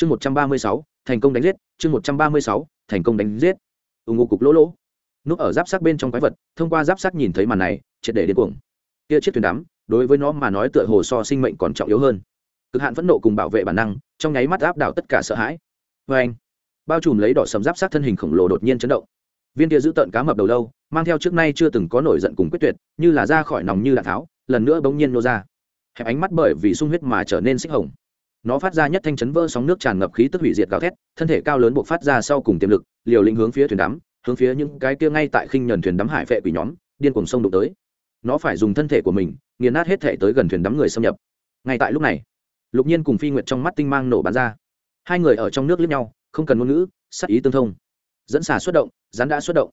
chương một trăm ba mươi sáu, thành công đánh giết, chương một trăm ba mươi sáu, thành công đánh giết. Ủng ngô cục lỗ lỗ. Núp ở giáp sát bên trong quái vật, thông qua giáp sát nhìn thấy màn này, triệt để điên cuồng. Kia chiếc thuyền đắm, đối với nó mà nói tựa hồ so sinh mệnh còn trọng yếu hơn. Cực hạn phẫn nộ cùng bảo vệ bản năng, trong nháy mắt áp đảo tất cả sợ hãi. Vê anh, bao trùm lấy đỏ sầm giáp sát thân hình khổng lồ đột nhiên chấn động. Viên kia giữ tợn cá mập đầu lâu, mang theo trước nay chưa từng có nổi giận cùng quyết tuyệt, như là ra khỏi nòng như đạn tháo, lần nữa bỗng nhiên nô ra. Hẹp ánh mắt bởi vì sung huyết mà trở nên xích hồng nó phát ra nhất thanh chấn vỡ sóng nước tràn ngập khí tức hủy diệt gào thét, thân thể cao lớn buộc phát ra sau cùng tiềm lực, liều lĩnh hướng phía thuyền đắm, hướng phía những cái kia ngay tại khinh nhẫn thuyền đắm hải vệ quỷ nhóm, điên cuồng sông đụng tới. Nó phải dùng thân thể của mình, nghiền nát hết thể tới gần thuyền đắm người xâm nhập. Ngay tại lúc này, lục nhiên cùng phi nguyệt trong mắt tinh mang nổ bắn ra. Hai người ở trong nước lướt nhau, không cần ngôn ngữ sắc ý tương thông. Dẫn xà xuất động, rắn đã xuất động.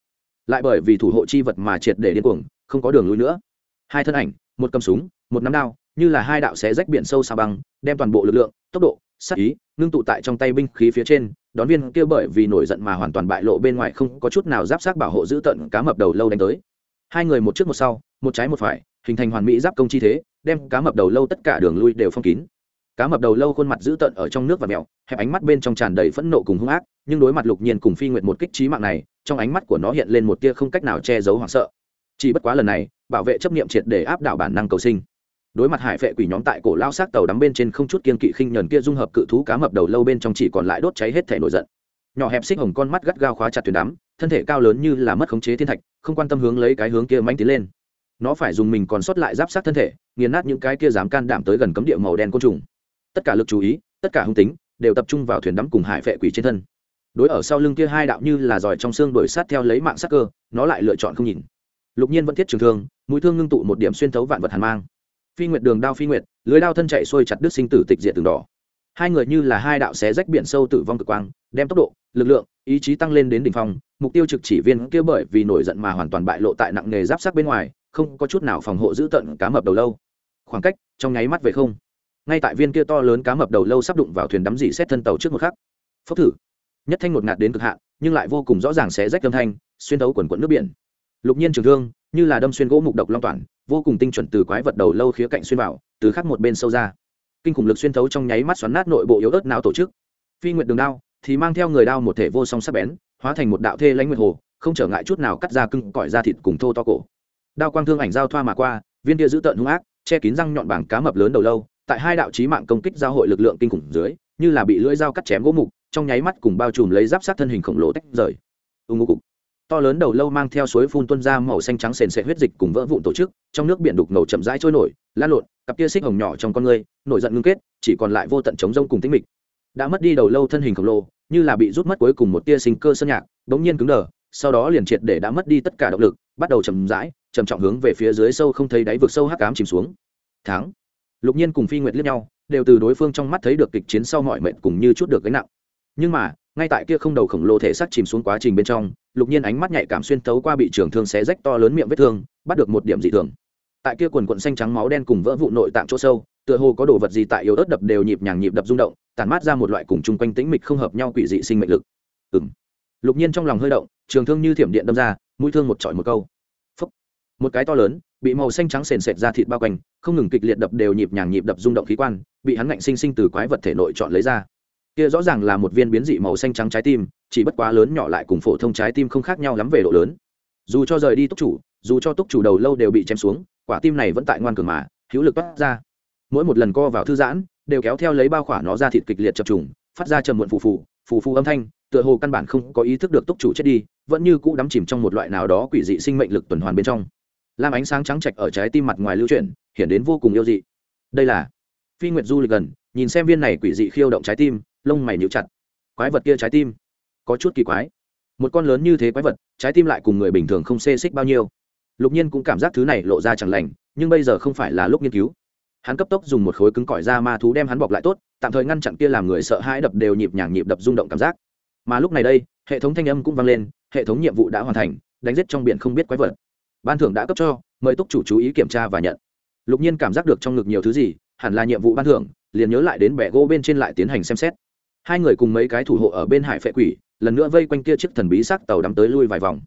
Lại bởi vì thủ hộ chi vật mà triệt để điên cuồng, không có đường lui nữa. Hai thân ảnh, một cầm súng, một nắm đao, như là hai đạo xé rách biển sâu xa băng đem toàn bộ lực lượng, tốc độ sắc ý, ngưng tụ tại trong tay binh khí phía trên. Đón viên kia bởi vì nổi giận mà hoàn toàn bại lộ bên ngoài không có chút nào giáp sát bảo hộ giữ tận cá mập đầu lâu đánh tới. Hai người một trước một sau, một trái một phải, hình thành hoàn mỹ giáp công chi thế, đem cá mập đầu lâu tất cả đường lui đều phong kín. Cá mập đầu lâu khuôn mặt dữ tợn ở trong nước và mèo, hẹp ánh mắt bên trong tràn đầy phẫn nộ cùng hung ác, nhưng đối mặt lục nhiên cùng phi nguyệt một kích trí mạng này, trong ánh mắt của nó hiện lên một tia không cách nào che giấu hoảng sợ. Chỉ bất quá lần này, bảo vệ chấp niệm triệt để áp đảo bản năng cầu sinh đối mặt hải vệ quỷ nhóm tại cổ lao xác tàu đắm bên trên không chút kiên kỵ khinh nhờn kia dung hợp cự thú cá mập đầu lâu bên trong chỉ còn lại đốt cháy hết thể nổi giận. Nhỏ hẹp xích hồng con mắt gắt gao khóa chặt thuyền đắm, thân thể cao lớn như là mất khống chế thiên thạch, không quan tâm hướng lấy cái hướng kia manh tiến lên. Nó phải dùng mình còn sót lại giáp sát thân thể, nghiền nát những cái kia dám can đảm tới gần cấm địa màu đen côn trùng. Tất cả lực chú ý, tất cả hung tính, đều tập trung vào thuyền đắm cùng hải vệ quỷ trên thân. Đối ở sau lưng kia hai đạo như là giỏi trong xương đuổi sát theo lấy mạng sắc cơ, nó lại lựa chọn không nhìn. Lục nhiên vẫn thiết trường thương, mũi thương ngưng tụ một điểm xuyên thấu vạn vật hàn mang phi nguyệt đường đao phi nguyệt, lưới đao thân chạy xuôi chặt đứt sinh tử tịch diệt từng đỏ. Hai người như là hai đạo xé rách biển sâu tử vong cực quang, đem tốc độ, lực lượng, ý chí tăng lên đến đỉnh phong, mục tiêu trực chỉ viên kia bởi vì nổi giận mà hoàn toàn bại lộ tại nặng nghề giáp sắc bên ngoài, không có chút nào phòng hộ giữ tận cá mập đầu lâu. Khoảng cách, trong nháy mắt về không. Ngay tại viên kia to lớn cá mập đầu lâu sắp đụng vào thuyền đắm dị xét thân tàu trước một khắc. Phốc thử. Nhất thanh một ngạt đến cực hạn, nhưng lại vô cùng rõ ràng xé rách âm thanh, xuyên thấu quần quẫn nước biển. Lục nhiên trường thương như là đâm xuyên gỗ mục độc long toàn, vô cùng tinh chuẩn từ quái vật đầu lâu khía cạnh xuyên vào, từ khắc một bên sâu ra. Kinh khủng lực xuyên thấu trong nháy mắt xoắn nát nội bộ yếu ớt não tổ chức. Phi nguyện đường đao thì mang theo người đao một thể vô song sắc bén, hóa thành một đạo thê lãnh nguyệt hồ, không trở ngại chút nào cắt ra cưng cõi ra thịt cùng thô to cổ. Đao quang thương ảnh giao thoa mà qua, viên kia giữ tợn hung ác, che kín răng nhọn bảng cá mập lớn đầu lâu, tại hai đạo chí mạng công kích giao hội lực lượng kinh khủng dưới, như là bị lưỡi dao cắt chém gỗ mục, trong nháy mắt cùng bao trùm lấy giáp sát thân hình khổng lồ tách rời. Ưng ngô cục to lớn đầu lâu mang theo suối phun tuân ra màu xanh trắng sền sệt huyết dịch cùng vỡ vụn tổ chức, trong nước biển đục ngầu chậm rãi trôi nổi, lan lộn, cặp kia xích hồng nhỏ trong con người, nổi giận ngưng kết, chỉ còn lại vô tận chống rông cùng tĩnh mịch. Đã mất đi đầu lâu thân hình khổng lồ, như là bị rút mất cuối cùng một tia sinh cơ sơn nhạc đống nhiên cứng đờ, sau đó liền triệt để đã mất đi tất cả động lực, bắt đầu chậm rãi, trầm trọng hướng về phía dưới sâu không thấy đáy vực sâu hắc ám chìm xuống. Thắng. Lục nhiên cùng phi nguyệt liếc nhau, đều từ đối phương trong mắt thấy được kịch chiến sau mọi mệnh cùng như chút được gánh nặng. Nhưng mà, ngay tại kia không đầu khổng lồ thể xác chìm xuống quá trình bên trong lục nhiên ánh mắt nhạy cảm xuyên thấu qua bị trường thương xé rách to lớn miệng vết thương, bắt được một điểm dị thường. Tại kia quần quận xanh trắng máu đen cùng vỡ vụ nội tạng chỗ sâu, tựa hồ có đồ vật gì tại yếu ớt đập đều nhịp nhàng nhịp đập rung động, tản mát ra một loại cùng chung quanh tĩnh mịch không hợp nhau quỷ dị sinh mệnh lực. Ừng lục nhiên trong lòng hơi động, trường thương như thiểm điện đâm ra, mũi thương một trọi một câu. Phúc. một cái to lớn, bị màu xanh trắng sền sệt ra thịt bao quanh, không ngừng kịch liệt đập đều nhịp nhàng nhịp đập rung động khí quan, bị hắn ngạnh sinh sinh từ quái vật thể nội chọn lấy ra. Kia rõ ràng là một viên biến dị màu xanh trắng trái tim chỉ bất quá lớn nhỏ lại cùng phổ thông trái tim không khác nhau lắm về độ lớn. Dù cho rời đi túc chủ, dù cho túc chủ đầu lâu đều bị chém xuống, quả tim này vẫn tại ngoan cường mà, hữu lực bắt ra. Mỗi một lần co vào thư giãn, đều kéo theo lấy bao khỏa nó ra thịt kịch liệt chập trùng, phát ra trầm muộn phù phù phù phù âm thanh, tựa hồ căn bản không có ý thức được túc chủ chết đi, vẫn như cũ đắm chìm trong một loại nào đó quỷ dị sinh mệnh lực tuần hoàn bên trong. Làm ánh sáng trắng trạch ở trái tim mặt ngoài lưu chuyển hiện đến vô cùng yêu dị. Đây là phi nguyệt du lịch gần, nhìn xem viên này quỷ dị khiêu động trái tim, lông mày níu chặt. Quái vật kia trái tim có chút kỳ quái. Một con lớn như thế quái vật, trái tim lại cùng người bình thường không xê xích bao nhiêu. Lục nhiên cũng cảm giác thứ này lộ ra chẳng lành, nhưng bây giờ không phải là lúc nghiên cứu. Hắn cấp tốc dùng một khối cứng cỏi ra ma thú đem hắn bọc lại tốt, tạm thời ngăn chặn kia làm người sợ hãi đập đều nhịp nhàng nhịp đập rung động cảm giác. Mà lúc này đây, hệ thống thanh âm cũng vang lên, hệ thống nhiệm vụ đã hoàn thành, đánh giết trong biển không biết quái vật. Ban thưởng đã cấp cho, mời túc chủ chú ý kiểm tra và nhận. Lục nhiên cảm giác được trong ngực nhiều thứ gì, hẳn là nhiệm vụ ban thưởng, liền nhớ lại đến bẻ gỗ bên trên lại tiến hành xem xét. Hai người cùng mấy cái thủ hộ ở bên hải phệ quỷ lần nữa vây quanh kia chiếc thần bí sắc tàu đắm tới lui vài vòng.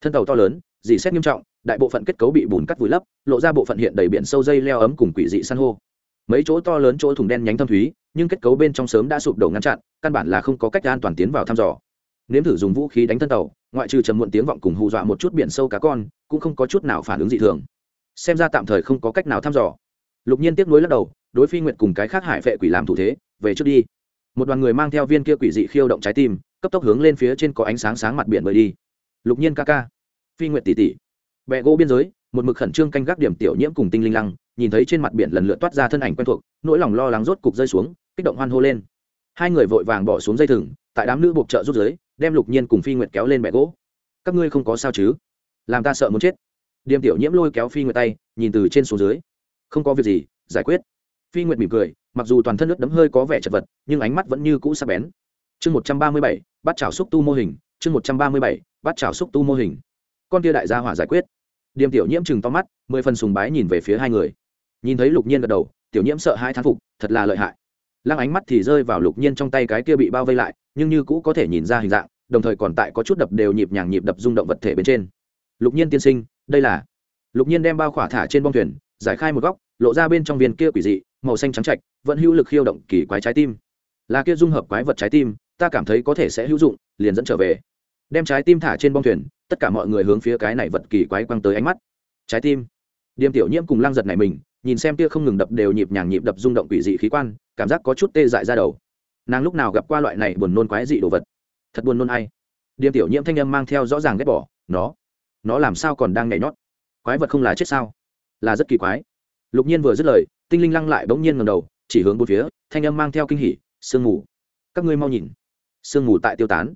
Thân tàu to lớn dì xét nghiêm trọng, đại bộ phận kết cấu bị bùn cắt vùi lấp, lộ ra bộ phận hiện đầy biển sâu dây leo ấm cùng quỷ dị san hô. Mấy chỗ to lớn chỗ thùng đen nhánh thâm thúy, nhưng kết cấu bên trong sớm đã sụp đổ ngăn chặn, căn bản là không có cách an toàn tiến vào thăm dò. Nếm thử dùng vũ khí đánh thân tàu, ngoại trừ trầm muộn tiếng vọng cùng hù dọa một chút biển sâu cá con, cũng không có chút nào phản ứng dị thường. Xem ra tạm thời không có cách nào thăm dò. Lục nhiên tiếp nối lắc đầu, đối phi nguyện cùng cái khác hải vệ quỷ làm thủ thế, về trước đi. Một đoàn người mang theo viên kia quỷ dị khiêu động trái tim cấp tốc hướng lên phía trên có ánh sáng sáng mặt biển bơi đi. Lục nhiên ca ca. Phi nguyện tỷ tỷ. Bẹ gỗ biên giới, một mực khẩn trương canh gác điểm tiểu nhiễm cùng tinh linh lăng, nhìn thấy trên mặt biển lần lượt toát ra thân ảnh quen thuộc, nỗi lòng lo lắng rốt cục rơi xuống, kích động hoan hô lên. Hai người vội vàng bỏ xuống dây thừng, tại đám nữ buộc trợ rút giới, đem lục nhiên cùng phi nguyệt kéo lên bẹ gỗ. Các ngươi không có sao chứ? Làm ta sợ muốn chết. Điềm tiểu nhiễm lôi kéo phi nguyệt tay, nhìn từ trên xuống dưới. Không có việc gì, giải quyết. Phi nguyệt mỉm cười, mặc dù toàn thân nước đấm hơi có vẻ chật vật, nhưng ánh mắt vẫn như cũ sắc bén. Chương một trăm ba mươi bảy bắt chảo xúc tu mô hình, chương một trăm ba mươi bảy, bắt chảo xúc tu mô hình. Con tia đại gia hỏa giải quyết. Điềm tiểu nhiễm chừng to mắt, mười phần sùng bái nhìn về phía hai người. Nhìn thấy lục nhiên gật đầu, tiểu nhiễm sợ hai thán phục, thật là lợi hại. Lăng ánh mắt thì rơi vào lục nhiên trong tay cái kia bị bao vây lại, nhưng như cũ có thể nhìn ra hình dạng, đồng thời còn tại có chút đập đều nhịp nhàng nhịp đập rung động vật thể bên trên. Lục nhiên tiên sinh, đây là. Lục nhiên đem bao khỏa thả trên bông thuyền, giải khai một góc, lộ ra bên trong viên kia quỷ dị, màu xanh trắng trạch, vẫn hữu lực khiêu động kỳ quái trái tim. Là kia dung hợp quái vật trái tim ta cảm thấy có thể sẽ hữu dụng, liền dẫn trở về. Đem trái tim thả trên bong thuyền, tất cả mọi người hướng phía cái này vật kỳ quái quăng tới ánh mắt. Trái tim. Điềm tiểu nhiễm cùng lăng giật này mình, nhìn xem tia không ngừng đập đều nhịp nhàng nhịp đập rung động quỷ dị khí quan, cảm giác có chút tê dại ra đầu. Nàng lúc nào gặp qua loại này buồn nôn quái dị đồ vật? Thật buồn nôn hay điềm tiểu nhiễm thanh âm mang theo rõ ràng ghét bỏ, nó nó làm sao còn đang nhảy nhót? Quái vật không là chết sao? Là rất kỳ quái. Lục nhiên vừa dứt lời, tinh linh lăng lại bỗng nhiên ngầm đầu, chỉ hướng bốn phía, thanh âm mang theo kinh hỉ, sương mù, các ngươi mau nhìn sương mù tại tiêu tán.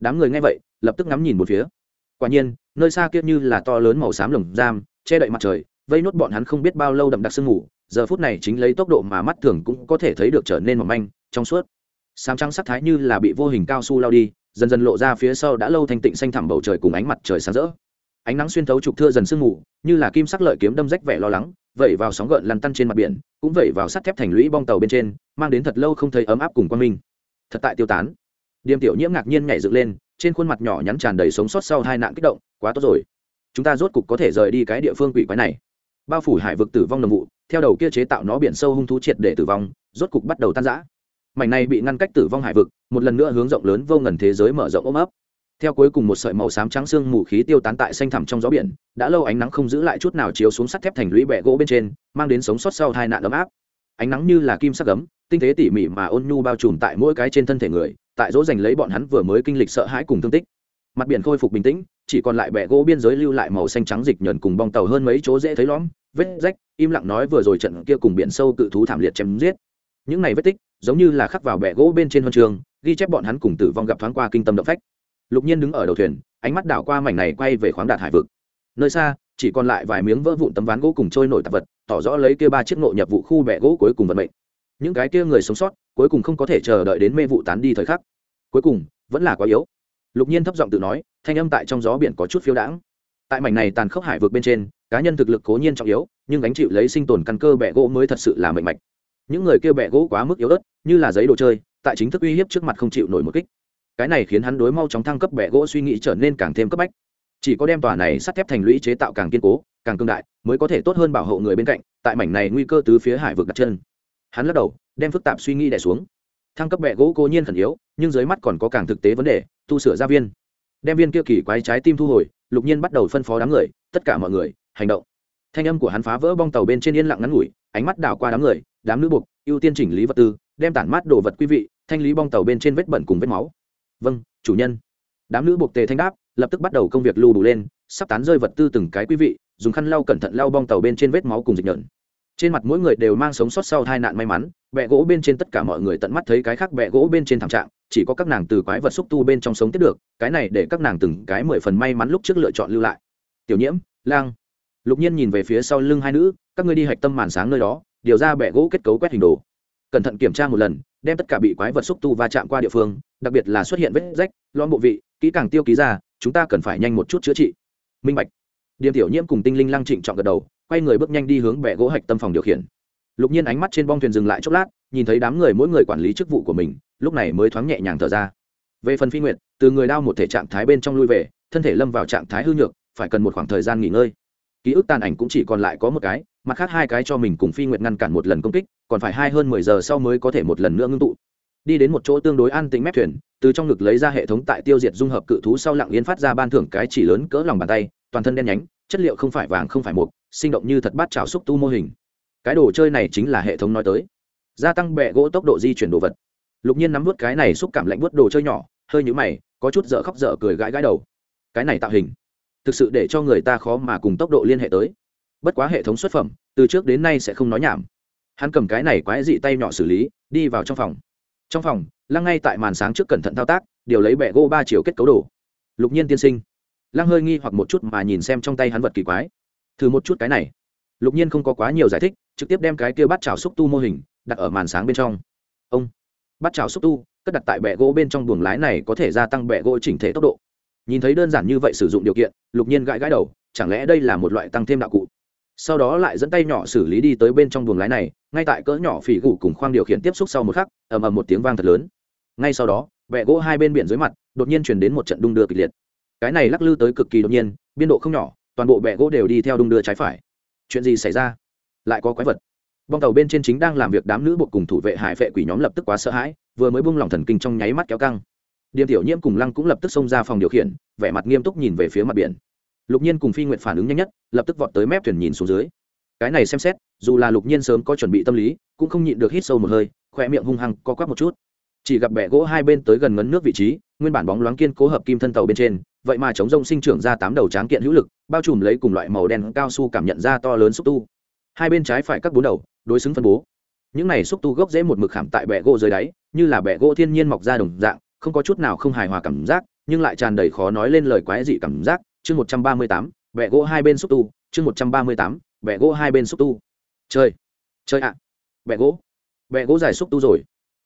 Đám người nghe vậy, lập tức ngắm nhìn một phía. Quả nhiên, nơi xa kia như là to lớn màu xám lồng giam, che đậy mặt trời, vây nốt bọn hắn không biết bao lâu đậm đặc sương mù. Giờ phút này chính lấy tốc độ mà mắt thường cũng có thể thấy được trở nên mỏng manh, trong suốt. Sám trắng sắc thái như là bị vô hình cao su lao đi, dần dần lộ ra phía sau đã lâu thanh tịnh xanh thẳm bầu trời cùng ánh mặt trời sáng rỡ. Ánh nắng xuyên thấu trục thưa dần sương mù, như là kim sắc lợi kiếm đâm rách vẻ lo lắng, vẩy vào sóng gợn lăn tăn trên mặt biển, cũng vẩy vào sắt thép thành lũy bong tàu bên trên, mang đến thật lâu không thấy ấm áp cùng quan minh. Thật tại tiêu tán điềm tiểu nhiễm ngạc nhiên nhảy dựng lên, trên khuôn mặt nhỏ nhắn tràn đầy sống sót sau hai nạn kích động, quá tốt rồi. Chúng ta rốt cục có thể rời đi cái địa phương quỷ quái này. Bao phủ hải vực tử vong nồng vụ, theo đầu kia chế tạo nó biển sâu hung thú triệt để tử vong, rốt cục bắt đầu tan rã. Mảnh này bị ngăn cách tử vong hải vực, một lần nữa hướng rộng lớn vô ngần thế giới mở rộng ôm ấp. Theo cuối cùng một sợi màu xám trắng xương mù khí tiêu tán tại xanh thẳm trong gió biển, đã lâu ánh nắng không giữ lại chút nào chiếu xuống sắt thép thành lũy bẹ gỗ bên trên, mang đến sống sót sau hai nạn ấm áp. Ánh nắng như là kim sắc ấm tinh tế tỉ mỉ mà ôn nhu bao trùm tại mỗi cái trên thân thể người, tại dỗ dành lấy bọn hắn vừa mới kinh lịch sợ hãi cùng thương tích. Mặt biển khôi phục bình tĩnh, chỉ còn lại bẹ gỗ biên giới lưu lại màu xanh trắng dịch nhờn cùng bong tàu hơn mấy chỗ dễ thấy lõm, vết rách, im lặng nói vừa rồi trận kia cùng biển sâu cự thú thảm liệt chém giết. Những này vết tích, giống như là khắc vào bẹ gỗ bên trên huân trường, ghi chép bọn hắn cùng tử vong gặp thoáng qua kinh tâm động phách. Lục nhiên đứng ở đầu thuyền, ánh mắt đảo qua mảnh này quay về khoáng đạt hải vực. Nơi xa, chỉ còn lại vài miếng vỡ vụn tấm ván gỗ cùng trôi nổi tạp vật, tỏ rõ lấy kia ba chiếc nộ nhập vụ khu bẹ gỗ cuối cùng vận mệnh những cái kia người sống sót, cuối cùng không có thể chờ đợi đến mê vụ tán đi thời khắc. Cuối cùng, vẫn là quá yếu. Lục nhiên thấp giọng tự nói, thanh âm tại trong gió biển có chút phiêu đãng. Tại mảnh này tàn khốc hải vượt bên trên, cá nhân thực lực cố nhiên trọng yếu, nhưng gánh chịu lấy sinh tồn căn cơ bẹ gỗ mới thật sự là mệnh mạch. Những người kia bẹ gỗ quá mức yếu ớt, như là giấy đồ chơi, tại chính thức uy hiếp trước mặt không chịu nổi một kích. Cái này khiến hắn đối mau chóng thăng cấp bẹ gỗ suy nghĩ trở nên càng thêm cấp bách. Chỉ có đem tòa này sắt thép thành lũy chế tạo càng kiên cố, càng cương đại, mới có thể tốt hơn bảo hộ người bên cạnh, tại mảnh này nguy cơ từ phía hải vực đặt chân hắn lắc đầu, đem phức tạp suy nghĩ đẻ xuống. Thăng cấp bẹ gỗ cố nhiên khẩn yếu, nhưng dưới mắt còn có càng thực tế vấn đề, tu sửa gia viên. Đem viên kia kỳ quái trái tim thu hồi, lục nhiên bắt đầu phân phó đám người, tất cả mọi người, hành động. Thanh âm của hắn phá vỡ bong tàu bên trên yên lặng ngắn ngủi, ánh mắt đảo qua đám người, đám nữ buộc, ưu tiên chỉnh lý vật tư, đem tản mát đồ vật quý vị, thanh lý bong tàu bên trên vết bẩn cùng vết máu. Vâng chủ nhân. Đám nữ buộc tề thanh đáp, lập tức bắt đầu công việc lưu đủ lên, sắp tán rơi vật tư từng cái quý vị, dùng khăn lau cẩn thận lau bong tàu bên trên vết máu cùng dịch nhợn trên mặt mỗi người đều mang sống sót sau tai nạn may mắn, bẹ gỗ bên trên tất cả mọi người tận mắt thấy cái khác bẹ gỗ bên trên thảm trạng, chỉ có các nàng từ quái vật xúc tu bên trong sống tiếp được, cái này để các nàng từng cái mười phần may mắn lúc trước lựa chọn lưu lại. Tiểu nhiễm, lang. Lục nhiên nhìn về phía sau lưng hai nữ, các ngươi đi hạch tâm màn sáng nơi đó, điều ra bẹ gỗ kết cấu quét hình đồ. Cẩn thận kiểm tra một lần, đem tất cả bị quái vật xúc tu va chạm qua địa phương, đặc biệt là xuất hiện vết rách lon bộ vị, kỹ càng tiêu ký ra, chúng ta cần phải nhanh một chút chữa trị. Minh bạch. Điềm tiểu nhiễm cùng tinh linh lăng trịnh chọn gật đầu quay người bước nhanh đi hướng bệ gỗ hạch tâm phòng điều khiển. Lục nhiên ánh mắt trên bong thuyền dừng lại chốc lát, nhìn thấy đám người mỗi người quản lý chức vụ của mình, lúc này mới thoáng nhẹ nhàng thở ra. Về phần phi nguyện từ người đau một thể trạng thái bên trong lui về, thân thể lâm vào trạng thái hư nhược, phải cần một khoảng thời gian nghỉ ngơi. Ký ức tàn ảnh cũng chỉ còn lại có một cái, mặt khác hai cái cho mình cùng phi nguyện ngăn cản một lần công kích, còn phải hai hơn mười giờ sau mới có thể một lần nữa ngưng tụ. Đi đến một chỗ tương đối an tĩnh mép thuyền, từ trong ngực lấy ra hệ thống tại tiêu diệt dung hợp cự thú sau lặng yên phát ra ban thưởng cái chỉ lớn cỡ lòng bàn tay, toàn thân đen nhánh, chất liệu không phải vàng không phải mục sinh động như thật bát trào xúc tu mô hình. Cái đồ chơi này chính là hệ thống nói tới. Gia tăng bẹ gỗ tốc độ di chuyển đồ vật. Lục nhiên nắm vút cái này xúc cảm lạnh vút đồ chơi nhỏ, hơi nhũ mày, có chút dở khóc dở cười gãi gãi đầu. Cái này tạo hình, thực sự để cho người ta khó mà cùng tốc độ liên hệ tới. Bất quá hệ thống xuất phẩm, từ trước đến nay sẽ không nói nhảm. Hắn cầm cái này quái dị tay nhỏ xử lý, đi vào trong phòng. Trong phòng, lăng ngay tại màn sáng trước cẩn thận thao tác, điều lấy bẹ gỗ ba chiều kết cấu đồ. Lục nhiên tiên sinh. Lăng hơi nghi hoặc một chút mà nhìn xem trong tay hắn vật kỳ quái thử một chút cái này. Lục nhiên không có quá nhiều giải thích, trực tiếp đem cái kia bắt chảo xúc tu mô hình đặt ở màn sáng bên trong. Ông bắt chảo xúc tu, cất đặt tại bẹ gỗ bên trong buồng lái này có thể gia tăng bẹ gỗ chỉnh thể tốc độ. Nhìn thấy đơn giản như vậy sử dụng điều kiện, lục nhiên gãi gãi đầu, chẳng lẽ đây là một loại tăng thêm đạo cụ? Sau đó lại dẫn tay nhỏ xử lý đi tới bên trong buồng lái này, ngay tại cỡ nhỏ phỉ gủ cùng khoang điều khiển tiếp xúc sau một khắc, ầm ầm một tiếng vang thật lớn. Ngay sau đó vẹ gỗ hai bên biển dưới mặt, đột nhiên chuyển đến một trận đung đưa kịch liệt. Cái này lắc lư tới cực kỳ đột nhiên, biên độ không nhỏ toàn bộ bẹ gỗ đều đi theo đung đưa trái phải. Chuyện gì xảy ra? Lại có quái vật. Bong tàu bên trên chính đang làm việc đám nữ bộ cùng thủ vệ hải vệ quỷ nhóm lập tức quá sợ hãi, vừa mới bung lòng thần kinh trong nháy mắt kéo căng. Điềm tiểu nhiễm cùng lăng cũng lập tức xông ra phòng điều khiển, vẻ mặt nghiêm túc nhìn về phía mặt biển. Lục nhiên cùng phi nguyện phản ứng nhanh nhất, lập tức vọt tới mép thuyền nhìn xuống dưới. Cái này xem xét, dù là lục nhiên sớm có chuẩn bị tâm lý, cũng không nhịn được hít sâu một hơi, khoe miệng hung hăng co quắp một chút. Chỉ gặp bẹ gỗ hai bên tới gần ngấn nước vị trí nguyên bản bóng loáng kiên cố hợp kim thân tàu bên trên, vậy mà chống rông sinh trưởng ra tám đầu tráng kiện hữu lực, bao trùm lấy cùng loại màu đen cao su cảm nhận ra to lớn xúc tu. Hai bên trái phải các bốn đầu, đối xứng phân bố. Những này xúc tu gốc dễ một mực khảm tại bẹ gỗ dưới đáy, như là bẹ gỗ thiên nhiên mọc ra đồng dạng, không có chút nào không hài hòa cảm giác, nhưng lại tràn đầy khó nói lên lời quái dị cảm giác. Chương một trăm ba mươi tám bẹ gỗ hai bên xúc tu. Chương một trăm ba mươi tám bẹ gỗ hai bên xúc tu. Chơi chơi ạ. Bẹ gỗ bẹ gỗ dài xúc tu rồi.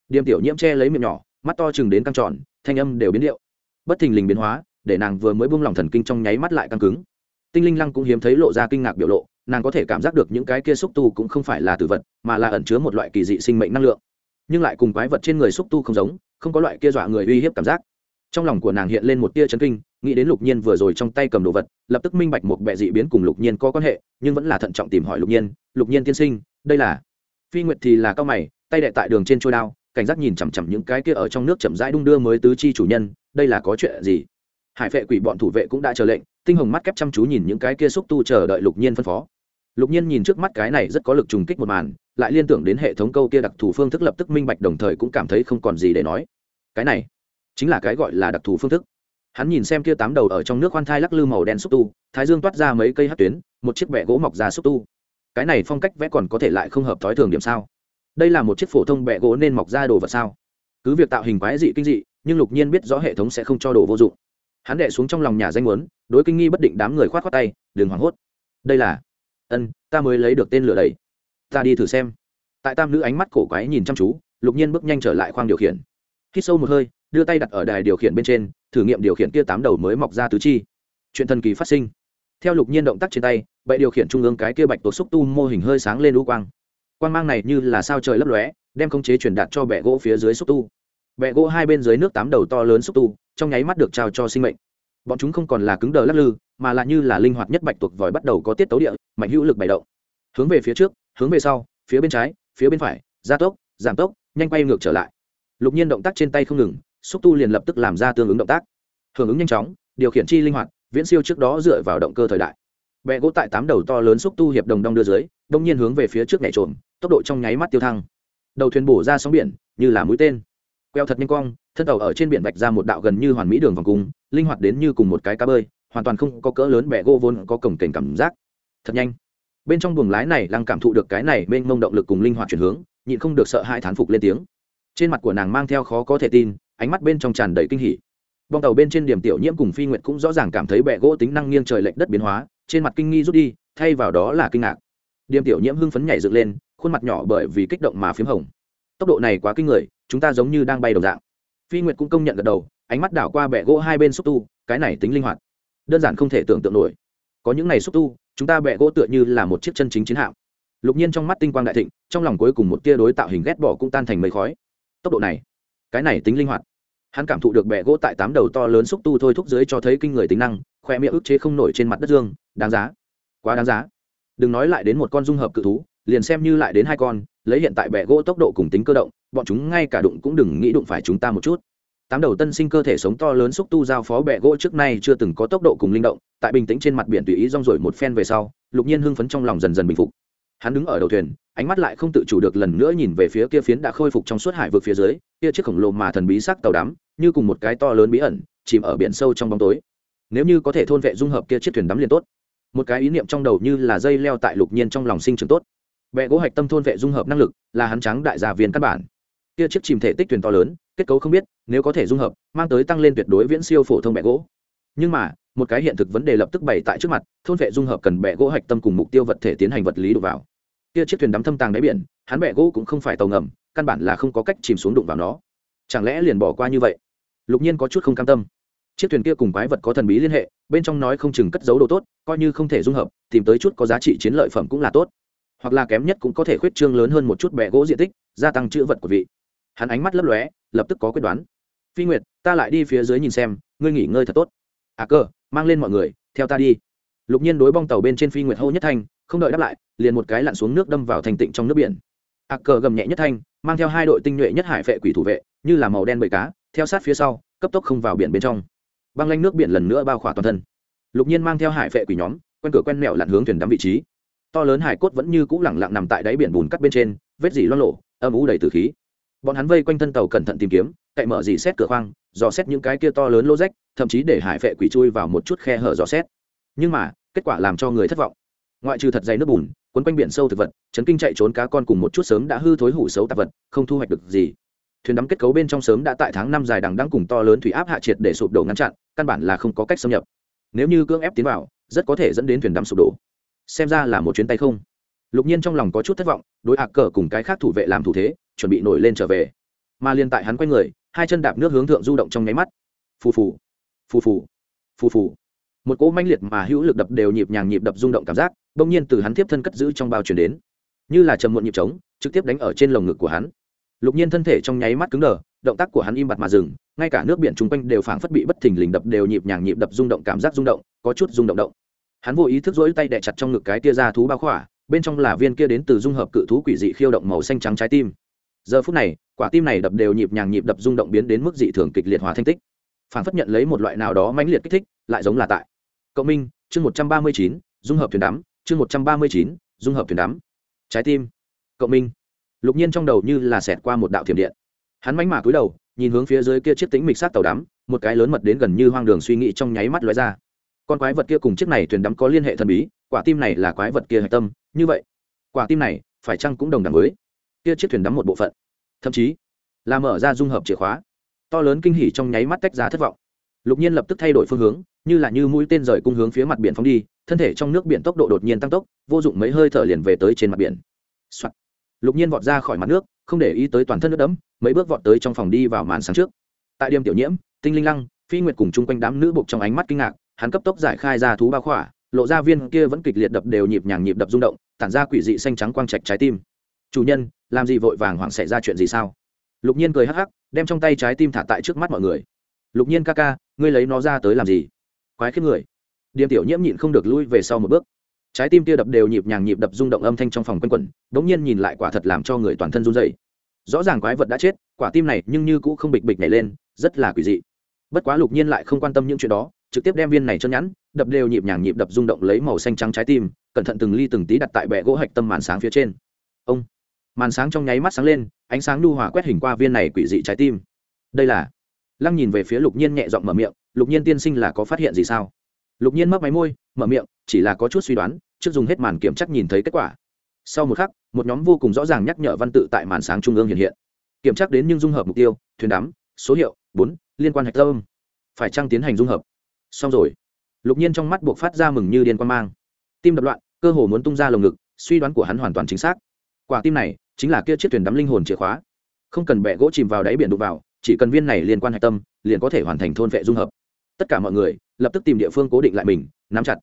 Điềm tiểu nhiễm che lấy miệng nhỏ mắt to chừng đến căng tròn, thanh âm đều biến điệu. Bất thình lình biến hóa, để nàng vừa mới buông lỏng thần kinh trong nháy mắt lại căng cứng. Tinh linh lăng cũng hiếm thấy lộ ra kinh ngạc biểu lộ, nàng có thể cảm giác được những cái kia xúc tu cũng không phải là tử vật, mà là ẩn chứa một loại kỳ dị sinh mệnh năng lượng. Nhưng lại cùng quái vật trên người xúc tu không giống, không có loại kia dọa người uy hiếp cảm giác. Trong lòng của nàng hiện lên một tia chấn kinh, nghĩ đến lục nhiên vừa rồi trong tay cầm đồ vật, lập tức minh bạch một bệ dị biến cùng lục nhiên có quan hệ, nhưng vẫn là thận trọng tìm hỏi lục nhiên lục nhiên tiên sinh, đây là? Phi nguyệt thì là cao mày, tay đệ tại đường trên trôi đao cảnh giác nhìn chằm chằm những cái kia ở trong nước chậm rãi đung đưa mới tứ chi chủ nhân, đây là có chuyện gì? Hải vệ quỷ bọn thủ vệ cũng đã chờ lệnh, tinh hồng mắt kép chăm chú nhìn những cái kia xúc tu chờ đợi lục nhiên phân phó. Lục nhiên nhìn trước mắt cái này rất có lực trùng kích một màn, lại liên tưởng đến hệ thống câu kia đặc thù phương thức lập tức minh bạch đồng thời cũng cảm thấy không còn gì để nói. Cái này, chính là cái gọi là đặc thù phương thức. Hắn nhìn xem kia tám đầu ở trong nước khoan thai lắc lư màu đen xúc tu, thái dương toát ra mấy cây hát tuyến, một chiếc bẹ gỗ mọc ra xúc tu. Cái này phong cách vẽ còn có thể lại không hợp thói thường điểm sao? Đây là một chiếc phổ thông bẹ gỗ nên mọc ra đồ vật sao? Cứ việc tạo hình quái dị kinh dị, nhưng lục nhiên biết rõ hệ thống sẽ không cho đồ vô dụng. Hắn đệ xuống trong lòng nhà danh muốn, đối kinh nghi bất định đám người khoát khoát tay, đừng hoảng hốt. Đây là, ân, ta mới lấy được tên lửa đầy ta đi thử xem. Tại tam nữ ánh mắt cổ quái nhìn chăm chú, lục nhiên bước nhanh trở lại khoang điều khiển. Hít sâu một hơi, đưa tay đặt ở đài điều khiển bên trên, thử nghiệm điều khiển kia tám đầu mới mọc ra tứ chi. Chuyện thần kỳ phát sinh. Theo lục nhiên động tác trên tay bậy điều khiển trung ương cái kia bạch tổ xúc tu mô hình hơi sáng lên lũ quang. Quan mang này như là sao trời lấp lóe, đem khống chế truyền đạt cho bẹ gỗ phía dưới xúc tu. Bẹ gỗ hai bên dưới nước tám đầu to lớn xúc tu, trong nháy mắt được trao cho sinh mệnh. Bọn chúng không còn là cứng đờ lắc lư, mà là như là linh hoạt nhất bạch tuộc vòi bắt đầu có tiết tấu địa, mạnh hữu lực bày động. Hướng về phía trước, hướng về sau, phía bên trái, phía bên phải, gia tốc, giảm tốc, nhanh quay ngược trở lại. Lục nhiên động tác trên tay không ngừng, xúc tu liền lập tức làm ra tương ứng động tác. Hưởng ứng nhanh chóng, điều khiển chi linh hoạt, viễn siêu trước đó dựa vào động cơ thời đại bẹ gỗ tại tám đầu to lớn xúc tu hiệp đồng đong đưa dưới, đông nhiên hướng về phía trước nhảy trộm tốc độ trong nháy mắt tiêu thăng. Đầu thuyền bổ ra sóng biển, như là mũi tên. Queo thật nhanh cong, thân tàu ở trên biển vạch ra một đạo gần như hoàn mỹ đường vòng cung, linh hoạt đến như cùng một cái cá bơi, hoàn toàn không có cỡ lớn bẹ gỗ vốn có cổng kềnh cảm giác. Thật nhanh. Bên trong buồng lái này lăng cảm thụ được cái này bên mông động lực cùng linh hoạt chuyển hướng, nhịn không được sợ hai thán phục lên tiếng. Trên mặt của nàng mang theo khó có thể tin, ánh mắt bên trong tràn đầy kinh hỉ bong tàu bên trên điểm tiểu nhiễm cùng phi nguyệt cũng rõ ràng cảm thấy bẹ gỗ tính năng nghiêng trời lệch đất biến hóa, trên mặt kinh nghi rút đi, thay vào đó là kinh ngạc. Điểm tiểu nhiễm hưng phấn nhảy dựng lên, khuôn mặt nhỏ bởi vì kích động mà p h í m hồng. Tốc độ này quá kinh người, chúng ta giống như đang bay đồng dạng. Phi nguyệt cũng công nhận gật đầu, ánh mắt đảo qua bẹ gỗ hai bên xúc tu, cái này tính linh hoạt. Đơn giản không thể tưởng tượng nổi. Có những này xúc tu, chúng ta bẹ gỗ tựa như là một chiếc chân chính chiến hạm. Lục nhiên trong mắt tinh quang đại thịnh, trong lòng cuối cùng một tia đối tạo hình ghét bỏ cũng tan thành mây khói. Tốc độ này, cái này tính linh hoạt hắn cảm thụ được bẹ gỗ tại tám đầu to lớn xúc tu thôi thúc dưới cho thấy kinh người tính năng khoe miệng ức chế không nổi trên mặt đất dương, đáng giá. Quá đáng giá. Đừng nói lại đến một con dung hợp cự thú, liền xem như lại đến hai con, lấy hiện tại bẹ gỗ tốc độ cùng tính cơ động, bọn chúng ngay cả đụng cũng đừng nghĩ đụng phải chúng ta một chút. Tám đầu tân sinh cơ thể sống to lớn xúc tu giao phó bẹ gỗ trước nay chưa từng có tốc độ cùng linh động, tại bình tĩnh trên mặt biển tùy ý rong rổi một phen về sau, lục nhiên hưng phấn trong lòng dần dần bình phục hắn đứng ở đầu thuyền, ánh mắt lại không tự chủ được lần nữa nhìn về phía kia phiến đã khôi phục trong suốt hải vực phía dưới, kia chiếc khổng lồ mà thần bí sắc tàu đắm, như cùng một cái to lớn bí ẩn, chìm ở biển sâu trong bóng tối. Nếu như có thể thôn vệ dung hợp kia chiếc thuyền đắm liền tốt. Một cái ý niệm trong đầu như là dây leo tại lục nhiên trong lòng sinh trưởng tốt. Vẽ gỗ hạch tâm thôn vệ dung hợp năng lực, là hắn trắng đại gia viên căn bản. Kia chiếc chìm thể tích thuyền to lớn, kết cấu không biết, nếu có thể dung hợp, mang tới tăng lên tuyệt đối viễn siêu phổ thông vẽ gỗ. Nhưng mà một cái hiện thực vấn đề lập tức bày tại trước mặt, thôn vệ dung hợp cần bẹ gỗ hạch tâm cùng mục tiêu vật thể tiến hành vật lý đụng vào. Kia chiếc thuyền đắm thâm tàng đáy biển, hắn bẹ gỗ cũng không phải tàu ngầm, căn bản là không có cách chìm xuống đụng vào nó. Chẳng lẽ liền bỏ qua như vậy? Lục nhiên có chút không cam tâm. Chiếc thuyền kia cùng quái vật có thần bí liên hệ, bên trong nói không chừng cất giấu đồ tốt, coi như không thể dung hợp, tìm tới chút có giá trị chiến lợi phẩm cũng là tốt. Hoặc là kém nhất cũng có thể khuyết trương lớn hơn một chút bẹ gỗ diện tích, gia tăng chữ vật của vị. Hắn ánh mắt lấp lóe, lập tức có quyết đoán. Phi nguyệt, ta lại đi phía dưới nhìn xem, ngươi nghỉ ngơi thật tốt. À cơ mang lên mọi người, theo ta đi. Lục nhiên đối bong tàu bên trên phi nguyệt hô nhất thanh, không đợi đáp lại, liền một cái lặn xuống nước đâm vào thành tịnh trong nước biển. À cờ gầm nhẹ nhất thanh, mang theo hai đội tinh nhuệ nhất hải vệ quỷ thủ vệ, như là màu đen bầy cá, theo sát phía sau, cấp tốc không vào biển bên trong. Băng lanh nước biển lần nữa bao khỏa toàn thân. Lục nhiên mang theo hải vệ quỷ nhóm, quen cửa quen mẹo lặn hướng thuyền đắm vị trí. To lớn hải cốt vẫn như cũ lẳng lặng nằm tại đáy biển bùn cắt bên trên, vết dỉ loang lộ âm ú đầy từ khí. Bọn hắn vây quanh thân tàu cẩn thận tìm kiếm cậy mở gì xét cửa khoang, dò xét những cái kia to lớn lô rách, thậm chí để hải vệ quỷ chui vào một chút khe hở dò xét. Nhưng mà, kết quả làm cho người thất vọng. Ngoại trừ thật dày nước bùn, quấn quanh biển sâu thực vật, chấn kinh chạy trốn cá con cùng một chút sớm đã hư thối hủ xấu tạp vật, không thu hoạch được gì. Thuyền đắm kết cấu bên trong sớm đã tại tháng năm dài đằng đang cùng to lớn thủy áp hạ triệt để sụp đổ ngăn chặn, căn bản là không có cách xâm nhập. Nếu như cưỡng ép tiến vào, rất có thể dẫn đến thuyền đắm sụp đổ. Xem ra là một chuyến tay không. Lục nhiên trong lòng có chút thất vọng, đối ạc cờ cùng cái khác thủ vệ làm thủ thế, chuẩn bị nổi lên trở về mà liên tại hắn quay người, hai chân đạp nước hướng thượng du động trong nháy mắt. Phù phù phù phù phù phù. Một cỗ manh liệt mà hữu lực đập đều nhịp nhàng nhịp đập rung động cảm giác, bỗng nhiên từ hắn tiếp thân cất giữ trong bao chuyển đến. Như là trầm muộn nhịp trống, trực tiếp đánh ở trên lồng ngực của hắn. Lục nhiên thân thể trong nháy mắt cứng đờ, động tác của hắn im bặt mà dừng, ngay cả nước biển chung quanh đều phảng phất bị bất thình lình đập đều nhịp nhàng nhịp đập rung động cảm giác rung động, có chút rung động động. Hắn vô ý thức rỗi tay đè chặt trong ngực cái tia ra thú bao khỏa, bên trong là viên kia đến từ dung hợp cự thú quỷ dị khiêu động màu xanh trắng trái tim giờ phút này, quả tim này đập đều nhịp nhàng nhịp đập rung động biến đến mức dị thường kịch liệt hóa thanh tích. Phản phất nhận lấy một loại nào đó mãnh liệt kích thích, lại giống là tại. Cộng minh, chương một trăm ba mươi chín, dung hợp thuyền đắm, chương một trăm ba mươi chín, dung hợp thuyền đắm. Trái tim. Cộng minh. Lục nhiên trong đầu như là xẹt qua một đạo thiểm điện. Hắn mánh mà cúi đầu, nhìn hướng phía dưới kia chiếc tính mịch sát tàu đắm, một cái lớn mật đến gần như hoang đường suy nghĩ trong nháy mắt lóe ra. Con quái vật kia cùng chiếc này thuyền đắm có liên hệ thần bí, quả tim này là quái vật kia hạch tâm, như vậy, quả tim này, phải chăng cũng đồng đẳng với kia chiếc thuyền đắm một bộ phận. Thậm chí, là mở ra dung hợp chìa khóa. To lớn kinh hỉ trong nháy mắt tách ra thất vọng. Lục nhiên lập tức thay đổi phương hướng, như là như mũi tên rời cung hướng phía mặt biển phóng đi, thân thể trong nước biển tốc độ đột nhiên tăng tốc, vô dụng mấy hơi thở liền về tới trên mặt biển、Soạn. lục nhiên vọt ra khỏi mặt nước, không để ý tới toàn thân nước đẫm, mấy bước vọt tới trong phòng đi vào màn sáng trước. Tại điểm tiểu nhiễm, tinh linh lăng, phi nguyệt cùng chung quanh đám nữ bục trong ánh mắt kinh ngạc, hắn cấp tốc giải khai ra thú ba khỏa, lộ ra viên kia vẫn kịch liệt đập đều nhịp nhàng nhịp đập rung động, tản ra quỷ dị xanh trắng quang trạch trái tim chủ nhân, làm gì vội vàng hoảng xảy ra chuyện gì sao? Lục nhiên cười hắc hắc, đem trong tay trái tim thả tại trước mắt mọi người. Lục nhiên ca ca, ngươi lấy nó ra tới làm gì? Quái khiếp người. Điềm tiểu nhiễm nhịn không được lui về sau một bước. Trái tim tia đập đều nhịp nhàng nhịp đập rung động âm thanh trong phòng quanh quẩn đ ỗ n g nhiên nhìn lại quả thật làm cho người toàn thân run dày rõ ràng quái vật đã chết, quả tim này nhưng như cũng không bịch bịch nhảy lên, rất là quỷ dị. Bất quá lục nhiên lại không quan tâm những chuyện đó, trực tiếp đem viên này chân nhẵn đập đều nhịp nhàng nhịp đập rung động lấy màu xanh trắng trái tim, cẩn thận từng ly từng tí đặt tại bệ gỗ hạch tâm màn sáng phía trên. Ông! Màn sáng trong nháy mắt sáng lên, ánh sáng nhu hòa quét hình qua viên này quỷ dị trái tim. Đây là, lăng nhìn về phía lục nhiên nhẹ giọng mở miệng, lục nhiên tiên sinh là có phát hiện gì sao? Lục nhiên mấp máy môi, mở miệng, chỉ là có chút suy đoán, trước dùng hết màn kiểm chắc nhìn thấy kết quả. Sau một khắc, một nhóm vô cùng rõ ràng nhắc nhở văn tự tại màn sáng trung ương hiện hiện. Kiểm tra đến nhưng dung hợp mục tiêu, thuyền đắm, số hiệu, bốn, liên quan hạch tâm. Phải trăng tiến hành dung hợp? Xong rồi. Lục nhiên trong mắt buộc phát ra mừng như điên quan mang. Tim đập loạn, cơ hồ muốn tung ra lồng ngực, suy đoán của hắn hoàn toàn chính xác quả tim này chính là kia chiếc thuyền đắm linh hồn chìa khóa. Không cần bẹ gỗ chìm vào đáy biển đụng vào, chỉ cần viên này liên quan hạch tâm, liền có thể hoàn thành thôn vệ dung hợp. Tất cả mọi người lập tức tìm địa phương cố định lại mình, nắm chặt.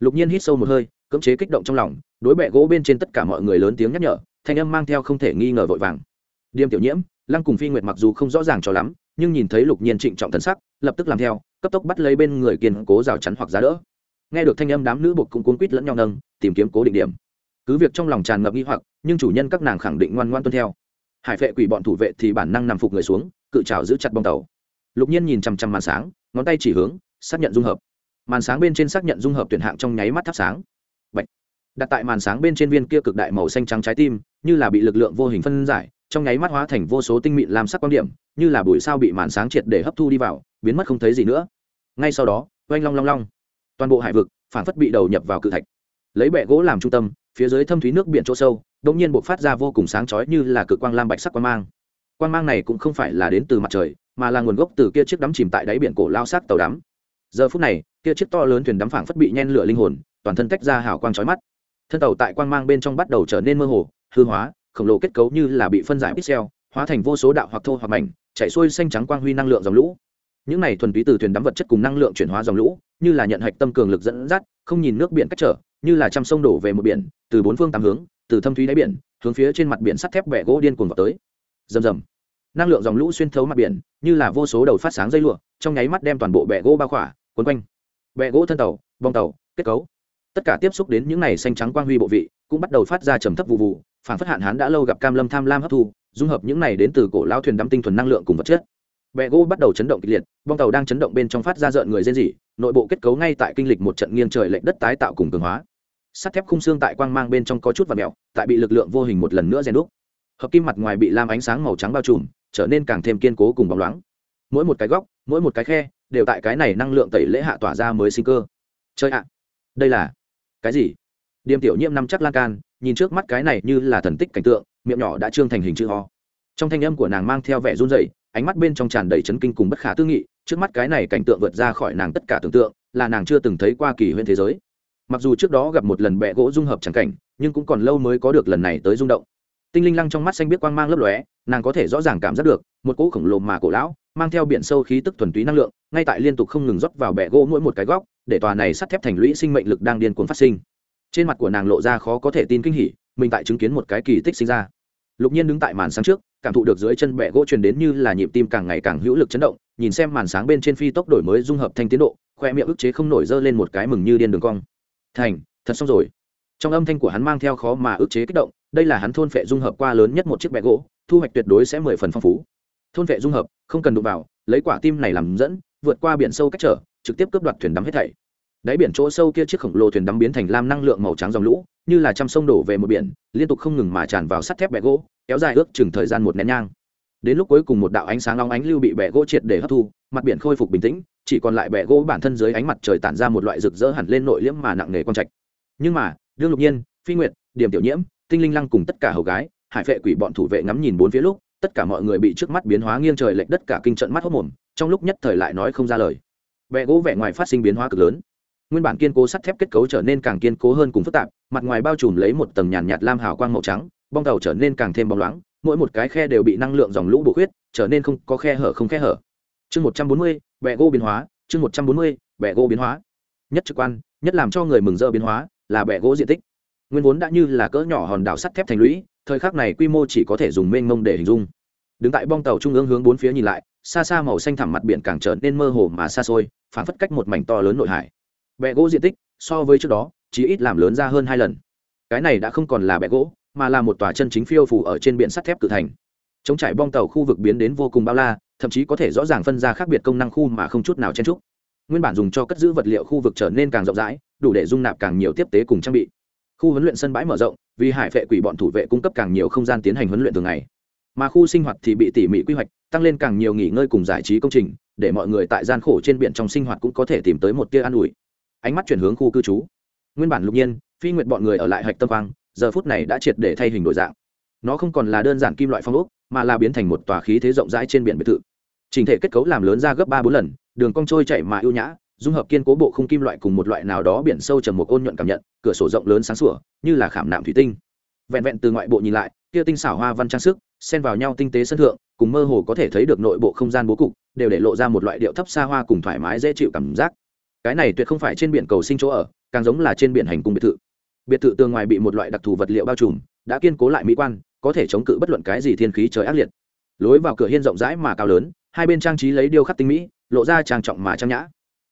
Lục nhiên hít sâu một hơi, cưỡng chế kích động trong lòng, đối bẹ gỗ bên trên tất cả mọi người lớn tiếng nhắc nhở, thanh âm mang theo không thể nghi ngờ vội vàng. Điềm tiểu nhiễm, lăng cùng phi nguyệt mặc dù không rõ ràng cho lắm, nhưng nhìn thấy lục nhiên trịnh trọng thân sắc, lập tức làm theo, cấp tốc bắt lấy bên người kiên cố rào chắn hoặc giá đỡ. Nghe được thanh âm đám nữ bột cũng cuốn quýt lẫn nhau nâng, tìm kiếm cố định điểm cứ việc trong lòng tràn ngập nghi hoặc, nhưng chủ nhân các nàng khẳng định ngoan ngoan tuân theo. Hải vệ quỷ bọn thủ vệ thì bản năng nằm phục người xuống, cự trào giữ chặt bong tàu. Lục nhiên nhìn chằm chằm màn sáng, ngón tay chỉ hướng, xác nhận dung hợp. Màn sáng bên trên xác nhận dung hợp tuyển hạng trong nháy mắt thắp sáng. Bạch. đặt tại màn sáng bên trên viên kia cực đại màu xanh trắng trái tim, như là bị lực lượng vô hình phân giải, trong nháy mắt hóa thành vô số tinh mịn làm sắc quan điểm, như là bụi sao bị màn sáng triệt để hấp thu đi vào, biến mất không thấy gì nữa. Ngay sau đó, oanh long long long. Toàn bộ hải vực phản phất bị đầu nhập vào cự thạch. Lấy bẹ gỗ làm trung tâm phía dưới thâm thúy nước biển chỗ sâu, đột nhiên bộc phát ra vô cùng sáng chói như là cực quang lam bạch sắc quang mang. Quang mang này cũng không phải là đến từ mặt trời, mà là nguồn gốc từ kia chiếc đắm chìm tại đáy biển cổ lao sát tàu đắm. Giờ phút này, kia chiếc to lớn thuyền đắm phảng phất bị nhen lửa linh hồn, toàn thân tách ra hào quang chói mắt. Thân tàu tại quang mang bên trong bắt đầu trở nên mơ hồ, hư hóa, khổng lồ kết cấu như là bị phân giải pixel, hóa thành vô số đạo hoặc thô hoặc mảnh chạy xuôi xanh trắng quang huy năng lượng dòng lũ. Những này thuần túy từ thuyền đắm vật chất cùng năng lượng chuyển hóa dòng lũ, như là nhận hạch tâm cường lực dẫn dắt, không nhìn nước biển cách trở như là trăm sông đổ về một biển, từ bốn phương tám hướng, từ thâm thúy đáy biển, hướng phía trên mặt biển sắt thép bẹ gỗ điên cuồng vào tới. Rầm rầm. Năng lượng dòng lũ xuyên thấu mặt biển, như là vô số đầu phát sáng dây lụa, trong nháy mắt đem toàn bộ bẹ gỗ bao khỏa quấn quanh. Bẹ gỗ thân tàu, bong tàu, kết cấu. Tất cả tiếp xúc đến những này xanh trắng quang huy bộ vị, cũng bắt đầu phát ra trầm thấp vụ vụ, phản phất hạn hán đã lâu gặp cam lâm tham lam hấp thu, dung hợp những này đến từ cổ lao thuyền đắm tinh thuần năng lượng cùng vật chất. Bẹ gỗ bắt đầu chấn động kịch liệt, bong tàu đang chấn động bên trong phát ra rợn người rên rỉ, nội bộ kết cấu ngay tại kinh lịch một trận nghiêng trời lệch đất tái tạo cùng cường hóa sắt thép khung xương tại quang mang bên trong có chút và mẹo, tại bị lực lượng vô hình một lần nữa rèn đúc. Hợp kim mặt ngoài bị lam ánh sáng màu trắng bao trùm, trở nên càng thêm kiên cố cùng bóng loáng. Mỗi một cái góc, mỗi một cái khe, đều tại cái này năng lượng tẩy lễ hạ tỏa ra mới sinh cơ. Chơi ạ, đây là cái gì? Điềm tiểu nhiễm năm chắc lan can, nhìn trước mắt cái này như là thần tích cảnh tượng, miệng nhỏ đã trương thành hình chữ ho trong thanh âm của nàng mang theo vẻ run rẩy, ánh mắt bên trong tràn đầy chấn kinh cùng bất khả tư nghị, trước mắt cái này cảnh tượng vượt ra khỏi nàng tất cả tưởng tượng, là nàng chưa từng thấy qua kỳ huyễn thế giới mặc dù trước đó gặp một lần bẹ gỗ dung hợp chẳng cảnh, nhưng cũng còn lâu mới có được lần này tới rung động. Tinh linh lăng trong mắt xanh biết quang mang lấp lóe, nàng có thể rõ ràng cảm giác được, một cỗ khổng lồ mà cổ lão, mang theo biển sâu khí tức thuần túy năng lượng, ngay tại liên tục không ngừng rót vào bẹ gỗ mỗi một cái góc, để tòa này sắt thép thành lũy sinh mệnh lực đang điên cuồng phát sinh. Trên mặt của nàng lộ ra khó có thể tin kinh hỉ, mình tại chứng kiến một cái kỳ tích sinh ra. Lục nhiên đứng tại màn sáng trước, cảm thụ được dưới chân bẹ gỗ truyền đến như là nhịp tim càng ngày càng hữu lực chấn động, nhìn xem màn sáng bên trên phi tốc đổi mới dung hợp thanh tiến độ, khoe miệng ức chế không nổi dơ lên một cái mừng như điên đường cong thành, thật xong rồi. Trong âm thanh của hắn mang theo khó mà ức chế kích động, đây là hắn thôn phệ dung hợp qua lớn nhất một chiếc bẹ gỗ, thu hoạch tuyệt đối sẽ mười phần phong phú. Thôn phệ dung hợp, không cần đụng vào, lấy quả tim này làm dẫn, vượt qua biển sâu cách trở, trực tiếp cướp đoạt thuyền đắm hết thảy. Đáy biển chỗ sâu kia chiếc khổng lồ thuyền đắm biến thành lam năng lượng màu trắng dòng lũ, như là trăm sông đổ về một biển, liên tục không ngừng mà tràn vào sắt thép bẹ gỗ, kéo dài ước chừng thời gian một nén nhang. Đến lúc cuối cùng một đạo ánh sáng long ánh lưu bị bẹ gỗ triệt để hấp thu mặt biển khôi phục bình tĩnh, chỉ còn lại bẹ gỗ bản thân dưới ánh mặt trời tản ra một loại rực rỡ hẳn lên nội liễm mà nặng nề quang trạch. Nhưng mà, đương lục nhiên, phi nguyệt điểm tiểu nhiễm, tinh linh lăng cùng tất cả hầu gái, hải vệ quỷ bọn thủ vệ ngắm nhìn bốn phía lúc, tất cả mọi người bị trước mắt biến hóa nghiêng trời lệch đất cả kinh trận mắt hốc mồm, trong lúc nhất thời lại nói không ra lời. Bẹ gỗ vẻ ngoài phát sinh biến hóa cực lớn. Nguyên bản kiên cố sắt thép kết cấu trở nên càng kiên cố hơn cùng phức tạp, mặt ngoài bao trùm lấy một tầng nhàn nhạt lam hào quang màu trắng, bong tàu trở nên càng thêm bóng loáng, mỗi một cái khe đều bị năng lượng dòng lũ bổ khuyết, trở nên không có khe hở không khe hở chương một trăm bốn mươi, bẹ gỗ biến hóa, chương một trăm bốn mươi, bẹ gỗ biến hóa. Nhất trực quan, nhất làm cho người mừng rỡ biến hóa, là bẹ gỗ diện tích. Nguyên vốn đã như là cỡ nhỏ hòn đảo sắt thép thành lũy, thời khắc này quy mô chỉ có thể dùng mênh mông để hình dung. Đứng tại bong tàu trung ương hướng bốn phía nhìn lại, xa xa màu xanh thẳm mặt biển càng trở nên mơ hồ mà xa xôi phản phất cách một mảnh to lớn nội hải. Bẹ gỗ diện tích, so với trước đó, chỉ ít làm lớn ra hơn hai lần. Cái này đã không còn là bẹ gỗ, mà là một tòa chân chính phiêu phủ ở trên biển sắt thép cự thành. Chống trải bong tàu khu vực biến đến vô cùng bao la thậm chí có thể rõ ràng phân ra khác biệt công năng khu mà không chút nào chen trúc nguyên bản dùng cho cất giữ vật liệu khu vực trở nên càng rộng rãi, đủ để dung nạp càng nhiều tiếp tế cùng trang bị. Khu huấn luyện sân bãi mở rộng, vì hải vệ quỷ bọn thủ vệ cung cấp càng nhiều không gian tiến hành huấn luyện thường ngày. Mà khu sinh hoạt thì bị tỉ mỉ quy hoạch, tăng lên càng nhiều nghỉ ngơi cùng giải trí công trình, để mọi người tại gian khổ trên biển trong sinh hoạt cũng có thể tìm tới một tia an ủi. Ánh mắt chuyển hướng khu cư trú. Nguyên bản lục nhiên, phi nguyện bọn người ở lại hạch tâm quang, giờ phút này đã triệt để thay hình đổi dạng. Nó không còn là đơn giản kim loại phong ốc mà là biến thành một tòa khí thế rộng rãi trên biển biệt thự. Trình thể kết cấu làm lớn ra gấp ba bốn lần, đường cong trôi chạy mà ưu nhã, dung hợp kiên cố bộ khung kim loại cùng một loại nào đó biển sâu trầm một ôn nhuận cảm nhận, cửa sổ rộng lớn sáng sủa, như là khảm nạm thủy tinh. Vẹn vẹn từ ngoại bộ nhìn lại, kia tinh xảo hoa văn trang sức, xen vào nhau tinh tế sân thượng, cùng mơ hồ có thể thấy được nội bộ không gian bố cục, đều để lộ ra một loại điệu thấp xa hoa cùng thoải mái dễ chịu cảm giác. Cái này tuyệt không phải trên biển cầu sinh chỗ ở, càng giống là trên biển hành cung biệt thự. Biệt thự tường ngoài bị một loại đặc thù vật liệu bao trùm, đã kiên cố lại mỹ quan có thể chống cự bất luận cái gì thiên khí trời ác liệt. Lối vào cửa hiên rộng rãi mà cao lớn, hai bên trang trí lấy điêu khắc tinh mỹ, lộ ra trang trọng mà trang nhã.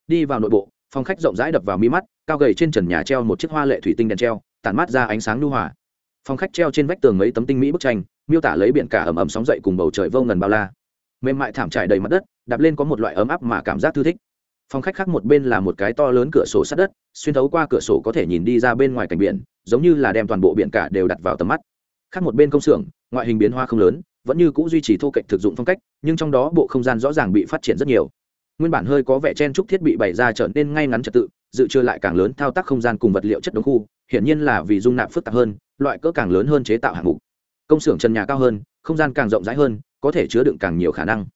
Đi vào nội bộ, phòng khách rộng rãi đập vào mi mắt, cao gầy trên trần nhà treo một chiếc hoa lệ thủy tinh đèn treo, tản mát ra ánh sáng nhu hòa. Phòng khách treo trên vách tường mấy tấm tinh mỹ bức tranh, miêu tả lấy biển cả ầm ầm sóng dậy cùng bầu trời vô ngần bao la. Mềm mại thảm trải đầy mặt đất, đạp lên có một loại ấm áp mà cảm giác thư thích. Phòng khách khác một bên là một cái to lớn cửa sổ sát đất, xuyên thấu qua cửa sổ có thể nhìn đi ra bên ngoài cảnh biển, giống như là đem toàn bộ biển cả đều đặt vào tầm mắt khác một bên công xưởng, ngoại hình biến hoa không lớn, vẫn như c ũ duy trì thô cạnh thực dụng phong cách, nhưng trong đó bộ không gian rõ ràng bị phát triển rất nhiều. Nguyên bản hơi có vẻ chen trúc thiết bị bày ra trở nên ngay ngắn trật tự, dự trưa lại càng lớn thao tác không gian cùng vật liệu chất đống khu, hiển nhiên là vì dung nạp phức tạp hơn, loại cỡ càng lớn hơn chế tạo hạng mục. Công xưởng trần nhà cao hơn, không gian càng rộng rãi hơn, có thể chứa đựng càng nhiều khả năng.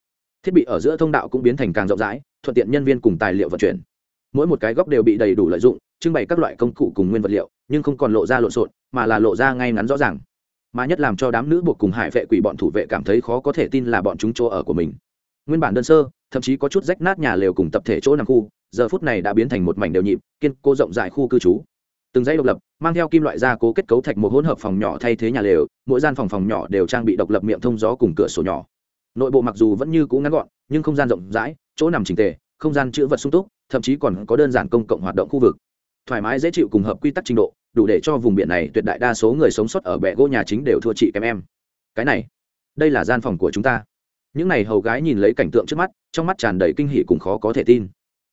Thiết bị ở giữa thông đạo cũng biến thành càng rộng rãi, thuận tiện nhân viên cùng tài liệu vận chuyển. Mỗi một cái góc đều bị đầy đủ lợi dụng, trưng bày các loại công cụ cùng nguyên vật liệu, nhưng không còn lộ ra lộn xộn, mà là lộ ra ngay ngắn rõ ràng mà nhất làm cho đám nữ buộc cùng hải vệ quỷ bọn thủ vệ cảm thấy khó có thể tin là bọn chúng chỗ ở của mình. Nguyên bản đơn sơ, thậm chí có chút rách nát nhà lều cùng tập thể chỗ nằm khu, giờ phút này đã biến thành một mảnh đều nhịp, kiên cố rộng rãi khu cư trú. Từng dãy độc lập, mang theo kim loại gia cố kết cấu thạch một hỗn hợp phòng nhỏ thay thế nhà lều, mỗi gian phòng phòng nhỏ đều trang bị độc lập miệng thông gió cùng cửa sổ nhỏ. Nội bộ mặc dù vẫn như cũ ngắn gọn, nhưng không gian rộng rãi, chỗ nằm trình tề, không gian chữ vật sung túc, thậm chí còn có đơn giản công cộng hoạt động khu vực thoải mái dễ chịu cùng hợp quy tắc trình độ, đủ để cho vùng biển này tuyệt đại đa số người sống sót ở bệ gỗ nhà chính đều thua chị kém em. Cái này, đây là gian phòng của chúng ta. Những n à y hầu gái nhìn lấy cảnh tượng trước mắt, trong mắt tràn đầy kinh hỉ cùng khó có thể tin.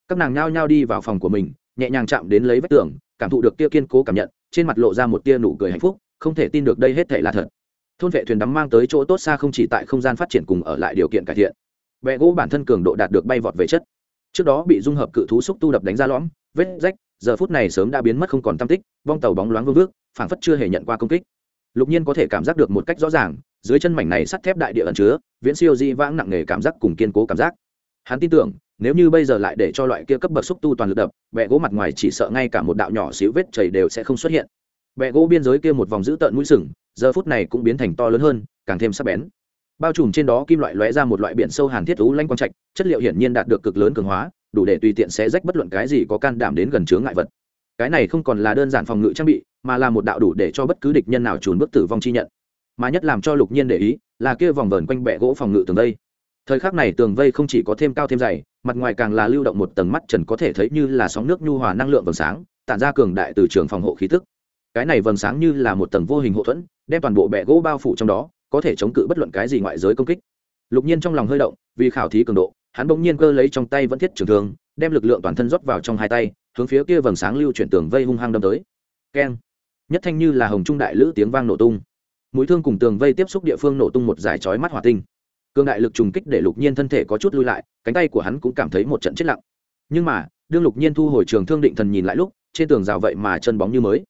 Các nàng nhao nhao đi vào phòng của mình, nhẹ nhàng chạm đến lấy vách tường, cảm thụ được tia kiên cố cảm nhận, trên mặt lộ ra một tia nụ cười hạnh phúc, không thể tin được đây hết thể là thật. Thôn vệ thuyền đắm mang tới chỗ tốt xa không chỉ tại không gian phát triển cùng ở lại điều kiện cải thiện. Bẹ gỗ bản thân cường độ đạt được bay vọt về chất. Trước đó bị dung hợp cự thú xúc tu đập đánh ra lõm, vết rách giờ phút này sớm đã biến mất không còn tam tích, vong tàu bóng loáng vương vước, phảng phất chưa hề nhận qua công kích. Lục nhiên có thể cảm giác được một cách rõ ràng, dưới chân mảnh này sắt thép đại địa ẩn chứa, viễn siêu di vãng nặng nề cảm giác cùng kiên cố cảm giác. Hắn tin tưởng, nếu như bây giờ lại để cho loại kia cấp bậc xúc tu toàn lực đập bẹ gỗ mặt ngoài chỉ sợ ngay cả một đạo nhỏ xíu vết chảy đều sẽ không xuất hiện. Bẹ gỗ biên giới kia một vòng giữ tợn mũi sừng, giờ phút này cũng biến thành to lớn hơn, càng thêm sắc bén. Bao trùm trên đó kim loại lóe ra một loại biển sâu hàn thiết thú lanh quang trạch, chất liệu hiển nhiên đạt được cực lớn cường hóa đủ để tùy tiện xé rách bất luận cái gì có can đảm đến gần chướng ngại vật. Cái này không còn là đơn giản phòng ngự trang bị, mà là một đạo đủ để cho bất cứ địch nhân nào trùn bước tử vong chi nhận. Mà nhất làm cho lục nhiên để ý, là kia vòng vờn quanh bẹ gỗ phòng ngự tường vây. Thời khắc này tường vây không chỉ có thêm cao thêm dày, mặt ngoài càng là lưu động một tầng mắt trần có thể thấy như là sóng nước nhu hòa năng lượng vầng sáng, tản ra cường đại từ trường phòng hộ khí tức. Cái này vầng sáng như là một tầng vô hình hộ thuẫn, đem toàn bộ bẹ gỗ bao phủ trong đó, có thể chống cự bất luận cái gì ngoại giới công kích. Lục nhiên trong lòng hơi động, vì khảo thí cường độ hắn bỗng nhiên cơ lấy trong tay vẫn thiết trường thương, đem lực lượng toàn thân rót vào trong hai tay, hướng phía kia vầng sáng lưu chuyển tường vây hung hăng đâm tới. Keng. Nhất thanh như là hồng trung đại lữ tiếng vang nổ tung. Mũi thương cùng tường vây tiếp xúc địa phương nổ tung một giải chói mắt hỏa tinh. Cương đại lực trùng kích để lục nhiên thân thể có chút lui lại, cánh tay của hắn cũng cảm thấy một trận chết lặng. Nhưng mà, đương lục nhiên thu hồi trường thương định thần nhìn lại lúc, trên tường rào vậy mà chân bóng như mới.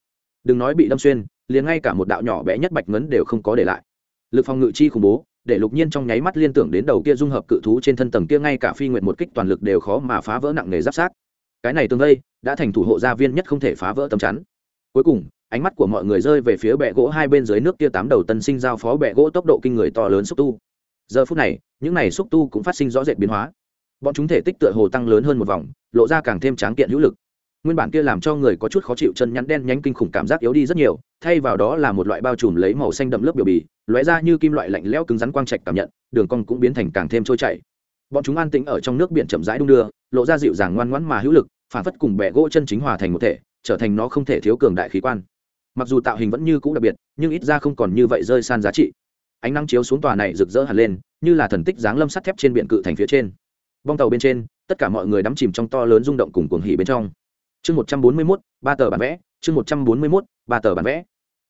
Đừng nói bị đâm xuyên, liền ngay cả một đạo nhỏ bé nhất bạch ngấn đều không có để lại. Lực phòng ngự chi khủng bố để lục nhiên trong nháy mắt liên tưởng đến đầu kia dung hợp cự thú trên thân tầng kia ngay cả phi nguyện một kích toàn lực đều khó mà phá vỡ nặng nề giáp sát. Cái này tương vây, đã thành thủ hộ gia viên nhất không thể phá vỡ tầm chắn. Cuối cùng, ánh mắt của mọi người rơi về phía bệ gỗ hai bên dưới nước kia tám đầu tân sinh giao phó bệ gỗ tốc độ kinh người to lớn xúc tu. Giờ phút này, những này xúc tu cũng phát sinh rõ rệt biến hóa. Bọn chúng thể tích tựa hồ tăng lớn hơn một vòng, lộ ra càng thêm tráng kiện hữu lực nguyên bản kia làm cho người có chút khó chịu chân nhắn đen nhánh kinh khủng cảm giác yếu đi rất nhiều, thay vào đó là một loại bao trùm lấy màu xanh đậm lớp biểu bì, lóe ra như kim loại lạnh lẽo cứng rắn quang trạch cảm nhận, đường cong cũng biến thành càng thêm trôi chảy. Bọn chúng an tĩnh ở trong nước biển chậm rãi đung đưa, lộ ra dịu dàng ngoan ngoãn mà hữu lực, phản phất cùng bẹ gỗ chân chính hòa thành một thể, trở thành nó không thể thiếu cường đại khí quan. Mặc dù tạo hình vẫn như cũ đặc biệt, nhưng ít ra không còn như vậy rơi san giá trị. Ánh nắng chiếu xuống tòa này rực rỡ hẳn lên, như là thần tích dáng lâm sắt thép trên biển cự thành phía trên. Bong tàu bên trên, tất cả mọi người đắm chìm trong to lớn rung động cùng cuồng hỉ bên trong chương một trăm bốn mươi mốt, ba tờ bản vẽ, chương một trăm bốn mươi mốt, ba tờ bản vẽ.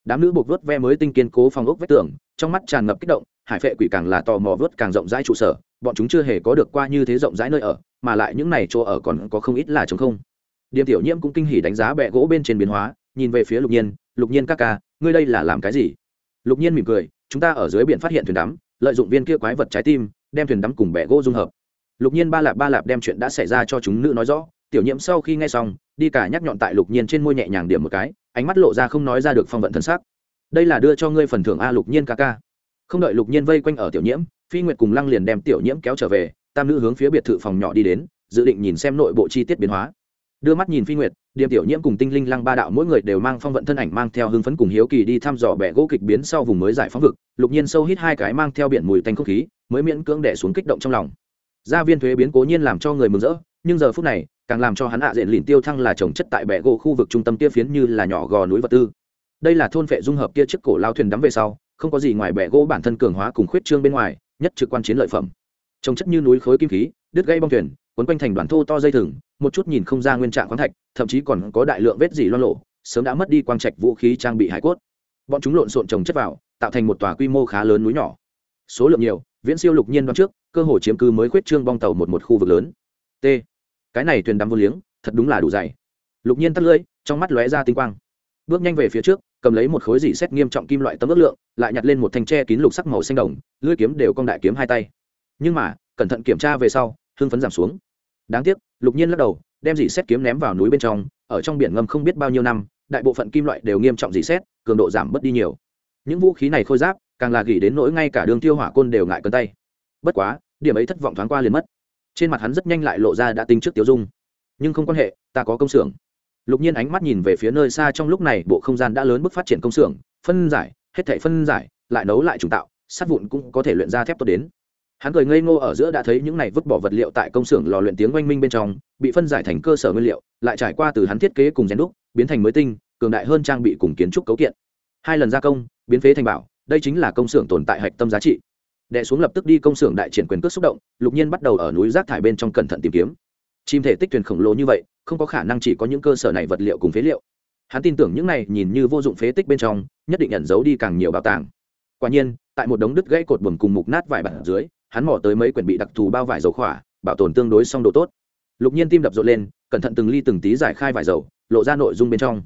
Đám nữ buộc vớt ve mới tinh kiên cố phòng ốc vách tường, trong mắt tràn ngập kích động, hải phệ quỷ càng là tò mò vớt càng rộng rãi trụ sở, bọn chúng chưa hề có được qua như thế rộng rãi nơi ở, mà lại những này chỗ ở còn có không ít là chống không. Điềm tiểu nhiễm cũng kinh hỉ đánh giá bẹ gỗ bên trên biến hóa, nhìn về phía lục nhiên lục nhiên các ca, ngươi đây là làm cái gì? Lục nhiên mỉm cười, chúng ta ở dưới biển phát hiện thuyền đắm, lợi dụng viên kia quái vật trái tim, đem thuyền đắm cùng bẹ gỗ dung hợp. Lục nhiên ba lạp ba lạp đem chuyện đã xảy ra cho chúng nữ nói rõ tiểu nhiễm sau khi nghe xong, đi cả nhắc nhọn tại lục nhiên trên môi nhẹ nhàng điểm một cái, ánh mắt lộ ra không nói ra được phong vận thân xác đây là đưa cho ngươi phần thưởng a lục nhiên ca ca. Không đợi lục nhiên vây quanh ở tiểu nhiễm, phi nguyệt cùng lăng liền đem tiểu nhiễm kéo trở về, tam nữ hướng phía biệt thự phòng nhỏ đi đến, dự định nhìn xem nội bộ chi tiết biến hóa. Đưa mắt nhìn phi nguyệt, điềm tiểu nhiễm cùng tinh linh lăng ba đạo mỗi người đều mang phong vận thân ảnh mang theo hưng phấn cùng hiếu kỳ đi thăm dò bẻ gỗ kịch biến sau vùng mới giải phóng vực. Lục nhiên sâu hít hai cái mang theo biển mùi tanh không khí, mới miễn cưỡng đẻ xuống kích động trong lòng. Gia viên thuế biến cố nhiên làm cho người mừng rỡ, nhưng giờ phút này càng làm cho hắn hạ diện lìn tiêu thăng là trồng chất tại bệ gỗ khu vực trung tâm kia phiến như là nhỏ gò núi vật tư. Đây là thôn vệ dung hợp kia chiếc cổ lao thuyền đắm về sau, không có gì ngoài bệ gỗ bản thân cường hóa cùng khuyết trương bên ngoài, nhất trực quan chiến lợi phẩm. Trồng chất như núi khối kim khí, đứt gây bong thuyền quấn quanh thành đoàn thô to dây thừng, một chút nhìn không ra nguyên trạng khoáng thạch, thậm chí còn có đại lượng vết dỉ loan lộ sớm đã mất đi quang trạch vũ khí trang bị hải cốt. Bọn chúng lộn xộn trồng chất vào, tạo thành một tòa quy mô khá lớn núi nhỏ. Số lượng nhiều, viễn siêu lục nhiên đoán trước, cơ hồ chiếm cứ mới khuyết trương bong tàu một một khu vực lớn. T cái này thuyền đắm vô liếng, thật đúng là đủ dày. Lục nhiên tắt lưỡi, trong mắt lóe ra tinh quang. Bước nhanh về phía trước, cầm lấy một khối dị xét nghiêm trọng kim loại tấm ước lượng, lại nhặt lên một thanh tre kín lục sắc màu xanh đồng, lưỡi kiếm đều cong đại kiếm hai tay. Nhưng mà, cẩn thận kiểm tra về sau, hưng phấn giảm xuống. Đáng tiếc, lục nhiên lắc đầu, đem dị xét kiếm ném vào núi bên trong, ở trong biển ngầm không biết bao nhiêu năm, đại bộ phận kim loại đều nghiêm trọng dị xét, cường độ giảm bớt đi nhiều. Những vũ khí này khôi giáp, càng là gỉ đến nỗi ngay cả đường tiêu hỏa côn đều ngại cơn tay. Bất quá, điểm ấy thất vọng thoáng qua liền mất trên mặt hắn rất nhanh lại lộ ra đã tính trước tiêu dung. Nhưng không quan hệ, ta có công xưởng. Lục nhiên ánh mắt nhìn về phía nơi xa trong lúc này, bộ không gian đã lớn bước phát triển công xưởng, phân giải, hết thể phân giải, lại nấu lại trùng tạo, sắt vụn cũng có thể luyện ra thép tốt đến. Hắn cười ngây ngô ở giữa đã thấy những này vứt bỏ vật liệu tại công xưởng lò luyện tiếng oanh minh bên trong, bị phân giải thành cơ sở nguyên liệu, lại trải qua từ hắn thiết kế cùng rèn đúc, biến thành mới tinh, cường đại hơn trang bị cùng kiến trúc cấu kiện. Hai lần gia công, biến phế thành bảo, đây chính là công xưởng tồn tại hạch tâm giá trị đệ xuống lập tức đi công xưởng đại triển quyền cước xúc động, lục nhiên bắt đầu ở núi rác thải bên trong cẩn thận tìm kiếm. Chim thể tích thuyền khổng lồ như vậy, không có khả năng chỉ có những cơ sở này vật liệu cùng phế liệu. Hắn tin tưởng những này nhìn như vô dụng phế tích bên trong, nhất định ẩn giấu đi càng nhiều bảo tàng. Quả nhiên, tại một đống đứt gãy cột buồm cùng mục nát vải bản dưới, hắn mò tới mấy quyển bị đặc thù bao vải dầu khỏa, bảo tồn tương đối song độ tốt. Lục nhiên tim đập rộn lên, cẩn thận từng ly từng tí giải khai vải dầu, lộ ra nội dung bên trong.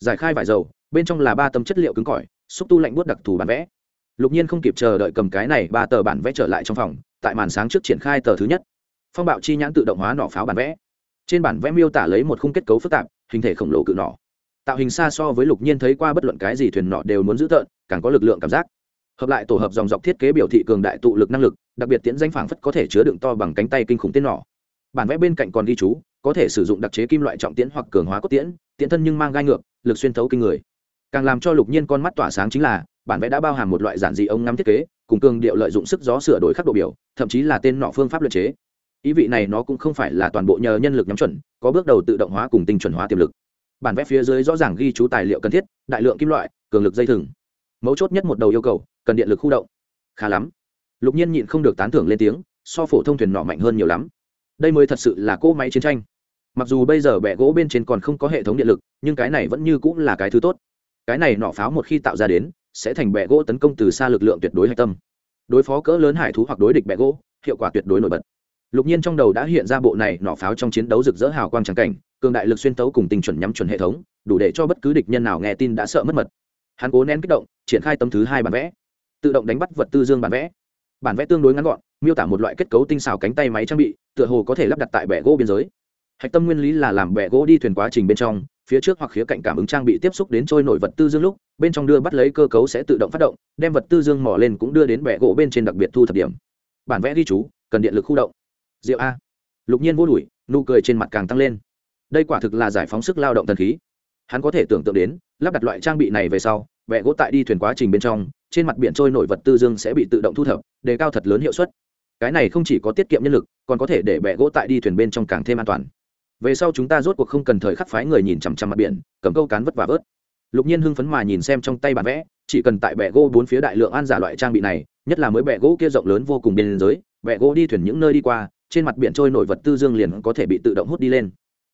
Giải khai vải dầu, bên trong là ba tấm chất liệu cứng cỏi, xúc tu lạnh buốt đặc thù bản vẽ lục nhiên không kịp chờ đợi cầm cái này ba tờ bản vẽ trở lại trong phòng, tại màn sáng trước triển khai tờ thứ nhất. Phong bạo chi nhãn tự động hóa nỏ pháo bản vẽ. Trên bản vẽ miêu tả lấy một khung kết cấu phức tạp, hình thể khổng lồ cự nỏ tạo hình xa so với lục nhiên thấy qua bất luận cái gì thuyền nọ đều muốn giữ tợn, càng có lực lượng cảm giác. Hợp lại tổ hợp dòng dọc thiết kế biểu thị cường đại tụ lực năng lực, đặc biệt tiễn danh phảng phất có thể chứa đựng to bằng cánh tay kinh khủng tên nỏ bản vẽ bên cạnh còn ghi chú, có thể sử dụng đặc chế kim loại trọng tiễn hoặc cường hóa cốt tiễn tiễn thân nhưng mang gai ngược, lực xuyên thấu kinh người. Càng làm cho lục nhiên con mắt tỏa sáng chính là bản vẽ đã bao hàm một loại giản dị ông ngắm thiết kế, cùng cường điệu lợi dụng sức gió sửa đổi khắc độ biểu, thậm chí là tên nọ phương pháp luật chế. Ý vị này nó cũng không phải là toàn bộ nhờ nhân lực nhắm chuẩn, có bước đầu tự động hóa cùng tinh chuẩn hóa tiềm lực. Bản vẽ phía dưới rõ ràng ghi chú tài liệu cần thiết, đại lượng kim loại, cường lực dây thừng. Mấu chốt nhất một đầu yêu cầu, cần điện lực khu động. Khá lắm. Lục nhiên nhịn không được tán thưởng lên tiếng, so phổ thông thuyền nọ mạnh hơn nhiều lắm. Đây mới thật sự là cỗ máy chiến tranh. Mặc dù bây giờ bẹ gỗ bên trên còn không có hệ thống điện lực, nhưng cái này vẫn như cũng là cái thứ tốt. Cái này nọ pháo một khi tạo ra đến sẽ thành bẹ gỗ tấn công từ xa lực lượng tuyệt đối hạch tâm. Đối phó cỡ lớn hải thú hoặc đối địch bẹ gỗ, hiệu quả tuyệt đối nổi bật. Lục nhiên trong đầu đã hiện ra bộ này nỏ pháo trong chiến đấu rực rỡ hào quang trắng cảnh, cường đại lực xuyên tấu cùng tình chuẩn nhắm chuẩn hệ thống, đủ để cho bất cứ địch nhân nào nghe tin đã sợ mất mật. Hắn cố nén kích động, triển khai tấm thứ hai bản vẽ. Tự động đánh bắt vật tư dương bản vẽ. Bản vẽ tương đối ngắn gọn, miêu tả một loại kết cấu tinh xảo cánh tay máy trang bị, tựa hồ có thể lắp đặt tại bệ gỗ biên giới. Hạch tâm nguyên lý là làm bệ gỗ đi thuyền quá trình bên trong phía trước hoặc khía cạnh cảm ứng trang bị tiếp xúc đến trôi nổi vật tư dương lúc, bên trong đưa bắt lấy cơ cấu sẽ tự động phát động, đem vật tư dương mỏ lên cũng đưa đến bệ gỗ bên trên đặc biệt thu thập điểm. Bản vẽ ghi chú, cần điện lực khu động. Diệu a. Lục nhiên vô đùi nụ cười trên mặt càng tăng lên. Đây quả thực là giải phóng sức lao động thần khí. Hắn có thể tưởng tượng đến, lắp đặt loại trang bị này về sau vẽ gỗ tại đi thuyền quá trình bên trong, trên mặt biển trôi nổi vật tư dương sẽ bị tự động thu thập, đề cao thật lớn hiệu suất. Cái này không chỉ có tiết kiệm nhân lực, còn có thể để bẹ gỗ tại đi thuyền bên trong càng thêm an toàn về sau chúng ta rốt cuộc không cần thời khắc phái người nhìn chằm chằm mặt biển, cầm câu cán vất vả vớt. Lục nhiên hưng phấn mà nhìn xem trong tay bản vẽ, chỉ cần tại bẹ gỗ bốn phía đại lượng an giả loại trang bị này, nhất là mới bẹ gỗ kia rộng lớn vô cùng biên giới bẹ gỗ đi thuyền những nơi đi qua, trên mặt biển trôi nổi vật tư dương liền có thể bị tự động hút đi lên.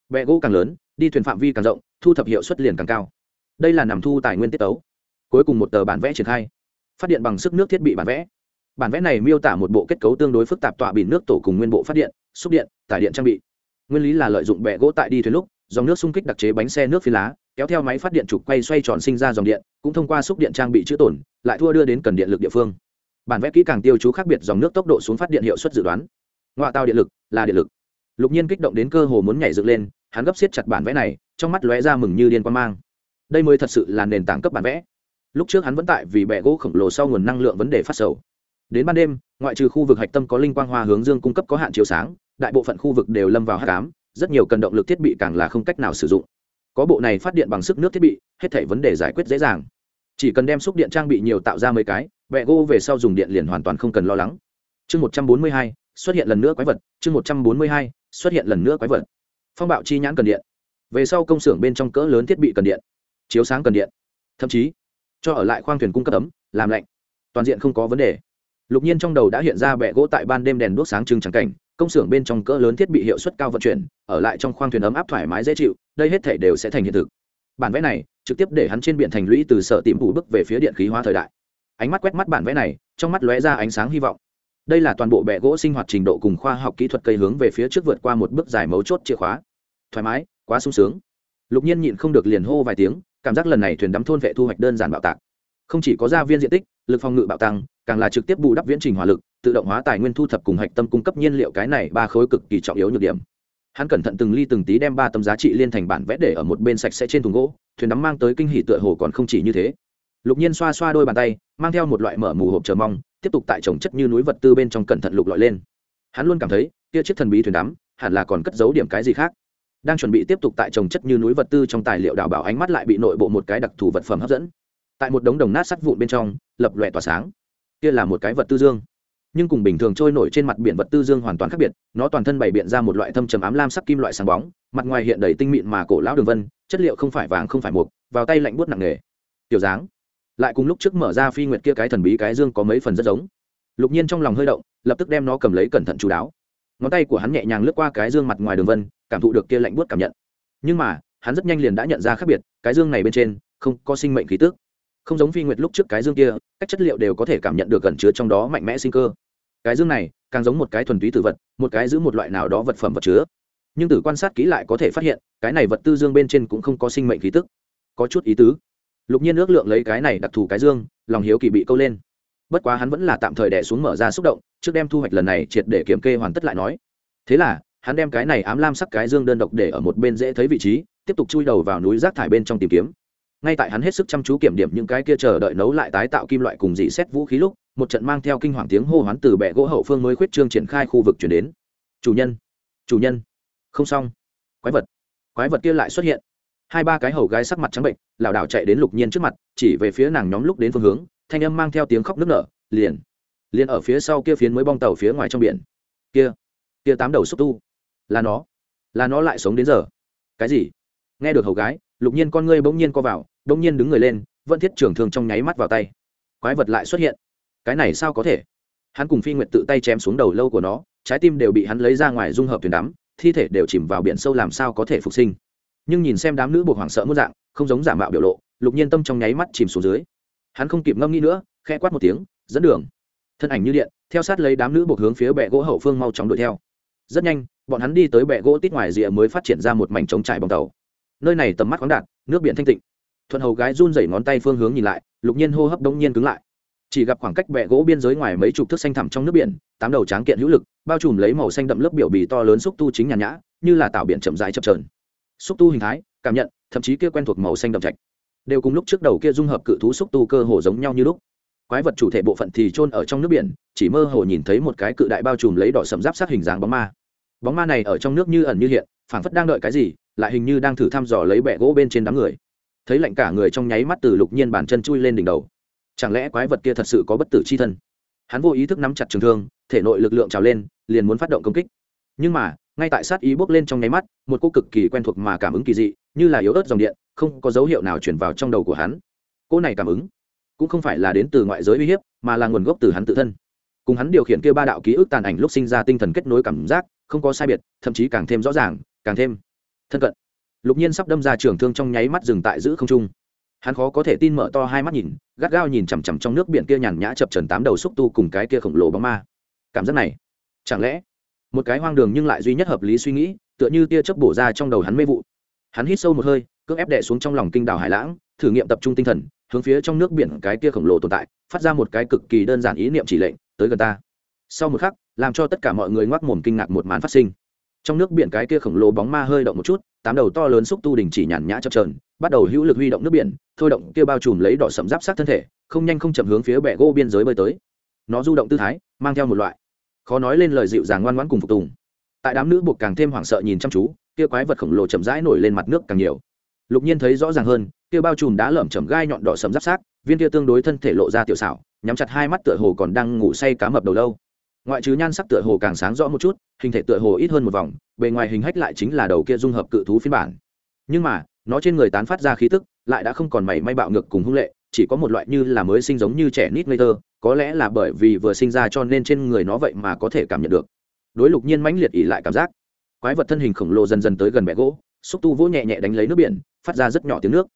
Bẹ gỗ càng lớn, đi thuyền phạm vi càng rộng, thu thập hiệu suất liền càng cao. Đây là nằm thu tài nguyên tiết tấu. Cuối cùng một tờ bản vẽ triển khai. Phát điện bằng sức nước thiết bị bản vẽ. Bản vẽ này miêu tả một bộ kết cấu tương đối phức tạp tọa bìn nước tổ cùng nguyên bộ phát điện, xúc điện, tải điện trang bị nguyên lý là lợi dụng bẹ gỗ tại đi thuyền lúc, dòng nước xung kích đặc chế bánh xe nước phi lá, kéo theo máy phát điện trục quay xoay tròn sinh ra dòng điện, cũng thông qua xúc điện trang bị chữ tổn, lại thua đưa đến cần điện lực địa phương. Bản vẽ kỹ càng tiêu chú khác biệt dòng nước tốc độ xuống phát điện hiệu suất dự đoán. Ngoại tàu điện lực là điện lực. Lục nhiên kích động đến cơ hồ muốn nhảy dựng lên, hắn gấp siết chặt bản vẽ này, trong mắt lóe ra mừng như điên quan mang. Đây mới thật sự là nền tảng cấp bản vẽ. Lúc trước hắn vẫn tại vì bẹ gỗ khổng lồ sau nguồn năng lượng vấn đề phát sầu. Đến ban đêm, ngoại trừ khu vực hạch tâm có linh quang hoa hướng dương cung cấp có hạn chiếu sáng đại bộ phận khu vực đều lâm vào hát cám rất nhiều cần động lực thiết bị càng là không cách nào sử dụng. Có bộ này phát điện bằng sức nước thiết bị, hết thảy vấn đề giải quyết dễ dàng. Chỉ cần đem xúc điện trang bị nhiều tạo ra mấy cái, bẹ gỗ về sau dùng điện liền hoàn toàn không cần lo lắng. Chương một trăm bốn mươi hai, xuất hiện lần nữa quái vật. Chương một trăm bốn mươi hai, xuất hiện lần nữa quái vật. Phong bạo chi nhãn cần điện. Về sau công xưởng bên trong cỡ lớn thiết bị cần điện. Chiếu sáng cần điện. Thậm chí, cho ở lại khoang thuyền cung cấp ấm, làm lạnh. Toàn diện không có vấn đề. Lục nhiên trong đầu đã hiện ra bẹ gỗ tại ban đêm đèn đuốc sáng trưng trắng cảnh công xưởng bên trong cỡ lớn thiết bị hiệu suất cao vận chuyển, ở lại trong khoang thuyền ấm áp thoải mái dễ chịu, đây hết thể đều sẽ thành hiện thực. Bản vẽ này trực tiếp để hắn trên biển thành lũy từ sở tìm phủ bước về phía điện khí hóa thời đại. Ánh mắt quét mắt bản vẽ này, trong mắt lóe ra ánh sáng hy vọng. Đây là toàn bộ bệ gỗ sinh hoạt trình độ cùng khoa học kỹ thuật cây hướng về phía trước vượt qua một bước dài mấu chốt chìa khóa. Thoải mái, quá sung sướng. Lục nhiên nhịn không được liền hô vài tiếng, cảm giác lần này thuyền đắm thôn vệ thu hoạch đơn giản bạo tạc. Không chỉ có gia viên diện tích, lực phòng ngự bạo tăng càng là trực tiếp bù đắp viễn trình hỏa lực, tự động hóa tài nguyên thu thập cùng hạch tâm cung cấp nhiên liệu cái này ba khối cực kỳ trọng yếu nhược điểm. Hắn cẩn thận từng ly từng tí đem ba tấm giá trị liên thành bản vẽ để ở một bên sạch sẽ trên thùng gỗ, thuyền đắm mang tới kinh hỷ tựa hồ còn không chỉ như thế. Lục nhiên xoa xoa đôi bàn tay, mang theo một loại mở mù hộp chờ mong, tiếp tục tại trồng chất như núi vật tư bên trong cẩn thận lục lọi lên. Hắn luôn cảm thấy, kia chiếc thần bí thuyền đắm, hẳn là còn cất giấu điểm cái gì khác. Đang chuẩn bị tiếp tục tại trồng chất như núi vật tư trong tài liệu đào bảo ánh mắt lại bị nội bộ một cái đặc thù vật phẩm hấp dẫn. Tại một đống đồng nát sắt vụn bên trong, lập lòe tỏa sáng kia là một cái vật tư dương. Nhưng cùng bình thường trôi nổi trên mặt biển vật tư dương hoàn toàn khác biệt, nó toàn thân bày biện ra một loại thâm trầm ám lam sắc kim loại sáng bóng, mặt ngoài hiện đầy tinh mịn mà cổ lão đường vân, chất liệu không phải vàng không phải mục, vào tay lạnh buốt nặng nề. Tiểu dáng. Lại cùng lúc trước mở ra phi nguyệt kia cái thần bí cái dương có mấy phần rất giống. Lục nhiên trong lòng hơi động, lập tức đem nó cầm lấy cẩn thận chú đáo. Ngón tay của hắn nhẹ nhàng lướt qua cái dương mặt ngoài đường vân, cảm thụ được kia lạnh buốt cảm nhận. Nhưng mà, hắn rất nhanh liền đã nhận ra khác biệt, cái dương này bên trên không có sinh mệnh khí tức không giống phi nguyệt lúc trước cái dương kia, các chất liệu đều có thể cảm nhận được gần chứa trong đó mạnh mẽ sinh cơ. Cái dương này, càng giống một cái thuần túy tử vật, một cái giữ một loại nào đó vật phẩm vật chứa. Nhưng từ quan sát kỹ lại có thể phát hiện, cái này vật tư dương bên trên cũng không có sinh mệnh khí tức. Có chút ý tứ. Lục nhiên ước lượng lấy cái này đặc thù cái dương, lòng hiếu kỳ bị câu lên. Bất quá hắn vẫn là tạm thời đẻ xuống mở ra xúc động, trước đem thu hoạch lần này triệt để kiểm kê hoàn tất lại nói. Thế là, hắn đem cái này ám lam sắc cái dương đơn độc để ở một bên dễ thấy vị trí, tiếp tục chui đầu vào núi rác thải bên trong tìm kiếm ngay tại hắn hết sức chăm chú kiểm điểm những cái kia chờ đợi nấu lại tái tạo kim loại cùng dị xét vũ khí lúc, một trận mang theo kinh hoàng tiếng hô hoán từ bệ gỗ hậu phương mới khuyết trương triển khai khu vực chuyển đến. Chủ nhân chủ nhân. Không xong. Quái vật. Quái vật kia lại xuất hiện. Hai ba cái hầu gái sắc mặt trắng bệnh, lảo đảo chạy đến lục nhiên trước mặt, chỉ về phía nàng nhóm lúc đến phương hướng, thanh âm mang theo tiếng khóc nức nở, liền liền ở phía sau kia phiến mới bong tàu phía ngoài trong biển. Kia kia tám đầu xúc tu. Là nó. Là nó lại sống đến giờ. Cái gì? Nghe được hầu gái, lục nhiên con ngươi bỗng nhiên co vào bỗng nhiên đứng người lên, vẫn thiết trưởng thường trong nháy mắt vào tay. Quái vật lại xuất hiện. Cái này sao có thể? Hắn cùng phi nguyện tự tay chém xuống đầu lâu của nó, trái tim đều bị hắn lấy ra ngoài dung hợp thuyền đắm, thi thể đều chìm vào biển sâu làm sao có thể phục sinh. Nhưng nhìn xem đám nữ buộc hoảng sợ muốn dạng, không giống giả mạo biểu lộ, lục nhiên tâm trong nháy mắt chìm xuống dưới. Hắn không kịp ngâm nghĩ nữa khe quát một tiếng, dẫn đường. Thân ảnh như điện, theo sát lấy đám nữ buộc hướng phía bệ gỗ hậu phương mau chóng đuổi theo. Rất nhanh, bọn hắn đi tới bệ gỗ tít ngoài rìa mới phát triển ra một mảnh trống trải bóng tàu. Nơi này tầm mắt khoáng đạt, nước biển thanh tịnh thuận hầu gái run rẩy ngón tay phương hướng nhìn lại, lục nhiên hô hấp đông nhiên cứng lại. Chỉ gặp khoảng cách bẹ gỗ biên giới ngoài mấy chục thước xanh thẳm trong nước biển, tám đầu tráng kiện hữu lực, bao trùm lấy màu xanh đậm lớp biểu bì to lớn xúc tu chính nhàn nhã, như là tạo biển chậm rãi chập trờn xúc tu hình thái, cảm nhận, thậm chí kia quen thuộc màu xanh đậm trạch, đều cùng lúc trước đầu kia dung hợp cự thú xúc tu cơ hồ giống nhau như lúc. Quái vật chủ thể bộ phận thì chôn ở trong nước biển, chỉ mơ hồ nhìn thấy một cái cự đại bao trùm lấy đỏ sầm giáp sát hình dáng bóng ma. Bóng ma này ở trong nước như ẩn như hiện, phảng phất đang đợi cái gì, lại hình như đang thử thăm dò lấy bẹ gỗ bên trên đám người thấy lạnh cả người trong nháy mắt từ lục nhiên bàn chân chui lên đỉnh đầu. Chẳng lẽ quái vật kia thật sự có bất tử c h i thân? Hắn vô ý thức nắm chặt trường thương, thể nội lực lượng trào lên, liền muốn phát động công kích. Nhưng mà, ngay tại sát ý bốc lên trong nháy mắt, một cô cực kỳ quen thuộc mà cảm ứng kỳ dị, như là yếu ớt dòng điện, không có dấu hiệu nào chuyển vào trong đầu của hắn. Cô này cảm ứng, cũng không phải là đến từ ngoại giới uy hiếp, mà là nguồn gốc từ hắn tự thân. Cùng hắn điều khiển kia ba đạo ký ức tàn ảnh lúc sinh ra tinh thần kết nối cảm giác, không có sai biệt, thậm chí càng thêm rõ ràng, càng thêm thân cận lục nhiên sắp đâm ra trường thương trong nháy mắt dừng tại giữ không trung. Hắn khó có thể tin mở to hai mắt nhìn, gắt gao nhìn chằm chằm trong nước biển kia nhàn nhã chập trần tám đầu xúc tu cùng cái kia khổng lồ bóng ma. Cảm giác này, chẳng lẽ một cái hoang đường nhưng lại duy nhất hợp lý suy nghĩ, tựa như tia chớp bổ ra trong đầu hắn mê vụ. Hắn hít sâu một hơi cước ép đệ xuống trong lòng kinh đảo hải lãng, thử nghiệm tập trung tinh thần, hướng phía trong nước biển cái kia khổng lồ tồn tại, phát ra một cái cực kỳ đơn giản ý niệm chỉ lệnh, tới gần ta. Sau một khắc, làm cho tất cả mọi người ngoác mồm kinh ngạc một màn phát sinh. Trong nước biển cái kia khổng lồ bóng ma hơi động một chút tám đầu to lớn xúc tu đình chỉ nhàn nhã chập trờn bắt đầu hữu lực huy động nước biển, thôi động kia bao trùm lấy đỏ sầm giáp sát thân thể, không nhanh không chậm hướng phía bệ gỗ biên giới bơi tới. Nó du động tư thái, mang theo một loại khó nói lên lời dịu dàng ngoan ngoãn cùng phục tùng. Tại đám nữ buộc càng thêm hoảng sợ nhìn chăm chú, kia quái vật khổng lồ chậm rãi nổi lên mặt nước càng nhiều. Lục nhiên thấy rõ ràng hơn, kia bao trùm đá lởm chầm gai nhọn đỏ sầm giáp sát, viên kia tương đối thân thể lộ ra tiểu xảo, nhắm chặt hai mắt tựa hồ còn đang ngủ say cá mập đầu lâu. Ngoại trừ nhan sắc tựa hồ càng sáng rõ một chút hình thể tựa hồ ít hơn một vòng, bề ngoài hình hách lại chính là đầu kia dung hợp cự thú phiên bản. Nhưng mà, nó trên người tán phát ra khí tức, lại đã không còn mảy may bạo ngược cùng hung lệ, chỉ có một loại như là mới sinh giống như trẻ nít ngây thơ, có lẽ là bởi vì vừa sinh ra cho nên trên người nó vậy mà có thể cảm nhận được. Đối lục nhiên mãnh liệt ỉ lại cảm giác. Quái vật thân hình khổng lồ dần dần tới gần bẹ gỗ, xúc tu vỗ nhẹ nhẹ đánh lấy nước biển, phát ra rất nhỏ tiếng nước.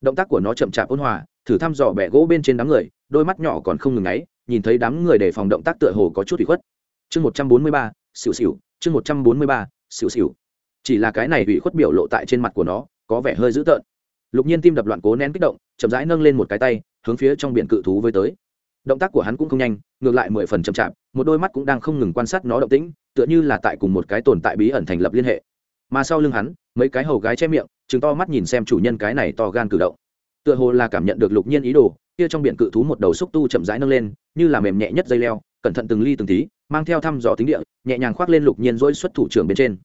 Động tác của nó chậm chạp ôn hòa, thử thăm dò bẹ gỗ bên trên đám người, đôi mắt nhỏ còn không ngừng ấy nhìn thấy đám người để phòng động tác tựa hồ có chút bị khuất. Chương một trăm bốn mươi ba xỉu xỉu, chương một trăm bốn mươi ba, xỉu xỉu. Chỉ là cái này bị khuất biểu lộ tại trên mặt của nó, có vẻ hơi dữ tợn. Lục nhiên tim đập loạn cố nén kích động, chậm rãi nâng lên một cái tay, hướng phía trong biển cự thú với tới. Động tác của hắn cũng không nhanh, ngược lại mười phần chậm chạp, một đôi mắt cũng đang không ngừng quan sát nó động tĩnh, tựa như là tại cùng một cái tồn tại bí ẩn thành lập liên hệ. Mà sau lưng hắn, mấy cái hầu gái che miệng chứng to mắt nhìn xem chủ nhân cái này to gan cử động. Tựa hồ là cảm nhận được lục nhiên ý đồ, kia trong biển cự thú một đầu xúc tu chậm rãi nâng lên, như là mềm nhẹ nhất dây leo cẩn thận từng ly từng tí, mang theo thăm dò tính địa, nhẹ nhàng khoác lên lục nhiên dỗi xuất thủ trưởng bên trên.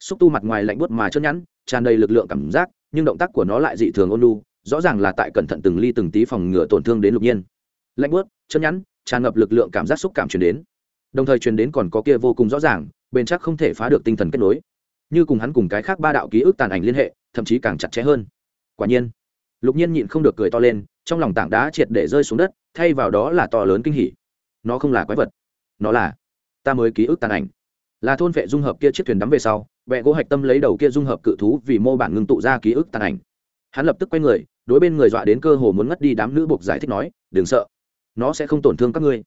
Xúc tu mặt ngoài lạnh buốt mà chân nhẵn, tràn đầy lực lượng cảm giác, nhưng động tác của nó lại dị thường ôn lu rõ ràng là tại cẩn thận từng ly từng tí phòng ngừa tổn thương đến lục nhiên. Lạnh buốt chân nhẵn, tràn ngập lực lượng cảm giác xúc cảm truyền đến. Đồng thời truyền đến còn có kia vô cùng rõ ràng, bền chắc không thể phá được tinh thần kết nối. Như cùng hắn cùng cái khác ba đạo ký ức tàn ảnh liên hệ, thậm chí càng chặt chẽ hơn. Quả nhiên, lục nhiên nhịn không được cười to lên, trong lòng tảng đá triệt để rơi xuống đất, thay vào đó là to lớn kinh hỉ nó không là quái vật, nó là, ta mới ký ức tàn ảnh. Là thôn vệ dung hợp kia chiếc thuyền đắm về sau vệ gỗ hạch tâm lấy đầu kia dung hợp cự thú vì mô bản ngưng tụ ra ký ức tàn ảnh. Hắn lập tức quay người, đối bên người dọa đến cơ hồ muốn ngất đi đám nữ buộc giải thích nói, đừng sợ, nó sẽ không tổn thương các ngươi.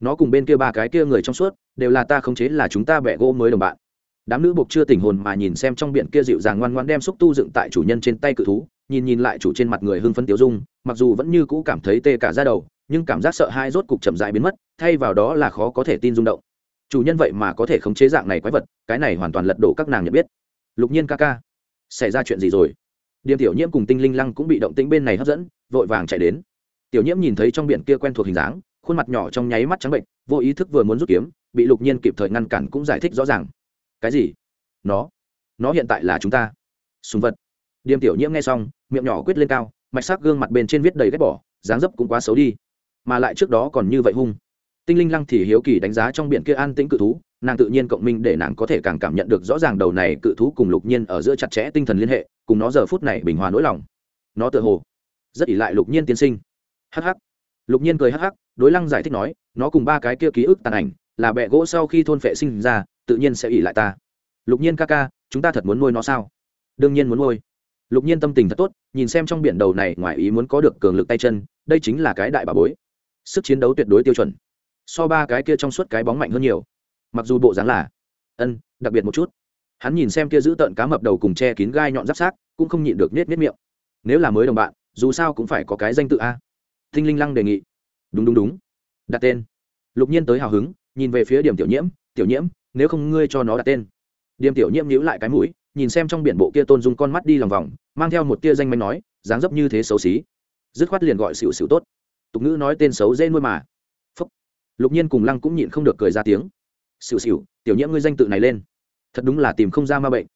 Nó cùng bên kia ba cái kia người trong suốt, đều là ta khống chế, là chúng ta bẻ gỗ mới đồng bạn. Đám nữ buộc chưa tỉnh hồn mà nhìn xem trong biển kia dịu dàng ngoan ngoan đem xúc tu dựng tại chủ nhân trên tay cự thú, nhìn nhìn lại chủ trên mặt người hưng phấn tiêu dung mặc dù vẫn như cũ cảm thấy tê cả ra đầu, nhưng cảm giác sợ hai rốt cục chậm dại biến mất, thay vào đó là khó có thể tin rung động. Chủ nhân vậy mà có thể khống chế dạng này quái vật, cái này hoàn toàn lật đổ các nàng nhận biết. Lục nhiên ca ca, xảy ra chuyện gì rồi? Điềm tiểu nhiễm cùng tinh linh lăng cũng bị động tĩnh bên này hấp dẫn, vội vàng chạy đến. Tiểu nhiễm nhìn thấy trong biển kia quen thuộc hình dáng, khuôn mặt nhỏ trong nháy mắt trắng bệnh vô ý thức vừa muốn rút kiếm, bị lục nhiên kịp thời ngăn cản cũng giải thích rõ ràng. Cái gì? Nó? Nó hiện tại là chúng ta. Súng vật. Điềm tiểu nhiễm nghe xong, miệng nhỏ quyết lên cao mạch sắc gương mặt bên trên viết đầy ghét bỏ, dáng dấp cũng quá xấu đi. Mà lại trước đó còn như vậy hung. Tinh linh lăng thì hiếu kỳ đánh giá trong biển kia an tĩnh cự thú, nàng tự nhiên cộng minh để nàng có thể càng cảm nhận được rõ ràng đầu này cự thú cùng lục nhiên ở giữa chặt chẽ tinh thần liên hệ, cùng nó giờ phút này bình hòa nỗi lòng. Nó tự hồ rất ỉ lại lục nhiên tiên sinh. Hh lục nhiên cười hh đối lăng giải thích nói, nó cùng ba cái kia ký ức tàn ảnh, là bẹ gỗ sau khi thôn vệ sinh ra, tự nhiên sẽ ỉ lại ta. Lục nhiên ca ca, chúng ta thật muốn nuôi nó sao? Đương nhiên muốn nuôi lục nhiên tâm tình thật tốt, nhìn xem trong biển đầu này ngoài ý muốn có được cường lực tay chân, đây chính là cái đại bà bối. Sức chiến đấu tuyệt đối tiêu chuẩn. So ba cái kia trong suốt cái bóng mạnh hơn nhiều. Mặc dù bộ dáng là, ân, đặc biệt một chút. Hắn nhìn xem kia giữ tợn cá mập đầu cùng che kín gai nhọn giáp sát, cũng không nhịn được nết nết miệng. Nếu là mới đồng bạn, dù sao cũng phải có cái danh tự a. Thinh linh lăng đề nghị. Đúng đúng đúng. Đặt tên. Lục nhiên tới hào hứng, nhìn về phía điểm tiểu nhiễm tiểu nhiễm, nếu không ngươi cho nó đặt tên. Điểm tiểu nhiễm nhíu lại cái mũi, nhìn xem trong biển bộ kia tôn dung con mắt đi lòng vòng mang theo một tia danh manh nói, dáng dấp như thế xấu xí. Dứt khoát liền gọi xỉu xỉu tốt. Tục ngữ nói tên xấu dễ nuôi mà. Phúc. lục nhiên cùng lăng cũng nhịn không được cười ra tiếng. Xỉu xỉu, tiểu nhiễm ngươi danh tự này lên. Thật đúng là tìm không ra ma bệnh.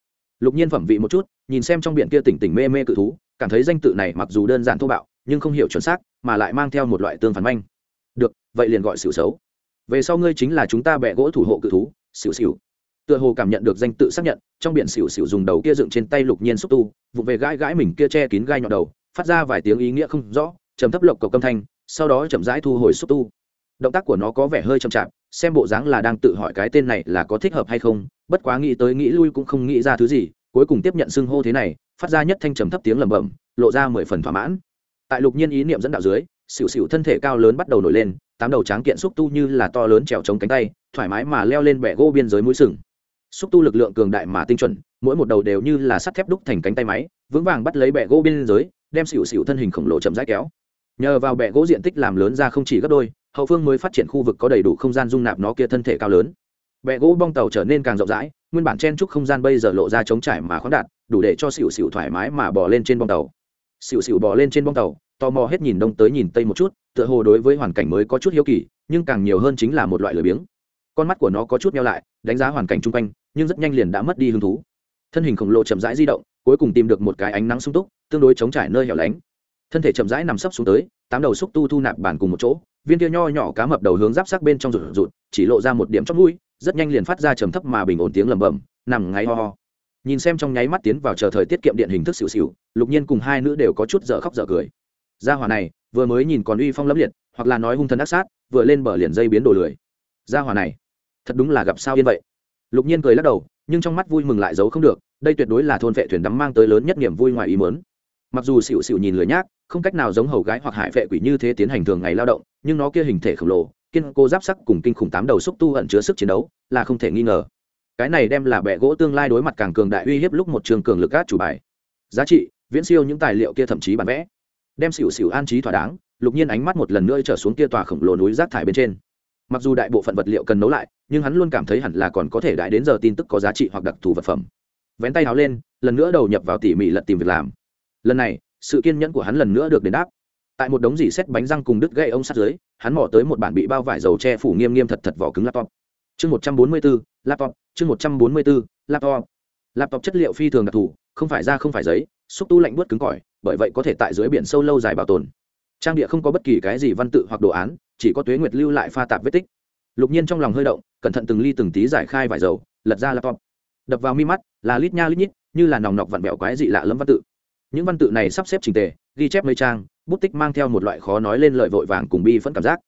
Lục nhiên phẩm vị một chút, nhìn xem trong biển kia tỉnh tỉnh mê mê cự thú, cảm thấy danh tự này mặc dù đơn giản thô bạo, nhưng không hiểu chuẩn xác, mà lại mang theo một loại tương phản manh. Được, vậy liền gọi xỉu xấu. Về sau ngươi chính là chúng ta bẹ gỗ thủ hộ cự thú, xỉu xỉu tựa hồ cảm nhận được danh tự xác nhận, trong biển xỉu xỉu dùng đầu kia dựng trên tay lục nhiên xúc tu vụ về gãi gãi mình kia che kín gai nhọn đầu, phát ra vài tiếng ý nghĩa không rõ, trầm thấp lộc cầu âm thanh, sau đó chậm rãi thu hồi xúc tu. Động tác của nó có vẻ hơi chậm chạp, xem bộ dáng là đang tự hỏi cái tên này là có thích hợp hay không, bất quá nghĩ tới nghĩ lui cũng không nghĩ ra thứ gì, cuối cùng tiếp nhận xưng hô thế này, phát ra nhất thanh trầm thấp tiếng lẩm bẩm, lộ ra mười phần thỏa mãn. Tại lục nhiên ý niệm dẫn đạo dưới, xỉu xỉu thân thể cao lớn bắt đầu nổi lên, tám đầu tráng kiện xúc tu như là to lớn trèo chống cánh tay, thoải mái mà leo lên bẻ gỗ biên giới mũi sừng xúc tu lực lượng cường đại mà tinh chuẩn mỗi một đầu đều như là sắt thép đúc thành cánh tay máy vững vàng bắt lấy bẹ gỗ bên dưới, đem xỉu xỉu thân hình khổng lồ chậm rãi kéo. Nhờ vào bẹ gỗ diện tích làm lớn ra không chỉ gấp đôi hậu phương mới phát triển khu vực có đầy đủ không gian dung nạp nó kia thân thể cao lớn. Bẹ gỗ bong tàu trở nên càng rộng rãi nguyên bản chen trúc không gian bây giờ lộ ra trống trải mà khoáng đạt đủ để cho xỉu xỉu thoải mái mà bỏ lên trên bong tàu. Xỉu xỉu bỏ lên trên bong tàu tò mò hết nhìn đông tới nhìn tây một chút tựa hồ đối với hoàn cảnh mới có chút hiếu kỳ nhưng càng nhiều hơn chính là một loại lười biếng con mắt của nó có chút nhau lại, đánh giá hoàn cảnh chung quanh, nhưng rất nhanh liền đã mất đi hứng thú. Thân hình khổng lồ chậm rãi di động, cuối cùng tìm được một cái ánh nắng sung túc, tương đối chống trải nơi hẻo lánh. Thân thể chậm rãi nằm sấp xuống tới, tám đầu xúc tu thu nạp bàn cùng một chỗ, viên kia nho nhỏ cá mập đầu hướng giáp sắc bên trong rụt rụt, chỉ lộ ra một điểm chót mũi, rất nhanh liền phát ra trầm thấp mà bình ổn tiếng lầm bầm nằm ngáy ho ho. Nhìn xem trong nháy mắt tiến vào chờ thời tiết kiệm điện hình thức xỉu xỉu, lục nhiên cùng hai nữ đều có chút dở khóc dở cười. Gia hỏa này, vừa mới nhìn còn uy phong lẫm liệt, hoặc là nói hung thần ác sát, vừa lên bờ liền dây biến đồ lười. Gia hỏa này thật đúng là gặp sao yên vậy. Lục nhiên cười lắc đầu, nhưng trong mắt vui mừng lại giấu không được, đây tuyệt đối là thôn vệ thuyền đắm mang tới lớn nhất niềm vui ngoài ý mớn mặc dù xịu xịu nhìn lười nhác, không cách nào giống hầu gái hoặc hải vệ quỷ như thế tiến hành thường ngày lao động, nhưng nó kia hình thể khổng lồ, kiên cố giáp sắc cùng kinh khủng tám đầu xúc tu ẩn chứa sức chiến đấu, là không thể nghi ngờ. Cái này đem là bệ gỗ tương lai đối mặt càng cường đại uy hiếp lúc một trường cường lực gác chủ bài. Giá trị, viễn siêu những tài liệu kia thậm chí bản vẽ. Đem xỉu xỉu an trí thỏa đáng, lục nhiên ánh mắt một lần nữa trở xuống kia tòa khổng lồ núi rác thải bên trên mặc dù đại bộ phận vật liệu cần nấu lại, nhưng hắn luôn cảm thấy hẳn là còn có thể đại đến giờ tin tức có giá trị hoặc đặc thù vật phẩm. Vén tay háo lên, lần nữa đầu nhập vào tỉ mỉ lật tìm việc làm. Lần này, sự kiên nhẫn của hắn lần nữa được đền đáp. Tại một đống dỉ xét bánh răng cùng đứt gậy ông sát dưới, hắn mỏ tới một bản bị bao vải dầu che phủ nghiêm nghiêm thật thật vỏ cứng laptop. Chương một trăm bốn mươi bốn laptop, chương một trăm bốn mươi bốn laptop. Laptop chất liệu phi thường đặc thù, không phải da không phải giấy, xúc tu lạnh buốt cứng cỏi, bởi vậy có thể tại dưới biển sâu lâu dài bảo tồn. Trang địa không có bất kỳ cái gì văn tự hoặc đồ án chỉ có tuế nguyệt lưu lại pha tạp vết tích. Lục nhiên trong lòng hơi động, cẩn thận từng ly từng tí giải khai vải dầu, lật ra laptop. Đập vào mi mắt, là lít nha lít nhít, như là nòng nọc vặn vẹo quái dị lạ lẫm văn tự. Những văn tự này sắp xếp trình tề, ghi chép mấy trang, bút tích mang theo một loại khó nói lên lời vội vàng cùng bi phẫn cảm giác.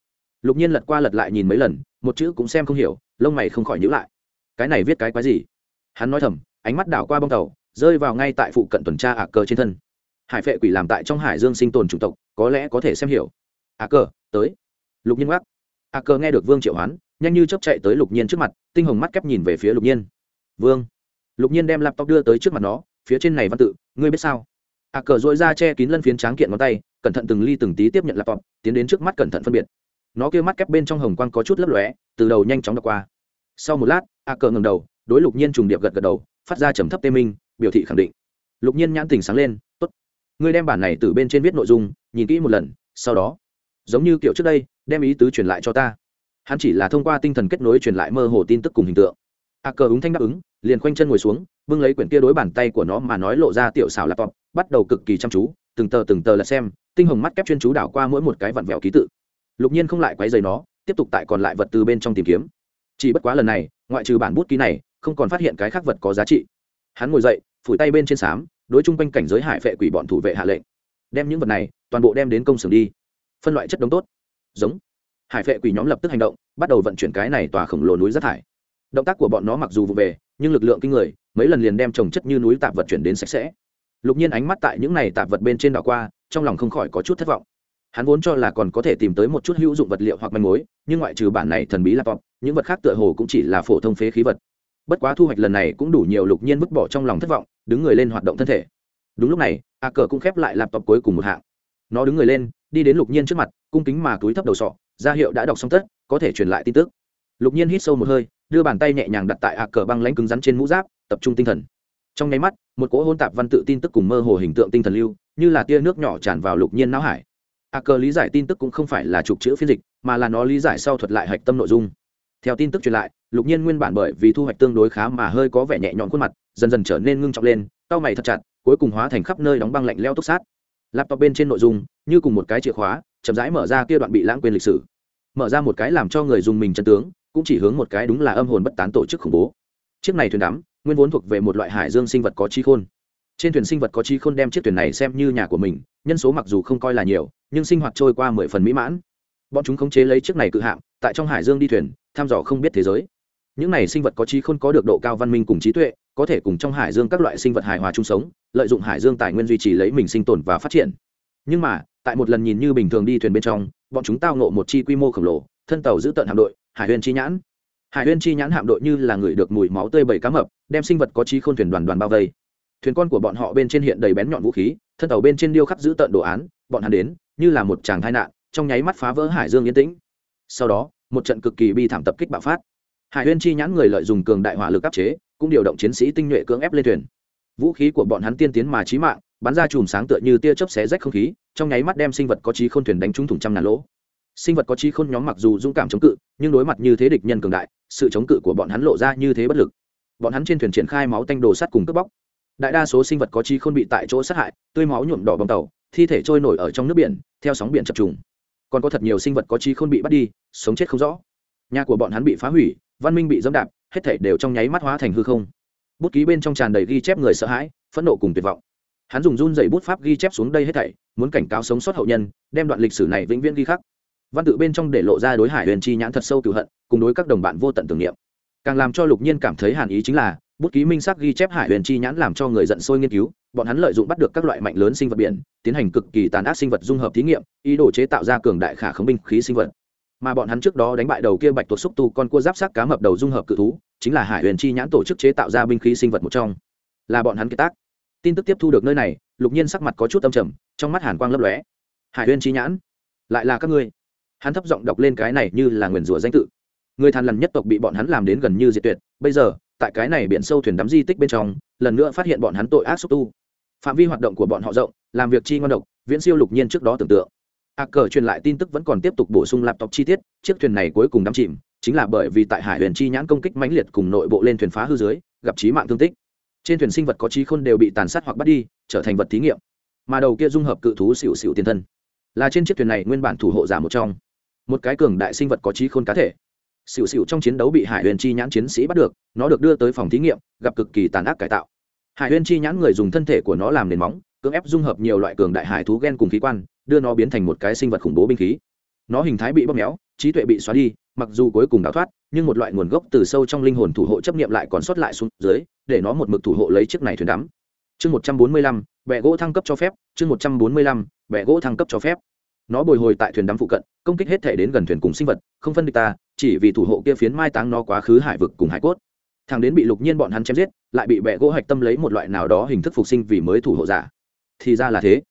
Lục nhiên lật qua lật lại nhìn mấy lần, một chữ cũng xem không hiểu, lông mày không khỏi nhữ lại. Cái này viết cái quái gì? Hắn nói thầm, ánh mắt đảo qua bông tàu, rơi vào ngay tại phụ cận tuần tra ả cờ trên thân. Hải phệ quỷ làm tại trong hải dương sinh tồn chủng tộc, có lẽ có thể xem hiểu. Ả cờ tới lục nhiên gác A à, cờ nghe được vương triệu hoán, nhanh như chấp chạy tới lục nhiên trước mặt, tinh hồng mắt kép nhìn về phía lục nhiên. Vương. Lục nhiên đem laptop đưa tới trước mặt nó, phía trên này văn tự, ngươi biết sao? A cờ dội ra che kín lân phiến tráng kiện ngón tay, cẩn thận từng ly từng tí tiếp nhận laptop, tiến đến trước mắt cẩn thận phân biệt. Nó kêu mắt kép bên trong hồng quang có chút lấp lóe, từ đầu nhanh chóng đọc qua. Sau một lát a cờ ngầm đầu, đối lục nhiên trùng điệp gật gật đầu, phát ra trầm thấp tê minh, biểu thị khẳng định. Lục nhiên nhãn tình sáng lên, tốt. Ngươi đem bản này từ bên trên viết nội dung, nhìn kỹ một lần, sau đó, giống như kiểu trước đây đem ý tứ truyền lại cho ta. Hắn chỉ là thông qua tinh thần kết nối truyền lại mơ hồ tin tức cùng hình tượng. A cờ ứng thanh đáp ứng, liền khoanh chân ngồi xuống, bưng lấy quyển kia đối bàn tay của nó mà nói lộ ra tiểu xảo laptop, bắt đầu cực kỳ chăm chú, từng tờ từng tờ là xem, tinh hồng mắt kép chuyên chú đảo qua mỗi một cái vặn vẹo ký tự. Lục nhiên không lại quấy dày nó, tiếp tục tại còn lại vật từ bên trong tìm kiếm. Chỉ bất quá lần này, ngoại trừ bản bút ký này, không còn phát hiện cái khác vật có giá trị. Hắn ngồi dậy, phủi tay bên trên xám, đối chung quanh cảnh giới hải vệ quỷ bọn thủ vệ hạ lệnh. Đem những vật này, toàn bộ đem đến công xưởng đi. Phân loại chất đống tốt giống. Hải vệ quỷ nhóm lập tức hành động, bắt đầu vận chuyển cái này tòa khổng lồ núi rác thải. Động tác của bọn nó mặc dù vụ về, nhưng lực lượng kinh người, mấy lần liền đem trồng chất như núi tạp vật chuyển đến sạch sẽ. Lục nhiên ánh mắt tại những này tạp vật bên trên đảo qua, trong lòng không khỏi có chút thất vọng. Hắn vốn cho là còn có thể tìm tới một chút hữu dụng vật liệu hoặc manh mối, nhưng ngoại trừ bản này thần bí laptop, những vật khác tựa hồ cũng chỉ là phổ thông phế khí vật. Bất quá thu hoạch lần này cũng đủ nhiều lục nhiên vứt bỏ trong lòng thất vọng, đứng người lên hoạt động thân thể. Đúng lúc này, a cờ cũng khép lại laptop cuối cùng một hạng. Nó đứng người lên đi đến lục nhiên trước mặt, cung kính mà túi thấp đầu sọ, ra hiệu đã đọc xong tất, có thể truyền lại tin tức. Lục nhiên hít sâu một hơi, đưa bàn tay nhẹ nhàng đặt tại a cờ băng lãnh cứng rắn trên mũ giáp, tập trung tinh thần. Trong nháy mắt, một cỗ hôn tạp văn tự tin tức cùng mơ hồ hình tượng tinh thần lưu, như là tia nước nhỏ tràn vào lục nhiên não hải. A cờ lý giải tin tức cũng không phải là trục chữ phiên dịch, mà là nó lý giải sau thuật lại hạch tâm nội dung. Theo tin tức truyền lại, lục nhiên nguyên bản bởi vì thu hoạch tương đối khá mà hơi có vẻ nhẹ nhõm khuôn mặt, dần dần trở nên ngưng trọng lên cao mày thật chặt, cuối cùng hóa thành khắp nơi đóng băng lạnh leo túc sát laptop bên trên nội dung, như cùng một cái chìa khóa, chậm rãi mở ra kia đoạn bị lãng quên lịch sử. Mở ra một cái làm cho người dùng mình chân tướng, cũng chỉ hướng một cái đúng là âm hồn bất tán tổ chức khủng bố. Chiếc này thuyền đắm, nguyên vốn thuộc về một loại hải dương sinh vật có trí khôn. Trên thuyền sinh vật có trí khôn đem chiếc thuyền này xem như nhà của mình, nhân số mặc dù không coi là nhiều, nhưng sinh hoạt trôi qua mười phần mỹ mãn. Bọn chúng khống chế lấy chiếc này cự hạm, tại trong hải dương đi thuyền, thăm dò không biết thế giới. Những này sinh vật có trí khôn có được độ cao văn minh cùng trí tuệ có thể cùng trong hải dương các loại sinh vật hài hòa chung sống, lợi dụng hải dương tài nguyên duy trì lấy mình sinh tồn và phát triển. Nhưng mà, tại một lần nhìn như bình thường đi thuyền bên trong, bọn chúng tao nộ một chi quy mô khổng lồ, thân tàu giữ tận hạm đội, hải huyền chi nhãn. Hải huyền chi nhãn hạm đội như là người được mùi máu tươi bảy cá mập, đem sinh vật có trí khôn thuyền đoàn đoàn bao vây. Thuyền con của bọn họ bên trên hiện đầy bén nhọn vũ khí, thân tàu bên trên điêu khắc giữ tận đồ án, bọn hắn đến, như là một chàng tai nạn, trong nháy mắt phá vỡ hải dương yên tĩnh. Sau đó, một trận cực kỳ bi thảm tập kích bạo phát. Hải huyên chi nhãn người lợi dụng cường đại hỏa lực áp chế cũng điều động chiến sĩ tinh nhuệ cưỡng ép lên thuyền. Vũ khí của bọn hắn tiên tiến mà trí mạng, bắn ra chùm sáng tựa như tia chớp xé rách không khí, trong nháy mắt đem sinh vật có trí khôn thuyền đánh trúng thủng trăm ngàn lỗ. Sinh vật có trí khôn nhóm mặc dù dũng cảm chống cự, nhưng đối mặt như thế địch nhân cường đại, sự chống cự của bọn hắn lộ ra như thế bất lực. Bọn hắn trên thuyền triển khai máu tanh đồ sắt cùng cướp bóc. Đại đa số sinh vật có trí khôn bị tại chỗ sát hại, tươi máu nhuộm đỏ bông tàu, thi thể trôi nổi ở trong nước biển, theo sóng biển chập trùng. Còn có thật nhiều sinh vật có trí khôn bị bắt đi, sống chết không rõ. Nhà của bọn hắn bị phá hủy, văn minh bị dẫm đạp hết thảy đều trong nháy mắt hóa thành hư không. Bút ký bên trong tràn đầy ghi chép người sợ hãi, phẫn nộ cùng tuyệt vọng. Hắn dùng run dày bút pháp ghi chép xuống đây hết thảy, muốn cảnh cáo sống sót hậu nhân, đem đoạn lịch sử này vĩnh viễn ghi khắc. Văn tự bên trong để lộ ra đối hải huyền chi nhãn thật sâu cựu hận, cùng đối các đồng bạn vô tận tưởng niệm. Càng làm cho lục nhiên cảm thấy hàn ý chính là, bút ký minh sắc ghi chép hải huyền chi nhãn làm cho người giận sôi nghiên cứu, bọn hắn lợi dụng bắt được các loại mạnh lớn sinh vật biển, tiến hành cực kỳ tàn ác sinh vật dung hợp thí nghiệm, ý đồ chế tạo ra cường đại khả khống binh khí sinh vật mà bọn hắn trước đó đánh bại đầu kia bạch tuộc xúc tu con cua giáp sắc cá mập đầu dung hợp cự thú, chính là hải huyền chi nhãn tổ chức chế tạo ra binh khí sinh vật một trong. Là bọn hắn kế tác. Tin tức tiếp thu được nơi này, lục nhiên sắc mặt có chút âm trầm, trong mắt hàn quang lấp lóe. Hải huyền chi nhãn, lại là các ngươi. Hắn thấp giọng đọc lên cái này như là nguyền rủa danh tự. Người thàn lần nhất tộc bị bọn hắn làm đến gần như diệt tuyệt, bây giờ, tại cái này biển sâu thuyền đắm di tích bên trong, lần nữa phát hiện bọn hắn tội ác xúc tu. Phạm vi hoạt động của bọn họ rộng, làm việc chi ngon độc, viễn siêu lục nhiên trước đó tưởng tượng a cờ truyền lại tin tức vẫn còn tiếp tục bổ sung laptop chi tiết, chiếc thuyền này cuối cùng đắm chìm, chính là bởi vì tại hải huyền chi nhãn công kích mãnh liệt cùng nội bộ lên thuyền phá hư dưới, gặp trí mạng thương tích. Trên thuyền sinh vật có trí khôn đều bị tàn sát hoặc bắt đi, trở thành vật thí nghiệm. Mà đầu kia dung hợp cự thú xỉu xỉu tiền thân, là trên chiếc thuyền này nguyên bản thủ hộ giả một trong. Một cái cường đại sinh vật có trí khôn cá thể. Xỉu xỉu trong chiến đấu bị hải huyền chi nhãn chiến sĩ bắt được, nó được đưa tới phòng thí nghiệm, gặp cực kỳ tàn ác cải tạo. Hải huyền chi nhãn người dùng thân thể của nó làm nền móng, cưỡng ép dung hợp nhiều loại cường đại hải thú gen cùng khí quan đưa nó biến thành một cái sinh vật khủng bố binh khí. Nó hình thái bị bóp méo, trí tuệ bị xóa đi, mặc dù cuối cùng đào thoát, nhưng một loại nguồn gốc từ sâu trong linh hồn thủ hộ chấp nghiệm lại còn sót lại xuống dưới, để nó một mực thủ hộ lấy chiếc này thuyền đắm. Chương một trăm bốn mươi lăm bẹ gỗ thăng cấp cho phép, chương một trăm bốn mươi lăm bẹ gỗ thăng cấp cho phép. Nó bồi hồi tại thuyền đắm phụ cận, công kích hết thể đến gần thuyền cùng sinh vật, không phân địch ta, chỉ vì thủ hộ kia phiến mai táng nó quá khứ hải vực cùng hải cốt. Thằng đến bị lục nhiên bọn hắn chém giết, lại bị bẹ gỗ hạch tâm lấy một loại nào đó hình thức phục sinh vì mới thủ hộ giả. Thì ra là thế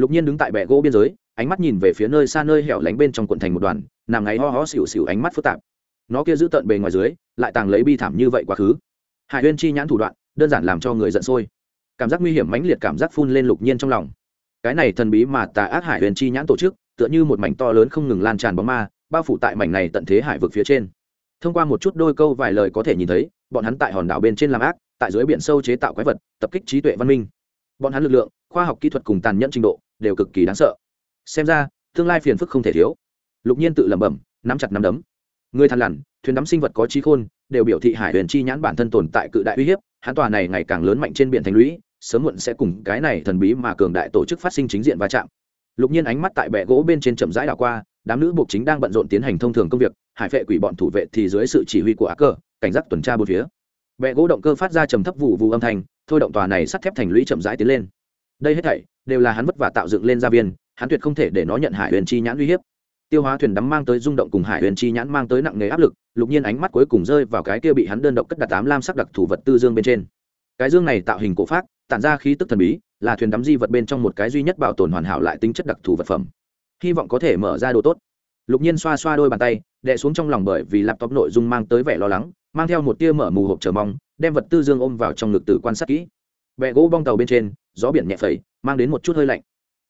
lục nhiên đứng tại bệ gỗ biên giới, ánh mắt nhìn về phía nơi xa nơi hẻo lánh bên trong quận thành một đoàn, nằm ngáy ho ho xỉu xỉu ánh mắt phức tạp. Nó kia giữ tận bề ngoài dưới, lại tàng lấy bi thảm như vậy quá khứ. Hải huyên chi nhãn thủ đoạn, đơn giản làm cho người giận sôi. Cảm giác nguy hiểm mãnh liệt cảm giác phun lên lục nhiên trong lòng. Cái này thần bí mà tà ác hải huyền chi nhãn tổ chức, tựa như một mảnh to lớn không ngừng lan tràn bóng ma, bao phủ tại mảnh này tận thế hải vực phía trên. Thông qua một chút đôi câu vài lời có thể nhìn thấy, bọn hắn tại hòn đảo bên trên làm ác, tại dưới biển sâu chế tạo quái vật, tập kích trí tuệ văn minh. Bọn hắn lực lượng, khoa học kỹ thuật cùng tàn nhẫn trình độ đều cực kỳ đáng sợ. Xem ra, tương lai phiền phức không thể thiếu. Lục nhiên tự lẩm bẩm, nắm chặt nắm đấm. Người thằn lằn, thuyền đắm sinh vật có trí khôn, đều biểu thị hải huyền chi nhãn bản thân tồn tại cự đại uy hiếp hãn tòa này ngày càng lớn mạnh trên biển thành lũy, sớm muộn sẽ cùng cái này thần bí mà cường đại tổ chức phát sinh chính diện va chạm. Lục nhiên ánh mắt tại bệ gỗ bên trên chậm rãi đảo qua, đám nữ buộc chính đang bận rộn tiến hành thông thường công việc, hải vệ quỷ bọn thủ vệ thì dưới sự chỉ huy của á cơ, cảnh giác tuần tra bốn phía. Bệ gỗ động cơ phát ra trầm thấp vụ vụ âm thanh, thôi động tòa này sắt thép thành lũy chậm rãi tiến lên. Đây hết thảy đều là hắn vất vả tạo dựng lên gia viên, hắn tuyệt không thể để nó nhận hải huyền chi nhãn uy hiếp. Tiêu hóa thuyền đắm mang tới rung động cùng hải huyền chi nhãn mang tới nặng nề áp lực, lục nhiên ánh mắt cuối cùng rơi vào cái kia bị hắn đơn độc cất đặt tám lam sắc đặc thủ vật tư dương bên trên. Cái dương này tạo hình cổ phát tản ra khí tức thần bí, là thuyền đắm di vật bên trong một cái duy nhất bảo tồn hoàn hảo lại tính chất đặc thù vật phẩm. Hy vọng có thể mở ra đồ tốt. Lục nhiên xoa xoa đôi bàn tay, đè xuống trong lòng bởi vì laptop nội dung mang tới vẻ lo lắng, mang theo một tia mở mù hộp chờ mong, đem vật tư dương ôm vào trong ngực tử quan sát kỹ. Bẹ gỗ bong tàu bên trên, gió biển nhẹ phẩy mang đến một chút hơi lạnh.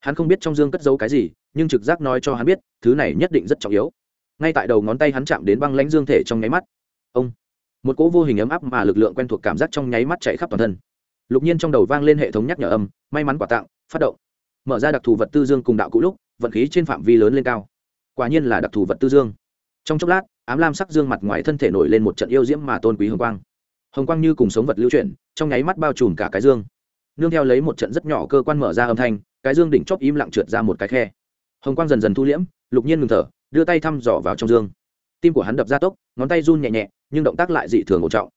Hắn không biết trong dương cất giấu cái gì, nhưng trực giác nói cho hắn biết, thứ này nhất định rất trọng yếu. Ngay tại đầu ngón tay hắn chạm đến băng lãnh dương thể trong nháy mắt, ông, một cỗ vô hình ấm áp mà lực lượng quen thuộc cảm giác trong nháy mắt chạy khắp toàn thân. Lục nhiên trong đầu vang lên hệ thống nhắc nhở âm, may mắn quả tặng, phát động. Mở ra đặc thù vật tư dương cùng đạo cũ lúc, vận khí trên phạm vi lớn lên cao. Quả nhiên là đặc thù vật tư dương. Trong chốc lát, ám lam sắc dương mặt ngoài thân thể nổi lên một trận yêu diễm mà tôn quý hồng quang. Hồng quang như cùng sống vật lưu chuyển, trong nháy mắt bao trùm cả cái dương nương theo lấy một trận rất nhỏ cơ quan mở ra âm thanh, cái dương đỉnh chóp im lặng trượt ra một cái khe. Hồng quang dần dần thu liễm, lục nhiên ngừng thở, đưa tay thăm dò vào trong dương. Tim của hắn đập ra tốc, ngón tay run nhẹ nhẹ, nhưng động tác lại dị thường ổn trọng.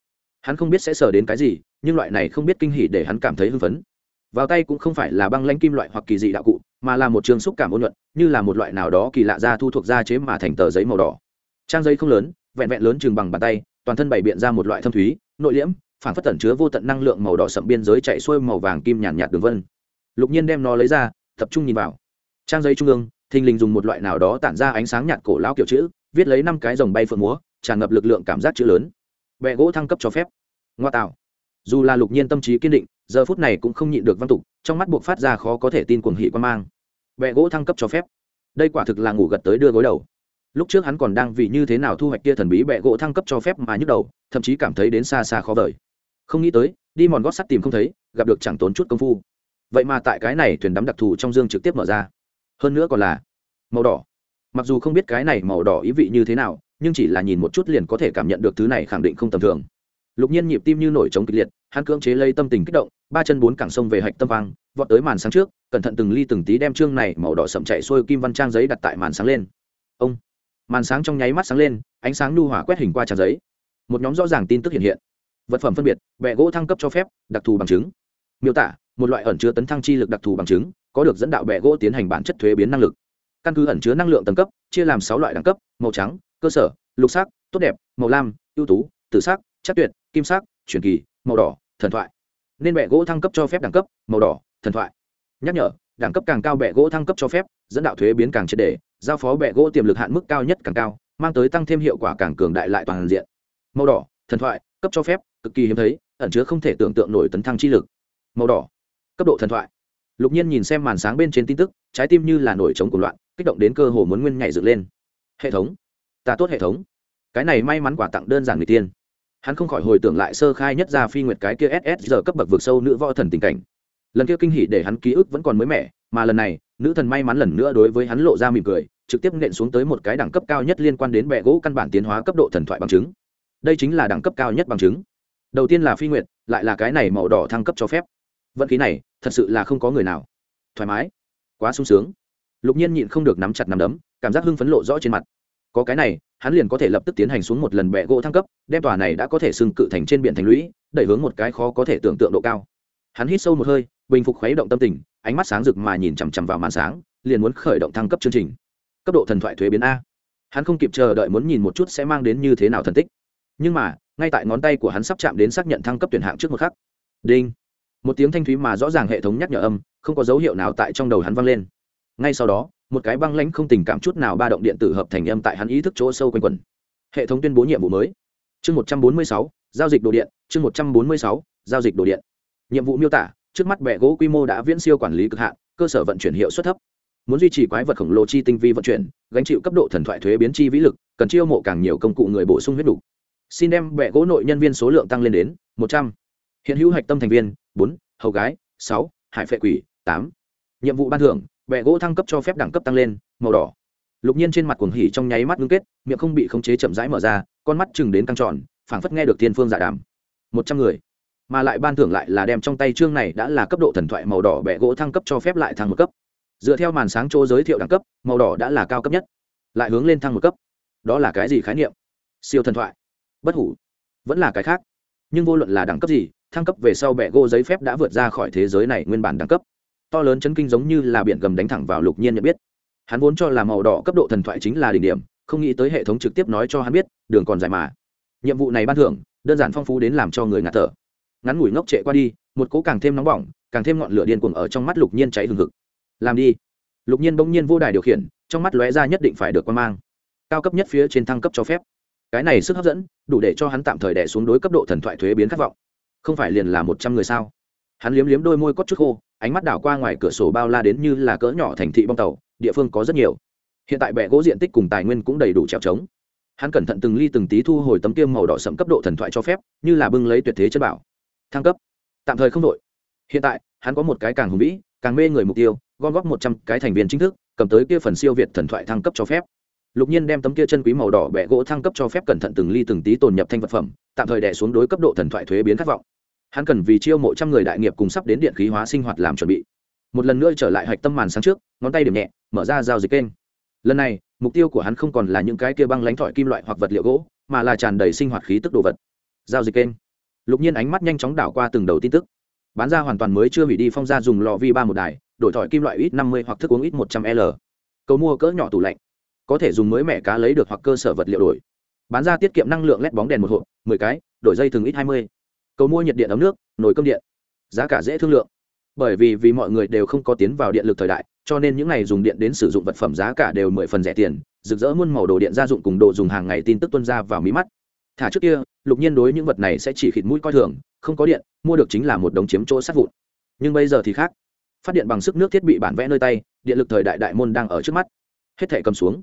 Hắn không biết sẽ sờ đến cái gì, nhưng loại này không biết kinh hỉ để hắn cảm thấy hưng phấn. Vào tay cũng không phải là băng lanh kim loại hoặc kỳ dị đạo cụ, mà là một trường xúc cảm ôn nhuận, như là một loại nào đó kỳ lạ ra thu thuộc da chế mà thành tờ giấy màu đỏ. Trang giấy không lớn, vẹn vẹn lớn chừng bằng bàn tay, toàn thân bày biện ra một loại thâm thúy, nội liễm phản phất tẩn chứa vô tận năng lượng màu đỏ sậm biên giới chạy xuôi màu vàng kim nhàn nhạt, đường vân. Lục nhiên đem nó lấy ra tập trung nhìn vào. Trang giấy trung ương thình lình dùng một loại nào đó tản ra ánh sáng nhạt cổ lão kiểu chữ viết lấy năm cái dòng bay phượng múa tràn ngập lực lượng cảm giác chữ lớn. Bẹ gỗ thăng cấp cho phép. Ngoa tạo. Dù là lục nhiên tâm trí kiên định giờ phút này cũng không nhịn được văn tục trong mắt buộc phát ra khó có thể tin cuồng hỉ quan mang. Bẹ gỗ thăng cấp cho phép. Đây quả thực là ngủ gật tới đưa gối đầu. Lúc trước hắn còn đang vì như thế nào thu hoạch kia thần bí bẹ gỗ thăng cấp cho phép mà nhức đầu thậm chí cảm thấy đến xa xa khó vời không nghĩ tới, đi mòn gót sắt tìm không thấy, gặp được chẳng tốn chút công phu. Vậy mà tại cái này thuyền đắm đặc thù trong dương trực tiếp mở ra. Hơn nữa còn là màu đỏ. Mặc dù không biết cái này màu đỏ ý vị như thế nào, nhưng chỉ là nhìn một chút liền có thể cảm nhận được thứ này khẳng định không tầm thường. Lục nhiên nhịp tim như nổi trống kịch liệt, hắn cưỡng chế lấy tâm tình kích động, ba chân bốn cẳng sông về hạch tâm vang, vọt tới màn sáng trước, cẩn thận từng ly từng tí đem chương này màu đỏ sậm chạy xuôi kim văn trang giấy đặt tại màn sáng lên. Ông, màn sáng trong nháy mắt sáng lên, ánh sáng nu hỏa quét hình qua trang giấy. Một nhóm rõ ràng tin tức hiện hiện vật phẩm phân biệt bẹ gỗ thăng cấp cho phép, đặc thù bằng chứng. Miêu tả, một loại ẩn chứa tấn thăng chi lực đặc thù bằng chứng, có được dẫn đạo bẹ gỗ tiến hành bản chất thuế biến năng lực. Căn cứ ẩn chứa năng lượng tầng cấp, chia làm sáu loại đẳng cấp, màu trắng, cơ sở, lục sắc, tốt đẹp, màu lam, ưu tú, tử sắc chất tuyệt, kim sắc truyền kỳ, màu đỏ, thần thoại. Nên bẹ gỗ thăng cấp cho phép đẳng cấp, màu đỏ, thần thoại. Nhắc nhở, đẳng cấp càng cao bẹ gỗ thăng cấp cho phép, dẫn đạo thuế biến càng triệt đề giao phó bẹ gỗ tiềm lực hạn mức cao nhất càng cao, mang tới tăng thêm hiệu quả càng cường đại lại toàn diện. Màu đỏ, thần thoại cấp cho phép, cực kỳ hiếm thấy, ẩn chứa không thể tưởng tượng nổi tấn thăng chi lực. Màu đỏ. Cấp độ thần thoại. Lục nhiên nhìn xem màn sáng bên trên tin tức, trái tim như là nổi trống của loạn, kích động đến cơ hồ muốn nguyên nhảy dựng lên. Hệ thống. Ta tốt hệ thống. Cái này may mắn quả tặng đơn giản người tiên. Hắn không khỏi hồi tưởng lại sơ khai nhất ra phi nguyệt cái kia ss giờ cấp bậc vực sâu nữ võ thần tình cảnh. Lần kia kinh hỉ để hắn ký ức vẫn còn mới mẻ, mà lần này, nữ thần may mắn lần nữa đối với hắn lộ ra mỉm cười, trực tiếp nện xuống tới một cái đẳng cấp cao nhất liên quan đến bẹ gỗ căn bản tiến hóa cấp độ thần thoại bằng chứng đây chính là đẳng cấp cao nhất bằng chứng. Đầu tiên là phi nguyệt, lại là cái này màu đỏ thăng cấp cho phép. Vận khí này, thật sự là không có người nào. Thoải mái. Quá sung sướng. Lục nhiên nhịn không được nắm chặt nắm đấm, cảm giác hưng phấn lộ rõ trên mặt. Có cái này, hắn liền có thể lập tức tiến hành xuống một lần bẹ gỗ thăng cấp, đem tòa này đã có thể xưng cự thành trên biển thành lũy, đẩy hướng một cái khó có thể tưởng tượng độ cao. Hắn hít sâu một hơi, bình phục khuấy động tâm tình, ánh mắt sáng rực mà nhìn chằm chằm vào màn sáng, liền muốn khởi động thăng cấp chương trình. Cấp độ thần thoại thuế biến a. Hắn không kịp chờ đợi muốn nhìn một chút sẽ mang đến như thế nào thần tích nhưng mà, ngay tại ngón tay của hắn sắp chạm đến xác nhận thăng cấp tuyển hạng trước một khắc. Đinh. Một tiếng thanh thúy mà rõ ràng hệ thống nhắc nhở âm, không có dấu hiệu nào tại trong đầu hắn vang lên. Ngay sau đó, một cái băng lãnh không tình cảm chút nào ba động điện tử hợp thành âm tại hắn ý thức chỗ sâu quanh quẩn. Hệ thống tuyên bố nhiệm vụ mới. Chương một trăm bốn mươi sáu, giao dịch đồ điện. Chương một trăm bốn mươi sáu, giao dịch đồ điện. Nhiệm vụ miêu tả, trước mắt bẹ gỗ quy mô đã viễn siêu quản lý cực hạn, cơ sở vận chuyển hiệu suất thấp. Muốn duy trì quái vật khổng lồ chi tinh vi vận chuyển, gánh chịu cấp độ thần thoại thuế biến chi vĩ lực, cần chiêu mộ càng nhiều công cụ người bổ sung huyết đủ xin đem bệ gỗ nội nhân viên số lượng tăng lên đến một trăm. Hiện hữu hạch tâm thành viên, bốn, hầu gái, sáu, hải phệ quỷ, tám. Nhiệm vụ ban thưởng bệ gỗ thăng cấp cho phép đẳng cấp tăng lên, màu đỏ. Lục nhiên trên mặt cuồng hỉ trong nháy mắt ngưng kết, miệng không bị khống chế chậm rãi mở ra, con mắt chừng đến căng tròn, phảng phất nghe được thiên phương giả đàm. Một trăm người. Mà lại ban thưởng lại là đem trong tay chương này đã là cấp độ thần thoại màu đỏ bệ gỗ thăng cấp cho phép lại thăng một cấp. Dựa theo màn sáng chỗ giới thiệu đẳng cấp, màu đỏ đã là cao cấp nhất. Lại hướng lên thăng một cấp. Đó là cái gì khái niệm? Siêu thần thoại bất hủ. Vẫn là cái khác. Nhưng vô luận là đẳng cấp gì, thăng cấp về sau bẹ gỗ giấy phép đã vượt ra khỏi thế giới này nguyên bản đẳng cấp. To lớn chấn kinh giống như là biển gầm đánh thẳng vào lục nhiên nhận biết. Hắn vốn cho là màu đỏ cấp độ thần thoại chính là đỉnh điểm, không nghĩ tới hệ thống trực tiếp nói cho hắn biết, đường còn dài mà. Nhiệm vụ này ban thưởng, đơn giản phong phú đến làm cho người ngạt thở. Ngắn ngủi ngốc trệ qua đi, một cố càng thêm nóng bỏng, càng thêm ngọn lửa điên cuồng ở trong mắt lục nhiên cháy hừng hực. Làm đi. Lục nhiên bỗng nhiên vô đài điều khiển, trong mắt lóe ra nhất định phải được quan mang. Cao cấp nhất phía trên thăng cấp cho phép cái này sức hấp dẫn, đủ để cho hắn tạm thời đẻ xuống đối cấp độ thần thoại thuế biến khát vọng. Không phải liền là một trăm người sao? Hắn liếm liếm đôi môi cốt chút khô, ánh mắt đảo qua ngoài cửa sổ bao la đến như là cỡ nhỏ thành thị bong tàu, địa phương có rất nhiều. Hiện tại bệ gỗ diện tích cùng tài nguyên cũng đầy đủ trèo trống. Hắn cẩn thận từng ly từng tí thu hồi tấm kiêm màu đỏ sẫm cấp độ thần thoại cho phép, như là bưng lấy tuyệt thế chất bảo. Thăng cấp. Tạm thời không đội hiện tại, hắn có một cái càng hùng vĩ, càng mê người mục tiêu, gom góp một trăm cái thành viên chính thức, cầm tới kia phần siêu việt thần thoại thăng cấp cho phép lục nhiên đem tấm kia chân quý màu đỏ bẹ gỗ thăng cấp cho phép cẩn thận từng ly từng tí tồn nhập thanh vật phẩm, tạm thời đẻ xuống đối cấp độ thần thoại thuế biến khát vọng. Hắn cần vì chiêu mộ trăm người đại nghiệp cùng sắp đến điện khí hóa sinh hoạt làm chuẩn bị. Một lần nữa trở lại hạch tâm màn sáng trước, ngón tay điểm nhẹ, mở ra giao dịch kênh. Lần này, mục tiêu của hắn không còn là những cái kia băng lánh thỏi kim loại hoặc vật liệu gỗ, mà là tràn đầy sinh hoạt khí tức đồ vật. Giao dịch kênh. Lục nhiên ánh mắt nhanh chóng đảo qua từng đầu tin tức. Bán ra hoàn toàn mới chưa hủy đi phong ra dùng lò vi ba một đài, đổi thỏi kim loại ít năm mươi hoặc thức uống ít một trăm l. Cầu mua cỡ nhỏ tủ lạnh có thể dùng mới mẻ cá lấy được hoặc cơ sở vật liệu đổi. Bán ra tiết kiệm năng lượng led bóng đèn một hộp, mười cái, đổi dây thường ít hai mươi. Cầu mua nhiệt điện ấm nước, nồi cơm điện. Giá cả dễ thương lượng. Bởi vì vì mọi người đều không có tiến vào điện lực thời đại, cho nên những ngày dùng điện đến sử dụng vật phẩm giá cả đều mười phần rẻ tiền, rực rỡ muôn màu đồ điện gia dụng cùng đồ dùng hàng ngày tin tức tuân ra vào mí mắt. Thả trước kia, lục nhiên đối những vật này sẽ chỉ khịt mũi coi thường, không có điện, mua được chính là một đống chiếm chỗ sát vụn. Nhưng bây giờ thì khác. Phát điện bằng sức nước thiết bị bản vẽ nơi tay, điện lực thời đại đại môn đang ở trước mắt. Hết thể cầm xuống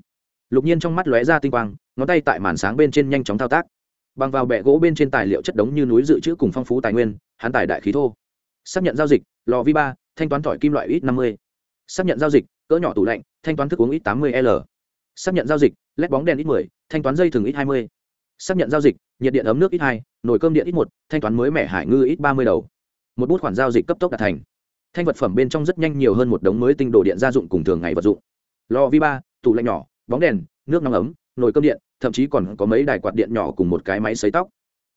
lục nhiên trong mắt lóe ra tinh quang, ngón tay tại màn sáng bên trên nhanh chóng thao tác. Bằng vào bẹ gỗ bên trên tài liệu chất đống như núi dự trữ cùng phong phú tài nguyên, hắn tài đại khí thô. Xác nhận giao dịch, lò vi ba, thanh toán thỏi kim loại ít năm mươi. Xác nhận giao dịch, cỡ nhỏ tủ lạnh, thanh toán thức uống ít tám mươi l. Xác nhận giao dịch led bóng đèn ít mười, thanh toán dây thừng ít hai mươi. Xác nhận giao dịch, nhiệt điện ấm nước ít hai, nồi cơm điện ít một, thanh toán mới mẻ hải ngư ít ba mươi đầu. Một bút khoản giao dịch cấp tốc đạt thành. Thanh vật phẩm bên trong rất nhanh nhiều hơn một đống mới tinh đồ điện gia dụng cùng thường ngày vật dụng. Lò vi ba, tủ lạnh nhỏ bóng đèn, nước nóng ấm, nồi cơm điện, thậm chí còn có mấy đài quạt điện nhỏ cùng một cái máy xấy tóc.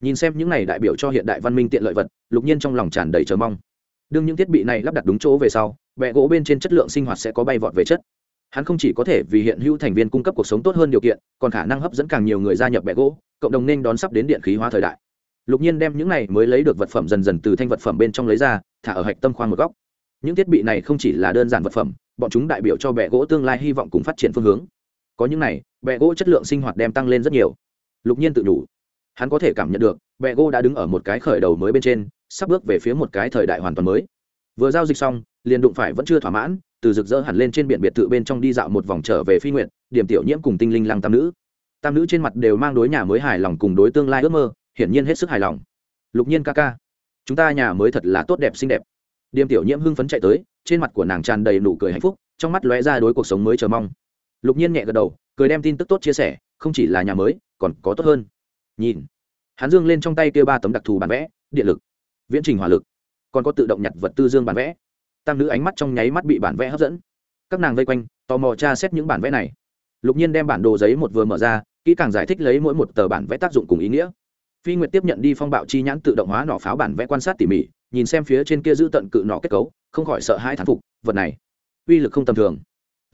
Nhìn xem những này đại biểu cho hiện đại văn minh tiện lợi vật, lục nhiên trong lòng tràn đầy chờ mong. Đương những thiết bị này lắp đặt đúng chỗ về sau, bẹ gỗ bên trên chất lượng sinh hoạt sẽ có bay vọt về chất. Hắn không chỉ có thể vì hiện hữu thành viên cung cấp cuộc sống tốt hơn điều kiện, còn khả năng hấp dẫn càng nhiều người gia nhập bẹ gỗ, cộng đồng nên đón sắp đến điện khí hóa thời đại. Lục nhiên đem những này mới lấy được vật phẩm dần dần từ thanh vật phẩm bên trong lấy ra, thả ở hạch tâm khoan một góc. Những thiết bị này không chỉ là đơn giản vật phẩm, bọn chúng đại biểu cho bẹ gỗ tương lai hy vọng cùng phát triển phương hướng có những này, bẹ gỗ chất lượng sinh hoạt đem tăng lên rất nhiều. Lục nhiên tự đủ hắn có thể cảm nhận được, bẹ gỗ đã đứng ở một cái khởi đầu mới bên trên, sắp bước về phía một cái thời đại hoàn toàn mới. Vừa giao dịch xong, liền đụng phải vẫn chưa thỏa mãn, từ rực rỡ hẳn lên trên biển biệt thự bên trong đi dạo một vòng trở về phi nguyện điểm tiểu nhiễm cùng tinh linh lăng tam nữ. Tam nữ trên mặt đều mang đối nhà mới hài lòng cùng đối tương lai ước mơ, hiển nhiên hết sức hài lòng. Lục nhiên ca ca, chúng ta nhà mới thật là tốt đẹp xinh đẹp. Điềm tiểu nhiễm hưng phấn chạy tới, trên mặt của nàng tràn đầy nụ cười hạnh phúc, trong mắt lóe ra đối cuộc sống mới chờ mong lục nhiên nhẹ gật đầu, cười đem tin tức tốt chia sẻ, không chỉ là nhà mới, còn có tốt hơn. Nhìn, hắn dương lên trong tay kia ba tấm đặc thù bản vẽ, điện lực, viễn trình hỏa lực, còn có tự động nhặt vật tư dương bản vẽ. Tam nữ ánh mắt trong nháy mắt bị bản vẽ hấp dẫn. Các nàng vây quanh, tò mò tra xét những bản vẽ này. Lục nhiên đem bản đồ giấy một vừa mở ra, kỹ càng giải thích lấy mỗi một tờ bản vẽ tác dụng cùng ý nghĩa. Phi nguyệt tiếp nhận đi phong bạo chi nhãn tự động hóa nỏ pháo bản vẽ quan sát tỉ mỉ, nhìn xem phía trên kia giữ tận cự nỏ kết cấu, không khỏi sợ hãi thán phục, vật này uy lực không tầm thường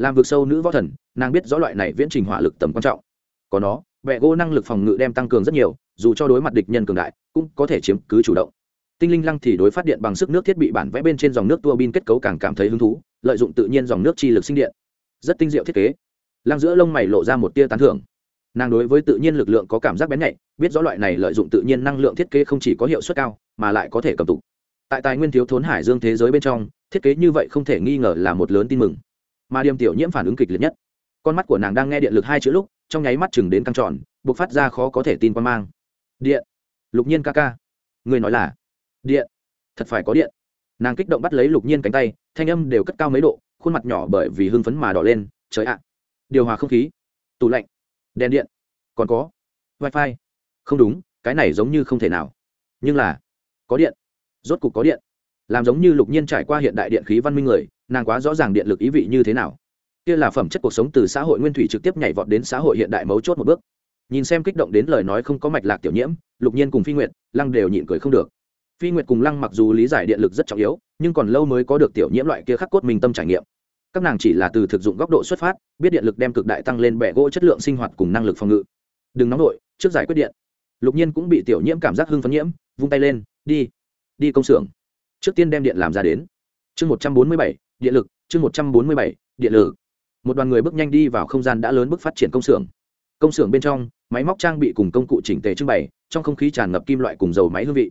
làm vực sâu nữ võ thần, nàng biết rõ loại này viễn trình hỏa lực tầm quan trọng. Có nó vẹ gỗ năng lực phòng ngự đem tăng cường rất nhiều, dù cho đối mặt địch nhân cường đại, cũng có thể chiếm cứ chủ động. Tinh linh lăng thì đối phát điện bằng sức nước thiết bị bản vẽ bên trên dòng nước tua bin kết cấu càng cảm thấy hứng thú, lợi dụng tự nhiên dòng nước chi lực sinh điện. Rất tinh diệu thiết kế. Lăng giữa lông mày lộ ra một tia tán thưởng. Nàng đối với tự nhiên lực lượng có cảm giác bén nhạy, biết rõ loại này lợi dụng tự nhiên năng lượng thiết kế không chỉ có hiệu suất cao, mà lại có thể cầm tụ. Tại tài nguyên thiếu thốn hải dương thế giới bên trong, thiết kế như vậy không thể nghi ngờ là một lớn tin mừng mà điềm tiểu nhiễm phản ứng kịch liệt nhất. Con mắt của nàng đang nghe điện lực hai chữ lúc, trong nháy mắt chừng đến căng tròn buộc phát ra khó có thể tin quan mang. Điện. Lục nhiên ca ca. Người nói là? Điện. Thật phải có điện. Nàng kích động bắt lấy lục nhiên cánh tay, thanh âm đều cất cao mấy độ, khuôn mặt nhỏ bởi vì hưng phấn mà đỏ lên, trời ạ. Điều hòa không khí. Tủ lạnh. Đèn điện. Còn có. Wifi. Không đúng, cái này giống như không thể nào. Nhưng là, có điện. Rốt cục có điện. Làm giống như lục nhiên trải qua hiện đại điện khí văn minh người nàng quá rõ ràng điện lực ý vị như thế nào. Kia là phẩm chất cuộc sống từ xã hội nguyên thủy trực tiếp nhảy vọt đến xã hội hiện đại mấu chốt một bước. Nhìn xem kích động đến lời nói không có mạch lạc tiểu nhiễm, lục nhiên cùng phi nguyệt, lăng đều nhịn cười không được. Phi nguyệt cùng lăng mặc dù lý giải điện lực rất trọng yếu, nhưng còn lâu mới có được tiểu nhiễm loại kia khắc cốt minh tâm trải nghiệm. Các nàng chỉ là từ thực dụng góc độ xuất phát, biết điện lực đem cực đại tăng lên bẻ gỗ chất lượng sinh hoạt cùng năng lực phòng ngự. Đừng nóng nổi trước giải quyết điện. Lục nhiên cũng bị tiểu nhiễm cảm giác hưng phấn nhiễm, vung tay lên, đi đi công xưởng. Trước tiên đem điện làm ra đến. Chương một trăm bốn mươi bảy điện lực, chương một trăm bốn mươi bảy, điện lực. Một đoàn người bước nhanh đi vào không gian đã lớn bước phát triển công xưởng. Công xưởng bên trong, máy móc trang bị cùng công cụ chỉnh tề trưng bày, trong không khí tràn ngập kim loại cùng dầu máy hương vị.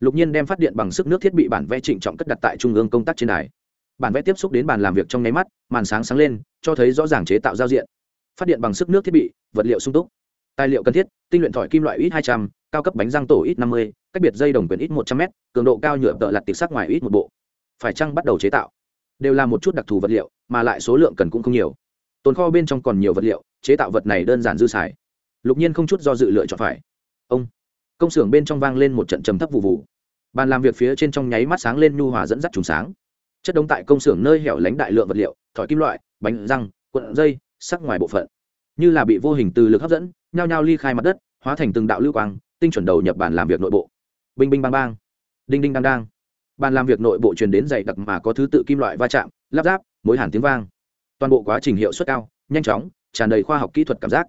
Lục nhiên đem phát điện bằng sức nước thiết bị bản vẽ trịnh trọng cất đặt tại trung ương công tác trên đài. Bản vẽ tiếp xúc đến bàn làm việc trong nháy mắt, màn sáng sáng lên, cho thấy rõ ràng chế tạo giao diện. Phát điện bằng sức nước thiết bị, vật liệu sung túc. Tài liệu cần thiết, tinh luyện thỏi kim loại ít hai trăm, cao cấp bánh răng tổ ít năm mươi, cách biệt dây đồng quyền ít một trăm m cường độ cao nhựa tợ lặt tịch sắc ngoài ít một bộ. Phải chăng bắt đầu chế tạo? Đều là một chút đặc thù vật liệu, mà lại số lượng cần cũng không nhiều. Tồn kho bên trong còn nhiều vật liệu, chế tạo vật này đơn giản dư xài. Lục nhiên không chút do dự lựa chọn phải. Ông. Công xưởng bên trong vang lên một trận trầm thấp vụ vụ. Bàn làm việc phía trên trong nháy mắt sáng lên nhu hòa dẫn dắt trùng sáng. Chất đống tại công xưởng nơi hẻo lánh đại lượng vật liệu, thỏi kim loại, bánh răng, cuộn dây, sắc ngoài bộ phận. Như là bị vô hình từ lực hấp dẫn, nhao nhao ly khai mặt đất, hóa thành từng đạo lưu quang, tinh chuẩn đầu nhập bàn làm việc nội bộ. Binh binh bang bang. Đinh đinh đang đang bàn làm việc nội bộ truyền đến dày đặc mà có thứ tự kim loại va chạm, lắp ráp, mối hàn tiếng vang. Toàn bộ quá trình hiệu suất cao, nhanh chóng, tràn đầy khoa học kỹ thuật cảm giác.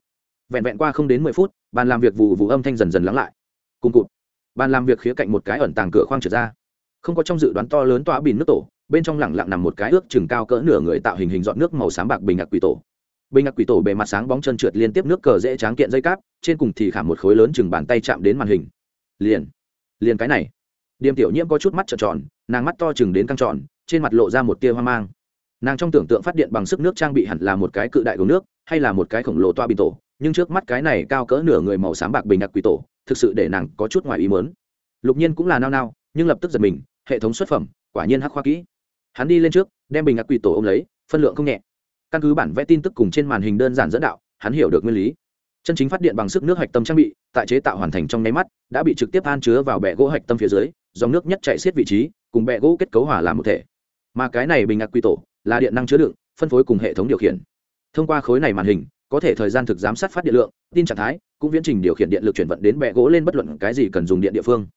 Vẹn vẹn qua không đến mười phút, bàn làm việc vụ vụ âm thanh dần dần lắng lại. Cùng cụt, bàn làm việc khía cạnh một cái ẩn tàng cửa khoang trượt ra. Không có trong dự đoán to lớn tỏa bìn nước tổ, bên trong lẳng lặng nằm một cái ước chừng cao cỡ nửa người tạo hình hình dọn nước màu sáng bạc bình ngạc quỷ tổ. Bình ngạc quỷ tổ bề mặt sáng bóng chân trượt liên tiếp nước cờ dễ tráng kiện dây cáp, trên cùng thì khảm một khối lớn chừng bàn tay chạm đến màn hình. Liền liền cái này điềm tiểu nhiễm có chút mắt trợn tròn, nàng mắt to chừng đến căng tròn, trên mặt lộ ra một tia hoang mang. Nàng trong tưởng tượng phát điện bằng sức nước trang bị hẳn là một cái cự đại gồm nước, hay là một cái khổng lồ toa bình tổ, nhưng trước mắt cái này cao cỡ nửa người màu xám bạc bình đặc quỷ tổ, thực sự để nàng có chút ngoài ý mớn lục nhiên cũng là nao nao, nhưng lập tức giật mình, hệ thống xuất phẩm, quả nhiên hắc khoa kỹ. Hắn đi lên trước, đem bình ngạc quỷ tổ ô m lấy, phân lượng không nhẹ. Căn cứ bản vẽ tin tức cùng trên màn hình đơn giản dẫn đạo, hắn hiểu được nguyên lý. Chân chính phát điện bằng sức nước hạch tâm trang bị, tại chế tạo hoàn thành trong nháy mắt, đã bị trực tiếp an chứa vào bẹ gỗ hạch tâm phía dưới dòng nước nhất chạy xiết vị trí, cùng bẹ gỗ kết cấu hỏa làm một thể. Mà cái này bình ngạc quy tổ, là điện năng chứa đựng, phân phối cùng hệ thống điều khiển. Thông qua khối này màn hình, có thể thời gian thực giám sát phát điện lượng, tin trạng thái, cũng viễn trình điều khiển điện lực chuyển vận đến bẹ gỗ lên bất luận cái gì cần dùng điện địa phương.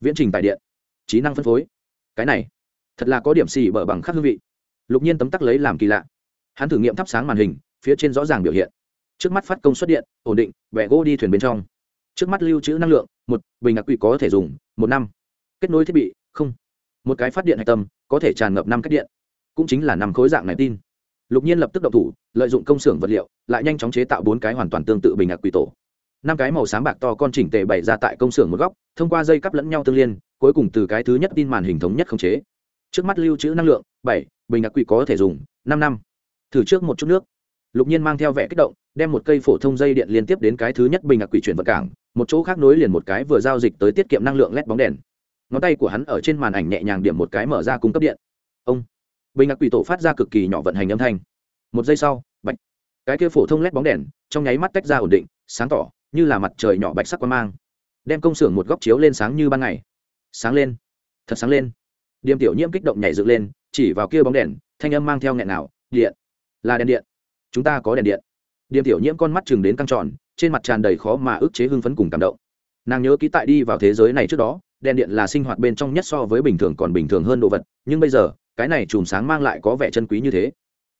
Viễn trình tài điện, trí năng phân phối. Cái này, thật là có điểm xì bở bằng khắc hương vị. Lục nhiên tấm tắc lấy làm kỳ lạ. Hắn thử nghiệm thắp sáng màn hình, phía trên rõ ràng biểu hiện. Trước mắt phát công suất điện, ổn định, bẹ gỗ đi thuyền bên trong. Trước mắt lưu trữ năng lượng, một, bình ngạc quỷ có thể dùng, một năm kết nối thiết bị, không. Một cái phát điện hạch tâm, có thể tràn ngập năm cách điện. Cũng chính là năm khối dạng này tin. Lục nhiên lập tức động thủ, lợi dụng công xưởng vật liệu, lại nhanh chóng chế tạo bốn cái hoàn toàn tương tự bình ngạc quỷ tổ. Năm cái màu sáng bạc to con chỉnh tề bày ra tại công xưởng một góc, thông qua dây cắp lẫn nhau tương liên, cuối cùng từ cái thứ nhất tin màn hình thống nhất khống chế. Trước mắt lưu trữ năng lượng, bảy, bình ngạc quỷ có thể dùng, năm năm. Thử trước một chút nước. Lục nhiên mang theo vẻ kích động, đem một cây phổ thông dây điện liên tiếp đến cái thứ nhất bình ngạc quỷ chuyển vận cảng, một chỗ khác nối liền một cái vừa giao dịch tới tiết kiệm năng lượng led bóng đèn ngón tay của hắn ở trên màn ảnh nhẹ nhàng điểm một cái mở ra cung cấp điện. Ông. Bình ngạc quỷ tổ phát ra cực kỳ nhỏ vận hành âm thanh. Một giây sau, bạch. Cái kia phổ thông lét bóng đèn, trong nháy mắt tách ra ổn định, sáng tỏ, như là mặt trời nhỏ bạch sắc quang mang. Đem công xưởng một góc chiếu lên sáng như ban ngày. Sáng lên. Thật sáng lên. Điềm tiểu nhiễm kích động nhảy dựng lên, chỉ vào kia bóng đèn, thanh âm mang theo nghẹn nào, điện. Là đèn điện. Chúng ta có đèn điện. Điềm tiểu nhiễm con mắt chừng đến căng tròn, trên mặt tràn đầy khó mà ức chế hưng phấn cùng cảm động. Nàng nhớ ký tại đi vào thế giới này trước đó đèn điện là sinh hoạt bên trong nhất so với bình thường còn bình thường hơn đồ vật, nhưng bây giờ, cái này chùm sáng mang lại có vẻ chân quý như thế.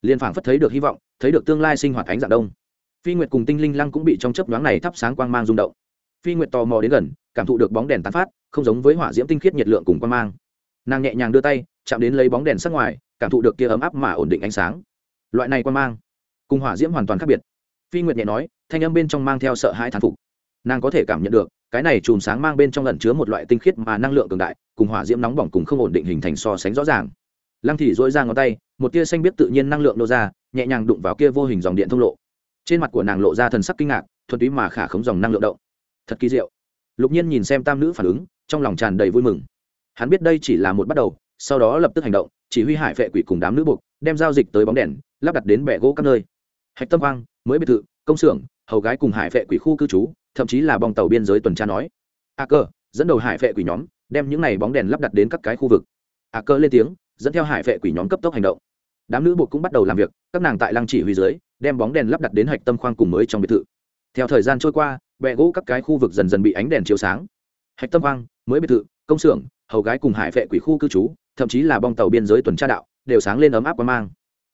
Liên phảng phất thấy được hy vọng, thấy được tương lai sinh hoạt ánh dạng đông. Phi nguyệt cùng tinh linh lăng cũng bị trong chấp nhoáng này thắp sáng quang mang rung động. Phi nguyệt tò mò đến gần, cảm thụ được bóng đèn tán phát, không giống với hỏa diễm tinh khiết nhiệt lượng cùng quang mang. Nàng nhẹ nhàng đưa tay, chạm đến lấy bóng đèn sắc ngoài, cảm thụ được kia ấm áp mà ổn định ánh sáng. Loại này quang mang, cùng hỏa diễm hoàn toàn khác biệt. Phi nguyệt nhẹ nói, thanh âm bên trong mang theo sợ hãi thán phục. Nàng có thể cảm nhận được cái này chùm sáng mang bên trong lẩn chứa một loại tinh khiết mà năng lượng cường đại, cùng hỏa diễm nóng bỏng cùng không ổn định hình thành so sánh rõ ràng. Lăng thì dỗi ra ngón tay, một tia xanh biết tự nhiên năng lượng nô ra, nhẹ nhàng đụng vào kia vô hình dòng điện thông lộ. Trên mặt của nàng lộ ra thần sắc kinh ngạc, thuần túy mà khả khống dòng năng lượng động. Thật kỳ diệu. Lục nhiên nhìn xem tam nữ phản ứng, trong lòng tràn đầy vui mừng. Hắn biết đây chỉ là một bắt đầu, sau đó lập tức hành động, chỉ huy hải vệ quỷ cùng đám nữ buộc, đem giao dịch tới bóng đèn, lắp đặt đến bệ gỗ các nơi. Hạch tâm hoang mới biệt thự, công xưởng hầu gái cùng hải vệ quỷ khu cư trú, thậm chí là bong tàu biên giới tuần tra nói, a cơ, dẫn đầu hải vệ quỷ nhóm, đem những này bóng đèn lắp đặt đến các cái khu vực. A cơ lên tiếng, dẫn theo hải vệ quỷ nhóm cấp tốc hành động. Đám nữ buộc cũng bắt đầu làm việc, các nàng tại lăng chỉ huy dưới, đem bóng đèn lắp đặt đến hạch tâm khoang cùng mới trong biệt thự. Theo thời gian trôi qua bẹ gỗ các cái khu vực dần dần bị ánh đèn chiếu sáng. Hạch tâm khoang, mới biệt thự, công xưởng, hầu gái cùng hải vệ quỷ khu cư trú, thậm chí là bong tàu biên giới tuần tra đạo, đều sáng lên ấm áp qua mang.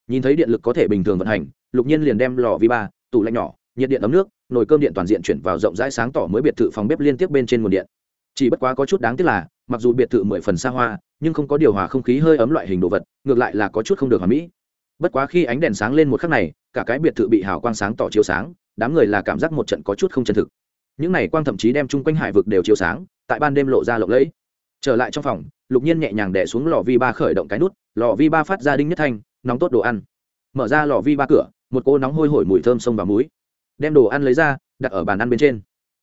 Nhìn thấy điện lực có thể bình thường vận hành, lục nhiên liền đem lò vi ba, tủ lạnh nhỏ nhiệt điện ấm nước, nồi cơm điện toàn diện chuyển vào rộng rãi sáng tỏ mới biệt thự phòng bếp liên tiếp bên trên nguồn điện. Chỉ bất quá có chút đáng tiếc là, mặc dù biệt thự mười phần xa hoa, nhưng không có điều hòa không khí hơi ấm loại hình đồ vật, ngược lại là có chút không được hòa mỹ. Bất quá khi ánh đèn sáng lên một khắc này, cả cái biệt thự bị hào quang sáng tỏ chiếu sáng, đám người là cảm giác một trận có chút không chân thực. Những này quang thậm chí đem chung quanh hải vực đều chiếu sáng, tại ban đêm lộ ra lộng lẫy. Trở lại trong phòng, lục nhiên nhẹ nhàng đẻ xuống lò vi ba khởi động cái nút, lò vi ba phát ra đinh nhất thanh, nóng tốt đồ ăn. Mở ra lò vi ba cửa, một cô nóng hôi hổi mùi thơm sông vào múi đem đồ ăn lấy ra, đặt ở bàn ăn bên trên.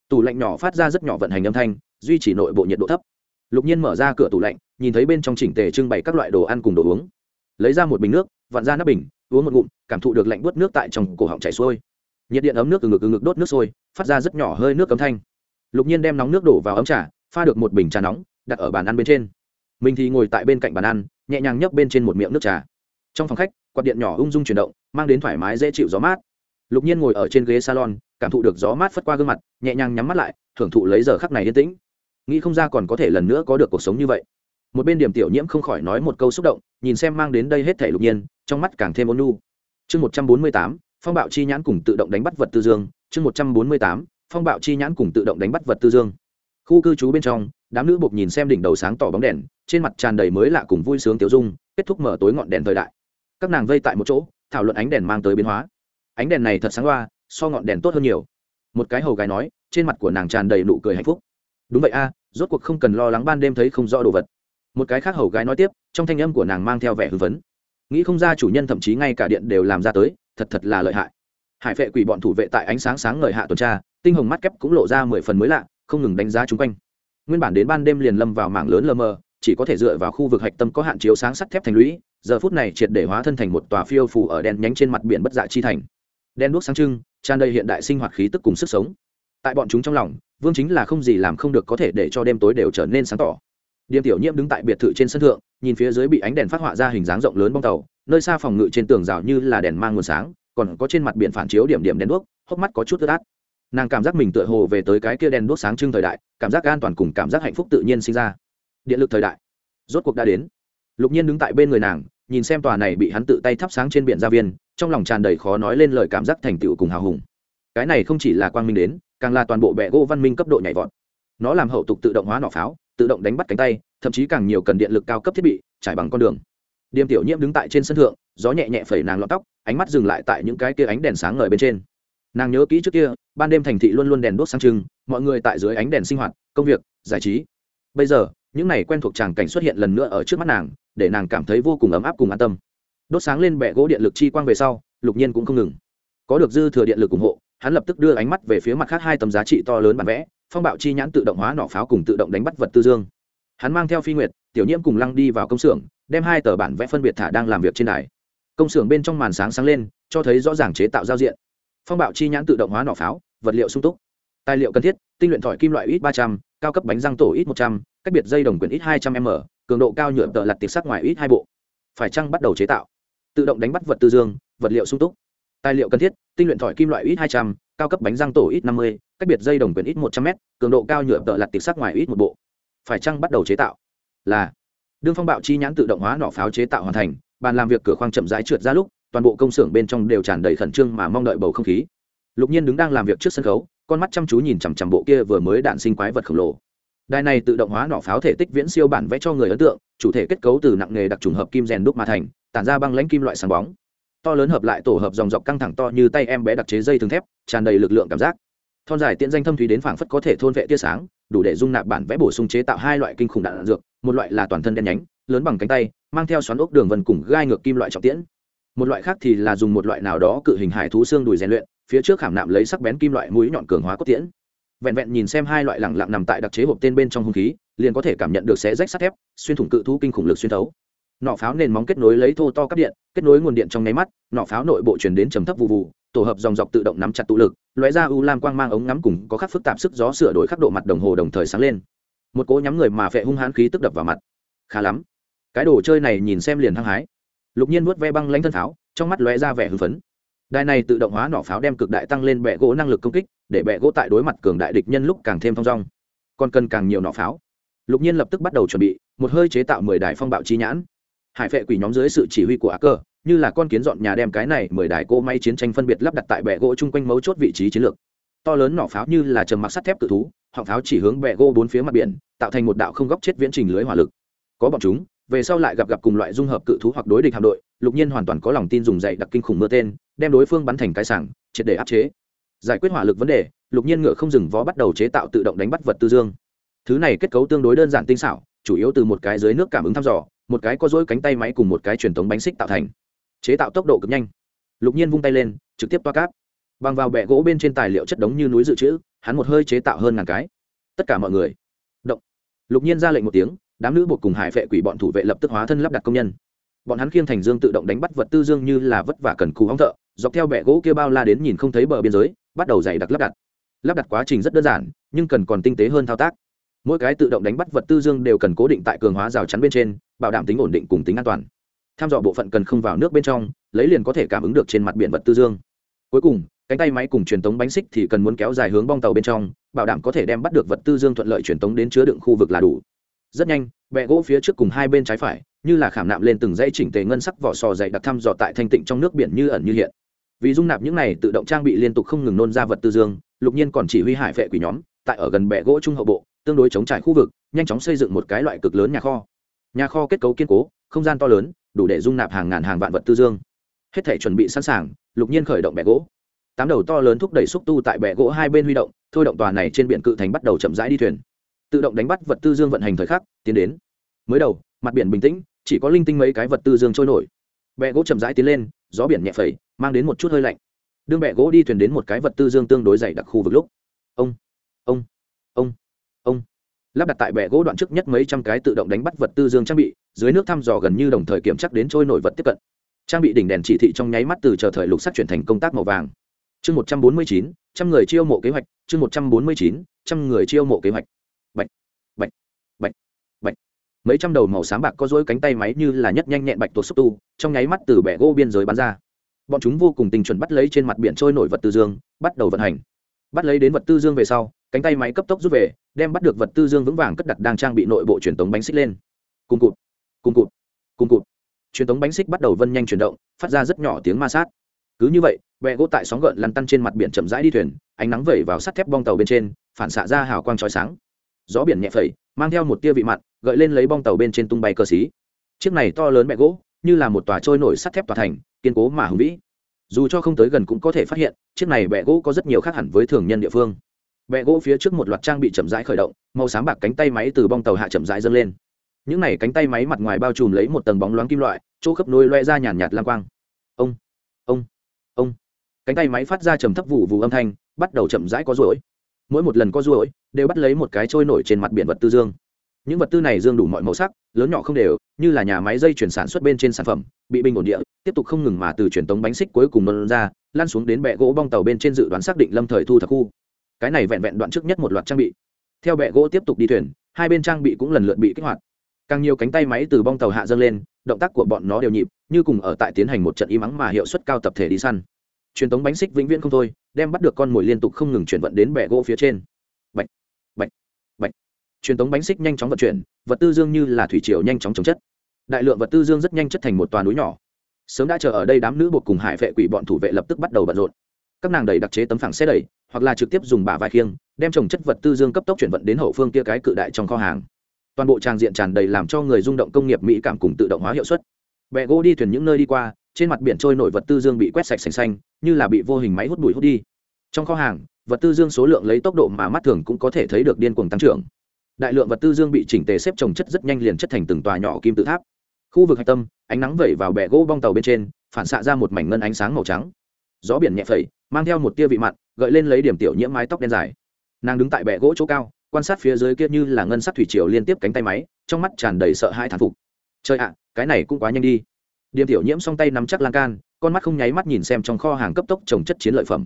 Tủ lạnh nhỏ phát ra rất nhỏ vận hành âm thanh, duy trì nội bộ nhiệt độ thấp. Lục nhiên mở ra cửa tủ lạnh, nhìn thấy bên trong chỉnh tề trưng bày các loại đồ ăn cùng đồ uống. Lấy ra một bình nước, vặn ra nắp bình, uống một ngụm, cảm thụ được lạnh bớt nước tại trong cổ họng chảy xuôi. Nhiệt điện ấm nước từ ngực từ ngực đốt nước sôi, phát ra rất nhỏ hơi nước cấm thanh. Lục nhiên đem nóng nước đổ vào ấm trà, pha được một bình trà nóng, đặt ở bàn ăn bên trên. Mình thì ngồi tại bên cạnh bàn ăn, nhẹ nhàng nhấp bên trên một miệng nước trà. Trong phòng khách, quạt điện nhỏ ung dung chuyển động, mang đến thoải mái dễ chịu gió mát lục nhiên ngồi ở trên ghế salon, cảm thụ được gió mát phất qua gương mặt, nhẹ nhàng nhắm mắt lại, thưởng thụ lấy giờ khắc này yên tĩnh. Nghĩ không ra còn có thể lần nữa có được cuộc sống như vậy. Một bên điểm tiểu nhiễm không khỏi nói một câu xúc động, nhìn xem mang đến đây hết thể lục nhiên, trong mắt càng thêm ôn nu chương một trăm bốn mươi tám, phong bạo chi nhãn cùng tự động đánh bắt vật tư dương. Chương một trăm bốn mươi tám, phong bạo chi nhãn cùng tự động đánh bắt vật tư dương. Khu cư trú bên trong, đám nữ buộc nhìn xem đỉnh đầu sáng tỏ bóng đèn, trên mặt tràn đầy mới lạ cùng vui sướng tiểu dung, kết thúc mở tối ngọn đèn thời đại. Các nàng vây tại một chỗ, thảo luận ánh đèn mang tới biến hóa ánh đèn này thật sáng loa, so ngọn đèn tốt hơn nhiều. Một cái hầu gái nói, trên mặt của nàng tràn đầy nụ cười hạnh phúc. Đúng vậy a, rốt cuộc không cần lo lắng ban đêm thấy không rõ đồ vật. Một cái khác hầu gái nói tiếp, trong thanh âm của nàng mang theo vẻ hưng phấn. Nghĩ không ra chủ nhân thậm chí ngay cả điện đều làm ra tới, thật thật là lợi hại. Hải vệ quỷ bọn thủ vệ tại ánh sáng sáng ngời hạ tuần tra, tinh hồng mắt kép cũng lộ ra mười phần mới lạ, không ngừng đánh giá chung quanh. Nguyên bản đến ban đêm liền lâm vào mảng lớn lơ mơ chỉ có thể dựa vào khu vực hạch tâm có hạn chiếu sáng sắt thép thành lũy, giờ phút này triệt để hóa thân thành một tòa phiêu phủ ở đèn nhánh trên mặt biển bất dạ chi thành đen đuốc sáng trưng, tràn đầy hiện đại sinh hoạt khí tức cùng sức sống. Tại bọn chúng trong lòng, vương chính là không gì làm không được có thể để cho đêm tối đều trở nên sáng tỏ. Điềm tiểu nhiễm đứng tại biệt thự trên sân thượng, nhìn phía dưới bị ánh đèn phát họa ra hình dáng rộng lớn bong tàu, nơi xa phòng ngự trên tường rào như là đèn mang nguồn sáng, còn có trên mặt biển phản chiếu điểm điểm đèn đuốc, hốc mắt có chút ướt át. Nàng cảm giác mình tựa hồ về tới cái kia đèn đuốc sáng trưng thời đại, cảm giác an toàn cùng cảm giác hạnh phúc tự nhiên sinh ra. Điện lực thời đại. Rốt cuộc đã đến. Lục nhiên đứng tại bên người nàng nhìn xem tòa này bị hắn tự tay thắp sáng trên biển gia viên, trong lòng tràn đầy khó nói lên lời cảm giác thành tựu cùng hào hùng. Cái này không chỉ là quang minh đến, càng là toàn bộ bệ gỗ văn minh cấp độ nhảy vọt. Nó làm hậu tục tự động hóa nỏ pháo, tự động đánh bắt cánh tay, thậm chí càng nhiều cần điện lực cao cấp thiết bị, trải bằng con đường. Điềm tiểu nhiễm đứng tại trên sân thượng, gió nhẹ nhẹ phẩy nàng lọt tóc, ánh mắt dừng lại tại những cái kia ánh đèn sáng ngời bên trên. Nàng nhớ kỹ trước kia, ban đêm thành thị luôn luôn đèn đuốc sáng trưng, mọi người tại dưới ánh đèn sinh hoạt, công việc, giải trí. Bây giờ những này quen thuộc tràng cảnh xuất hiện lần nữa ở trước mắt nàng, để nàng cảm thấy vô cùng ấm áp cùng an tâm. Đốt sáng lên bệ gỗ điện lực chi quang về sau, lục nhiên cũng không ngừng. Có được dư thừa điện lực ủng hộ, hắn lập tức đưa ánh mắt về phía mặt khác hai tấm giá trị to lớn bản vẽ, phong bạo chi nhãn tự động hóa nỏ pháo cùng tự động đánh bắt vật tư dương. Hắn mang theo phi nguyệt, tiểu nhiễm cùng lăng đi vào công xưởng, đem hai tờ bản vẽ phân biệt thả đang làm việc trên đài. Công xưởng bên trong màn sáng sáng lên, cho thấy rõ ràng chế tạo giao diện. Phong bạo chi nhãn tự động hóa nỏ pháo, vật liệu sung túc. Tài liệu cần thiết, tinh luyện thỏi kim loại ít ba trăm, cao cấp bánh răng tổ ít một trăm cách biệt dây đồng quyền ít hai trăm m, cường độ cao nhựa tợ lặt tiệc sắc ngoài ít hai bộ. Phải chăng bắt đầu chế tạo? Tự động đánh bắt vật tư dương, vật liệu sung túc. Tài liệu cần thiết, tinh luyện thỏi kim loại ít hai trăm, cao cấp bánh răng tổ ít năm mươi, cách biệt dây đồng quyền ít một trăm m, cường độ cao nhựa tợ lặt tiệc sắc ngoài ít một bộ. Phải chăng bắt đầu chế tạo? Là. Đương phong bạo chi nhãn tự động hóa nỏ pháo chế tạo hoàn thành, bàn làm việc cửa khoang chậm rãi trượt ra lúc, toàn bộ công xưởng bên trong đều tràn đầy khẩn trương mà mong đợi bầu không khí. Lục nhiên đứng đang làm việc trước sân khấu, con mắt chăm chú nhìn chằm chằm bộ kia vừa mới đạn sinh quái vật khổng lồ đài này tự động hóa nỏ pháo thể tích viễn siêu bản vẽ cho người ấn tượng, chủ thể kết cấu từ nặng nghề đặc trùng hợp kim rèn đúc mà thành, tản ra băng lãnh kim loại sáng bóng. To lớn hợp lại tổ hợp dòng dọc căng thẳng to như tay em bé đặc chế dây thường thép, tràn đầy lực lượng cảm giác. Thon dài tiện danh thâm thúy đến phảng phất có thể thôn vệ tia sáng, đủ để dung nạp bản vẽ bổ sung chế tạo hai loại kinh khủng đạn dược, một loại là toàn thân đen nhánh, lớn bằng cánh tay, mang theo xoắn ốc đường vân cùng gai ngược kim loại trọng tiễn. Một loại khác thì là dùng một loại nào đó cự hình hải thú xương đùi rèn luyện, phía trước khảm nạm lấy sắc bén kim loại mũi nhọn cường hóa cốt tiễn vẹn vẹn nhìn xem hai loại lẳng lặng nằm tại đặc chế hộp tên bên trong hung khí, liền có thể cảm nhận được xé rách sắt thép, xuyên thủng cự thú kinh khủng lực xuyên thấu. Nọ pháo nền móng kết nối lấy thô to cắp điện, kết nối nguồn điện trong nháy mắt, nọ pháo nội bộ chuyển đến trầm thấp vụ vụ, tổ hợp dòng dọc tự động nắm chặt tụ lực loé ra u lam quang mang ống ngắm cùng có khắc phức tạp sức gió sửa đổi khắc độ mặt đồng hồ đồng thời sáng lên. Một cỗ nhắm người mà vẽ hung hãn khí tức đập vào mặt. Khá lắm. Cái đồ chơi này nhìn xem liền hăng hái. Lục nhiên vuốt ve băng lanh thân pháo, trong mắt lóe ra vẻ hưng phấn đài này tự động hóa nỏ pháo đem cực đại tăng lên bệ gỗ năng lực công kích, để bệ gỗ tại đối mặt cường đại địch nhân lúc càng thêm thong dong. Còn cần càng nhiều nỏ pháo. Lục nhiên lập tức bắt đầu chuẩn bị, một hơi chế tạo mười đài phong bạo chi nhãn. Hải phệ quỷ nhóm dưới sự chỉ huy của á cơ, như là con kiến dọn nhà đem cái này mười đài cỗ may chiến tranh phân biệt lắp đặt tại bệ gỗ chung quanh mấu chốt vị trí chiến lược. To lớn nỏ pháo như là trầm mặc sắt thép tự thú, họng pháo chỉ hướng bệ gỗ bốn phía mặt biển, tạo thành một đạo không góc chết viễn trình lưới hỏa lực. Có bọn chúng, về sau lại gặp gặp cùng loại dung hợp cự thú hoặc đối địch hạm đội, lục nhiên hoàn toàn có lòng tin dùng dạy đặc kinh khủng mưa tên đem đối phương bắn thành cái sảng, triệt để áp chế. Giải quyết hỏa lực vấn đề, lục nhiên ngựa không dừng vó bắt đầu chế tạo tự động đánh bắt vật tư dương. Thứ này kết cấu tương đối đơn giản tinh xảo, chủ yếu từ một cái dưới nước cảm ứng thăm dò, một cái có dối cánh tay máy cùng một cái truyền thống bánh xích tạo thành. Chế tạo tốc độ cực nhanh. Lục nhiên vung tay lên, trực tiếp toa cáp. Bằng vào bẹ gỗ bên trên tài liệu chất đống như núi dự trữ, hắn một hơi chế tạo hơn ngàn cái. Tất cả mọi người. Động. Lục nhiên ra lệnh một tiếng, đám nữ buộc cùng hải vệ quỷ bọn thủ vệ lập tức hóa thân lắp đặt công nhân. Bọn hắn khiêng thành dương tự động đánh bắt vật tư dương như là vất vả cần cù hóng thợ dọc theo bẹ gỗ kia bao la đến nhìn không thấy bờ biên giới, bắt đầu dày đặc lắp đặt. Lắp đặt quá trình rất đơn giản, nhưng cần còn tinh tế hơn thao tác. Mỗi cái tự động đánh bắt vật tư dương đều cần cố định tại cường hóa rào chắn bên trên, bảo đảm tính ổn định cùng tính an toàn. Tham dò bộ phận cần không vào nước bên trong, lấy liền có thể cảm ứng được trên mặt biển vật tư dương. Cuối cùng, cánh tay máy cùng truyền tống bánh xích thì cần muốn kéo dài hướng bong tàu bên trong, bảo đảm có thể đem bắt được vật tư dương thuận lợi truyền tống đến chứa đựng khu vực là đủ. Rất nhanh bẹ gỗ phía trước cùng hai bên trái phải, như là khảm nạm lên từng dây chỉnh tề ngân sắc vỏ sò dày đặc thăm dò tại thanh tịnh trong nước biển như ẩn như hiện vì dung nạp những này tự động trang bị liên tục không ngừng nôn ra vật tư dương, lục nhiên còn chỉ huy hải vệ quỷ nhóm, tại ở gần bệ gỗ trung hậu bộ, tương đối chống trải khu vực, nhanh chóng xây dựng một cái loại cực lớn nhà kho. Nhà kho kết cấu kiên cố, không gian to lớn, đủ để dung nạp hàng ngàn hàng vạn vật tư dương. Hết thể chuẩn bị sẵn sàng, lục nhiên khởi động bệ gỗ. Tám đầu to lớn thúc đẩy xúc tu tại bệ gỗ hai bên huy động, thôi động tòa này trên biển cự thành bắt đầu chậm rãi đi thuyền. Tự động đánh bắt vật tư dương vận hành thời khắc, tiến đến. Mới đầu, mặt biển bình tĩnh, chỉ có linh tinh mấy cái vật tư dương trôi nổi. Bệ gỗ chậm rãi tiến lên, gió biển nhẹ phẩy mang đến một chút hơi lạnh. Đương bẹ gỗ đi thuyền đến một cái vật tư dương tương đối dày đặc khu vực lúc. Ông ông ông ông. Lắp đặt tại bẹ gỗ đoạn trước nhất mấy trăm cái tự động đánh bắt vật tư dương trang bị, dưới nước thăm dò gần như đồng thời kiểm chắc đến trôi nổi vật tiếp cận. Trang bị đỉnh đèn chỉ thị trong nháy mắt từ chờ thời lục sắc chuyển thành công tác màu vàng. Chương một trăm bốn mươi chín, trăm người chiêu mộ kế hoạch, chương một trăm bốn mươi chín, trăm người chiêu mộ kế hoạch. Bạch bạch bạch bạch. Mấy trăm đầu màu sáng bạc có dối cánh tay máy như là nhất nhanh nhẹn bạch tuột xúc tu, trong nháy mắt từ bẻ gỗ biên giới bắn ra bọn chúng vô cùng tình chuẩn bắt lấy trên mặt biển trôi nổi vật tư dương, bắt đầu vận hành. Bắt lấy đến vật tư dương về sau, cánh tay máy cấp tốc rút về, đem bắt được vật tư dương vững vàng cất đặt đang trang bị nội bộ truyền tống bánh xích lên. Cùng cụt cùng cụt cùng cụt. Truyền tống bánh xích bắt đầu vân nhanh chuyển động, phát ra rất nhỏ tiếng ma sát. Cứ như vậy bẹ gỗ tại sóng gợn lăn tăn trên mặt biển chậm rãi đi thuyền, ánh nắng vẩy vào sắt thép bong tàu bên trên, phản xạ ra hào quang trói sáng. Gió biển nhẹ phẩy, mang theo một tia vị mặn, gợi lên lấy bong tàu bên trên tung bay cơ xí. Chiếc này to lớn bẹ gỗ, như là một tòa trôi nổi sắt thép tòa thành kiên cố mà hùng vĩ. Dù cho không tới gần cũng có thể phát hiện, chiếc này bẹ gỗ có rất nhiều khác hẳn với thường nhân địa phương. Bẹ gỗ phía trước một loạt trang bị chậm rãi khởi động, màu sáng bạc cánh tay máy từ bong tàu hạ chậm rãi dâng lên. Những này cánh tay máy mặt ngoài bao trùm lấy một tầng bóng loáng kim loại, chỗ khớp nối loe ra nhàn nhạt lang quang. Ông ông ông. Cánh tay máy phát ra trầm thấp vụ vụ âm thanh, bắt đầu chậm rãi có ruỗi mỗi một lần có ruỗi đều bắt lấy một cái trôi nổi trên mặt biển vật tư dương những vật tư này dương đủ mọi màu sắc, lớn nhỏ không đều, như là nhà máy dây chuyển sản xuất bên trên sản phẩm, bị bình ổn địa, tiếp tục không ngừng mà từ truyền tống bánh xích cuối cùng nôn ra lan xuống đến bệ gỗ bong tàu bên trên dự đoán xác định lâm thời thu thập khu. Cái này vẹn vẹn đoạn trước nhất một loạt trang bị. Theo bệ gỗ tiếp tục đi thuyền, hai bên trang bị cũng lần lượt bị kích hoạt. Càng nhiều cánh tay máy từ bong tàu hạ dâng lên, động tác của bọn nó đều nhịp, như cùng ở tại tiến hành một trận im ắng mà hiệu suất cao tập thể đi săn. Truyền tống bánh xích vĩnh viễn không thôi, đem bắt được con mồi liên tục không ngừng chuyển vận đến bệ gỗ phía trên truyền tống bánh xích nhanh chóng vận chuyển, vật tư dương như là thủy triều nhanh chóng chống chất. Đại lượng vật tư dương rất nhanh chất thành một toàn núi nhỏ. Sớm đã chờ ở đây đám nữ buộc cùng hải vệ quỷ bọn thủ vệ lập tức bắt đầu bận rộn. Các nàng đẩy đặc chế tấm phẳng xe đẩy, hoặc là trực tiếp dùng bả vai khiêng, đem trồng chất vật tư dương cấp tốc chuyển vận đến hậu phương kia cái cự đại trong kho hàng. Toàn bộ tràng diện tràn đầy làm cho người rung động công nghiệp mỹ cảm cùng tự động hóa hiệu suất. Bẹ gỗ đi thuyền những nơi đi qua, trên mặt biển trôi nổi vật tư dương bị quét sạch sành xanh, như là bị vô hình máy hút bụi hút đi. Trong kho hàng, vật tư dương số lượng lấy tốc độ mà mắt thường cũng có thể thấy được điên cuồng tăng trưởng đại lượng vật tư dương bị chỉnh tề xếp trồng chất rất nhanh liền chất thành từng tòa nhỏ kim tự tháp. Khu vực hạch tâm, ánh nắng vẩy vào bẹ gỗ bong tàu bên trên, phản xạ ra một mảnh ngân ánh sáng màu trắng. Gió biển nhẹ phẩy, mang theo một tia vị mặn, gợi lên lấy điểm tiểu nhiễm mái tóc đen dài. Nàng đứng tại bệ gỗ chỗ cao, quan sát phía dưới kia như là ngân sắc thủy triều liên tiếp cánh tay máy, trong mắt tràn đầy sợ hãi thán phục. Trời ạ, cái này cũng quá nhanh đi. Điểm tiểu nhiễm song tay nắm chắc lan can, con mắt không nháy mắt nhìn xem trong kho hàng cấp tốc trồng chất chiến lợi phẩm.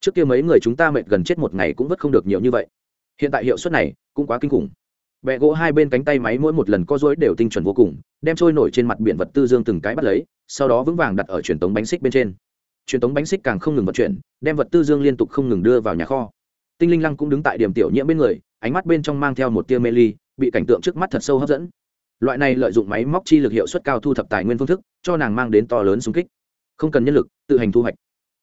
Trước kia mấy người chúng ta mệt gần chết một ngày cũng vất không được nhiều như vậy hiện tại hiệu suất này cũng quá kinh khủng. Bẹ gỗ hai bên cánh tay máy mỗi một lần co dối đều tinh chuẩn vô cùng, đem trôi nổi trên mặt biển vật tư dương từng cái bắt lấy, sau đó vững vàng đặt ở truyền tống bánh xích bên trên. Truyền tống bánh xích càng không ngừng vận chuyển, đem vật tư dương liên tục không ngừng đưa vào nhà kho. Tinh linh lăng cũng đứng tại điểm tiểu nhiễm bên người, ánh mắt bên trong mang theo một tia mê ly, bị cảnh tượng trước mắt thật sâu hấp dẫn. Loại này lợi dụng máy móc chi lực hiệu suất cao thu thập tài nguyên phương thức, cho nàng mang đến to lớn xung kích. Không cần nhân lực, tự hành thu hoạch.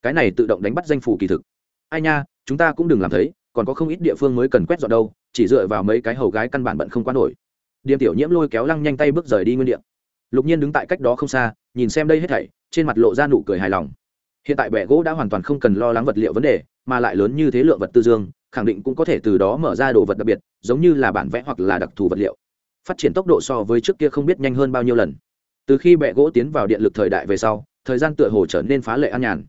Cái này tự động đánh bắt danh phủ kỳ thực. Ai nha, chúng ta cũng đừng làm thấy còn có không ít địa phương mới cần quét dọn đâu, chỉ dựa vào mấy cái hầu gái căn bản bận không qua nổi. Điềm tiểu nhiễm lôi kéo lăng nhanh tay bước rời đi nguyên địa. Lục nhiên đứng tại cách đó không xa, nhìn xem đây hết thảy, trên mặt lộ ra nụ cười hài lòng. Hiện tại bẻ gỗ đã hoàn toàn không cần lo lắng vật liệu vấn đề, mà lại lớn như thế lượng vật tư dương, khẳng định cũng có thể từ đó mở ra đồ vật đặc biệt, giống như là bản vẽ hoặc là đặc thù vật liệu. Phát triển tốc độ so với trước kia không biết nhanh hơn bao nhiêu lần. Từ khi bẹ gỗ tiến vào điện lực thời đại về sau, thời gian tựa hồ trở nên phá lệ an nhàn.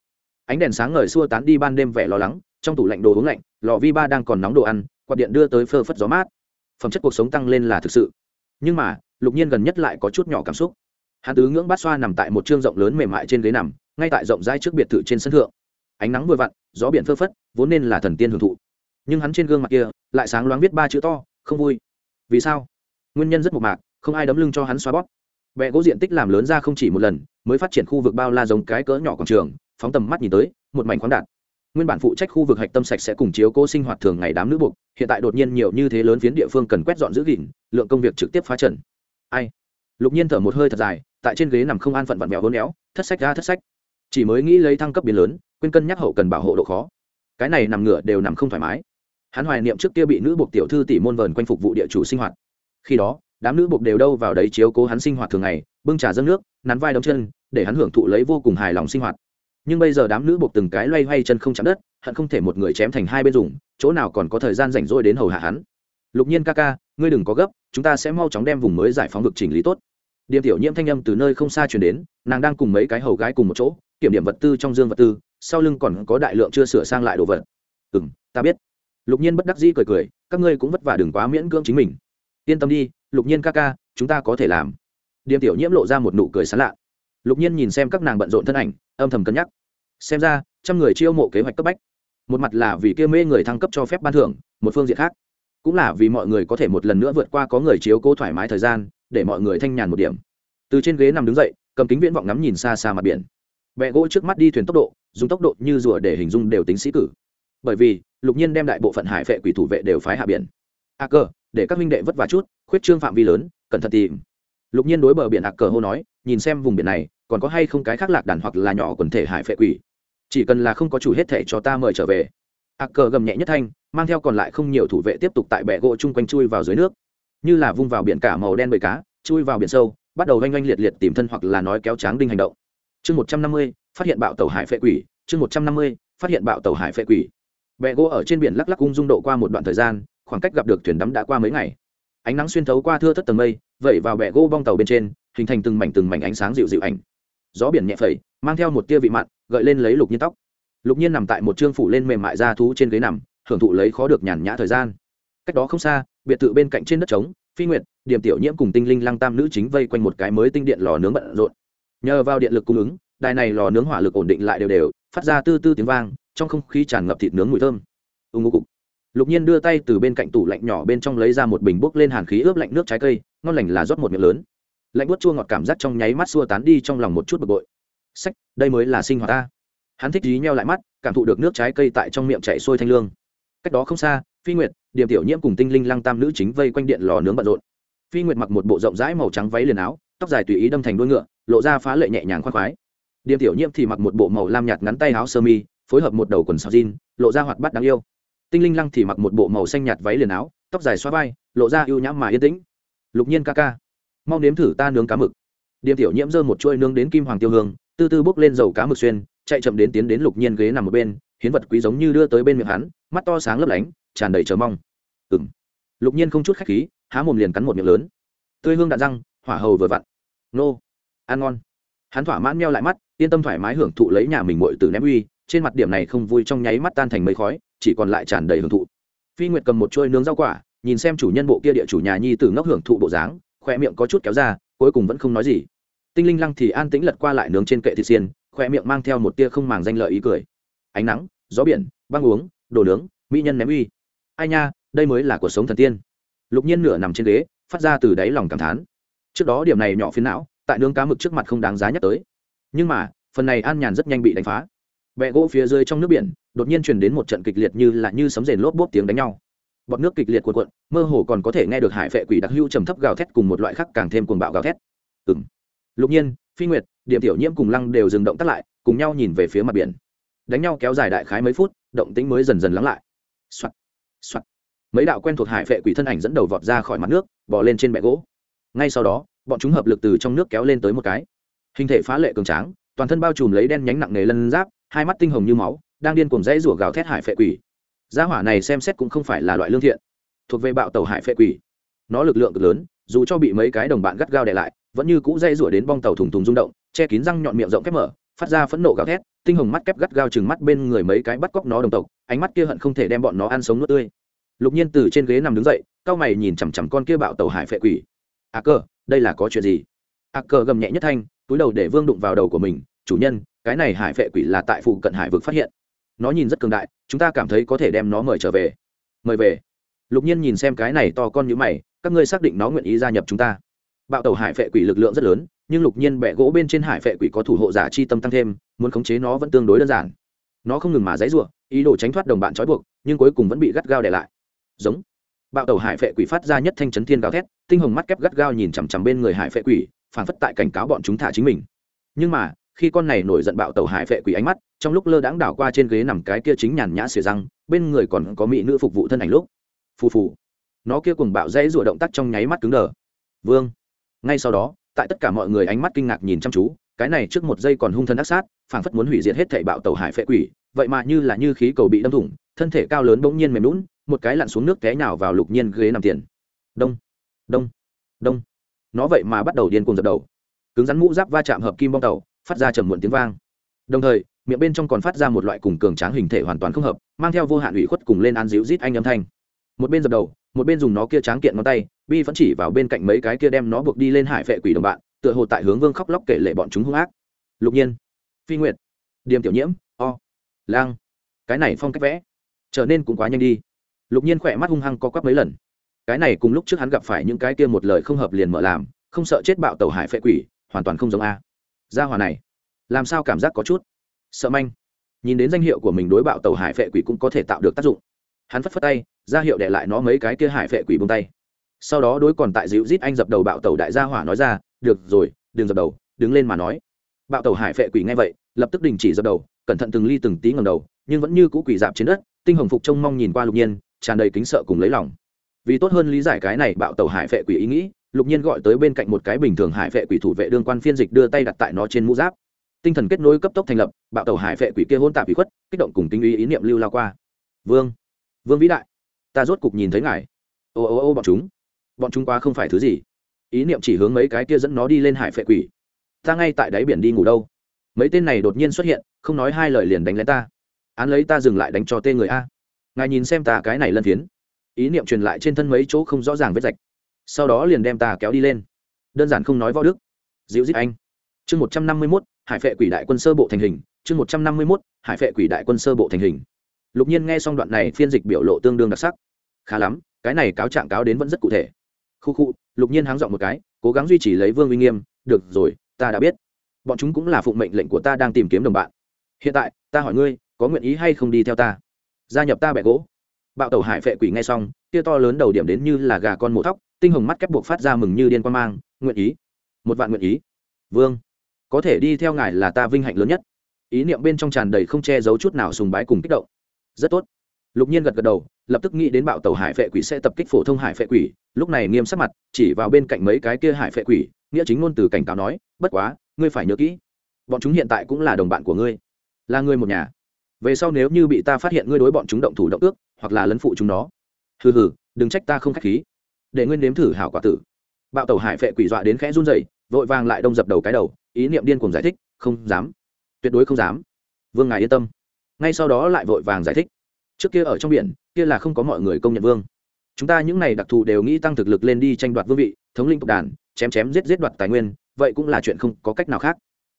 Ánh đèn sáng ngời xua tán đi ban đêm vẻ lo lắng trong tủ lạnh đồ uống lạnh, lò vi ba đang còn nóng đồ ăn, quạt điện đưa tới phơ phất gió mát. Phẩm chất cuộc sống tăng lên là thực sự. Nhưng mà, lục nhiên gần nhất lại có chút nhỏ cảm xúc. Hắn tứ ngưỡng bát xoa nằm tại một chương rộng lớn mềm mại trên ghế nằm, ngay tại rộng rãi trước biệt thự trên sân thượng. Ánh nắng vừa vặn, gió biển phơ phất, vốn nên là thần tiên hưởng thụ. Nhưng hắn trên gương mặt kia, lại sáng loáng viết ba chữ to, không vui. Vì sao? Nguyên nhân rất mộc mạc, không ai đấm lưng cho hắn xoa bóp. Vẽ gỗ diện tích làm lớn ra không chỉ một lần, mới phát triển khu vực bao la giống cái cỡ nhỏ quảng trường, phóng tầm mắt nhìn tới, một mảnh khoáng đạt nguyên bản phụ trách khu vực hạch tâm sạch sẽ cùng chiếu cố sinh hoạt thường ngày đám nữ buộc, hiện tại đột nhiên nhiều như thế lớn phiến địa phương cần quét dọn giữ gìn, lượng công việc trực tiếp phá trần. Ai? Lục nhiên thở một hơi thật dài, tại trên ghế nằm không an phận vặn vẹo hôn éo thất sách ra thất sách. Chỉ mới nghĩ lấy thăng cấp biến lớn, quên cân nhắc hậu cần bảo hộ độ khó. Cái này nằm ngửa đều nằm không thoải mái. Hắn hoài niệm trước kia bị nữ buộc tiểu thư tỷ môn vờn quanh phục vụ địa chủ sinh hoạt. Khi đó, đám nữ buộc đều đâu vào đấy chiếu cố hắn sinh hoạt thường ngày, bưng trà dâng nước, nắn vai đóng chân, để hắn hưởng thụ lấy vô cùng hài lòng sinh hoạt nhưng bây giờ đám nữ buộc từng cái loay hoay chân không chạm đất, hận không thể một người chém thành hai bên dùng, chỗ nào còn có thời gian rảnh rỗi đến hầu hạ hắn. Lục nhiên ca ca, ngươi đừng có gấp, chúng ta sẽ mau chóng đem vùng mới giải phóng vực chỉnh lý tốt. Điểm tiểu nhiễm thanh âm từ nơi không xa chuyển đến, nàng đang cùng mấy cái hầu gái cùng một chỗ, kiểm điểm vật tư trong dương vật tư, sau lưng còn có đại lượng chưa sửa sang lại đồ vật. Ừ m ta biết. Lục nhiên bất đắc dĩ cười cười, các ngươi cũng vất vả đừng quá miễn cưỡng chính mình. Yên tâm đi, lục nhiên ca ca, chúng ta có thể làm. Điểm tiểu nhiễm lộ ra một nụ cười sán lạ lục nhiên nhìn xem các nàng bận rộn thân ảnh, âm thầm cân nhắc. Xem ra, trăm người chiêu mộ kế hoạch cấp bách. Một mặt là vì kia mê người thăng cấp cho phép ban thưởng, một phương diện khác, cũng là vì mọi người có thể một lần nữa vượt qua có người chiếu cố thoải mái thời gian, để mọi người thanh nhàn một điểm. Từ trên ghế nằm đứng dậy, cầm kính viễn vọng ngắm nhìn xa xa mặt biển. Vẽ gỗ trước mắt đi thuyền tốc độ, dùng tốc độ như rùa để hình dung đều tính sĩ cử. Bởi vì, lục nhiên đem đại bộ phận hải vệ quỷ thủ vệ đều phái hạ biển. A cơ, để các minh đệ vất vả chút, khuyết trương phạm vi lớn, cẩn thận tìm. Lục nhiên đối bờ biển a cờ hô nói, nhìn xem vùng biển này còn có hay không cái khác lạc đàn hoặc là nhỏ quần thể hải phệ quỷ? Chỉ cần là không có chủ hết thể cho ta mời trở về. Ạc cờ gầm nhẹ nhất thanh, mang theo còn lại không nhiều thủ vệ tiếp tục tại bẹ gỗ chung quanh chui vào dưới nước. Như là vung vào biển cả màu đen bầy cá, chui vào biển sâu, bắt đầu oanh oanh liệt liệt tìm thân hoặc là nói kéo tráng đinh hành động. Chương một trăm năm mươi, phát hiện bạo tàu hải phệ quỷ. Chương một trăm năm mươi, phát hiện bạo tàu hải phệ quỷ. Bẹ gỗ ở trên biển lắc lắc ung dung độ qua một đoạn thời gian, khoảng cách gặp được thuyền đắm đã qua mấy ngày. Ánh nắng xuyên thấu qua thưa thất tầng mây, vẩy vào bẹ gỗ bong tàu bên trên, hình thành từng mảnh từng mảnh ánh sáng dịu dịu ảnh gió biển nhẹ phẩy, mang theo một tia vị mặn, gợi lên lấy lục nhiên tóc. Lục nhiên nằm tại một trương phủ lên mềm mại ra thú trên ghế nằm, hưởng thụ lấy khó được nhàn nhã thời gian. Cách đó không xa, biệt thự bên cạnh trên đất trống, phi nguyệt, điểm tiểu nhiễm cùng tinh linh lăng tam nữ chính vây quanh một cái mới tinh điện lò nướng bận rộn. Nhờ vào điện lực cung ứng, đài này lò nướng hỏa lực ổn định lại đều đều, phát ra tư tư tiếng vang, trong không khí tràn ngập thịt nướng mùi thơm. Ưng ngô cục. Lục nhiên đưa tay từ bên cạnh tủ lạnh nhỏ bên trong lấy ra một bình bốc lên hàn khí ướp lạnh nước trái cây, ngon lành là rót một miệng lớn lạnh bút chua ngọt cảm giác trong nháy mắt xua tán đi trong lòng một chút bực bội. Sách, đây mới là sinh hoạt ta. Hắn thích dí nheo lại mắt, cảm thụ được nước trái cây tại trong miệng chạy sôi thanh lương. Cách đó không xa, phi nguyệt điểm tiểu nhiễm cùng tinh linh lăng tam nữ chính vây quanh điện lò nướng bận rộn. Phi nguyệt mặc một bộ rộng rãi màu trắng váy liền áo, tóc dài tùy ý đâm thành đuôi ngựa, lộ ra phá lệ nhẹ nhàng khoác khoái. Điểm tiểu nhiễm thì mặc một bộ màu lam nhạt ngắn tay áo sơ mi, phối hợp một đầu quần sọc jean, lộ ra hoạt bát đáng yêu. Tinh linh lăng thì mặc một bộ màu xanh nhạt váy liền áo, tóc dài xoa vai, lộ ra ưu nhãm mà yên tĩnh. Lục nhiên ca ca mau nếm thử ta nướng cá mực. Điểm tiểu nhiễm dơ một chuôi nướng đến kim hoàng tiêu hương, từ từ bốc lên dầu cá mực xuyên, chạy chậm đến tiến đến lục nhiên ghế nằm một bên, hiến vật quý giống như đưa tới bên miệng hắn, mắt to sáng lấp lánh, tràn đầy chờ mong. Ừ m lục nhiên không chút khách khí, há mồm liền cắn một miệng lớn. Tươi hương đạn răng, hỏa hầu vừa vặn. Nô. Ăn ngon. Hắn thỏa mãn meo lại mắt, yên tâm thoải mái hưởng thụ lấy nhà mình mội từ ném uy, trên mặt điểm này không vui trong nháy mắt tan thành mây khói, chỉ còn lại tràn đầy hưởng thụ. Phi nguyệt cầm một chuôi nướng rau quả, nhìn xem chủ nhân bộ kia địa chủ nhà nhi từ ngốc hưởng thụ bộ dáng khoe miệng có chút kéo ra, cuối cùng vẫn không nói gì. Tinh linh lăng thì an tĩnh lật qua lại nướng trên kệ thịt xiên khoe miệng mang theo một tia không màng danh lợi ý cười. Ánh nắng, gió biển, băng uống, đồ nướng, mỹ nhân ném uy. Ai nha, đây mới là cuộc sống thần tiên. Lục nhiên nửa nằm trên ghế, phát ra từ đáy lòng cảm thán. Trước đó điểm này nhỏ phiến não, tại nướng cá mực trước mặt không đáng giá nhắc tới. Nhưng mà, phần này an nhàn rất nhanh bị đánh phá. Vẹ gỗ phía dưới trong nước biển, đột nhiên truyền đến một trận kịch liệt như là như sấm rền lốp bốp tiếng đánh nhau bọt nước kịch liệt cuộn cuộn, mơ hồ còn có thể nghe được hải phệ quỷ đặc hưu trầm thấp gào thét cùng một loại khác càng thêm cuồng bạo gào thét. Ừng lục nhiên, phi nguyệt điểm tiểu nhiễm cùng lăng đều dừng động tắt lại, cùng nhau nhìn về phía mặt biển. Đánh nhau kéo dài đại khái mấy phút, động tĩnh mới dần dần lắng lại. Soạn. Soạn. mấy đạo quen thuộc hải phệ quỷ thân ảnh dẫn đầu vọt ra khỏi mặt nước, bò lên trên bẹ gỗ. Ngay sau đó, bọn chúng hợp lực từ trong nước kéo lên tới một cái. Hình thể phá lệ cường tráng, toàn thân bao trùm lấy đen nhánh nặng nề lân giáp, hai mắt tinh hồng như máu, đang điên cuồng dãy rủa gào thét hải phệ quỷ gia hỏa này xem xét cũng không phải là loại lương thiện. Thuộc về bạo tàu hải phệ quỷ. Nó lực lượng cực lớn, dù cho bị mấy cái đồng bạn gắt gao đè lại, vẫn như cũ dây rủa đến bong tàu thùng thùng rung động, che kín răng nhọn miệng rộng khép mở, phát ra phẫn nộ gào thét, tinh hồng mắt kép gắt gao chừng mắt bên người mấy cái bắt cóc nó đồng tộc, ánh mắt kia hận không thể đem bọn nó ăn sống nuốt tươi. Lục nhiên từ trên ghế nằm đứng dậy cao mày nhìn chằm chằm con kia bạo tàu hải phệ quỷ. À cơ, đây là có chuyện gì? À cờ gầm nhẹ nhất thanh, túi đầu để vương đụng vào đầu của mình, chủ nhân, cái này hải phệ quỷ là tại phụ cận hải vực phát hiện nó nhìn rất cường đại, chúng ta cảm thấy có thể đem nó mời trở về. Mời về. Lục nhiên nhìn xem cái này to con như mày, các ngươi xác định nó nguyện ý gia nhập chúng ta. Bạo tàu hải phệ quỷ lực lượng rất lớn, nhưng lục nhiên bẹ gỗ bên trên hải phệ quỷ có thủ hộ giả chi tâm tăng thêm, muốn khống chế nó vẫn tương đối đơn giản. Nó không ngừng mà dãy ruộng ý đồ tránh thoát đồng bạn trói buộc, nhưng cuối cùng vẫn bị gắt gao để lại. Giống. Bạo tàu hải phệ quỷ phát ra nhất thanh chấn thiên gào thét, tinh hồng mắt kép gắt gao nhìn chằm chằm bên người hải phệ quỷ, phản phất tại cảnh cáo bọn chúng thả chính mình. Nhưng mà khi con này nổi giận bạo tàu hải phệ quỷ ánh mắt, trong lúc lơ đãng đảo qua trên ghế nằm cái kia chính nhàn nhã xỉa răng, bên người còn có mỹ nữ phục vụ thân ảnh lúc. Phù phù. Nó kia cùng bạo dãy rủa động tác trong nháy mắt cứng đờ. Vương. Ngay sau đó, tại tất cả mọi người ánh mắt kinh ngạc nhìn chăm chú, cái này trước một giây còn hung thân ác sát, phảng phất muốn hủy diệt hết thảy bạo tàu hải phệ quỷ, vậy mà như là như khí cầu bị đâm thủng, thân thể cao lớn bỗng nhiên mềm lún một cái lặn xuống nước té nhào vào lục nhiên ghế nằm tiền. Đông. Đông. Đông. Nó vậy mà bắt đầu điên cuồng dập đầu. Cứng rắn mũ giáp va chạm hợp kim bong tàu phát ra trầm muộn tiếng vang. Đồng thời, miệng bên trong còn phát ra một loại cùng cường tráng hình thể hoàn toàn không hợp, mang theo vô hạn ủy khuất cùng lên an dịu rít anh âm thanh. Một bên dập đầu, một bên dùng nó kia tráng kiện ngón tay, bi vẫn chỉ vào bên cạnh mấy cái kia đem nó buộc đi lên hải vệ quỷ đồng bạn, tựa hồ tại hướng vương khóc lóc kể lệ bọn chúng hung ác. Lục nhiên, phi nguyệt, điềm tiểu nhiễm, o, lang, cái này phong cách vẽ, trở nên cũng quá nhanh đi. Lục nhiên khỏe mắt hung hăng co quắp mấy lần. Cái này cùng lúc trước hắn gặp phải những cái kia một lời không hợp liền mở làm, không sợ chết bạo tàu hải phệ quỷ, hoàn toàn không giống a gia hòa này. Làm sao cảm giác có chút? Sợ manh. Nhìn đến danh hiệu của mình đối bạo tàu hải phệ quỷ cũng có thể tạo được tác dụng. Hắn phất phất tay, ra hiệu để lại nó mấy cái kia hải phệ quỷ bông tay. Sau đó đối còn tại dịu rít anh dập đầu bạo tàu đại gia hỏa nói ra, được rồi, đừng dập đầu, đứng lên mà nói. Bạo tàu hải phệ quỷ nghe vậy, lập tức đình chỉ dập đầu, cẩn thận từng ly từng tí ngầm đầu, nhưng vẫn như cũ quỷ dạp trên đất, tinh hồng phục trông mong nhìn qua lục nhiên, tràn đầy kính sợ cùng lấy lòng. Vì tốt hơn lý giải cái này bạo tàu hải phệ quỷ ý nghĩ lục nhiên gọi tới bên cạnh một cái bình thường hải vệ quỷ thủ vệ đương quan phiên dịch đưa tay đặt tại nó trên mũ giáp. Tinh thần kết nối cấp tốc thành lập, bạo tàu hải vệ quỷ kia hôn tạp bị khuất, kích động cùng tinh uy ý niệm lưu lao qua. Vương vương vĩ đại, ta rốt cục nhìn thấy ngài. Ô ô ô, bọn chúng. Bọn chúng quá không phải thứ gì. Ý niệm chỉ hướng mấy cái kia dẫn nó đi lên hải phệ quỷ. Ta ngay tại đáy biển đi ngủ đâu? Mấy tên này đột nhiên xuất hiện, không nói hai lời liền đánh lấy ta. Án lấy ta dừng lại đánh cho tên người a. Ngài nhìn xem ta cái này lân phiến. Ý niệm truyền lại trên thân mấy chỗ không rõ ràng vết rạch sau đó liền đem ta kéo đi lên. Đơn giản không nói võ đức. Dịu dít anh. Chương một trăm năm mươi mốt, hải phệ quỷ đại quân sơ bộ thành hình. Chương một trăm năm mươi mốt, hải phệ quỷ đại quân sơ bộ thành hình. Lục nhiên nghe xong đoạn này phiên dịch biểu lộ tương đương đặc sắc. Khá lắm, cái này cáo trạng cáo đến vẫn rất cụ thể. Khu khu, lục nhiên háng dọn một cái, cố gắng duy trì lấy vương uy nghiêm, được rồi, ta đã biết. Bọn chúng cũng là phụng mệnh lệnh của ta đang tìm kiếm đồng bạn. Hiện tại, ta hỏi ngươi, có nguyện ý hay không đi theo ta? Gia nhập ta bẻ gỗ bạo Tẩu hải phệ quỷ nghe xong kia to lớn đầu điểm đến như là gà con mổ thóc, tinh hồng mắt kép buộc phát ra mừng như điên quan mang, nguyện ý. Một vạn nguyện ý. Vương, có thể đi theo ngài là ta vinh hạnh lớn nhất. Ý niệm bên trong tràn đầy không che giấu chút nào sùng bái cùng kích động. Rất tốt. Lục nhiên gật gật đầu, lập tức nghĩ đến bạo tàu hải phệ quỷ sẽ tập kích phổ thông hải phệ quỷ, lúc này nghiêm sắc mặt, chỉ vào bên cạnh mấy cái kia hải phệ quỷ, nghĩa chính ngôn từ cảnh cáo nói, bất quá, ngươi phải nhớ kỹ, bọn chúng hiện tại cũng là đồng bạn của ngươi, là ngươi một nhà về sau nếu như bị ta phát hiện ngươi đối bọn chúng động thủ động ước, hoặc là lấn phụ chúng nó. Hừ hừ, đừng trách ta không k h á c h khí. Để nguyên nếm thử hảo quả tử. Bạo tẩu hải phệ quỷ dọa đến khẽ run rẩy, vội vàng lại đông dập đầu cái đầu, ý niệm điên cùng giải thích, không dám. Tuyệt đối không dám. Vương ngài yên tâm. Ngay sau đó lại vội vàng giải thích. Trước kia ở trong biển, kia là không có mọi người công nhận vương. Chúng ta những n à y đặc thù đều nghĩ tăng thực lực lên đi tranh đoạt vương vị, thống linh tộc đàn, chém chém giết giết đoạt tài nguyên, vậy cũng là chuyện không có cách nào khác.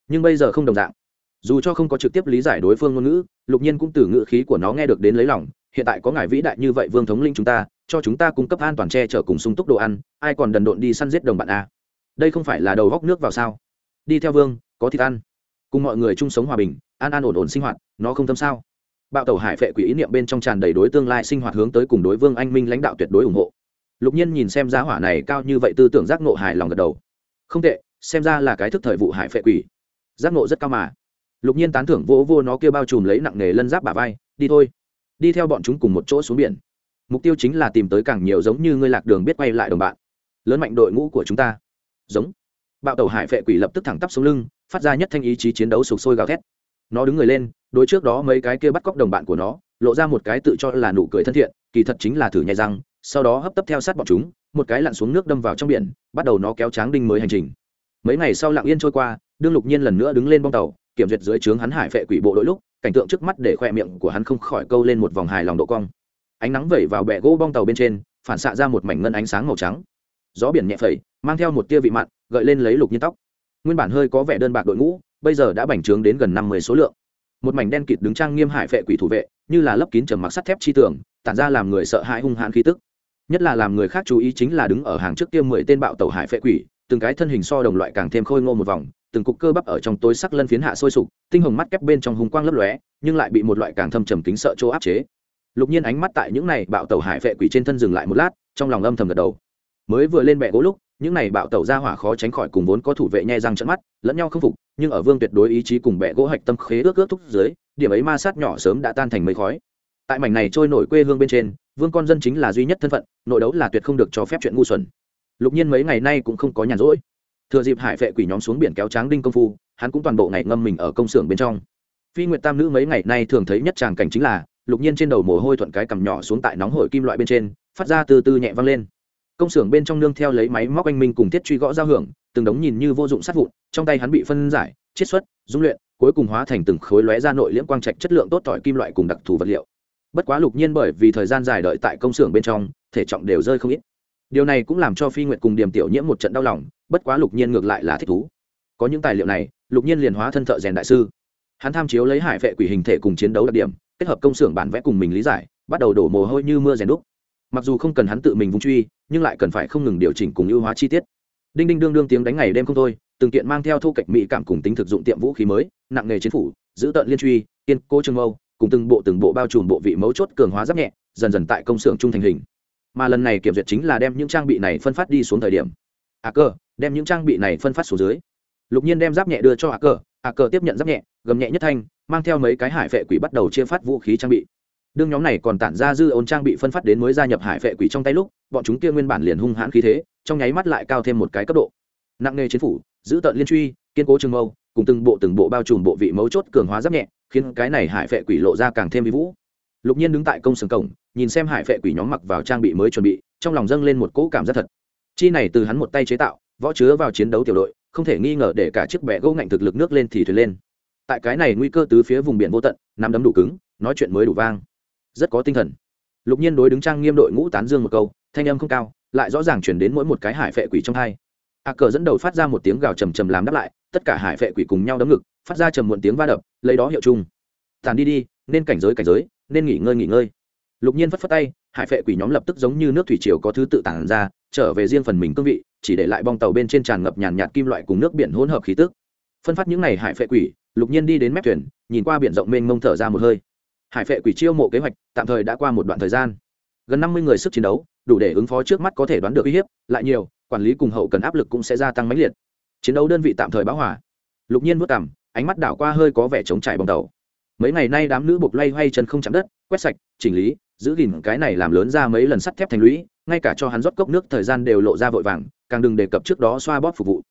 Nhưng bây giờ không đồng dạng dù cho không có trực tiếp lý giải đối phương ngôn ngữ, lục nhiên cũng từ ngữ khí của nó nghe được đến lấy lòng, hiện tại có ngài vĩ đại như vậy vương thống linh chúng ta, cho chúng ta cung cấp an toàn che chở cùng sung túc đồ ăn, ai còn đần độn đi săn giết đồng bạn a đây không phải là đầu góc nước vào sao? Đi theo vương, có thịt ăn. Cùng mọi người chung sống hòa bình, an an ổn ổn sinh hoạt, nó không tâm sao? Bạo tàu hải phệ quỷ ý niệm bên trong tràn đầy đối tương lai sinh hoạt hướng tới cùng đối vương anh minh lãnh đạo tuyệt đối ủng hộ. Lục nhiên nhìn xem giá hỏa này cao như vậy tư tưởng giác nộ hài lòng gật đầu. Không tệ, xem ra là cái thức thời vụ hải phệ quỷ. Giác nộ rất cao mà lục nhiên tán thưởng vỗ vô nó kia bao trùm lấy nặng nghề lân giáp bà vai, đi thôi, đi theo bọn chúng cùng một chỗ xuống biển. Mục tiêu chính là tìm tới càng nhiều giống như ngươi lạc đường biết quay lại đồng bạn. Lớn mạnh đội ngũ của chúng ta. Giống. Bạo tàu hải phệ quỷ lập tức thẳng tắp xuống lưng, phát ra nhất thanh ý chí chiến đấu sục sôi gào thét. Nó đứng người lên, đối trước đó mấy cái kia bắt cóc đồng bạn của nó, lộ ra một cái tự cho là nụ cười thân thiện, kỳ thật chính là thử nhai răng, sau đó hấp tấp theo sát bọn chúng, một cái lặn xuống nước đâm vào trong biển, bắt đầu nó kéo tráng đinh mới hành trình. Mấy ngày sau lặng yên trôi qua, đương lục nhiên lần nữa đứng lên bong tàu kiểm duyệt dưới trướng hắn hải phệ quỷ bộ đội lúc, cảnh tượng trước mắt để khoe miệng của hắn không khỏi câu lên một vòng hài lòng độ cong. Ánh nắng vẩy vào bẹ gỗ bong tàu bên trên, phản xạ ra một mảnh ngân ánh sáng màu trắng. Gió biển nhẹ phẩy, mang theo một tia vị mặn, gợi lên lấy lục nhiên tóc. Nguyên bản hơi có vẻ đơn bạc đội ngũ, bây giờ đã bành trướng đến gần năm mươi số lượng. Một mảnh đen kịt đứng trang nghiêm hải phệ quỷ thủ vệ, như là lấp kín trầm mặc sắt thép chi tưởng tản ra làm người sợ hãi hung hãn khí tức. Nhất là làm người khác chú ý chính là đứng ở hàng trước kia mười tên bạo tàu hải phệ quỷ, từng cái thân hình so đồng loại càng thêm khôi ngô một vòng từng cục cơ bắp ở trong tối sắc lân phiến hạ sôi sục, tinh hồng mắt kép bên trong hùng quang lấp lóe, nhưng lại bị một loại càng thâm trầm kính sợ chỗ áp chế. Lục nhiên ánh mắt tại những này bạo tàu hải vệ quỷ trên thân dừng lại một lát, trong lòng âm thầm gật đầu. Mới vừa lên bẹ gỗ lúc, những này bạo tàu ra hỏa khó tránh khỏi cùng vốn có thủ vệ nhai răng trận mắt, lẫn nhau không phục, nhưng ở vương tuyệt đối ý chí cùng bẹ gỗ hạch tâm khế ước ước thúc dưới, điểm ấy ma sát nhỏ sớm đã tan thành mây khói. Tại mảnh này trôi nổi quê hương bên trên, vương con dân chính là duy nhất thân phận, nội đấu là tuyệt không được cho phép chuyện ngu xuẩn. Lục nhiên mấy ngày nay cũng không có nhàn rỗi thừa dịp hải vệ quỷ nhóm xuống biển kéo tráng đinh công phu, hắn cũng toàn bộ ngày ngâm mình ở công xưởng bên trong. Phi nguyệt tam nữ mấy ngày nay thường thấy nhất tràng cảnh chính là, lục nhiên trên đầu mồ hôi thuận cái cằm nhỏ xuống tại nóng hổi kim loại bên trên, phát ra từ từ nhẹ văng lên. Công xưởng bên trong nương theo lấy máy móc anh minh cùng thiết truy gõ giao hưởng, từng đống nhìn như vô dụng sát vụn, trong tay hắn bị phân giải, chiết xuất, dung luyện, cuối cùng hóa thành từng khối lóe ra nội liễm quang trạch chất lượng tốt tỏi kim loại cùng đặc thù vật liệu. Bất quá lục nhiên bởi vì thời gian dài đợi tại công xưởng bên trong, thể trọng đều rơi không ít. Điều này cũng làm cho phi nguyệt cùng điểm tiểu nhiễm một trận đau lòng bất quá lục nhiên ngược lại là thích thú. Có những tài liệu này, lục nhiên liền hóa thân thợ rèn đại sư. Hắn tham chiếu lấy hải vệ quỷ hình thể cùng chiến đấu đặc điểm, kết hợp công xưởng bản vẽ cùng mình lý giải, bắt đầu đổ mồ hôi như mưa rèn đúc. Mặc dù không cần hắn tự mình vung truy, nhưng lại cần phải không ngừng điều chỉnh cùng ưu hóa chi tiết. Đinh đinh đương đương tiếng đánh ngày đêm không thôi, từng kiện mang theo thu cạnh mỹ cảm cùng tính thực dụng tiệm vũ khí mới, nặng nghề chiến phủ, giữ tợn liên truy, kiên cố trương mâu, cùng từng bộ từng bộ bao trùm bộ vị mấu chốt cường hóa giáp nhẹ, dần dần tại công xưởng trung thành hình. Mà lần này kiểm duyệt chính là đem những trang bị này phân phát đi xuống thời điểm a cơ đem những trang bị này phân phát xuống dưới. Lục nhiên đem giáp nhẹ đưa cho a cơ a cơ tiếp nhận giáp nhẹ, gầm nhẹ nhất thanh, mang theo mấy cái hải vệ quỷ bắt đầu chia phát vũ khí trang bị. Đương nhóm này còn tản ra dư ôn trang bị phân phát đến mới gia nhập hải vệ quỷ trong tay lúc, bọn chúng kia nguyên bản liền hung hãn khí thế, trong nháy mắt lại cao thêm một cái cấp độ. Nặng nề chiến phủ, giữ tận liên truy, kiên cố trường mâu, cùng từng bộ từng bộ bao trùm bộ vị mấu chốt cường hóa giáp nhẹ, khiến cái này hải vệ quỷ lộ ra càng thêm vi vũ. Lục nhiên đứng tại công sừng cổng, nhìn xem hải vệ quỷ nhóm mặc vào trang bị mới chuẩn bị, trong lòng dâng lên một cỗ cảm giác thật chi này từ hắn một tay chế tạo, võ chứa vào chiến đấu tiểu đội, không thể nghi ngờ để cả chiếc bẹ gỗ ngạnh thực lực nước lên thì thuyền lên. Tại cái này nguy cơ từ phía vùng biển vô tận, nắm đấm đủ cứng, nói chuyện mới đủ vang. Rất có tinh thần. Lục nhiên đối đứng trang nghiêm đội ngũ tán dương một câu, thanh âm không cao, lại rõ ràng chuyển đến mỗi một cái hải phệ quỷ trong hai. A cờ dẫn đầu phát ra một tiếng gào trầm trầm làm đáp lại, tất cả hải phệ quỷ cùng nhau đấm ngực, phát ra trầm muộn tiếng va đập, lấy đó hiệu chung. Tàn đi đi, nên cảnh giới cảnh giới, nên nghỉ ngơi nghỉ ngơi. Lục nhiên phất phất tay hải phệ quỷ nhóm lập tức giống như nước thủy triều có thứ tự tản ra, trở về riêng phần mình cương vị, chỉ để lại bong tàu bên trên tràn ngập nhàn nhạt kim loại cùng nước biển hỗn hợp khí tức. Phân phát những n à y hải phệ quỷ, lục nhiên đi đến mép thuyền, nhìn qua biển rộng mênh mông thở ra một hơi. Hải phệ quỷ chiêu mộ kế hoạch, tạm thời đã qua một đoạn thời gian. Gần năm mươi người sức chiến đấu, đủ để ứng phó trước mắt có thể đoán được uy hiếp, lại nhiều, quản lý cùng hậu cần áp lực cũng sẽ gia tăng mãnh liệt. Chiến đấu đơn vị tạm thời báo hỏa lục nhiên vất cảm ánh mắt đảo qua hơi có vẻ chống trải bong tàu. Mấy ngày nay đám nữ buộc loay hoay chân không chạm đất, quét sạch, chỉnh lý giữ gìn cái này làm lớn ra mấy lần sắt thép thành lũy, ngay cả cho hắn rót cốc nước thời gian đều lộ ra vội vàng, càng đừng đề cập trước đó xoa bóp phục vụ.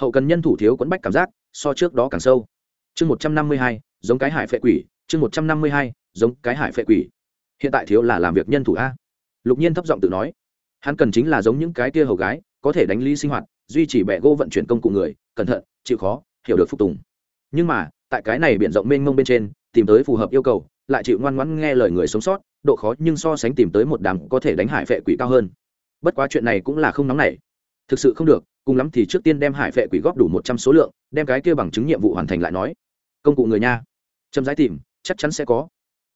Hậu cần nhân thủ thiếu quẫn bách cảm giác, so trước đó càng sâu. Chương một trăm năm mươi hai, giống cái hải phệ quỷ, chương một trăm năm mươi hai, giống cái hải phệ quỷ. Hiện tại thiếu là làm việc nhân thủ a. Lục nhiên thấp giọng tự nói. Hắn cần chính là giống những cái kia hầu gái, có thể đánh lý sinh hoạt, duy trì bẹ gỗ vận chuyển công cụ người, cẩn thận, chịu khó, hiểu được phục tùng. Nhưng mà, tại cái này biển rộng mênh mông bên trên, tìm tới phù hợp yêu cầu, lại chịu ngoan ngoãn nghe lời người sống sót độ khó nhưng so sánh tìm tới một đám có thể đánh hải phệ quỷ cao hơn. Bất quá chuyện này cũng là không nóng nảy. Thực sự không được, cùng lắm thì trước tiên đem hải phệ quỷ góp đủ một trăm số lượng, đem cái kia bằng chứng nhiệm vụ hoàn thành lại nói. Công cụ người nha. Chậm rãi tìm, chắc chắn sẽ có.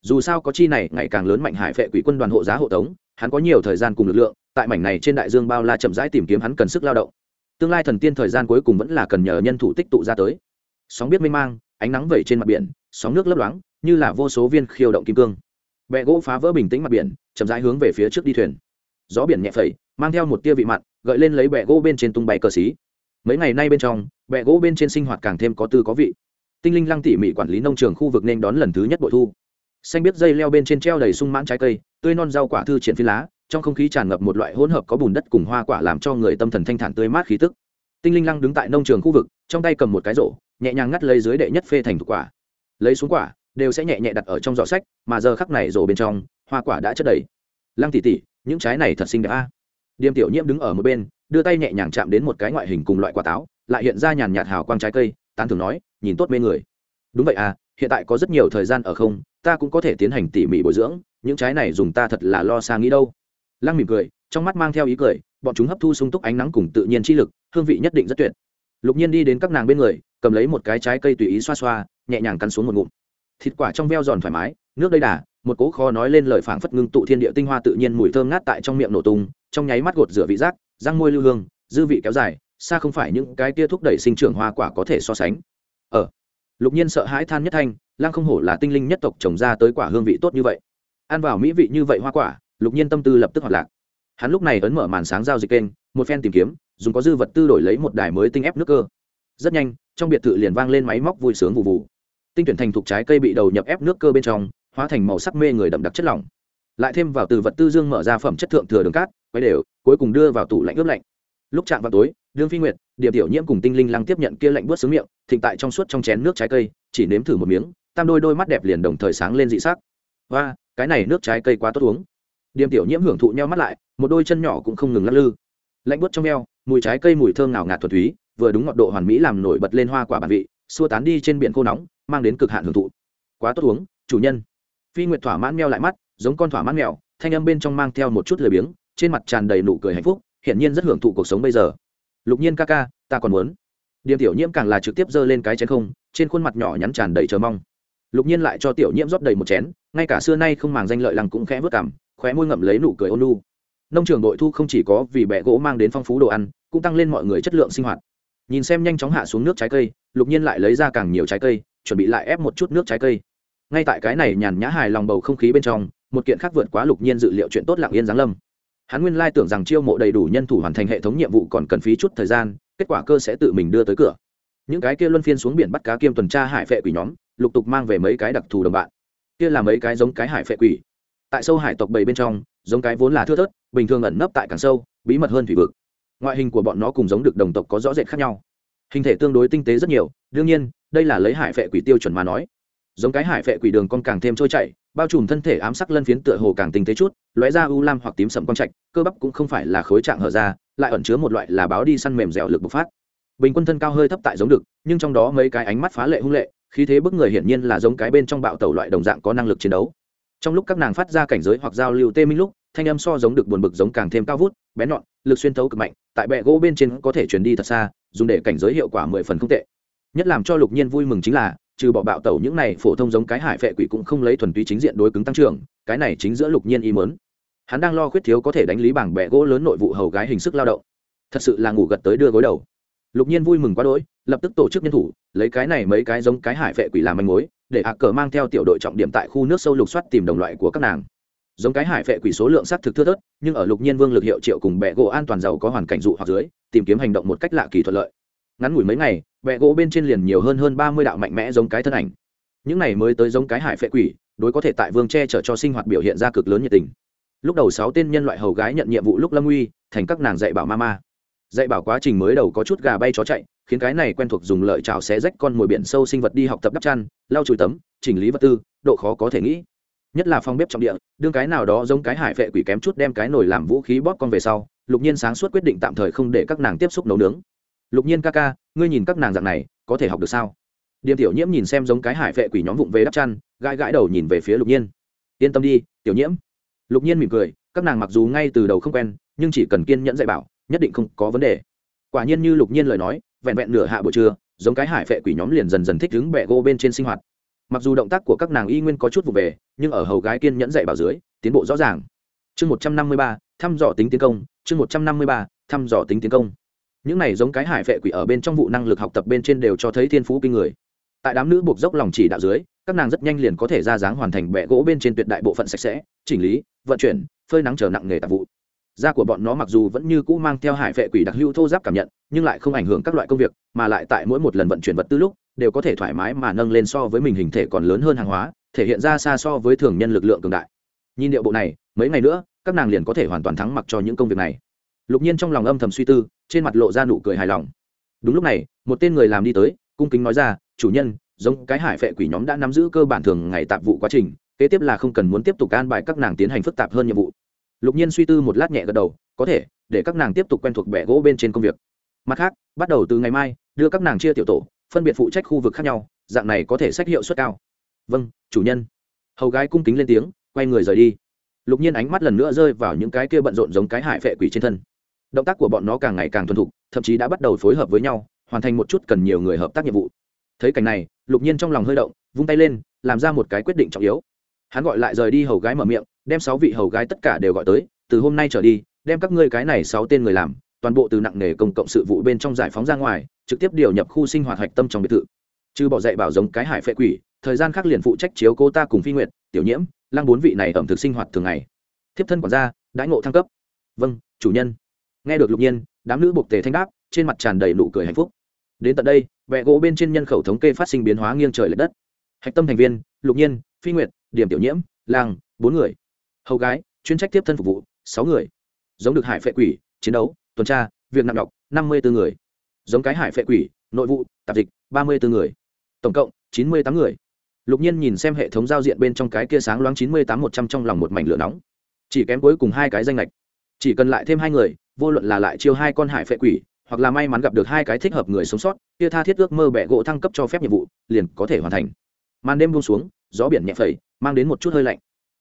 Dù sao có chi này, ngày càng lớn mạnh hải phệ quỷ quân đoàn hộ giá hộ tống, hắn có nhiều thời gian cùng lực lượng, tại mảnh này trên đại dương bao la chậm rãi tìm kiếm hắn cần sức lao động. Tương lai thần tiên thời gian cuối cùng vẫn là cần nhờ nhân thủ tích tụ ra tới. Sóng biết mênh mang, ánh nắng vẩy trên mặt biển, sóng nước lấp loáng, như là vô số viên khiêu động kim cương bẹ gỗ phá vỡ bình tĩnh mặt biển, chậm rãi hướng về phía trước đi thuyền. Gió biển nhẹ phẩy, mang theo một tia vị mặn, gợi lên lấy bẹ gỗ bên trên tung bay cờ xí. Mấy ngày nay bên trong bẹ gỗ bên trên sinh hoạt càng thêm có tư có vị. Tinh linh lăng tỉ mỉ quản lý nông trường khu vực nên đón lần thứ nhất bội thu. Xanh biết dây leo bên trên treo đầy sung mãn trái cây, tươi non rau quả thư triển phi lá, trong không khí tràn ngập một loại hỗn hợp có bùn đất cùng hoa quả làm cho người tâm thần thanh thản tươi mát khí tức. Tinh linh lăng đứng tại nông trường khu vực, trong tay cầm một cái rổ, nhẹ nhàng ngắt lấy dưới đệ nhất phê thành thuộc quả. Lấy xuống quả đều sẽ nhẹ nhẹ đặt ở trong giỏ sách, mà giờ khắc này rổ bên trong, hoa quả đã chất đầy. Lăng tỉ tỉ những trái này thật xinh đẹp a. Điềm tiểu nhiễm đứng ở một bên, đưa tay nhẹ nhàng chạm đến một cái ngoại hình cùng loại quả táo, lại hiện ra nhàn nhạt hào quang trái cây, tán thường nói, nhìn tốt mê người. Đúng vậy à hiện tại có rất nhiều thời gian ở không, ta cũng có thể tiến hành tỉ mỉ bồi dưỡng, những trái này dùng ta thật là lo xa nghĩ đâu. Lăng mỉm cười, trong mắt mang theo ý cười, bọn chúng hấp thu sung túc ánh nắng cùng tự nhiên chi lực, hương vị nhất định rất tuyệt. Lục nhiên đi đến các nàng bên người, cầm lấy một cái trái cây tùy ý xoa xoa, nhẹ nhàng cắn xuống một ngụm thịt quả trong veo giòn thoải mái, nước đầy đà, một cố kho nói lên lời phảng phất ngưng tụ thiên địa tinh hoa tự nhiên mùi thơm ngát tại trong miệng nổ tung, trong nháy mắt gột rửa vị giác, răng môi lưu hương, dư vị kéo dài, xa không phải những cái tia thúc đẩy sinh trưởng hoa quả có thể so sánh. Ở lục nhiên sợ hãi than nhất thanh lang không hổ là tinh linh nhất tộc trồng ra tới quả hương vị tốt như vậy. Ăn vào mỹ vị như vậy hoa quả, lục nhiên tâm tư lập tức hoạt lạc. Hắn lúc này ấn mở màn sáng giao dịch kênh, một phen tìm kiếm, dùng có dư vật tư đổi lấy một đài mới tinh ép nước cơ. Rất nhanh, trong biệt thự liền vang lên máy móc vui sướng vụ vụ tinh tuyển thành thục trái cây bị đầu nhập ép nước cơ bên trong, hóa thành màu sắc mê người đậm đặc chất lỏng. Lại thêm vào từ vật tư dương mở ra phẩm chất thượng thừa đường cát quay đều, cuối cùng đưa vào tủ lạnh ướp lạnh. Lúc chạm vào tối, đương phi nguyệt điểm tiểu nhiễm cùng tinh linh lăng tiếp nhận kia lạnh bớt xứ miệng, thịnh tại trong suốt trong chén nước trái cây, chỉ nếm thử một miếng, tam đôi đôi mắt đẹp liền đồng thời sáng lên dị sắc. Và cái này nước trái cây quá tốt uống. Điểm tiểu nhiễm hưởng thụ nhau mắt lại, một đôi chân nhỏ cũng không ngừng lắc lư. Lạnh bớt trong eo, mùi trái cây mùi thơm ngào ngạt thuần túy, vừa đúng ngọt độ hoàn mỹ làm nổi bật lên hoa quả bản vị, xua tán đi trên biển khô nóng mang đến cực hạn hưởng thụ. Quá tốt uống, chủ nhân. Phi nguyệt thỏa mãn meo lại mắt, giống con thỏa mãn mèo, thanh âm bên trong mang theo một chút lười biếng, trên mặt tràn đầy nụ cười hạnh phúc, hiển nhiên rất hưởng thụ cuộc sống bây giờ. Lục nhiên ca ca, ta còn muốn. Điểm tiểu nhiễm càng là trực tiếp giơ lên cái chén không, trên khuôn mặt nhỏ nhắn tràn đầy chờ mong. Lục nhiên lại cho tiểu nhiễm rót đầy một chén, ngay cả xưa nay không màng danh lợi lằng cũng khẽ vớt cảm, khóe môi ngậm lấy nụ cười ôn lu nông trường đội thu không chỉ có vì bẹ gỗ mang đến phong phú đồ ăn, cũng tăng lên mọi người chất lượng sinh hoạt. Nhìn xem nhanh chóng hạ xuống nước trái cây, lục nhiên lại lấy ra càng nhiều trái cây chuẩn bị lại ép một chút nước trái cây. Ngay tại cái này nhàn nhã hài lòng bầu không khí bên trong, một kiện khác vượt quá lục nhiên dự liệu chuyện tốt lặng yên giáng lâm. Hắn nguyên lai tưởng rằng chiêu mộ đầy đủ nhân thủ hoàn thành hệ thống nhiệm vụ còn cần phí chút thời gian, kết quả cơ sẽ tự mình đưa tới cửa. Những cái kia luân phiên xuống biển bắt cá kiêm tuần tra hải phệ quỷ nhóm, lục tục mang về mấy cái đặc thù đồng bạn. Kia là mấy cái giống cái hải phệ quỷ. Tại sâu hải tộc bầy bên trong, giống cái vốn là thưa thớt, bình thường ẩn nấp tại càng sâu, bí mật hơn thủy vực. Ngoại hình của bọn nó cùng giống được đồng tộc có rõ rệt khác nhau. Hình thể tương đối tinh tế rất nhiều, đương nhiên đây là lấy hải phệ quỷ tiêu chuẩn mà nói. Giống cái hải phệ quỷ đường con càng thêm trôi chảy, bao trùm thân thể ám sắc lân phiến tựa hồ càng tinh tế chút, lóe ra u lam hoặc tím sầm quang trạch, cơ bắp cũng không phải là khối trạng hở ra, lại ẩn chứa một loại là báo đi săn mềm dẻo lực bộc phát. Bình quân thân cao hơi thấp tại giống được nhưng trong đó mấy cái ánh mắt phá lệ hung lệ, khí thế bức người hiển nhiên là giống cái bên trong bạo tẩu loại đồng dạng có năng lực chiến đấu. Trong lúc các nàng phát ra cảnh giới hoặc giao lưu tê minh lúc, thanh âm so giống được buồn bực giống càng thêm cao vút, bén nhọn, lực xuyên thấu cực mạnh, tại bệ gỗ bên trên có thể chuyển đi thật xa, dùng để cảnh giới hiệu quả mười phần không tệ nhất làm cho lục nhiên vui mừng chính là, trừ bỏ bạo tẩu những này phổ thông giống cái hải phệ quỷ cũng không lấy thuần túy chính diện đối cứng tăng trưởng, cái này chính giữa lục nhiên ý mớn hắn đang lo khuyết thiếu có thể đánh lý bảng bẹ gỗ lớn nội vụ hầu gái hình sức lao động. Thật sự là ngủ gật tới đưa gối đầu. Lục nhiên vui mừng quá đỗi, lập tức tổ chức nhân thủ, lấy cái này mấy cái giống cái hải vệ quỷ làm manh mối, để hạ cờ mang theo tiểu đội trọng điểm tại khu nước sâu lục soát tìm đồng loại của các nàng. Giống cái hải vệ quỷ số lượng xác thực thưa thớt, nhưng ở lục nhiên vương lực hiệu triệu cùng bẹ gỗ an toàn giàu có hoàn cảnh dụ hoặc dưới, tìm kiếm hành động một cách lạ kỳ thuận lợi ngắn ngủi mấy ngày, bẹ gỗ bên trên liền nhiều hơn hơn ba mươi đạo mạnh mẽ giống cái thân ảnh. Những này mới tới giống cái hải phệ quỷ, đối có thể tại vương che chở cho sinh hoạt biểu hiện ra cực lớn nhiệt tình. Lúc đầu sáu tên nhân loại hầu gái nhận nhiệm vụ lúc lâm uy, thành các nàng dạy bảo ma ma dạy bảo quá trình mới đầu có chút gà bay chó chạy, khiến cái này quen thuộc dùng lợi chảo xé rách con mồi biển sâu sinh vật đi học tập đắp chăn, lau chùi tấm, chỉnh lý vật tư, độ khó có thể nghĩ. Nhất là phong bếp trọng địa, đương cái nào đó giống cái hải vệ quỷ kém chút đem cái nồi làm vũ khí bóp con về sau, lục nhiên sáng suốt quyết định tạm thời không để các nàng tiếp xúc nấu nướng lục nhiên ca ca, ngươi nhìn các nàng dạng này, có thể học được sao? Điềm tiểu nhiễm nhìn xem giống cái hải vệ quỷ nhóm vụng về đắp chăn, gãi gãi đầu nhìn về phía lục nhiên. Yên tâm đi, tiểu nhiễm. Lục nhiên mỉm cười, các nàng mặc dù ngay từ đầu không quen, nhưng chỉ cần kiên nhẫn dạy bảo, nhất định không có vấn đề. Quả nhiên như lục nhiên lời nói, vẹn vẹn nửa hạ buổi trưa, giống cái hải vệ quỷ nhóm liền dần dần thích đứng bẹ gỗ bên trên sinh hoạt. Mặc dù động tác của các nàng y nguyên có chút vụ về, nhưng ở hầu gái kiên nhẫn dạy bảo dưới, tiến bộ rõ ràng. Chương một trăm năm mươi ba, thăm dò tính tiến công, chương một trăm năm mươi ba, thăm dò tính tiến công những này giống cái hải vệ quỷ ở bên trong vụ năng lực học tập bên trên đều cho thấy thiên phú kinh người. Tại đám nữ buộc dốc lòng chỉ đạo dưới, các nàng rất nhanh liền có thể ra dáng hoàn thành bẹ gỗ bên trên tuyệt đại bộ phận sạch sẽ, chỉnh lý, vận chuyển, phơi nắng chờ nặng nghề tạp vụ. Da của bọn nó mặc dù vẫn như cũ mang theo hải vệ quỷ đặc hữu thô giáp cảm nhận, nhưng lại không ảnh hưởng các loại công việc, mà lại tại mỗi một lần vận chuyển vật tư lúc, đều có thể thoải mái mà nâng lên so với mình hình thể còn lớn hơn hàng hóa, thể hiện ra xa so với thường nhân lực lượng cường đại. Nhìn điệu bộ này, mấy ngày nữa, các nàng liền có thể hoàn toàn thắng mặc cho những công việc này. Lục nhiên trong lòng âm thầm suy tư trên mặt lộ ra nụ cười hài lòng. Đúng lúc này, một tên người làm đi tới, cung kính nói ra, chủ nhân, giống cái hải phệ quỷ nhóm đã nắm giữ cơ bản thường ngày tạp vụ quá trình, kế tiếp là không cần muốn tiếp tục can bài các nàng tiến hành phức tạp hơn nhiệm vụ. Lục nhiên suy tư một lát nhẹ gật đầu, có thể, để các nàng tiếp tục quen thuộc bẻ gỗ bên trên công việc. Mặt khác, bắt đầu từ ngày mai, đưa các nàng chia tiểu tổ, phân biệt phụ trách khu vực khác nhau, dạng này có thể sách hiệu suất cao. Vâng chủ nhân. Hầu gái cung kính lên tiếng, quay người rời đi. Lục nhiên ánh mắt lần nữa rơi vào những cái kia bận rộn giống cái hải phệ quỷ trên thân động tác của bọn nó càng ngày càng thuần thục, thậm chí đã bắt đầu phối hợp với nhau, hoàn thành một chút cần nhiều người hợp tác nhiệm vụ. Thấy cảnh này, lục nhiên trong lòng hơi động, vung tay lên, làm ra một cái quyết định trọng yếu. Hắn gọi lại rời đi hầu gái mở miệng, đem sáu vị hầu gái tất cả đều gọi tới, từ hôm nay trở đi, đem các ngươi cái này sáu tên người làm, toàn bộ từ nặng nghề công cộng sự vụ bên trong giải phóng ra ngoài, trực tiếp điều nhập khu sinh hoạt hạch tâm trong biệt thự. Chứ bỏ dạy bảo giống cái hải phệ quỷ, thời gian khác liền phụ trách chiếu cô ta cùng phi nguyệt, tiểu nhiễm, lăng bốn vị này ẩm thực sinh hoạt thường ngày. Thiếp thân quản gia, đãi ngộ thăng cấp. Vâng chủ nhân nghe được lục nhiên, đám nữ buộc tề thanh đáp, trên mặt tràn đầy nụ cười hạnh phúc. Đến tận đây, vẹ gỗ bên trên nhân khẩu thống kê phát sinh biến hóa nghiêng trời l ệ đất. Hạch tâm thành viên, lục nhiên, phi nguyệt, điểm tiểu nhiễm lang bốn người. Hầu gái, chuyên trách tiếp thân phục vụ, sáu người. Giống được hải phệ quỷ, chiến đấu, tuần tra, việc nặng đọc năm mươi bốn người. Giống cái hải phệ quỷ, nội vụ, tạp dịch, ba mươi bốn người. Tổng cộng, chín mươi tám người. Lục nhiên nhìn xem hệ thống giao diện bên trong cái kia sáng loáng chín mươi tám một trăm trong lòng một mảnh lửa nóng. Chỉ kém cuối cùng hai cái danh lệch chỉ cần lại thêm hai người vô luận là lại chiêu hai con hải phệ quỷ, hoặc là may mắn gặp được hai cái thích hợp người sống sót, kia tha thiết ước mơ bẻ gỗ thăng cấp cho phép nhiệm vụ, liền có thể hoàn thành. Màn đêm buông xuống, gió biển nhẹ phẩy, mang đến một chút hơi lạnh.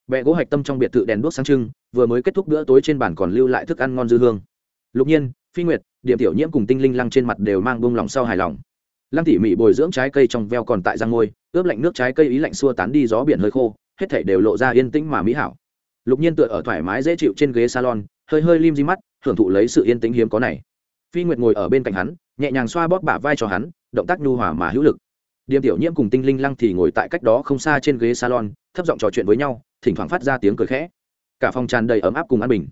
Bẹ gỗ hạch tâm trong biệt thự đèn đuốc sáng trưng, vừa mới kết thúc bữa tối trên bàn còn lưu lại thức ăn ngon dư hương. Lục nhiên, phi nguyệt, điểm tiểu nhiễm cùng tinh linh lăng trên mặt đều mang bông lòng sau hài lòng. Lăng tỉ mỉ bồi dưỡng trái cây trong veo còn tại giang ngôi, ướp lạnh nước trái cây ý lạnh xua tán đi gió biển hơi khô, hết thảy đều lộ ra yên tĩnh mà mỹ hảo. Lục nhiên tựa ở thoải mái dễ chịu trên ghế salon, hơi hơi lim di mắt hưởng thụ lấy sự yên tĩnh hiếm có này. Phi nguyệt ngồi ở bên cạnh hắn, nhẹ nhàng xoa bóp bả vai cho hắn, động tác nhu hòa mà hữu lực. Điềm tiểu nhiễm cùng tinh linh lăng thì ngồi tại cách đó không xa trên ghế salon, thấp giọng trò chuyện với nhau, thỉnh thoảng phát ra tiếng cười khẽ. Cả phòng tràn đầy ấm áp cùng an bình.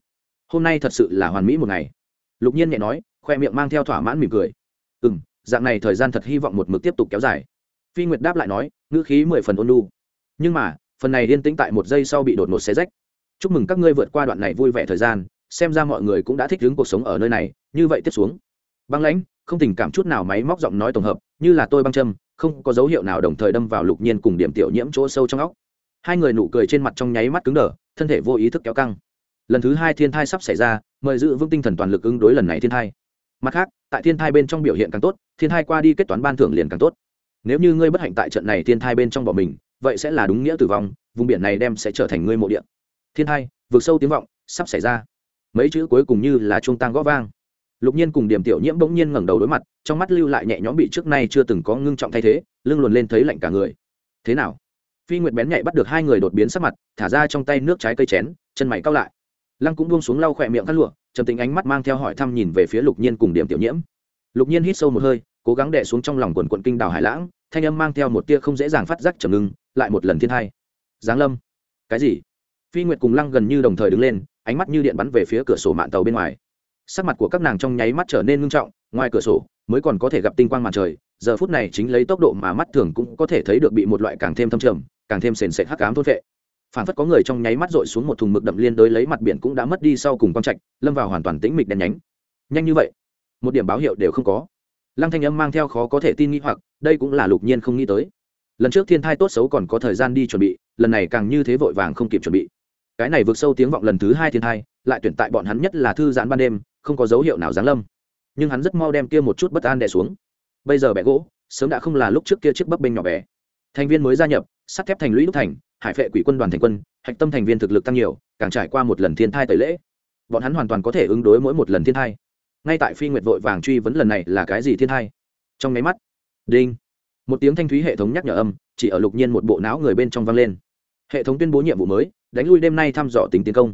Hôm nay thật sự là hoàn mỹ một ngày. Lục nhiên nhẹ nói, khoe miệng mang theo thỏa mãn mỉm cười. Ừ m dạng này thời gian thật hy vọng một mực tiếp tục kéo dài. Phi nguyệt đáp lại nói, ngữ khí mười phần ôn lu nhưng mà, phần này yên tĩnh tại một giây sau bị đột ngột xé rách. Chúc mừng các ngươi vượt qua đoạn này vui vẻ thời gian xem ra mọi người cũng đã thích ứng cuộc sống ở nơi này, như vậy tiếp xuống. Băng lãnh, không tình cảm chút nào máy móc giọng nói tổng hợp, như là tôi băng châm, không có dấu hiệu nào đồng thời đâm vào lục nhiên cùng điểm tiểu nhiễm chỗ sâu trong óc. Hai người nụ cười trên mặt trong nháy mắt cứng đờ, thân thể vô ý thức kéo căng. Lần thứ hai thiên thai sắp xảy ra, mời giữ vững tinh thần toàn lực ứng đối lần này thiên thai. Mặt khác, tại thiên thai bên trong biểu hiện càng tốt, thiên thai qua đi kết toán ban thưởng liền càng tốt. Nếu như ngươi bất hạnh tại trận này thiên thai bên trong bỏ mình, vậy sẽ là đúng nghĩa tử vong, vùng biển này đem sẽ trở thành ngươi mộ địa. Thiên thai vượt sâu tiếng vọng, sắp xảy ra mấy chữ cuối cùng như là trung tang gõ vang. Lục nhiên cùng điểm tiểu nhiễm bỗng nhiên ngẩng đầu đối mặt, trong mắt lưu lại nhẹ nhõm bị trước nay chưa từng có ngưng trọng thay thế, lưng luồn lên thấy lạnh cả người. Thế nào? Phi nguyệt bén nhạy bắt được hai người đột biến sắc mặt, thả ra trong tay nước trái cây chén, chân mày cao lại. Lăng cũng buông xuống lau khỏe miệng cắt lụa, trầm tính ánh mắt mang theo hỏi thăm nhìn về phía lục nhiên cùng điểm tiểu nhiễm. Lục nhiên hít sâu một hơi, cố gắng đè xuống trong lòng quần quận kinh đào hải lãng, thanh âm mang theo một tia không dễ dàng phát giác trầm ngưng, lại một lần thiên hai. Giáng lâm. Cái gì? Phi nguyệt cùng lăng gần như đồng thời đứng lên ánh mắt như điện bắn về phía cửa sổ mạng tàu bên ngoài. Sắc mặt của các nàng trong nháy mắt trở nên ngưng trọng, ngoài cửa sổ mới còn có thể gặp tinh quang mặt trời, giờ phút này chính lấy tốc độ mà mắt thường cũng có thể thấy được bị một loại càng thêm thâm trầm, càng thêm sền sệt hắc ám thôn vệ phản phất có người trong nháy mắt dội xuống một thùng mực đậm liên đối lấy mặt biển cũng đã mất đi sau cùng quang trạch, lâm vào hoàn toàn tĩnh mịch đen nhánh. Nhanh như vậy, một điểm báo hiệu đều không có. Lăng thanh âm mang theo khó có thể tin nghĩ hoặc, đây cũng là lục nhiên không nghĩ tới. Lần trước thiên thai tốt xấu còn có thời gian đi chuẩn bị, lần này càng như thế vội vàng không kịp chuẩn bị cái này vượt sâu tiếng vọng lần thứ hai thiên hai lại tuyển tại bọn hắn nhất là thư giãn ban đêm, không có dấu hiệu nào giáng lâm. Nhưng hắn rất mau đem kia một chút bất an đè xuống. Bây giờ bẻ gỗ, sớm đã không là lúc trước kia chiếc bấp bênh nhỏ bé. Thành viên mới gia nhập, sắt thép thành lũy đúc thành, hải phệ quỷ quân đoàn thành quân, hạch tâm thành viên thực lực tăng nhiều, càng trải qua một lần thiên thai tẩy lễ. Bọn hắn hoàn toàn có thể ứng đối mỗi một lần thiên thai. Ngay tại phi nguyệt vội vàng truy vấn lần này là cái gì thiên thai? Trong máy mắt, đinh, một tiếng thanh thúy hệ thống nhắc nhở âm, chỉ ở lục nhiên một bộ não người bên trong vang lên. Hệ thống tuyên bố nhiệm vụ mới đánh lui đêm nay thăm dò tính tiến công.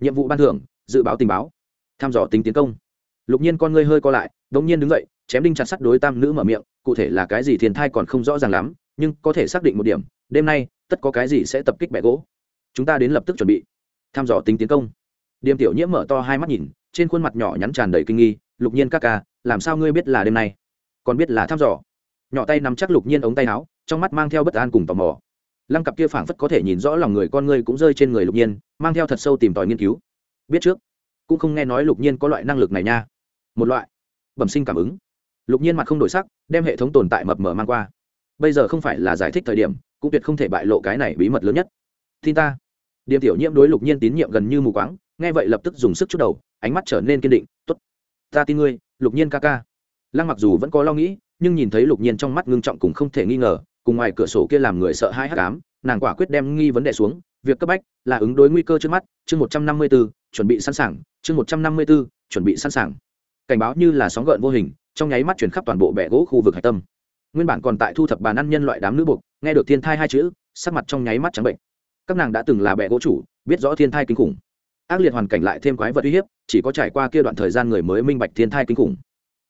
Nhiệm vụ ban thưởng, dự báo tình báo. Thăm dò tính tiến công. Lục nhiên con ngươi hơi co lại đ ỗ n g nhiên đứng dậy, chém đinh chặt sắt đối tam nữ mở miệng, cụ thể là cái gì thiên thai còn không rõ ràng lắm, nhưng có thể xác định một điểm, đêm nay, tất có cái gì sẽ tập kích bẹ gỗ. Chúng ta đến lập tức chuẩn bị. Thăm dò tính tiến công. Điềm tiểu nhiễm mở to hai mắt nhìn, trên khuôn mặt nhỏ nhắn tràn đầy kinh nghi, lục nhiên các ca, làm sao ngươi biết là đêm nay? Còn biết là thăm dò? Nhỏ tay nắm chắc lục nhiên ống tay áo, trong mắt mang theo bất an cùng tò mò lăng cặp kia phảng phất có thể nhìn rõ lòng người con ngươi cũng rơi trên người lục nhiên, mang theo thật sâu tìm tòi nghiên cứu. Biết trước, cũng không nghe nói lục nhiên có loại năng lực này nha. Một loại, bẩm sinh cảm ứng. Lục nhiên mặt không đổi sắc, đem hệ thống tồn tại mập mờ mang qua. Bây giờ không phải là giải thích thời điểm, cũng tuyệt không thể bại lộ cái này bí mật lớn nhất. Tin ta. Điểm tiểu nhiễm đối lục nhiên tín nhiệm gần như mù quáng, nghe vậy lập tức dùng sức chút đầu, ánh mắt trở nên kiên định t ố t ta tin ngươi, lục nhiên ca ca. Lăng mặc dù vẫn có lo nghĩ, nhưng nhìn thấy lục nhiên trong mắt ngưng trọng cùng không thể nghi ngờ cùng ngoài cửa sổ kia làm người sợ hai hắc ám, nàng quả quyết đem nghi vấn đề xuống, việc cấp bách là ứng đối nguy cơ trước mắt, chương một trăm năm mươi b ố chuẩn bị sẵn sàng, chương một trăm năm mươi b ố chuẩn bị sẵn sàng. Cảnh báo như là sóng gợn vô hình, trong nháy mắt chuyển khắp toàn bộ bệ gỗ khu vực hạch tâm. Nguyên bản còn tại thu thập bàn ăn nhân loại đám nữ buộc, nghe được thiên thai hai chữ, sắc mặt trong nháy mắt trắng bệnh. Các nàng đã từng là bệ gỗ chủ, biết rõ thiên thai kinh khủng. Ác liệt hoàn cảnh lại thêm quái vật uy hiếp, chỉ có trải qua kia đoạn thời gian người mới minh bạch thiên thai kinh khủng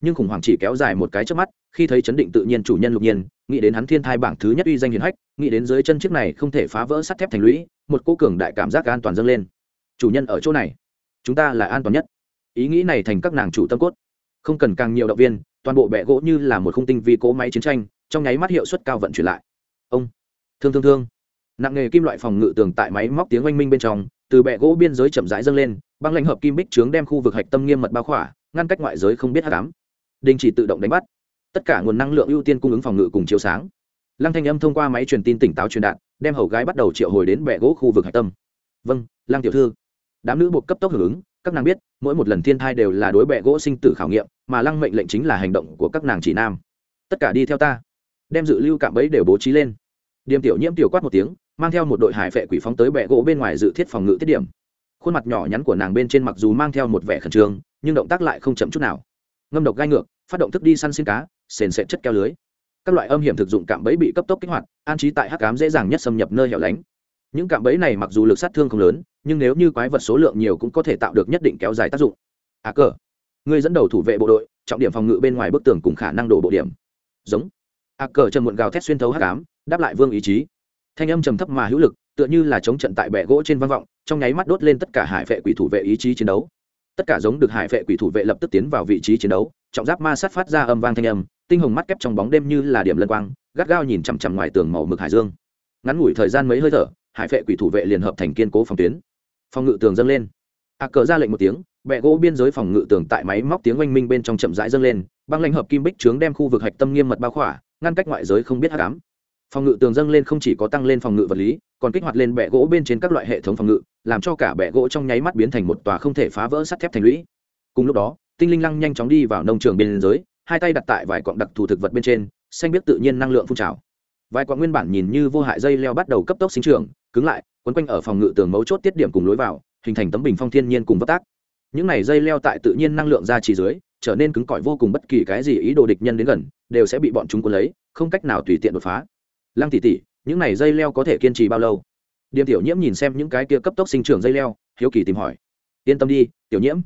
nhưng khủng hoảng chỉ kéo dài một cái trước mắt, khi thấy chấn định tự nhiên chủ nhân lục nhiên, nghĩ đến hắn thiên thai bảng thứ nhất uy danh hiền hách, nghĩ đến dưới chân chiếc này không thể phá vỡ sắt thép thành lũy, một cô cường đại cảm giác an toàn dâng lên. Chủ nhân ở chỗ này, chúng ta là an toàn nhất. Ý nghĩ này thành các nàng chủ tâm cốt. Không cần càng nhiều động viên, toàn bộ bệ gỗ như là một khung tinh vi cỗ máy chiến tranh, trong nháy mắt hiệu suất cao vận chuyển lại. Ông, thương thương thương. Nặng nghề kim loại phòng ngự tường tại máy móc tiếng oanh minh bên trong, từ bệ gỗ biên giới chậm rãi dâng lên, băng lãnh hợp kim bích trướng đem khu vực hạch tâm nghiêm mật bao khỏa, ngăn cách ngoại giới không biết hát cám đình chỉ tự động đánh bắt. Tất cả nguồn năng lượng ưu tiên cung ứng phòng ngự cùng chiếu sáng. Lăng thanh âm thông qua máy truyền tin tỉnh táo truyền đạt, đem hầu gái bắt đầu triệu hồi đến bệ gỗ khu vực hạch tâm. Vâng lăng tiểu thư. Đám nữ buộc cấp tốc hưởng ứng, các nàng biết, mỗi một lần thiên thai đều là đối bệ gỗ sinh tử khảo nghiệm, mà lăng mệnh lệnh chính là hành động của các nàng chỉ nam. Tất cả đi theo ta. Đem dự lưu cạm bẫy đều bố trí lên. Điềm tiểu nhiễm tiểu quát một tiếng, mang theo một đội hải vệ quỷ phóng tới bệ gỗ bên ngoài dự thiết phòng ngự tiết điểm. Khuôn mặt nhỏ nhắn của nàng bên trên mặc dù mang theo một vẻ khẩn trương, nhưng động tác lại không chậm chút nào. Ngâm độc gai ngược phát động thức đi săn xin cá, sền sệt chất keo lưới. Các loại âm hiểm thực dụng cạm bẫy bị cấp tốc kích hoạt, an trí tại hắc cám dễ dàng nhất xâm nhập nơi hẻo lánh. Những cạm bẫy này mặc dù lực sát thương không lớn, nhưng nếu như quái vật số lượng nhiều cũng có thể tạo được nhất định kéo dài tác dụng. À cờ. Người dẫn đầu thủ vệ bộ đội, trọng điểm phòng ngự bên ngoài bức tường cùng khả năng đổ bộ điểm. Giống. À cờ trầm muộn gào thét xuyên thấu hắc ám, đáp lại vương ý chí. Thanh âm trầm thấp mà hữu lực, tựa như là chống trận tại bệ gỗ trên văn vọng, trong nháy mắt đốt lên tất cả hải vệ quỷ thủ vệ ý chí chiến đấu tất cả giống được hải vệ quỷ thủ vệ lập tức tiến vào vị trí chiến đấu, trọng giáp ma sát phát ra âm vang thanh âm, tinh hồng mắt kép trong bóng đêm như là điểm lân quang, gắt gao nhìn chằm chằm ngoài tường màu mực hải dương. Ngắn ngủi thời gian mấy hơi thở, hải vệ quỷ thủ vệ liền hợp thành kiên cố phòng tuyến. Phòng ngự tường dâng lên. A cờ ra lệnh một tiếng bẹ gỗ biên giới phòng ngự tường tại máy móc tiếng oanh minh bên trong chậm rãi dâng lên, băng lãnh hợp kim bích trướng đem khu vực hạch tâm nghiêm mật bao khỏa, ngăn cách ngoại giới không biết hát cám phòng ngự tường dâng lên không chỉ có tăng lên phòng ngự vật lý, còn kích hoạt lên bẹ gỗ bên trên các loại hệ thống phòng ngự, làm cho cả bẹ gỗ trong nháy mắt biến thành một tòa không thể phá vỡ sắt thép thành lũy. Cùng lúc đó, tinh linh lăng nhanh chóng đi vào nông trường biên giới hai tay đặt tại vài quặng đặc thù thực vật bên trên, xanh biết tự nhiên năng lượng phun trào. Vài quặng nguyên bản nhìn như vô hại dây leo bắt đầu cấp tốc sinh trưởng, cứng lại, quấn quanh ở phòng ngự tường mấu chốt tiết điểm cùng lối vào, hình thành tấm bình phong thiên nhiên cùng vấp tác. Những này dây leo tại tự nhiên năng lượng ra chỉ dưới, trở nên cứng cỏi vô cùng bất kỳ cái gì ý đồ địch nhân đến gần, đều sẽ bị bọn chúng cuốn lấy, không cách nào tùy tiện đột phá lăng tỉ tỉ những này dây leo có thể kiên trì bao lâu? Điềm tiểu nhiễm nhìn xem những cái kia cấp tốc sinh trưởng dây leo, hiếu kỳ tìm hỏi. Yên tâm đi, tiểu nhiễm.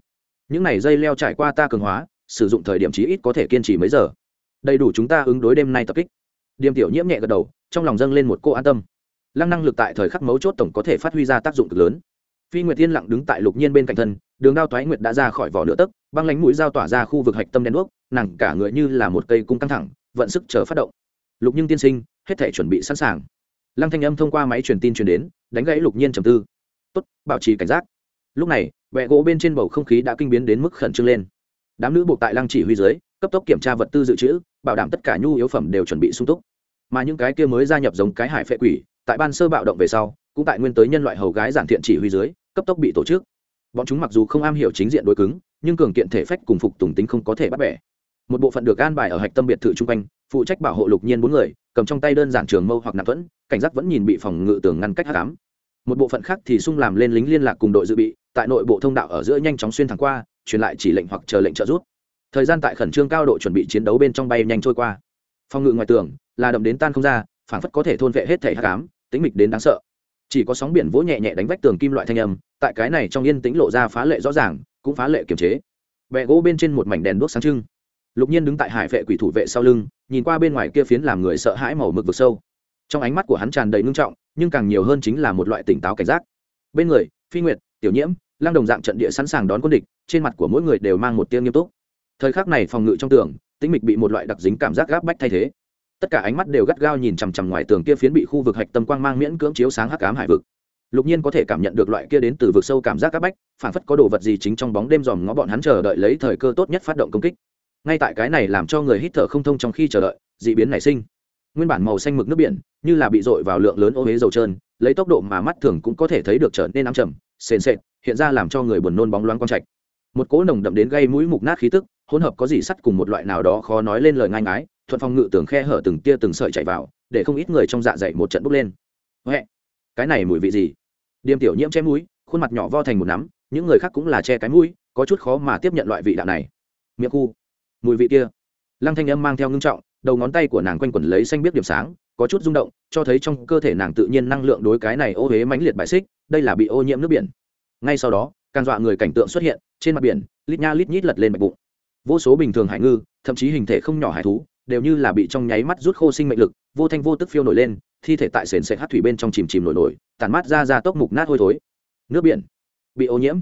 Những này dây leo trải qua ta cường hóa, sử dụng thời điểm chí ít có thể kiên trì mấy giờ. Đầy đủ chúng ta ứng đối đêm nay tập kích. Điềm tiểu nhiễm nhẹ gật đầu, trong lòng dâng lên một cô an tâm. Lăng năng lực tại thời khắc mấu chốt tổng có thể phát huy ra tác dụng cực lớn. Phi nguyệt tiên lặng đứng tại lục nhiên bên cạnh thân, đường đao toái nguyệt đã ra khỏi vỏ nửa tấc, băng lánh mũi dao tỏa ra khu vực hạch tâm đen đuốc, nàng cả người như là một cây cung căng thẳng, vận sức chờ phát động. Lục nhưng tiên sinh hết thể chuẩn bị sẵn sàng. Lăng thanh âm thông qua máy truyền tin truyền đến, đánh gãy lục nhiên trầm tư. Tốt, bảo trì cảnh giác. Lúc này vẹ gỗ bên trên bầu không khí đã kinh biến đến mức khẩn trương lên. Đám nữ buộc tại lăng chỉ huy dưới, cấp tốc kiểm tra vật tư dự trữ, bảo đảm tất cả nhu yếu phẩm đều chuẩn bị sung túc. Mà những cái kia mới gia nhập giống cái hải phệ quỷ, tại ban sơ bạo động về sau, cũng tại nguyên tới nhân loại hầu gái giản thiện chỉ huy dưới, cấp tốc bị tổ chức. Bọn chúng mặc dù không am hiểu chính diện đối cứng, nhưng cường kiện thể phách cùng phục tùng tính không có thể bắt bẻ. Một bộ phận được an bài ở hạch tâm biệt thự chung quanh, phụ trách bảo hộ lục nhiên bốn người cầm trong tay đơn giản trường mâu hoặc nạp thuẫn, cảnh giác vẫn nhìn bị phòng ngự tường ngăn cách hát cám một bộ phận khác thì sung làm lên lính liên lạc cùng đội dự bị, tại nội bộ thông đạo ở giữa nhanh chóng xuyên thẳng qua, truyền lại chỉ lệnh hoặc chờ lệnh trợ giúp. Thời gian tại khẩn trương cao độ chuẩn bị chiến đấu bên trong bay nhanh trôi qua. Phòng ngự ngoài tường là đậm đến tan không ra, phản phất có thể thôn vệ hết thể hát cám tính mịch đến đáng sợ. Chỉ có sóng biển vỗ nhẹ nhẹ đánh vách tường kim loại thanh âm, tại cái này trong yên tĩnh lộ ra phá lệ rõ ràng, cũng phá lệ kiềm chế. Bẹ gỗ bên trên một mảnh đèn đuốc sáng trưng. Lục nhiên đứng tại hải vệ quỷ thủ vệ sau lưng nhìn qua bên ngoài kia phiến làm người sợ hãi màu mực vực sâu. Trong ánh mắt của hắn tràn đầy ngưng trọng, nhưng càng nhiều hơn chính là một loại tỉnh táo cảnh giác. Bên người, phi nguyệt, tiểu nhiễm lang đồng dạng trận địa sẵn sàng đón quân địch, trên mặt của mỗi người đều mang một tiêu nghiêm túc. Thời khắc này phòng ngự trong tường, tĩnh mịch bị một loại đặc dính cảm giác gáp bách thay thế. Tất cả ánh mắt đều gắt gao nhìn chằm chằm ngoài tường kia phiến bị khu vực hạch tâm quang mang miễn cưỡng chiếu sáng hắc ám hải vực. Lục nhiên có thể cảm nhận được loại kia đến từ vực sâu cảm giác áp bách, phản phất có đồ vật gì chính trong bóng đêm dòm ngó bọn hắn chờ đợi lấy thời cơ tốt nhất phát động công kích ngay tại cái này làm cho người hít thở không thông trong khi chờ đợi d ị biến nảy sinh. Nguyên bản màu xanh mực nước biển, như là bị dội vào lượng lớn ô huế dầu trơn, lấy tốc độ mà mắt thường cũng có thể thấy được trở nên ám trầm, sền sệt, hiện ra làm cho người buồn nôn bóng loáng quang trạch. Một cỗ nồng đậm đến gây mũi mục nát khí tức, hỗn hợp có gì sắt cùng một loại nào đó khó nói lên lời ngang ái thuận phong ngự tường khe hở từng tia từng sợi chạy vào, để không ít người trong dạ dày một trận bốc lên. Huệ, cái này mùi vị gì? Điềm tiểu nhiễm che mũi, khuôn mặt nhỏ vo thành một nắm, những người khác cũng là che cái mũi, có chút khó mà tiếp nhận loại vị đạo này. Miệng khu mùi vị kia. Lăng thanh âm mang theo ngưng trọng, đầu ngón tay của nàng quanh quẩn lấy xanh biết điểm sáng, có chút rung động, cho thấy trong cơ thể nàng tự nhiên năng lượng đối cái này ô huế mãnh liệt bại xích, đây là bị ô nhiễm nước biển. Ngay sau đó, càng dọa người cảnh tượng xuất hiện, trên mặt biển, lít nha lít nhít lật lên bạch bụng. Vô số bình thường hải ngư, thậm chí hình thể không nhỏ hải thú, đều như là bị trong nháy mắt rút khô sinh mệnh lực, vô thanh vô tức phiêu nổi lên, thi thể tại sền sệt hát thủy bên trong chìm chìm nổi nổi tàn mát ra ra tốc mục nát hôi thối. Nước biển bị ô nhiễm.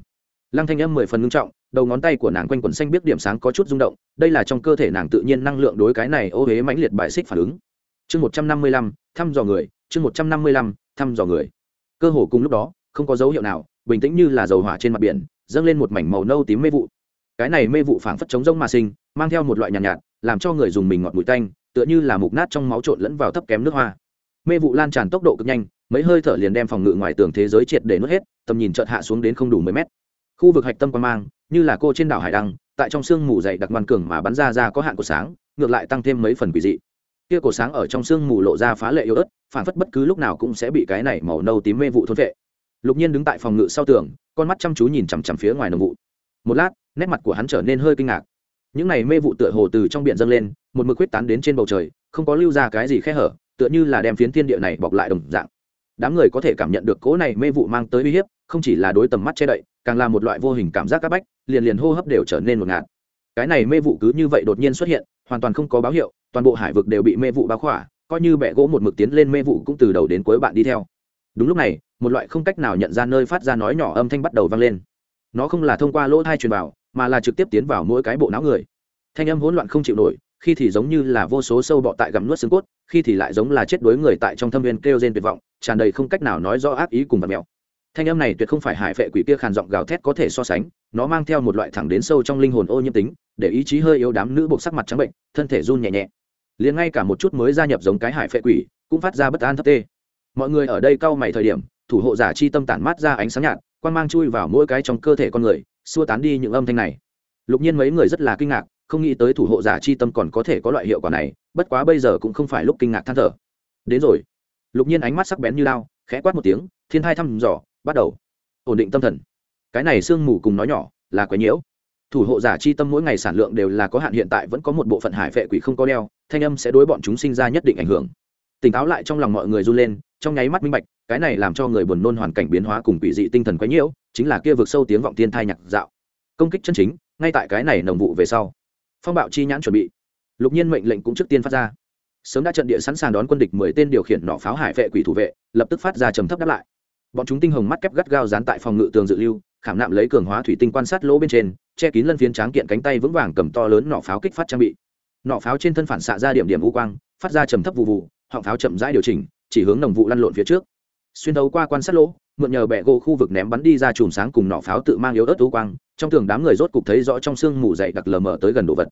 Lăng thanh âm mười phần ngưng trọng đầu ngón tay của nàng quanh quần xanh biết điểm sáng có chút rung động đây là trong cơ thể nàng tự nhiên năng lượng đối cái này ô huế mãnh liệt bại xích phản ứng. Chương một trăm năm mươi lăm thăm dò người chương một trăm năm mươi lăm thăm dò người. Cơ hồ cùng lúc đó không có dấu hiệu nào bình tĩnh như là dầu hỏa trên mặt biển dâng lên một mảnh màu nâu tím mê vụ. Cái này mê vụ phảng phất chống rông mà sinh mang theo một loại nhàn nhạt, nhạt làm cho người dùng mình ngọt mùi tanh tựa như là mục nát trong máu trộn lẫn vào thấp kém nước hoa. Mê vụ lan tràn tốc độ cực nhanh mấy hơi thở liền đem phòng ngự ngoài tường thế giới triệt để nuốt hết tầm nhìn chợt hạ xuống đến không đủ mười mét khu vực hạch tâm quan mang, như là cô trên đảo hải đăng, tại trong sương mù dày đặc ngoan cường mà bắn ra ra có hạn của sáng, ngược lại tăng thêm mấy phần quỷ dị. Kia cổ sáng ở trong sương mù lộ ra phá lệ yếu ớt, phản phất bất cứ lúc nào cũng sẽ bị cái này màu nâu tím mê vụ thôn vệ. Lục nhiên đứng tại phòng ngự sau tường, con mắt chăm chú nhìn chằm chằm phía ngoài nồng vụ. Một lát, nét mặt của hắn trở nên hơi kinh ngạc. Những này mê vụ tựa hồ từ trong biển dâng lên, một mực quyết tán đến trên bầu trời, không có lưu ra cái gì khe hở, tựa như là đem phiến thiên địa này bọc lại đồng dạng đám người có thể cảm nhận được cỗ này mê vụ mang tới uy hiếp, không chỉ là đối tầm mắt che đậy, càng là một loại vô hình cảm giác áp bách, liền liền hô hấp đều trở nên một ngạt. Cái này mê vụ cứ như vậy đột nhiên xuất hiện, hoàn toàn không có báo hiệu, toàn bộ hải vực đều bị mê vụ báo khỏa, coi như bẹ gỗ một mực tiến lên mê vụ cũng từ đầu đến cuối bạn đi theo. Đúng lúc này, một loại không cách nào nhận ra nơi phát ra nói nhỏ âm thanh bắt đầu vang lên. Nó không là thông qua lỗ thai truyền vào, mà là trực tiếp tiến vào mỗi cái bộ não người. Thanh âm hỗn loạn không chịu nổi, khi thì giống như là vô số sâu bọ tại gặm nuốt xương cốt, khi thì lại giống là chết đuối người tại trong thâm viên kêu rên tuyệt vọng tràn đầy không cách nào nói rõ ác ý cùng vật mèo thanh âm này tuyệt không phải hải vệ quỷ kia khàn giọng gào thét có thể so sánh, nó mang theo một loại thẳng đến sâu trong linh hồn ô nhiễm tính, để ý chí hơi yếu đám nữ buộc sắc mặt trắng bệnh, thân thể run nhẹ nhẹ. Liền ngay cả một chút mới gia nhập giống cái hải phệ quỷ, cũng phát ra bất an thấp tê. Mọi người ở đây cau mày thời điểm, thủ hộ giả chi tâm tản mát ra ánh sáng nhạt quan mang chui vào mỗi cái trong cơ thể con người, xua tán đi những âm thanh này. Lục nhiên mấy người rất là kinh ngạc, không nghĩ tới thủ hộ giả chi tâm còn có thể có loại hiệu quả này, bất quá bây giờ cũng không phải lúc kinh ngạc than thở. Đến rồi lục nhiên ánh mắt sắc bén như lao, khẽ quát một tiếng, thiên thai thăm dò, bắt đầu. Ổn định tâm thần. Cái này sương mù cùng nói nhỏ, là quái nhiễu. Thủ hộ giả chi tâm mỗi ngày sản lượng đều là có hạn hiện tại vẫn có một bộ phận hải vệ quỷ không có đeo, thanh âm sẽ đối bọn chúng sinh ra nhất định ảnh hưởng. Tỉnh táo lại trong lòng mọi người run lên, trong nháy mắt minh bạch, cái này làm cho người buồn nôn hoàn cảnh biến hóa cùng quỷ dị tinh thần quấy nhiễu, chính là kia vực sâu tiếng vọng thiên thai nhạc dạo. Công kích chân chính, ngay tại cái này nồng vụ về sau. Phong bạo chi nhãn chuẩn bị. Lục nhiên mệnh lệnh cũng trước tiên phát ra sớm đã trận địa sẵn sàng đón quân địch mười tên điều khiển nọ pháo hải vệ quỷ thủ vệ, lập tức phát ra trầm thấp đáp lại. Bọn chúng tinh hồng mắt kép gắt gao dán tại phòng ngự tường dự lưu, khảm nạm lấy cường hóa thủy tinh quan sát lỗ bên trên, che kín lân phiến tráng kiện cánh tay vững vàng cầm to lớn nọ pháo kích phát trang bị. Nọ pháo trên thân phản xạ ra điểm điểm u quang, phát ra trầm thấp vụ vụ, họng pháo chậm rãi điều chỉnh, chỉ hướng nồng vụ lăn lộn phía trước. Xuyên đấu qua quan sát lỗ, mượn nhờ bẹ gỗ khu vực ném bắn đi ra chùm sáng cùng nọ pháo tự mang yếu ớt u quang, trong tường đám người rốt cục thấy rõ trong sương mù dày đặc lờ mờ tới gần đồ vật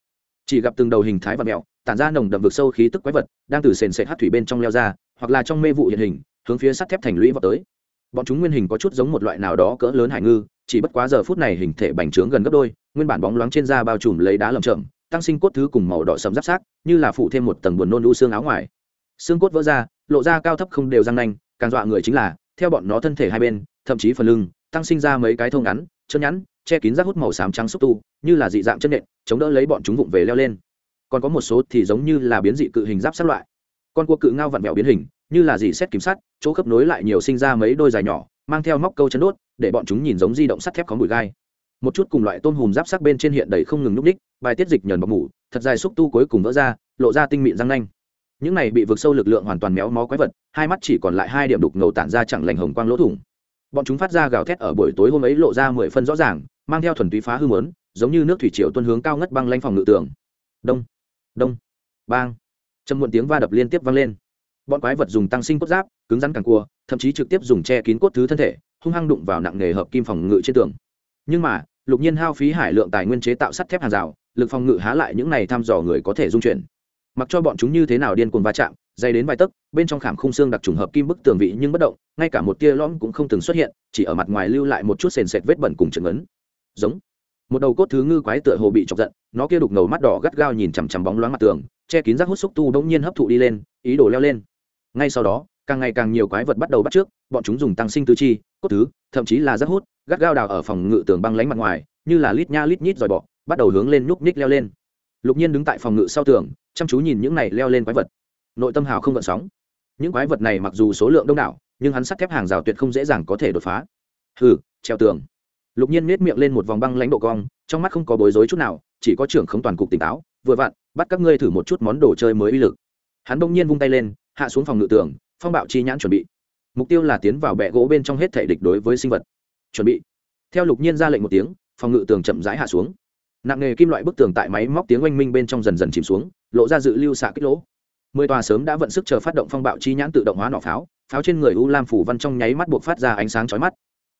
chỉ gặp từng đầu hình thái và mẹo tản ra nồng đậm vực sâu khí tức quái vật, đang từ sền sệt hát thủy bên trong leo ra, hoặc là trong mê vụ hiện hình, hướng phía sắt thép thành lũy vào tới. Bọn chúng nguyên hình có chút giống một loại nào đó cỡ lớn hải ngư, chỉ bất quá giờ phút này hình thể bành trướng gần gấp đôi, nguyên bản bóng loáng trên da bao trùm lấy đá lầm chậm tăng sinh cốt thứ cùng màu đỏ sầm giáp sát như là phủ thêm một tầng buồn nôn u xương áo ngoài. Xương cốt vỡ ra, lộ ra cao thấp không đều răng nanh, càng dọa người chính là, theo bọn nó thân thể hai bên, thậm chí phần lưng, tăng sinh ra mấy cái thông ngắn, chân nhẵn, che kín rác hút màu xám trắng xúc tu, như là dị dạng chân nện chống đỡ lấy bọn chúng vụng về leo lên. Còn có một số thì giống như là biến dị cự hình giáp sát loại. Con cua cự ngao vặn vẹo biến hình, như là dì xét kiểm sát, chỗ khớp nối lại nhiều sinh ra mấy đôi dài nhỏ, mang theo móc câu chân đốt, để bọn chúng nhìn giống di động sắt thép có mùi gai. Một chút cùng loại tôm hùm giáp sắc bên trên hiện đầy không ngừng núp ních, bài tiết dịch nhờn bọc mủ, thật dài xúc tu cuối cùng vỡ ra, lộ ra tinh mịn răng nanh. Những này bị vượt sâu lực lượng hoàn toàn méo mó quái vật, hai mắt chỉ còn lại hai điểm đục ngầu tản ra chẳng lành hồng quang lỗ thủng. Bọn chúng phát ra gào thét ở buổi tối hôm ấy lộ ra mười phân rõ ràng, mang theo thuần túy phá hư mớn giống như nước thủy triều tuân hướng cao ngất băng lanh phòng ngự tường. Đông đông, bang. Châm muộn tiếng va đập liên tiếp vang lên. Bọn quái vật dùng tăng sinh cốt giáp, cứng rắn càng cua, thậm chí trực tiếp dùng che kín cốt thứ thân thể, hung hăng đụng vào nặng nghề hợp kim phòng ngự trên tường. Nhưng mà, lục nhiên hao phí hải lượng tài nguyên chế tạo sắt thép hàng rào, lực phòng ngự há lại những này thăm dò người có thể dung chuyển. Mặc cho bọn chúng như thế nào điên cuồng va chạm, dày đến vài tấc, bên trong khảm khung xương đặc trùng hợp kim bức tường vị nhưng bất động, ngay cả một tia lõm cũng không từng xuất hiện, chỉ ở mặt ngoài lưu lại một chút sền sệt vết bẩn cùng trần ấn giống một đầu cốt thứ ngư quái tựa hồ bị chọc giận, nó kia đục ngầu mắt đỏ gắt gao nhìn chằm chằm bóng loáng mặt tường, che kín rác hút xúc tu đống nhiên hấp thụ đi lên, ý đồ leo lên. Ngay sau đó, càng ngày càng nhiều quái vật bắt đầu bắt trước, bọn chúng dùng tăng sinh tư chi, cốt thứ, thậm chí là rác hút, gắt gao đào ở phòng ngự tường băng lánh mặt ngoài, như là lít nha lít nhít dòi bọ, bắt đầu hướng lên nhúc nhích leo lên. Lục nhiên đứng tại phòng ngự sau tường, chăm chú nhìn những này leo lên quái vật. Nội tâm hào không gợn sóng. Những quái vật này mặc dù số lượng đông đảo, nhưng hắn sắt thép hàng rào tuyệt không dễ dàng có thể đột phá. Hừ, treo tường lục nhiên nết miệng lên một vòng băng lãnh độ cong, trong mắt không có bối rối chút nào, chỉ có trưởng không toàn cục tỉnh táo, vừa vặn, bắt các ngươi thử một chút món đồ chơi mới uy lực. Hắn bỗng nhiên vung tay lên, hạ xuống phòng ngự tường, phong bạo chi nhãn chuẩn bị. Mục tiêu là tiến vào bẹ gỗ bên trong hết thể địch đối với sinh vật. Chuẩn bị. Theo lục nhiên ra lệnh một tiếng, phòng ngự tường chậm rãi hạ xuống. Nặng nghề kim loại bức tường tại máy móc tiếng oanh minh bên trong dần dần chìm xuống, lộ ra dự lưu xạ kích lỗ. Mười tòa sớm đã vận sức chờ phát động phong bạo chi nhãn tự động hóa nỏ pháo pháo trên người u lam phủ văn trong nháy mắt buộc phát ra ánh sáng chói mắt.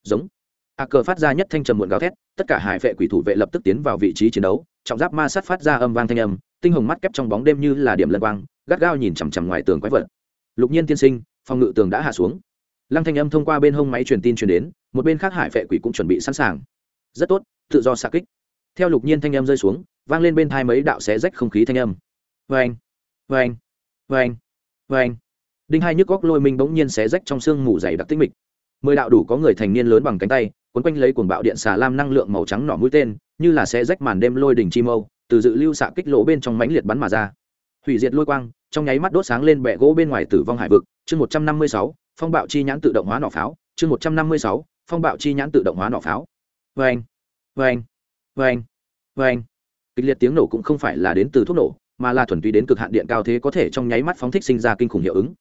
Giống a cờ phát ra nhất thanh trầm muộn gào thét, tất cả hải vệ quỷ thủ vệ lập tức tiến vào vị trí chiến đấu, trọng giáp ma sát phát ra âm vang thanh âm, tinh hồng mắt kép trong bóng đêm như là điểm lân quang, gắt gao nhìn chằm chằm ngoài tường quái vật. Lục nhiên tiên sinh, phòng ngự tường đã hạ xuống. Lăng thanh âm thông qua bên hông máy truyền tin truyền đến, một bên khác hải vệ quỷ cũng chuẩn bị sẵn sàng. Rất tốt, tự do xa kích. Theo lục nhiên thanh âm rơi xuống, vang lên bên thai mấy đạo xé rách không khí thanh âm. Vê anh vê anh vê anh vê anh đinh hai nhức góc lôi minh bỗng nhiên xé rách trong xương mù dày đặc tích mịch. Mười đạo đủ có người thành niên lớn bằng cánh tay quấn quanh lấy cuồng bạo điện xà lam năng lượng màu trắng nỏ mũi tên, như là sẽ rách màn đêm lôi đỉnh chi mâu, từ dự lưu xạ kích lỗ bên trong mãnh liệt bắn mà ra. Hủy diệt lôi quang, trong nháy mắt đốt sáng lên bệ gỗ bên ngoài tử vong hải vực. Chương một trăm năm mươi sáu, phong bạo chi nhãn tự động hóa nỏ pháo. Chương một trăm năm mươi sáu, phong bạo chi nhãn tự động hóa nỏ pháo. Vê anh vê anh vê anh vê anh kịch liệt tiếng nổ cũng không phải là đến từ thuốc nổ, mà là thuần túy đến cực hạn điện cao thế có thể trong nháy mắt phóng thích sinh ra kinh khủng hiệu ứng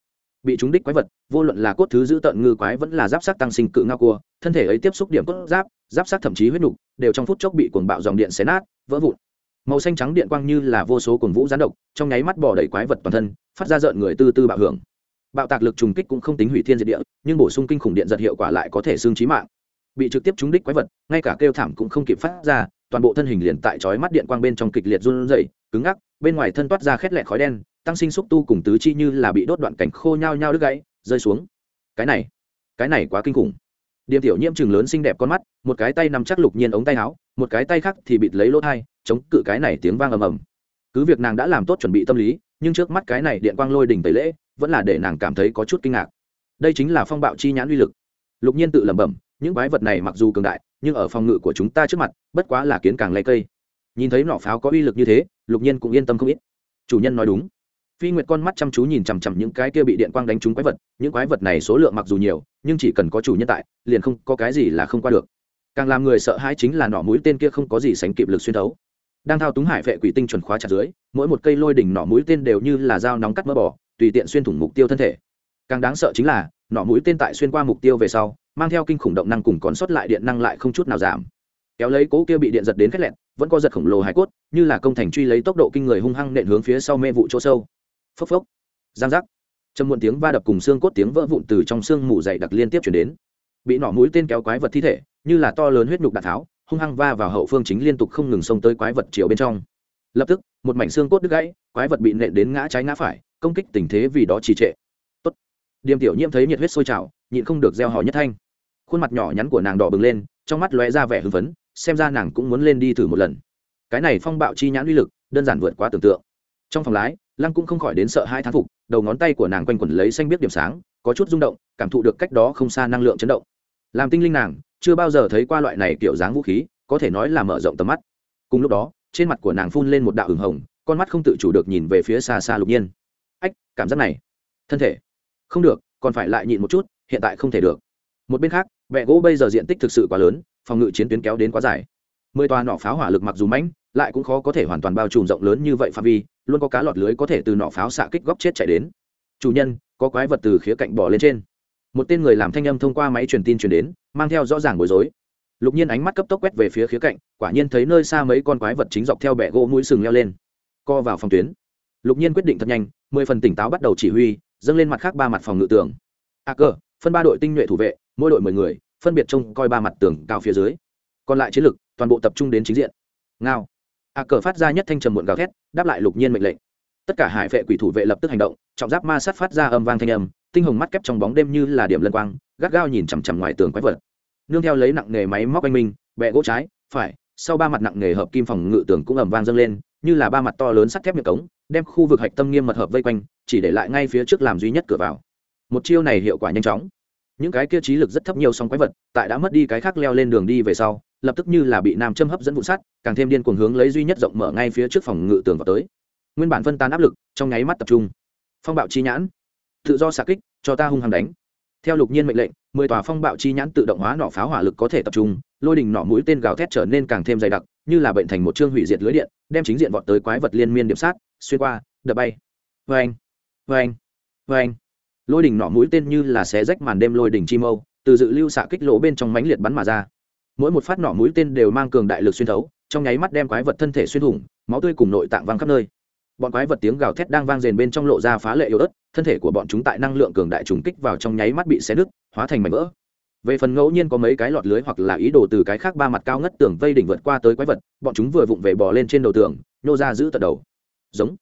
bị chúng đích quái vật, vô luận là cốt thứ giữ tận ngư quái vẫn là giáp sát tăng sinh cự ngao cua, thân thể ấy tiếp xúc điểm cốt giáp giáp sát thậm chí huyết nục đều trong phút chốc bị cuồng bạo dòng điện xé nát, vỡ vụn. Màu xanh trắng điện quang như là vô số cuồng vũ gián độc, trong nháy mắt bỏ đầy quái vật toàn thân, phát ra rợn người tư tư bạo hưởng. Bạo tạc lực trùng kích cũng không tính hủy thiên diệt địa, nhưng bổ sung kinh khủng điện giật hiệu quả lại có thể xương trí mạng. Bị trực tiếp trúng đích quái vật, ngay cả kêu thảm cũng không kịp phát ra, toàn bộ thân hình liền tại chói mắt điện quang bên trong kịch liệt run rẩy, cứng ngắc, bên ngoài thân toát ra khét lẹt khói đen tăng sinh xúc tu cùng tứ chi như là bị đốt đoạn cảnh khô nhau nhau đứt gãy, rơi xuống. Cái này cái này quá kinh khủng. Điềm tiểu nhiễm chừng lớn xinh đẹp con mắt, một cái tay nằm chắc lục nhiên ống tay áo, một cái tay khác thì bịt lấy lỗ thai, chống cự cái này tiếng vang ầm ầm. Cứ việc nàng đã làm tốt chuẩn bị tâm lý, nhưng trước mắt cái này điện quang lôi đỉnh tẩy lễ, vẫn là để nàng cảm thấy có chút kinh ngạc. Đây chính là phong bạo chi nhãn uy lực. Lục nhiên tự lẩm bẩm, những quái vật này mặc dù cường đại, nhưng ở phòng ngự của chúng ta trước mặt, bất quá là kiến càng lây cây. Nhìn thấy nỏ pháo có uy lực như thế, lục nhiên cũng yên tâm không ít. Chủ nhân nói đúng phi nguyệt con mắt chăm chú nhìn chằm chằm những cái kia bị điện quang đánh trúng quái vật, những quái vật này số lượng mặc dù nhiều, nhưng chỉ cần có chủ nhân tại, liền không có cái gì là không qua được. Càng làm người sợ hãi chính là nỏ mũi tên kia không có gì sánh kịp lực xuyên thấu. Đang thao túng hải vệ quỷ tinh chuẩn khóa chặt dưới, mỗi một cây lôi đỉnh nỏ mũi tên đều như là dao nóng cắt mỡ bỏ, tùy tiện xuyên thủng mục tiêu thân thể. Càng đáng sợ chính là, nỏ mũi tên tại xuyên qua mục tiêu về sau, mang theo kinh khủng động năng cùng còn sót lại điện năng lại không chút nào giảm. Kéo lấy cố kia bị điện giật đến khét lẹn vẫn có giật khổng lồ hải cốt, như là công thành truy lấy tốc độ kinh người hung hăng nện hướng phía sau mê vụ chỗ sâu phốc phốc. Giang giác. Trầm muộn tiếng va đập cùng xương cốt tiếng vỡ vụn từ trong xương mù dày đặc liên tiếp chuyển đến. Bị nỏ mũi tên kéo quái vật thi thể, như là to lớn huyết nhục đạn tháo, hung hăng va vào hậu phương chính liên tục không ngừng xông tới quái vật chiều bên trong. Lập tức, một mảnh xương cốt đứt gãy, quái vật bị nện đến ngã trái ngã phải, công kích tình thế vì đó trì trệ. Tốt. điềm tiểu nhiễm thấy nhiệt huyết sôi trào, nhịn không được gieo họ nhất thanh. Khuôn mặt nhỏ nhắn của nàng đỏ bừng lên, trong mắt lóe ra vẻ hưng phấn, xem ra nàng cũng muốn lên đi thử một lần. Cái này phong bạo chi nhãn uy lực, đơn giản vượt quá tưởng tượng trong phòng lái, lăng cũng không khỏi đến sợ hai thán phục, đầu ngón tay của nàng quanh quẩn lấy xanh biết điểm sáng, có chút rung động, cảm thụ được cách đó không xa năng lượng chấn động. Làm tinh linh nàng, chưa bao giờ thấy qua loại này kiểu dáng vũ khí, có thể nói là mở rộng tầm mắt. Cùng lúc đó, trên mặt của nàng phun lên một đạo hừng hồng, con mắt không tự chủ được nhìn về phía xa xa lục nhiên. Ách, cảm giác này, thân thể. Không được, còn phải lại nhịn một chút, hiện tại không thể được. Một bên khác vẹ gỗ bây giờ diện tích thực sự quá lớn, phòng ngự chiến tuyến kéo đến quá dài mười toa nỏ pháo hỏa lực mặc dù mãnh, lại cũng khó có thể hoàn toàn bao trùm rộng lớn như vậy phạm vi, luôn có cá lọt lưới có thể từ nỏ pháo xạ kích góc chết chạy đến. Chủ nhân, có quái vật từ khía cạnh bỏ lên trên. Một tên người làm thanh âm thông qua máy truyền tin truyền đến, mang theo rõ ràng bối rối. Lục nhiên ánh mắt cấp tốc quét về phía khía cạnh, quả nhiên thấy nơi xa mấy con quái vật chính dọc theo bẹ gỗ mũi sừng leo lên. Co vào phòng tuyến. Lục nhiên quyết định thật nhanh, mười phần tỉnh táo bắt đầu chỉ huy, dâng lên mặt khác ba mặt phòng ngự tường. A à cơ, phân ba đội tinh nhuệ thủ vệ, mỗi đội mười người, phân biệt trông coi ba mặt tường cao phía dưới. Còn lại chiến lực toàn bộ tập trung đến chính diện. Ngao. A à cờ phát ra nhất thanh trầm muộn gào thét, đáp lại lục nhiên mệnh lệnh. Tất cả hải vệ quỷ thủ vệ lập tức hành động, trọng giáp ma sát phát ra âm vang thanh âm, tinh hồng mắt kép trong bóng đêm như là điểm lân quang, gắt gao nhìn chằm chằm ngoài tường quái vật. Nương theo lấy nặng nghề máy móc anh minh bẹ gỗ trái, phải, sau ba mặt nặng nghề hợp kim phòng ngự tường cũng ầm vang dâng lên, như là ba mặt to lớn sắt thép miệng cống, đem khu vực hạch tâm nghiêm mật hợp vây quanh, chỉ để lại ngay phía trước làm duy nhất cửa vào. Một chiêu này hiệu quả nhanh chóng những cái kia trí lực rất thấp nhiều song quái vật, tại đã mất đi cái khác leo lên đường đi về sau, lập tức như là bị nam châm hấp dẫn vụn sắt, càng thêm điên cuồng hướng lấy duy nhất rộng mở ngay phía trước phòng ngự tường vào tới. Nguyên bản phân tán áp lực, trong nháy mắt tập trung. Phong bạo chi nhãn. Tự do xạ kích, cho ta hung hăng đánh. Theo lục nhiên mệnh lệnh, mười tòa phong bạo chi nhãn tự động hóa nỏ pháo hỏa lực có thể tập trung, lôi đình nỏ mũi tên gào thét trở nên càng thêm dày đặc, như là bệnh thành một chương hủy diệt lưới điện, đem chính diện vọt tới quái vật liên miên điểm sát, xuyên qua, đập bay. Vê anh vê anh vê anh lôi đỉnh nỏ mũi tên như là xé rách màn đêm lôi đỉnh chi mâu, từ dự lưu xạ kích lỗ bên trong mánh liệt bắn mà ra. Mỗi một phát nỏ mũi tên đều mang cường đại lực xuyên thấu, trong nháy mắt đem quái vật thân thể xuyên thủng, máu tươi cùng nội tạng văng khắp nơi. Bọn quái vật tiếng gào thét đang vang rền bên trong lộ ra phá lệ yếu ớt, thân thể của bọn chúng tại năng lượng cường đại trùng kích vào trong nháy mắt bị xé nứt, hóa thành mảnh vỡ. Về phần ngẫu nhiên có mấy cái lọt lưới hoặc là ý đồ từ cái khác ba mặt cao ngất tường vây đỉnh vượt qua tới quái vật, bọn chúng vừa vụng về bò lên trên đầu tường nhô ra giữ tận đầu. Giống.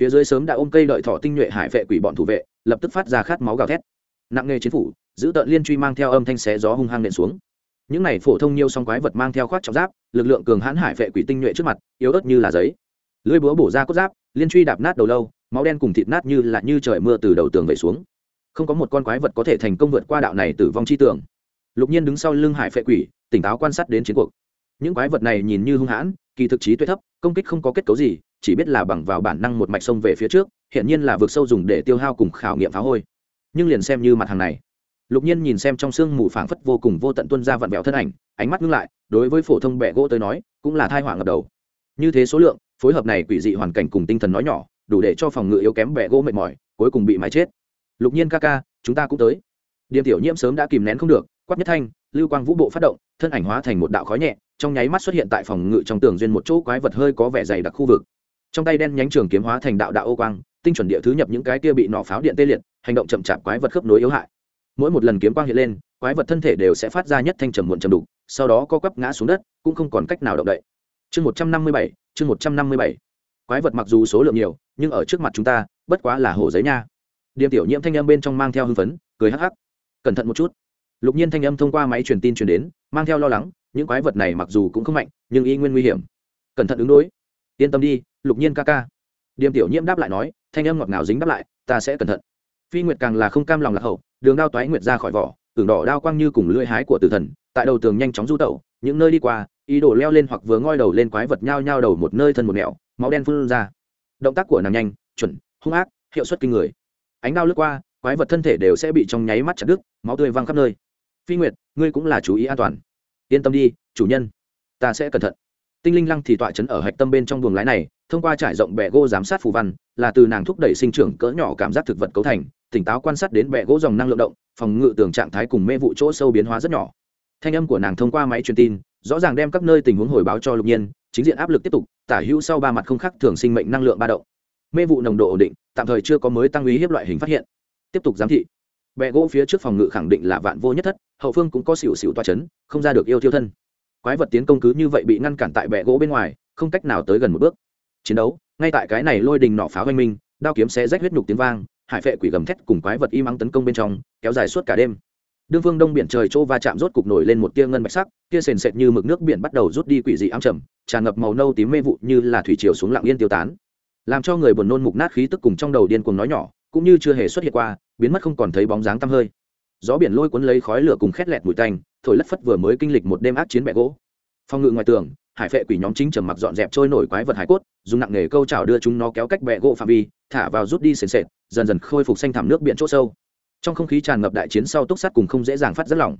Phía dưới sớm đã ôm cây đợi thọ tinh nhuệ hải vệ quỷ bọn thủ vệ lập tức phát ra khát máu gào thét. Nặng nghề chiến phủ, giữ tận liên truy mang theo âm thanh xé gió hung hăng nện xuống. Những này phổ thông nhiều song quái vật mang theo khoác trọng giáp, lực lượng cường hãn hải vệ quỷ tinh nhuệ trước mặt, yếu ớt như là giấy. Lưỡi búa bổ ra cốt giáp, liên truy đạp nát đầu lâu, máu đen cùng thịt nát như là như trời mưa từ đầu tường vẩy xuống. Không có một con quái vật có thể thành công vượt qua đạo này tử vong chi tường lục nhiên đứng sau lưng hải phệ quỷ, tỉnh táo quan sát đến chiến cuộc. Những quái vật này nhìn như hung hãn, kỳ thực trí tuệ thấp, công kích không có kết cấu gì chỉ biết là bằng vào bản năng một mạch sông về phía trước hiện nhiên là vượt sâu dùng để tiêu hao cùng khảo nghiệm phá hôi. Nhưng liền xem như mặt hàng này. Lục nhiên nhìn xem trong sương mù phảng phất vô cùng vô tận tuân ra vặn vẹo thân ảnh, ánh mắt ngưng lại, đối với phổ thông bẹ gỗ tới nói, cũng là thai hỏa ngập đầu. Như thế số lượng, phối hợp này quỷ dị hoàn cảnh cùng tinh thần nói nhỏ, đủ để cho phòng ngự yếu kém bẹ gỗ mệt mỏi, cuối cùng bị mái chết. Lục nhiên ca ca, chúng ta cũng tới. Điềm tiểu nhiễm sớm đã kìm nén không được, quát nhất thanh, lưu quang vũ bộ phát động, thân ảnh hóa thành một đạo khói nhẹ, trong nháy mắt xuất hiện tại phòng ngự trong tường duyên một chỗ quái vật hơi có vẻ dày đặc khu vực trong tay đen nhánh trường kiếm hóa thành đạo đạo ô quang, tinh chuẩn địa thứ nhập những cái kia bị nỏ pháo điện tê liệt, hành động chậm chạp quái vật khớp nối yếu hại. Mỗi một lần kiếm quang hiện lên, quái vật thân thể đều sẽ phát ra nhất thanh trầm muộn trầm đục, sau đó co quắp ngã xuống đất, cũng không còn cách nào động đậy. Chương một trăm năm mươi bảy, chương một trăm năm mươi bảy. Quái vật mặc dù số lượng nhiều, nhưng ở trước mặt chúng ta, bất quá là hổ giấy nha. Điềm tiểu nhiễm thanh âm bên trong mang theo hưng phấn, cười hắc hắc. Cẩn thận một chút. Lục nhiên thanh âm thông qua máy truyền tin truyền đến, mang theo lo lắng, những quái vật này mặc dù cũng không mạnh, nhưng y nguyên nguy hiểm. Cẩn thận ứng đối yên tâm đi, lục nhiên ca ca. Điềm tiểu nhiễm đáp lại nói, thanh âm ngọt ngào dính đáp lại, ta sẽ cẩn thận. Phi nguyệt càng là không cam lòng lạc hậu, đường đao toái nguyệt ra khỏi vỏ, tường đỏ đao quang như cùng lưỡi hái của tử thần, tại đầu tường nhanh chóng du tẩu, những nơi đi qua, ý đồ leo lên hoặc vừa ngoi đầu lên quái vật nhao nhao đầu một nơi thân một nẻo máu đen phun ra. Động tác của nàng nhanh, chuẩn, hung ác, hiệu suất kinh người. Ánh đao lướt qua, quái vật thân thể đều sẽ bị trong nháy mắt chặt đứt, máu tươi văng khắp nơi. Phi nguyệt, ngươi cũng là chú ý an toàn. Yên tâm đi, chủ nhân, ta sẽ cẩn thận tinh linh lăng thì tọa chấn ở hạch tâm bên trong buồng lái này, thông qua trải rộng bẹ gỗ giám sát phù văn, là từ nàng thúc đẩy sinh trưởng cỡ nhỏ cảm giác thực vật cấu thành, tỉnh táo quan sát đến bẹ gỗ dòng năng lượng động, phòng ngự tường trạng thái cùng mê vụ chỗ sâu biến hóa rất nhỏ. Thanh âm của nàng thông qua máy truyền tin, rõ ràng đem các nơi tình huống hồi báo cho lục nhiên, chính diện áp lực tiếp tục, tả hữu sau ba mặt không khác thường sinh mệnh năng lượng ba động. Mê vụ nồng độ ổn định, tạm thời chưa có mới tăng uy hiếp loại hình phát hiện. Tiếp tục giám thị. Bẹ gỗ phía trước phòng ngự khẳng định là vạn vô nhất thất, hậu phương cũng có xỉu xỉu toa chấn, không ra được yêu thiêu thân quái vật tiến công cứ như vậy bị ngăn cản tại bệ gỗ bên ngoài, không cách nào tới gần một bước. Chiến đấu, ngay tại cái này lôi đình nọ pháo oanh minh, đao kiếm sẽ rách huyết nhục tiếng vang, hải phệ quỷ gầm thét cùng quái vật im ắng tấn công bên trong, kéo dài suốt cả đêm. Đương phương đông biển trời chỗ va chạm rốt cục nổi lên một tia ngân bạch sắc kia sền sệt như mực nước biển bắt đầu rút đi quỷ dị ám trầm, tràn ngập màu nâu tím mê vụ như là thủy triều xuống lặng yên tiêu tán. Làm cho người buồn nôn mục nát khí tức cùng trong đầu điên cuồng nói nhỏ, cũng như chưa hề xuất hiện qua, biến mất không còn thấy bóng dáng tăm hơi. Gió biển lôi cuốn lấy khói lửa cùng khét lẹt mùi tanh thổi lất phất vừa mới kinh lịch một đêm ác chiến bẹ gỗ. Phòng ngự ngoài tường, hải phệ quỷ nhóm chính trầm mặc dọn dẹp trôi nổi quái vật hải cốt, dùng nặng nghề câu chảo đưa chúng nó kéo cách bẹ gỗ phạm vi, thả vào rút đi sền sệt, dần dần khôi phục xanh thảm nước biển chỗ sâu. Trong không khí tràn ngập đại chiến sau túc sắt cùng không dễ dàng phát rất lỏng.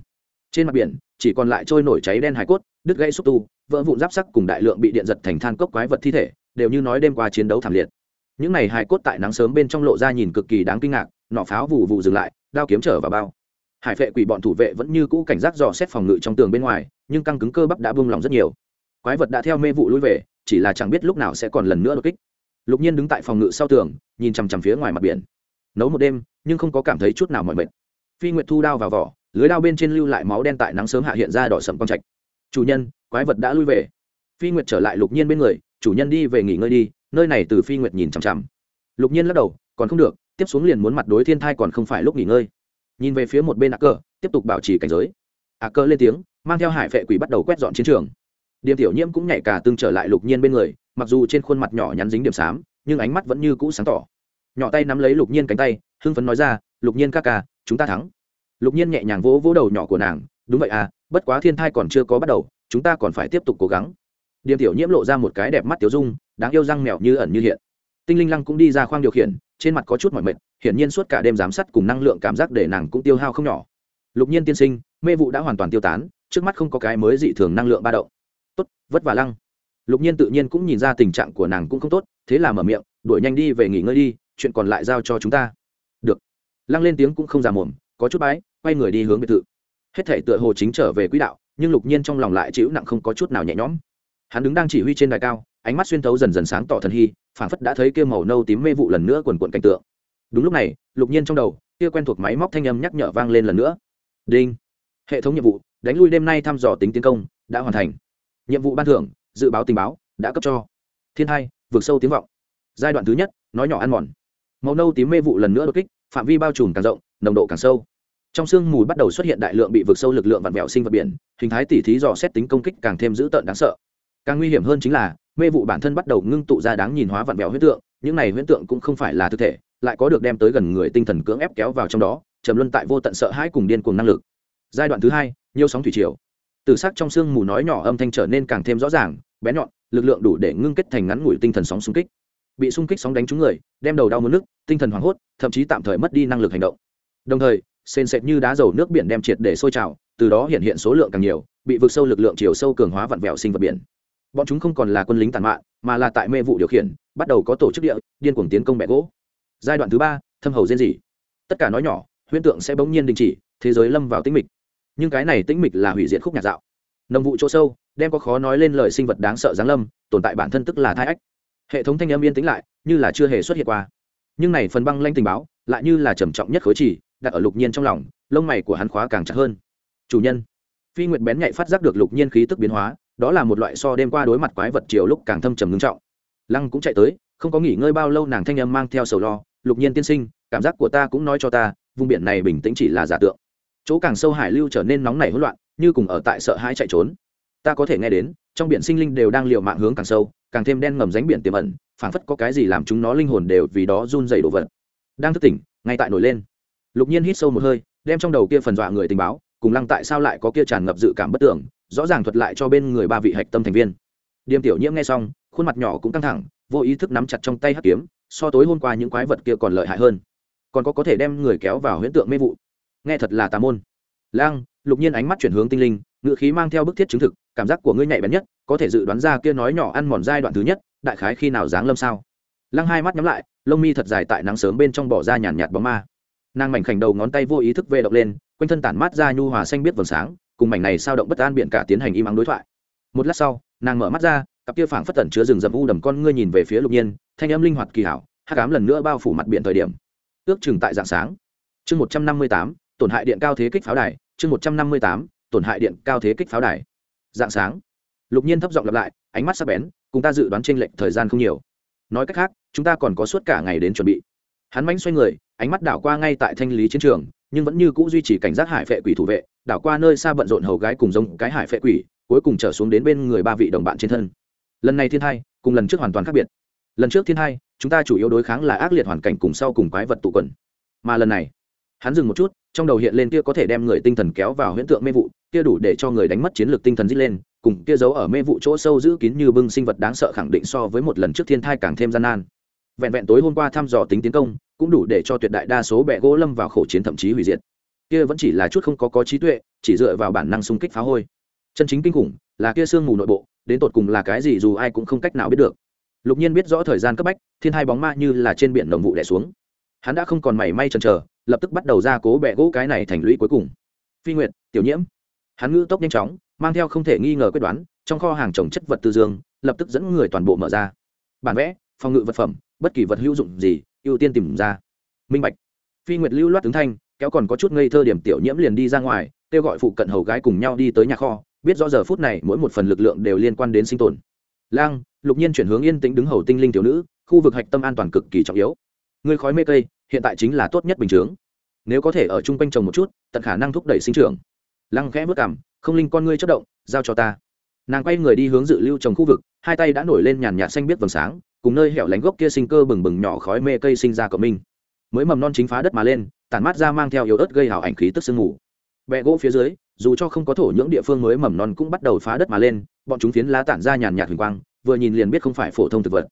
Trên mặt biển, chỉ còn lại trôi nổi cháy đen hải cốt, đứt gãy xúc tu, vỡ vụn giáp sắc cùng đại lượng bị điện giật thành than cốc quái vật thi thể, đều như nói đêm qua chiến đấu thảm liệt. Những này hải cốt tại nắng sớm bên trong lộ ra nhìn cực kỳ đáng kinh ngạc, nọ pháo vụ vụ dừng lại, đao kiếm trở vào bao hải vệ quỷ bọn thủ vệ vẫn như cũ cảnh giác dò xét phòng ngự trong tường bên ngoài, nhưng căng cứng cơ bắp đã bung lòng rất nhiều. Quái vật đã theo mê vụ lui về, chỉ là chẳng biết lúc nào sẽ còn lần nữa đột kích. Lục nhiên đứng tại phòng ngự sau tường, nhìn chằm chằm phía ngoài mặt biển. Nấu một đêm, nhưng không có cảm thấy chút nào mỏi mệt. Phi nguyệt thu đao vào vỏ, lưới đao bên trên lưu lại máu đen tại nắng sớm hạ hiện ra đỏ sầm con trạch. Chủ nhân, quái vật đã lui về. Phi nguyệt trở lại lục nhiên bên người, chủ nhân đi về nghỉ ngơi đi. Nơi này từ phi nguyệt nhìn chằm chằm. Lục nhiên lắc đầu, còn không được, tiếp xuống liền muốn mặt đối thiên thai còn không phải lúc nghỉ ngơi nhìn về phía một bên ạ cơ tiếp tục bảo trì cảnh giới. ạ cơ lên tiếng, mang theo hải phệ quỷ bắt đầu quét dọn chiến trường. Điểm tiểu nhiễm cũng nhảy cả tương trở lại lục nhiên bên người, mặc dù trên khuôn mặt nhỏ nhắn dính điểm xám, nhưng ánh mắt vẫn như cũ sáng tỏ. Nhỏ tay nắm lấy lục nhiên cánh tay, hưng phấn nói ra, lục nhiên ca ca, chúng ta thắng. Lục nhiên nhẹ nhàng vỗ vỗ đầu nhỏ của nàng, đúng vậy à bất quá thiên thai còn chưa có bắt đầu, chúng ta còn phải tiếp tục cố gắng. Điểm tiểu nhiễm lộ ra một cái đẹp mắt tiểu dung, đáng yêu răng mèo như ẩn như hiện. Tinh linh lăng cũng đi ra khoang điều khiển, trên mặt có chút mỏi mệt hiển nhiên suốt cả đêm giám sát cùng năng lượng cảm giác để nàng cũng tiêu hao không nhỏ. Lục nhiên tiên sinh, mê vụ đã hoàn toàn tiêu tán, trước mắt không có cái mới dị thường năng lượng ba động. Tốt, vất vả lăng. Lục nhiên tự nhiên cũng nhìn ra tình trạng của nàng cũng không tốt, thế là mở miệng, đuổi nhanh đi về nghỉ ngơi đi, chuyện còn lại giao cho chúng ta. Được. Lăng lên tiếng cũng không già mồm, có chút bái, quay người đi hướng biệt thự. Hết thể tựa hồ chính trở về quỹ đạo, nhưng lục nhiên trong lòng lại chịu nặng không có chút nào nhẹ nhõm. Hắn đứng đang chỉ huy trên đài cao, ánh mắt xuyên thấu dần dần sáng tỏ thần hy, phảng phất đã thấy kia màu nâu tím mê vụ lần nữa quần quận cảnh tượng đúng lúc này, lục nhiên trong đầu, kia quen thuộc máy móc thanh âm nhắc nhở vang lên lần nữa. Đinh. Hệ thống nhiệm vụ, đánh lui đêm nay thăm dò tính tiến công, đã hoàn thành. Nhiệm vụ ban thưởng, dự báo tình báo, đã cấp cho. Thiên hai, vượt sâu tiếng vọng. Giai đoạn thứ nhất, nói nhỏ ăn mòn. Màu nâu tím mê vụ lần nữa đột kích, phạm vi bao trùm càng rộng, nồng độ càng sâu. Trong sương mù bắt đầu xuất hiện đại lượng bị vượt sâu lực lượng vặn vẹo sinh vật biển, hình thái tỉ thí dò xét tính công kích càng thêm dữ tợn đáng sợ. Càng nguy hiểm hơn chính là, mê vụ bản thân bắt đầu ngưng tụ ra đáng nhìn hóa vặn vẹo huyết tượng, những này huyết tượng cũng không phải là thực thể lại có được đem tới gần người tinh thần cưỡng ép kéo vào trong đó, trầm luân tại vô tận sợ hãi cùng điên cuồng năng lực. Giai đoạn thứ hai, nhiều sóng thủy triều. Từ sắc trong sương mù nói nhỏ âm thanh trở nên càng thêm rõ ràng, bé nhọn, lực lượng đủ để ngưng kết thành ngắn ngủi tinh thần sóng xung kích. Bị xung kích sóng đánh trúng người, đem đầu đau mất nước, tinh thần hoảng hốt, thậm chí tạm thời mất đi năng lực hành động. Đồng thời, sền sệt như đá dầu nước biển đem triệt để sôi trào, từ đó hiện hiện số lượng càng nhiều, bị vực sâu lực lượng chiều sâu cường hóa vặn vẹo sinh vật biển. Bọn chúng không còn là quân lính tàn mạn, mà là tại mê vụ điều khiển, bắt đầu có tổ chức địa, điên cuồng tiến công bẹ gỗ giai đoạn thứ ba, thâm hầu diễn dị tất cả nói nhỏ, huyễn tượng sẽ bỗng nhiên đình chỉ, thế giới lâm vào tĩnh mịch. Nhưng cái này tĩnh mịch là hủy diệt khúc nhạc dạo. Nồng vụ chỗ sâu, đem có khó nói lên lời sinh vật đáng sợ giáng lâm, tồn tại bản thân tức là thai ách. Hệ thống thanh âm yên tĩnh lại, như là chưa hề xuất hiện qua. Nhưng này phần băng lanh tình báo, lại như là trầm trọng nhất khối chỉ, đặt ở lục nhiên trong lòng, lông mày của hắn khóa càng chặt hơn. Chủ nhân. Phi nguyệt bén nhạy phát giác được lục nhiên khí tức biến hóa, đó là một loại so đêm qua đối mặt quái vật chiều lúc càng thâm trầm ngưng trọng. Lăng cũng chạy tới, không có nghỉ ngơi bao lâu nàng thanh âm mang theo sầu lo lục nhiên tiên sinh, cảm giác của ta cũng nói cho ta, vùng biển này bình tĩnh chỉ là giả tượng. Chỗ càng sâu hải lưu trở nên nóng nảy hỗn loạn, như cùng ở tại sợ hãi chạy trốn. Ta có thể nghe đến, trong biển sinh linh đều đang liều mạng hướng càng sâu, càng thêm đen ngầm ránh biển tiềm ẩn, phảng phất có cái gì làm chúng nó linh hồn đều vì đó run dày đổ vật. Đang thức tỉnh, ngay tại nổi lên. Lục nhiên hít sâu một hơi, đem trong đầu kia phần dọa người tình báo, cùng lăng tại sao lại có kia tràn ngập dự cảm bất tưởng, rõ ràng thuật lại cho bên người ba vị hạch tâm thành viên. Điềm tiểu nhiễm nghe xong, khuôn mặt nhỏ cũng căng thẳng, vô ý thức nắm chặt trong tay hắc kiếm so tối hôm qua những quái vật kia còn lợi hại hơn. Còn có có thể đem người kéo vào huyễn tượng mê vụ. Nghe thật là tà môn. Lang lục nhiên ánh mắt chuyển hướng tinh linh ngự khí mang theo bức thiết chứng thực, cảm giác của ngươi nhạy bén nhất, có thể dự đoán ra kia nói nhỏ ăn mòn giai đoạn thứ nhất, đại khái khi nào dáng lâm sao? Lăng hai mắt nhắm lại, lông mi thật dài tại nắng sớm bên trong bỏ ra nhàn nhạt bóng ma. Nàng mảnh khảnh đầu ngón tay vô ý thức vê động lên, quanh thân tản mát ra nhu hòa xanh biết vầng sáng, cùng mảnh này sao động bất an biện cả tiến hành im ắng đối thoại. Một lát sau, nàng mở mắt ra, cặp kia phảng phất tẩn chứa rừng rậm u đầm con ngươi nhìn về phía lục nhiên thanh âm linh hoạt kỳ hảo, hắc ám lần nữa bao phủ mặt biển thời điểm. Ước chừng tại dạng sáng. Chương một trăm năm mươi tám, tổn hại điện cao thế kích pháo đài. Chương một trăm năm mươi tám, tổn hại điện cao thế kích pháo đài. Dạng sáng. Lục nhiên thấp giọng lặp lại, ánh mắt sắp bén, cùng ta dự đoán t r ê n lệch thời gian không nhiều. Nói cách khác, chúng ta còn có suốt cả ngày đến chuẩn bị. Hắn mánh xoay người, ánh mắt đảo qua ngay tại thanh lý chiến trường, nhưng vẫn như c ũ duy trì cảnh giác hải phệ quỷ thủ vệ, đảo qua nơi xa bận rộn hầu gái cùng giống cái hải phệ quỷ, cuối cùng trở xuống đến bên người ba vị đồng bạn trên thân. Lần này thiên hai cùng lần trước hoàn toàn khác biệt lần trước thiên hai, chúng ta chủ yếu đối kháng là ác liệt hoàn cảnh cùng sau cùng quái vật tụ quần. Mà lần này, hắn dừng một chút, trong đầu hiện lên kia có thể đem người tinh thần kéo vào huyễn tượng mê vụ, kia đủ để cho người đánh mất chiến lược tinh thần dít lên, cùng kia giấu ở mê vụ chỗ sâu giữ kín như bưng sinh vật đáng sợ khẳng định so với một lần trước thiên thai càng thêm gian nan. Vẹn vẹn tối hôm qua thăm dò tính tiến công, cũng đủ để cho tuyệt đại đa số bẹ gỗ lâm vào khổ chiến thậm chí hủy diệt. Kia vẫn chỉ là chút không có có trí tuệ, chỉ dựa vào bản năng xung kích phá hôi. Chân chính kinh khủng là kia sương mù nội bộ, đến tột cùng là cái gì dù ai cũng không cách nào biết được lục nhiên biết rõ thời gian cấp bách, thiên hai bóng ma như là trên biển đồng vụ đẻ xuống. Hắn đã không còn mảy may chần chờ, lập tức bắt đầu ra cố bẹ gỗ cái này thành lũy cuối cùng. Phi nguyệt, tiểu nhiễm. Hắn ngữ tốc nhanh chóng, mang theo không thể nghi ngờ quyết đoán, trong kho hàng trồng chất vật tư dương, lập tức dẫn người toàn bộ mở ra. Bản vẽ, phòng ngự vật phẩm, bất kỳ vật hữu dụng gì, ưu tiên tìm ra. Minh bạch. Phi nguyệt lưu loát tướng thanh, kéo còn có chút ngây thơ điểm tiểu nhiễm liền đi ra ngoài, kêu gọi phụ cận hầu gái cùng nhau đi tới nhà kho. Biết rõ giờ phút này mỗi một phần lực lượng đều liên quan đến sinh tồn lang, lục nhiên chuyển hướng yên tĩnh đứng hầu tinh linh tiểu nữ, khu vực hạch tâm an toàn cực kỳ trọng yếu. Người khói mê cây, hiện tại chính là tốt nhất bình chướng. Nếu có thể ở chung quanh trồng một chút, tận khả năng thúc đẩy sinh trưởng. Lăng khẽ vất cảm không linh con ngươi chất động, giao cho ta. Nàng quay người đi hướng dự lưu trồng khu vực, hai tay đã nổi lên nhàn nhạt xanh biết vầng sáng, cùng nơi hẻo lánh gốc kia sinh cơ bừng bừng nhỏ khói mê cây sinh ra cộng minh. Mới mầm non chính phá đất mà lên, tản mát ra mang theo yếu ớt gây hào ảnh khí tức sương mù. Bẹ gỗ phía dưới dù cho không có thổ những địa phương mới mầm non cũng bắt đầu phá đất mà lên, bọn chúng phiến lá tản ra nhàn nhạt huỳnh quang, vừa nhìn liền biết không phải phổ thông thực vật.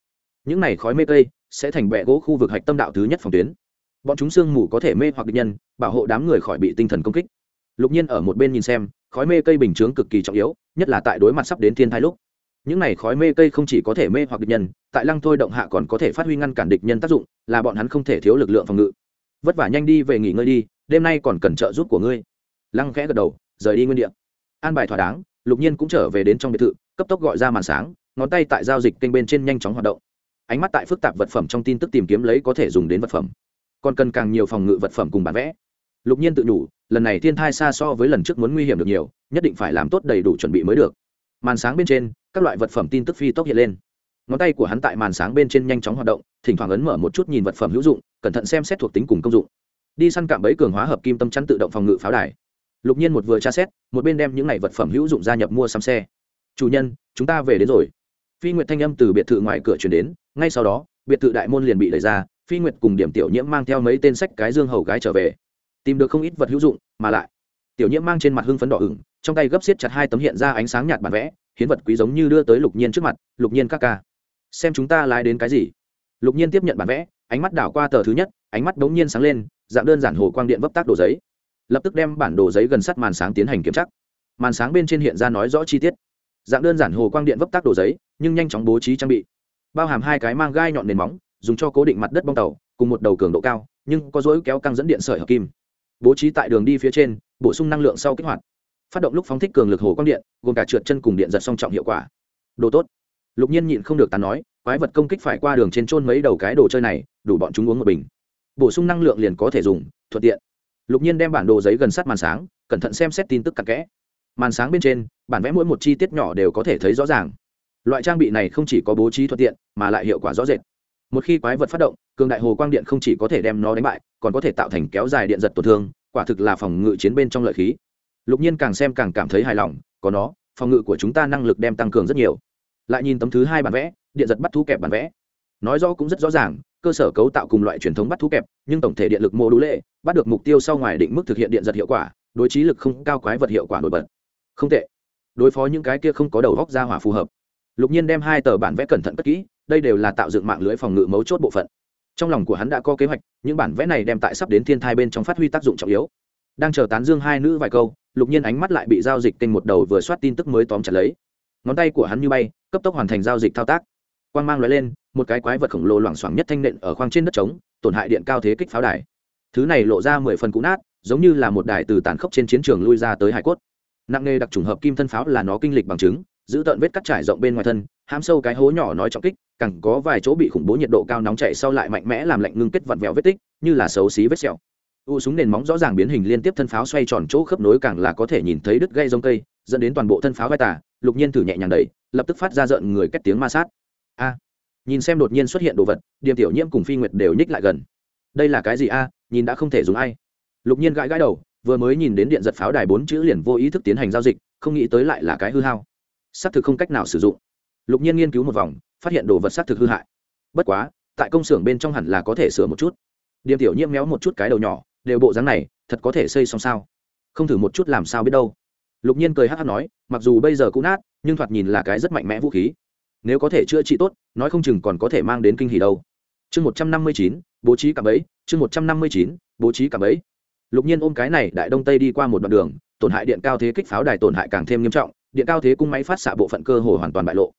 Những này khói mê cây sẽ thành bẹ gỗ khu vực hạch tâm đạo thứ nhất phòng tuyến. Bọn chúng sương mù có thể mê hoặc địch nhân, bảo hộ đám người khỏi bị tinh thần công kích. Lục nhiên ở một bên nhìn xem, khói mê cây bình chướng cực kỳ trọng yếu, nhất là tại đối mặt sắp đến thiên thai lúc. Những này khói mê cây không chỉ có thể mê hoặc địch nhân, tại lăng thôi động hạ còn có thể phát huy ngăn cản địch nhân tác dụng, là bọn hắn không thể thiếu lực lượng phòng ngự. Vất vả nhanh đi về nghỉ ngơi đi, đêm nay còn cần trợ giúp của ngươi. Lăng khẽ gật đầu rời đi nguyên địa. An bài thỏa đáng, lục nhiên cũng trở về đến trong biệt thự, cấp tốc gọi ra màn sáng, ngón tay tại giao dịch kênh bên trên nhanh chóng hoạt động. Ánh mắt tại phức tạp vật phẩm trong tin tức tìm kiếm lấy có thể dùng đến vật phẩm. Còn cần càng nhiều phòng ngự vật phẩm cùng bản vẽ. Lục nhiên tự nhủ, lần này thiên thai xa so với lần trước muốn nguy hiểm được nhiều, nhất định phải làm tốt đầy đủ chuẩn bị mới được. Màn sáng bên trên, các loại vật phẩm tin tức phi tốc hiện lên. Ngón tay của hắn tại màn sáng bên trên nhanh chóng hoạt động, thỉnh thoảng ấn mở một chút nhìn vật phẩm hữu dụng, cẩn thận xem xét thuộc tính cùng công dụng. Đi săn cạm bẫy cường hóa hợp kim tâm chắn tự động phòng ngự pháo đài lục nhiên một vừa tra xét, một bên đem những n vật phẩm hữu dụng gia nhập mua xăm xe. Chủ nhân, chúng ta về đến rồi. Phi nguyệt thanh âm từ biệt thự ngoài cửa chuyển đến, ngay sau đó, biệt thự đại môn liền bị đẩy ra, phi nguyệt cùng điểm tiểu nhiễm mang theo mấy tên sách cái dương hầu gái trở về. Tìm được không ít vật hữu dụng, mà lại, tiểu nhiễm mang trên mặt hưng phấn đỏ ửng, trong tay gấp xiết chặt hai tấm hiện ra ánh sáng nhạt bản vẽ, hiến vật quý giống như đưa tới lục nhiên trước mặt, lục nhiên các ca, xem chúng ta lái đến cái gì? Lục nhiên tiếp nhận bản vẽ, ánh mắt đảo qua tờ thứ nhất, ánh mắt đống nhiên sáng lên, dạng đơn giản hồ quang điện vấp tác đồ giấy lập tức đem bản đồ giấy gần sắt màn sáng tiến hành kiểm tra. Màn sáng bên trên hiện ra nói rõ chi tiết. Dạng đơn giản hồ quang điện vấp tác đồ giấy, nhưng nhanh chóng bố trí trang bị. Bao hàm hai cái mang gai nhọn nền móng, dùng cho cố định mặt đất bong tàu, cùng một đầu cường độ cao, nhưng có dối kéo căng dẫn điện sợi hợp kim. Bố trí tại đường đi phía trên, bổ sung năng lượng sau kích hoạt. Phát động lúc phóng thích cường lực hồ quang điện, gồm cả trượt chân cùng điện giật song trọng hiệu quả. Đồ tốt. Lục nhiên nhịn không được tán nói, quái vật công kích phải qua đường trên trôn mấy đầu cái đồ chơi này, đủ bọn chúng uống một bình. Bổ sung năng lượng liền có thể dùng, thuận tiện lục nhiên đem bản đồ giấy gần sát màn sáng, cẩn thận xem xét tin tức cặn kẽ. Màn sáng bên trên, bản vẽ mỗi một chi tiết nhỏ đều có thể thấy rõ ràng. Loại trang bị này không chỉ có bố trí thuận tiện, mà lại hiệu quả rõ rệt. Một khi quái vật phát động, cường đại hồ quang điện không chỉ có thể đem nó đánh bại, còn có thể tạo thành kéo dài điện giật tổn thương, quả thực là phòng ngự chiến bên trong lợi khí. Lục nhiên càng xem càng cảm thấy hài lòng, có nó, phòng ngự của chúng ta năng lực đem tăng cường rất nhiều. Lại nhìn tấm thứ hai bản vẽ, điện giật bắt thú kẹp bản vẽ. Nói rõ cũng rất rõ ràng, cơ sở cấu tạo cùng loại truyền thống bắt thú kẹp, nhưng tổng thể điện lực mô đũ lệ bắt được mục tiêu sau ngoài định mức thực hiện điện giật hiệu quả, đối trí lực không cao quái vật hiệu quả nổi bật. Không tệ. Đối phó những cái kia không có đầu góc ra hỏa phù hợp. Lục nhiên đem hai tờ bản vẽ cẩn thận cất kỹ, đây đều là tạo dựng mạng lưới phòng ngự mấu chốt bộ phận. Trong lòng của hắn đã có kế hoạch, những bản vẽ này đem tại sắp đến thiên thai bên trong phát huy tác dụng trọng yếu. Đang chờ tán dương hai nữ vài câu, lục nhiên ánh mắt lại bị giao dịch kênh một đầu vừa soát tin tức mới tóm chặt lấy. Ngón tay của hắn như bay, cấp tốc hoàn thành giao dịch thao tác. Quang mang l lên, một cái quái vật khổng lồ loảng xoảng nhất thanh nện ở khoang trên đất trống, tổn hại điện cao thế kích pháo đài thứ này lộ ra mười phần cũ nát, giống như là một đài từ tàn khốc trên chiến trường lui ra tới hải cốt. Nặng nghề đặc trùng hợp kim thân pháo là nó kinh lịch bằng chứng, giữ tận vết cắt trải rộng bên ngoài thân hám sâu cái hố nhỏ nói trọng kích cẳng có vài chỗ bị khủng bố nhiệt độ cao nóng chạy sau lại mạnh mẽ làm lạnh ngưng kết vặn vẹo vết tích, như là xấu xí vết sẹo. U súng nền móng rõ ràng biến hình liên tiếp thân pháo xoay tròn chỗ khớp nối càng là có thể nhìn thấy đứt gây giống cây, dẫn đến toàn bộ thân pháo vai tả, lục nhiên thử nhẹ nhàng đẩy, lập tức phát ra rợn người kết tiếng ma sát. A, nhìn xem đột nhiên xuất hiện đồ vật, điềm tiểu nhiễm cùng phi nguyệt đều nhích lại gần. Đây là cái gì a? Nhìn đã không thể dùng ai. Lục nhiên gãi gãi đầu, vừa mới nhìn đến điện giật pháo đài bốn chữ liền vô ý thức tiến hành giao dịch, không nghĩ tới lại là cái hư hao. Xác thực không cách nào sử dụng. Lục nhiên nghiên cứu một vòng, phát hiện đồ vật xác thực hư hại. Bất quá, tại công xưởng bên trong hẳn là có thể sửa một chút. Điềm tiểu nhiễm méo một chút cái đầu nhỏ, đều bộ dáng này, thật có thể xây xong sao? Không thử một chút làm sao biết đâu. Lục nhiên cười hát hát nói, mặc dù bây giờ cũng nát, nhưng thoạt nhìn là cái rất mạnh mẽ vũ khí. Nếu có thể chữa trị tốt, nói không chừng còn có thể mang đến kinh hỉ đâu. Chương một trăm năm mươi chín bố trí cảm ấy chương một trăm năm mươi chín, bố trí cảm ấy lục nhiên ôm cái này đại đông tây đi qua một đoạn đường, tổn hại điện cao thế kích pháo đài tổn hại càng thêm nghiêm trọng, điện cao thế cung máy phát xạ bộ phận cơ hồ hoàn toàn bại lộ.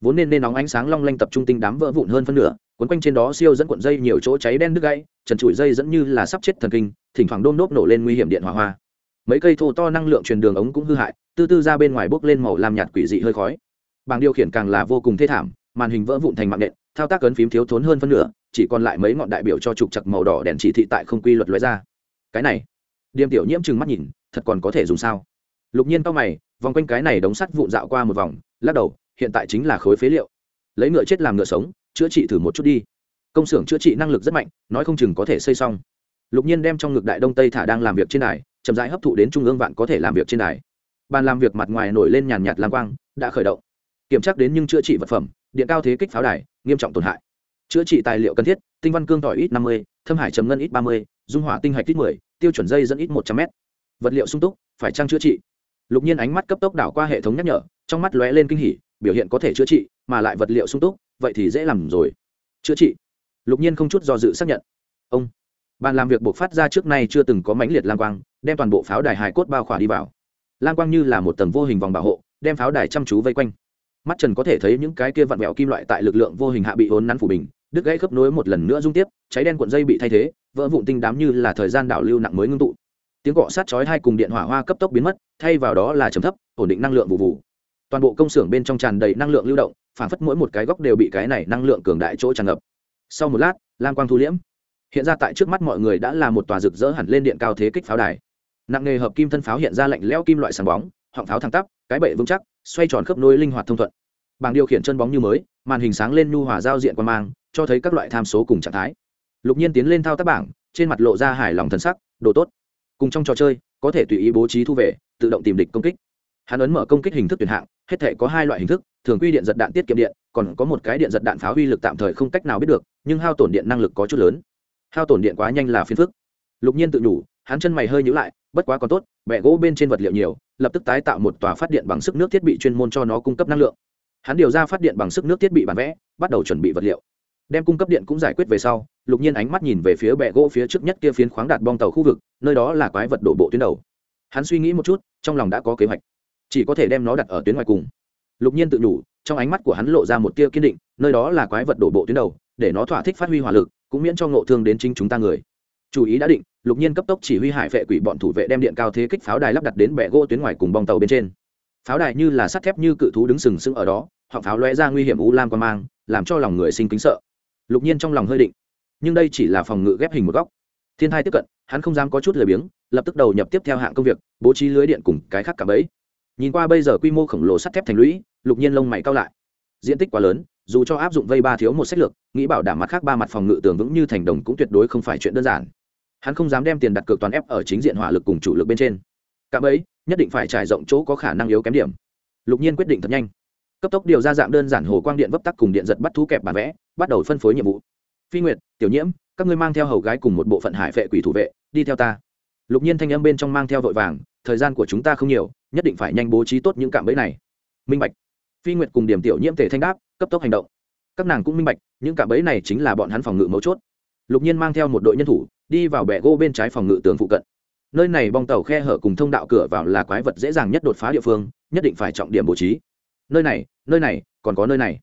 Vốn nên nên nóng ánh sáng long lanh tập trung tinh đám vỡ vụn hơn phân nửa quấn quanh trên đó siêu dẫn cuộn dây nhiều chỗ cháy đen đứt gãy, trần trụi dây dẫn như là sắp chết thần kinh, thỉnh thoảng đôm nốt nổ lên nguy hiểm điện hỏa hoa. Mấy cây thô to năng lượng truyền đường ống cũng hư hại tư tư ra bên ngoài bốc lên màu làm nhạt quỷ dị hơi khói. Bảng điều khiển càng là vô cùng thê thảm, màn hình vỡ vụn thành mạng nện, thao tác ấn phím thiếu thốn hơn phân nửa chỉ còn lại mấy ngọn đại biểu cho trục chặt màu đỏ đèn chỉ thị tại không quy luật lóe ra. Cái này, điềm tiểu nhiễm chừng mắt nhìn, thật còn có thể dùng sao? Lục nhiên cao mày, vòng quanh cái này đống sắt vụn dạo qua một vòng, lắc đầu, hiện tại chính là khối phế liệu. Lấy ngựa chết làm ngựa sống, chữa trị thử một chút đi. Công xưởng chữa trị năng lực rất mạnh, nói không chừng có thể xây xong. Lục nhiên đem trong ngực đại đông tây thả đang làm việc trên đài, chậm rãi hấp thụ đến trung ương vạn có thể làm việc trên đài. Bàn làm việc mặt ngoài nổi lên nhàn nhạt lam quang, đã khởi động. Kiểm tra đến nhưng chữa trị vật phẩm, điện cao thế kích pháo đài, nghiêm trọng tổn hại chữa trị tài liệu cần thiết, tinh văn cương tỏi ít năm mươi, thâm hải chấm ngân ít ba mươi, dung hỏa tinh hạch ít mười, tiêu chuẩn dây dẫn ít một trăm m vật liệu sung túc, phải trang chữa trị? Lục nhiên ánh mắt cấp tốc đảo qua hệ thống nhắc nhở, trong mắt lóe lên kinh hỉ, biểu hiện có thể chữa trị, mà lại vật liệu sung túc, vậy thì dễ làm rồi. Chữa trị? Lục nhiên không chút do dự xác nhận. Ông, bàn làm việc buộc phát ra trước nay chưa từng có mãnh liệt lang quang, đem toàn bộ pháo đài hài cốt bao khỏa đi vào. Lang quang như là một tầng vô hình vòng bảo hộ, đem pháo đài chăm chú vây quanh. Mắt trần có thể thấy những cái kia vặn vẹo kim loại tại lực lượng vô hình hạ bị ốn nắn phủ bình đứt gãy khớp nối một lần nữa dung tiếp, cháy đen cuộn dây bị thay thế, vỡ vụn tinh đám như là thời gian đảo lưu nặng mới ngưng tụ. Tiếng cọ sát chói hai cùng điện hỏa hoa cấp tốc biến mất, thay vào đó là trầm thấp, ổn định năng lượng vụ vụ. Toàn bộ công xưởng bên trong tràn đầy năng lượng lưu động, phản phất mỗi một cái góc đều bị cái này năng lượng cường đại chỗ tràn ngập. Sau một lát, lam quang thu liễm. Hiện ra tại trước mắt mọi người đã là một tòa rực rỡ hẳn lên điện cao thế kích pháo đài. Nặng nghề hợp kim thân pháo hiện ra lạnh lẽo kim loại sáng bóng, họng pháo thẳng tắp, cái bệ vững chắc, xoay tròn khớp nối linh hoạt thông thuận. Bảng điều khiển chân bóng như mới, màn hình sáng lên nhu hòa giao diện qua mang cho thấy các loại tham số cùng trạng thái. Lục nhiên tiến lên thao tác bảng, trên mặt lộ ra hài lòng thân sắc, đồ tốt. Cùng trong trò chơi, có thể tùy ý bố trí thu về, tự động tìm địch công kích. Hắn ấn mở công kích hình thức tuyển hạng, hết thể có hai loại hình thức, thường quy điện giật đạn tiết kiệm điện, còn có một cái điện giật đạn pháo uy lực tạm thời không cách nào biết được, nhưng hao tổn điện năng lực có chút lớn. Hao tổn điện quá nhanh là phiền phức. Lục nhiên tự nhủ, hắn chân mày hơi nhữ lại, bất quá còn tốt bẹ gỗ bên trên vật liệu nhiều, lập tức tái tạo một tòa phát điện bằng sức nước thiết bị chuyên môn cho nó cung cấp năng lượng. Hắn điều ra phát điện bằng sức nước thiết bị bản vẽ, bắt đầu chuẩn bị vật liệu đem cung cấp điện cũng giải quyết về sau, lục nhiên ánh mắt nhìn về phía bẹ gỗ phía trước nhất kia phiến khoáng đạt bong tàu khu vực, nơi đó là quái vật đổ bộ tuyến đầu. Hắn suy nghĩ một chút, trong lòng đã có kế hoạch, chỉ có thể đem nó đặt ở tuyến ngoài cùng. Lục nhiên tự nhủ, trong ánh mắt của hắn lộ ra một tia kiên định, nơi đó là quái vật đổ bộ tuyến đầu, để nó thỏa thích phát huy hỏa lực, cũng miễn cho ngộ thương đến chính chúng ta người. Chủ ý đã định, lục nhiên cấp tốc chỉ huy hải vệ quỷ bọn thủ vệ đem điện cao thế kích pháo đài lắp đặt đến bệ gỗ tuyến ngoài cùng bong tàu bên trên. Pháo đài như là sắt thép như cự thú đứng sừng sững ở đó hoặc pháo lóe ra nguy hiểm u lam quan mang, làm cho lòng người sinh kính sợ lục nhiên trong lòng hơi định. Nhưng đây chỉ là phòng ngự ghép hình một góc. Thiên thai tiếp cận, hắn không dám có chút lười biếng, lập tức đầu nhập tiếp theo hạng công việc, bố trí lưới điện cùng cái khác cả bấy nhìn qua bây giờ quy mô khổng lồ sắt thép thành lũy, lục nhiên lông mày cao lại. Diện tích quá lớn, dù cho áp dụng vây ba thiếu một sách lược, nghĩ bảo đảm mặt khác ba mặt phòng ngự tường vững như thành đồng cũng tuyệt đối không phải chuyện đơn giản. Hắn không dám đem tiền đặt cược toàn ép ở chính diện hỏa lực cùng chủ lực bên trên. Cạm ấy nhất định phải trải rộng chỗ có khả năng yếu kém điểm. Lục nhiên quyết định thật nhanh. Cấp tốc điều ra dạng đơn giản hồ quang điện vấp tắc cùng điện giật bắt thú kẹp bản vẽ bắt đầu phân phối nhiệm vụ. Phi nguyệt, tiểu nhiễm, các ngươi mang theo hầu gái cùng một bộ phận hải vệ quỷ thủ vệ, đi theo ta. Lục nhiên thanh âm bên trong mang theo vội vàng, thời gian của chúng ta không nhiều, nhất định phải nhanh bố trí tốt những cạm bẫy này. Minh bạch. Phi nguyệt cùng điểm tiểu nhiễm thể thanh đáp, cấp tốc hành động. Các nàng cũng minh bạch, những cạm bẫy này chính là bọn hắn phòng ngự mấu chốt. Lục nhiên mang theo một đội nhân thủ, đi vào bệ gỗ bên trái phòng ngự tường phụ cận. Nơi này bong tàu khe hở cùng thông đạo cửa vào là quái vật dễ dàng nhất đột phá địa phương, nhất định phải trọng điểm bố trí. Nơi này nơi này, còn có nơi này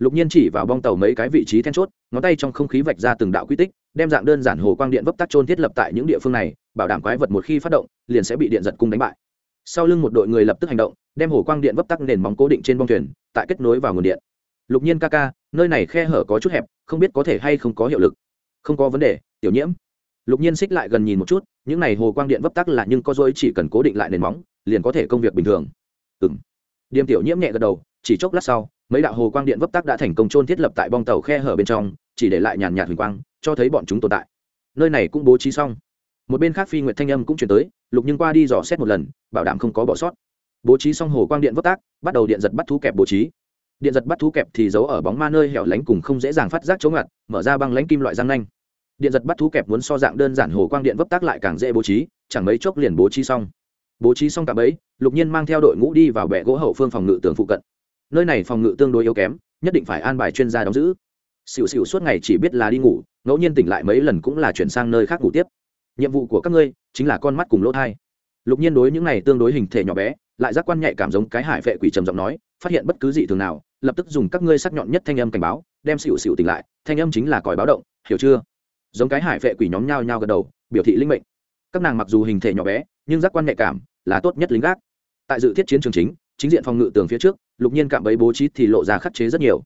lục nhiên chỉ vào bong tàu mấy cái vị trí then chốt, ngón tay trong không khí vạch ra từng đạo quy tích, đem dạng đơn giản hồ quang điện vấp tắc trôn thiết lập tại những địa phương này, bảo đảm quái vật một khi phát động, liền sẽ bị điện giật cung đánh bại. Sau lưng một đội người lập tức hành động, đem hồ quang điện vấp tắc nền móng cố định trên bong thuyền, tại kết nối vào nguồn điện. Lục nhiên ca ca, nơi này khe hở có chút hẹp, không biết có thể hay không có hiệu lực. Không có vấn đề, tiểu nhiễm. Lục nhiên xích lại gần nhìn một chút, những này hồ quang điện vấp tắc là nhưng có dối chỉ cần cố định lại nền móng, liền có thể công việc bình thường. Ừng điềm tiểu nhiễm nhẹ gật đầu chỉ chốc lát sau, mấy đạo hồ quang điện vấp tắc đã thành công trôn thiết lập tại bong tàu khe hở bên trong, chỉ để lại nhàn nhạt huỳnh quang, cho thấy bọn chúng tồn tại. Nơi này cũng bố trí xong. Một bên khác phi nguyệt thanh âm cũng chuyển tới, lục nhưng qua đi dò xét một lần, bảo đảm không có bỏ sót. Bố trí xong hồ quang điện vấp tác bắt đầu điện giật bắt thú kẹp bố trí. Điện giật bắt thú kẹp thì giấu ở bóng ma nơi hẻo lánh cùng không dễ dàng phát giác chống ngặt, mở ra băng lánh kim loại răng nanh. Điện giật bắt thú kẹp muốn so dạng đơn giản hồ quang điện vấp tác lại càng dễ bố trí, chẳng mấy chốc liền bố trí xong. Bố trí xong cả bấy lục nhiên mang theo đội ngũ đi vào bệ gỗ hậu phương phòng ngự tường phụ cận nơi này phòng ngự tương đối yếu kém, nhất định phải an bài chuyên gia đóng giữ. Xỉu xỉu suốt ngày chỉ biết là đi ngủ, ngẫu nhiên tỉnh lại mấy lần cũng là chuyển sang nơi khác ngủ tiếp. Nhiệm vụ của các ngươi chính là con mắt cùng lỗ thai. Lục nhiên đối những này tương đối hình thể nhỏ bé, lại giác quan nhạy cảm giống cái hải vệ quỷ trầm giọng nói, phát hiện bất cứ gì thường nào, lập tức dùng các ngươi sắc nhọn nhất thanh âm cảnh báo, đem xỉu xỉu tỉnh lại, thanh âm chính là còi báo động, hiểu chưa? Giống cái hải vệ quỷ nhóm nhao nhao gật đầu, biểu thị linh mệnh. Các nàng mặc dù hình thể nhỏ bé, nhưng giác quan nhạy cảm là tốt nhất lính gác. Tại dự thiết chiến trường chính chính diện phòng ngự tường phía trước lục nhiên cạm bẫy bố trí thì lộ ra khắc chế rất nhiều.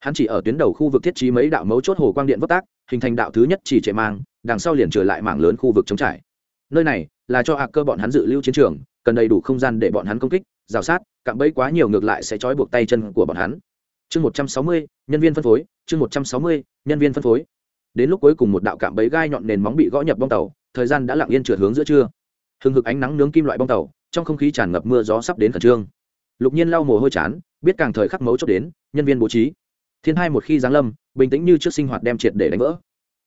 Hắn chỉ ở tuyến đầu khu vực thiết trí mấy đạo mấu chốt hồ quang điện vấp tác, hình thành đạo thứ nhất chỉ chạy mang, đằng sau liền trở lại mảng lớn khu vực chống trải. Nơi này là cho hạc cơ bọn hắn dự lưu chiến trường, cần đầy đủ không gian để bọn hắn công kích, rào sát, cạm bẫy quá nhiều ngược lại sẽ trói buộc tay chân của bọn hắn. Chương một trăm sáu mươi, nhân viên phân phối, chương một trăm sáu mươi, nhân viên phân phối. Đến lúc cuối cùng một đạo cạm bẫy gai nhọn nền móng bị gõ nhập bong tàu, thời gian đã lặng yên trượt hướng giữa trưa. Hừng hực ánh nắng nướng kim loại bong tàu, trong không khí tràn ngập mưa gió sắp đến khẩn trương lục nhiên lau mồ hôi chán, biết càng thời khắc mấu chốt đến, nhân viên bố trí. Thiên hai một khi giáng lâm, bình tĩnh như trước sinh hoạt đem triệt để đánh vỡ.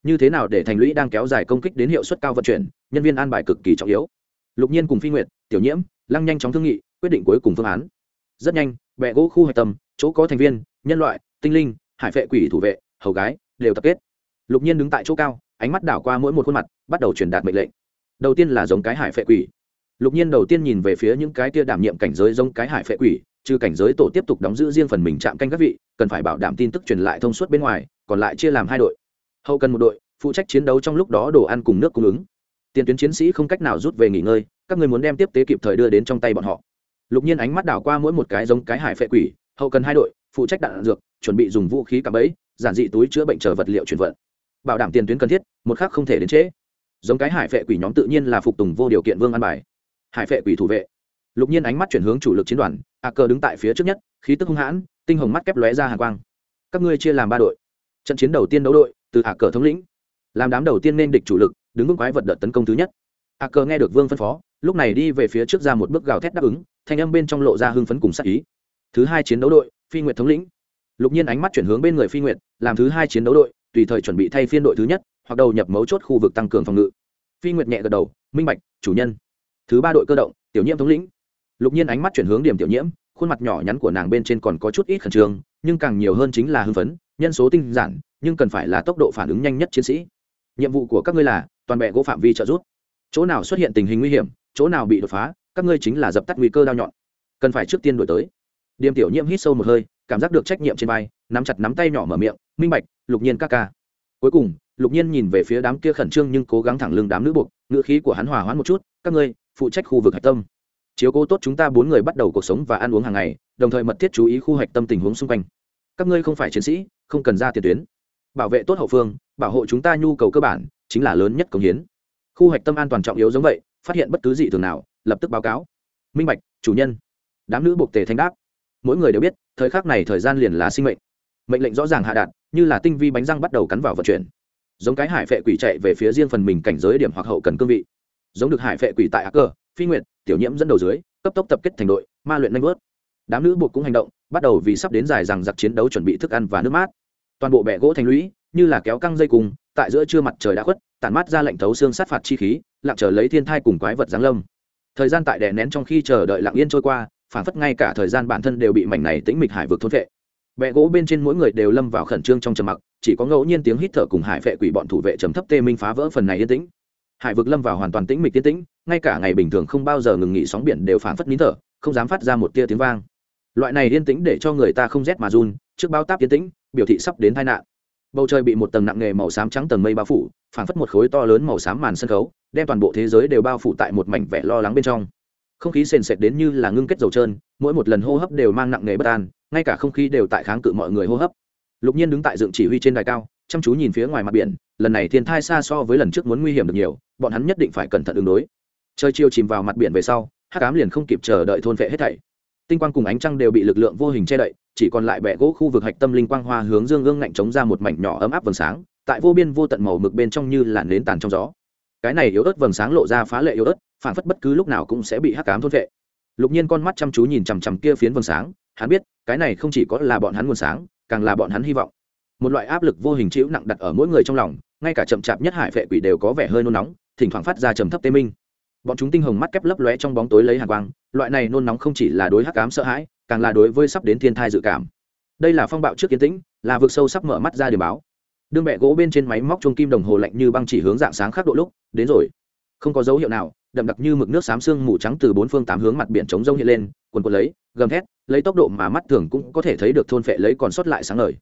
Như thế nào để thành lũy đang kéo dài công kích đến hiệu suất cao vận chuyển, nhân viên an bài cực kỳ trọng yếu. Lục nhiên cùng phi nguyệt, tiểu nhiễm, lăng nhanh chóng thương nghị, quyết định cuối cùng phương án. Rất nhanh bệ gỗ khu hạch tâm, chỗ có thành viên, nhân loại, tinh linh, hải vệ quỷ thủ vệ, hầu gái, đều tập kết. Lục nhiên đứng tại chỗ cao, ánh mắt đảo qua mỗi một khuôn mặt, bắt đầu truyền đạt mệnh lệnh. Đầu tiên là giống cái hải vệ quỷ lục nhiên đầu tiên nhìn về phía những cái tia đảm nhiệm cảnh giới giống cái hải phệ quỷ, trừ cảnh giới tổ tiếp tục đóng giữ riêng phần mình chạm canh các vị, cần phải bảo đảm tin tức truyền lại thông suốt bên ngoài, còn lại chia làm hai đội. Hậu cần một đội, phụ trách chiến đấu trong lúc đó đồ ăn cùng nước cung ứng. Tiền tuyến chiến sĩ không cách nào rút về nghỉ ngơi, các người muốn đem tiếp tế kịp thời đưa đến trong tay bọn họ. Lục nhiên ánh mắt đảo qua mỗi một cái giống cái hải phệ quỷ, hậu cần hai đội, phụ trách đạn dược, chuẩn bị dùng vũ khí cạm bẫy, giản dị túi chữa bệnh chờ vật liệu chuyển vận. Bảo đảm tiền tuyến cần thiết, một khác không thể đến trễ. Giống cái hải phệ quỷ nhóm tự nhiên là phục tùng vô điều kiện vương an bài hải phệ quỷ thủ vệ. Lục nhiên ánh mắt chuyển hướng chủ lực chiến đoàn, a cơ đứng tại phía trước nhất, khí tức hung hãn, tinh hồng mắt kép lóe ra hàng quang. Các ngươi chia làm ba đội. Trận chiến đầu tiên đấu đội, từ a cờ thống lĩnh. Làm đám đầu tiên nên địch chủ lực, đứng vững quái vật đợt tấn công thứ nhất. A cờ nghe được vương phân phó, lúc này đi về phía trước ra một bước gào thét đáp ứng, thanh âm bên trong lộ ra hưng phấn cùng sắc ý. Thứ hai chiến đấu đội, phi nguyệt thống lĩnh. Lục nhiên ánh mắt chuyển hướng bên người phi nguyệt, làm thứ hai chiến đấu đội, tùy thời chuẩn bị thay phiên đội thứ nhất, hoặc đầu nhập mấu chốt khu vực tăng cường phòng ngự. Phi nguyệt nhẹ gật đầu, minh bạch, chủ nhân thứ ba đội cơ động, tiểu nhiễm thống lĩnh. Lục nhiên ánh mắt chuyển hướng điểm tiểu nhiễm, khuôn mặt nhỏ nhắn của nàng bên trên còn có chút ít khẩn trương, nhưng càng nhiều hơn chính là hưng phấn, nhân số tinh giản, nhưng cần phải là tốc độ phản ứng nhanh nhất chiến sĩ. Nhiệm vụ của các ngươi là, toàn bệ gỗ phạm vi trợ giúp. Chỗ nào xuất hiện tình hình nguy hiểm, chỗ nào bị đột phá, các ngươi chính là dập tắt nguy cơ đao nhọn. Cần phải trước tiên đổi tới. Điềm tiểu nhiễm hít sâu một hơi, cảm giác được trách nhiệm trên vai, nắm chặt nắm tay nhỏ mở miệng, minh bạch, lục nhiên ca ca. Cuối cùng, lục nhiên nhìn về phía đám kia khẩn trương nhưng cố gắng thẳng lưng đám nữ buộc, ngữ khí của hắn hòa hoãn một chút, các ngươi phụ trách khu vực hạch tâm. Chiếu cố tốt chúng ta bốn người bắt đầu cuộc sống và ăn uống hàng ngày, đồng thời mật thiết chú ý khu hạch tâm tình huống xung quanh. Các ngươi không phải chiến sĩ, không cần ra tiền tuyến. Bảo vệ tốt hậu phương, bảo hộ chúng ta nhu cầu cơ bản, chính là lớn nhất công hiến. Khu hạch tâm an toàn trọng yếu giống vậy, phát hiện bất cứ gì thường nào, lập tức báo cáo. Minh bạch, chủ nhân. Đám nữ buộc tề thanh đáp. Mỗi người đều biết, thời khắc này thời gian liền là sinh mệnh. Mệnh lệnh rõ ràng hạ đạt, như là tinh vi bánh răng bắt đầu cắn vào vận chuyển. Giống cái hải phệ quỷ chạy về phía riêng phần mình cảnh giới điểm hoặc hậu cần cương vị giống được hải phệ quỷ tại ác cơ phi nguyện tiểu nhiễm dẫn đầu dưới, cấp tốc tập kết thành đội, ma luyện nanh vớt. Đám nữ buộc cũng hành động, bắt đầu vì sắp đến dài rằng giặc chiến đấu chuẩn bị thức ăn và nước mát. Toàn bộ bẹ gỗ thành lũy, như là kéo căng dây cùng, tại giữa trưa mặt trời đã khuất, tản mát ra lệnh thấu xương sát phạt chi khí, lặng chờ lấy thiên thai cùng quái vật giáng lâm. Thời gian tại đè nén trong khi chờ đợi lặng yên trôi qua, phản phất ngay cả thời gian bản thân đều bị mảnh này tĩnh mịch hải vực thôn vệ bẹ gỗ bên trên mỗi người đều lâm vào khẩn trương trong trầm mặc, chỉ có ngẫu nhiên tiếng hít thở cùng hải vệ quỷ bọn thủ vệ trầm thấp tê minh phá vỡ phần này yên tĩnh hải vực lâm vào hoàn toàn tĩnh mịch tiến tĩnh, ngay cả ngày bình thường không bao giờ ngừng nghỉ sóng biển đều phản phất nín thở, không dám phát ra một tia tiếng vang. Loại này yên tĩnh để cho người ta không rét mà run, trước bao táp yên tĩnh, biểu thị sắp đến tai nạn. Bầu trời bị một tầng nặng nghề màu xám trắng tầng mây bao phủ phản phất một khối to lớn màu xám màn sân khấu, đem toàn bộ thế giới đều bao phủ tại một mảnh vẻ lo lắng bên trong. Không khí sền sệt đến như là ngưng kết dầu trơn, mỗi một lần hô hấp đều mang nặng nghề bất an, ngay cả không khí đều tại kháng cự mọi người hô hấp. Lục nhiên đứng tại dựng chỉ huy trên đài cao chăm chú nhìn phía ngoài mặt biển, lần này thiên thai xa so với lần trước muốn nguy hiểm được nhiều, bọn hắn nhất định phải cẩn thận ứng đối. Chơi chiêu chìm vào mặt biển về sau hát cám liền không kịp chờ đợi thôn vệ hết thảy. Tinh quang cùng ánh trăng đều bị lực lượng vô hình che đậy, chỉ còn lại bẹ gỗ khu vực hạch tâm linh quang hoa hướng dương gương ngạnh chống ra một mảnh nhỏ ấm áp vầng sáng, tại vô biên vô tận màu mực bên trong như làn nến tàn trong gió. Cái này yếu ớt vầng sáng lộ ra phá lệ yếu ớt, phản phất bất cứ lúc nào cũng sẽ bị hắc cám thôn vệ. Lục nhiên con mắt chăm chú nhìn chằm chằm kia phiến vầng sáng, hắn biết, cái này không chỉ có là bọn hắn nguồn sáng, càng là bọn hắn hy vọng một loại áp lực vô hình chịu nặng đặt ở mỗi người trong lòng, ngay cả chậm chạp nhất hải vệ quỷ đều có vẻ hơi nôn nóng, thỉnh thoảng phát ra trầm thấp tê minh. Bọn chúng tinh hồng mắt kép lấp lóe trong bóng tối lấy hàng quang, loại này nôn nóng không chỉ là đối hắc cám sợ hãi, càng là đối với sắp đến thiên thai dự cảm. Đây là phong bạo trước kiến tĩnh, là vực sâu sắp mở mắt ra điểm báo. Đương bẹ gỗ bên trên máy móc chung kim đồng hồ lạnh như băng chỉ hướng dạng sáng khắc độ lúc, đến rồi. Không có dấu hiệu nào, đậm đặc như mực nước xám xương mù trắng từ bốn phương tám hướng mặt biển trống rông hiện lên quần quần lấy, gầm thét, lấy tốc độ mà mắt thường cũng có thể thấy được thôn phệ lấy còn sót lại sáng ngời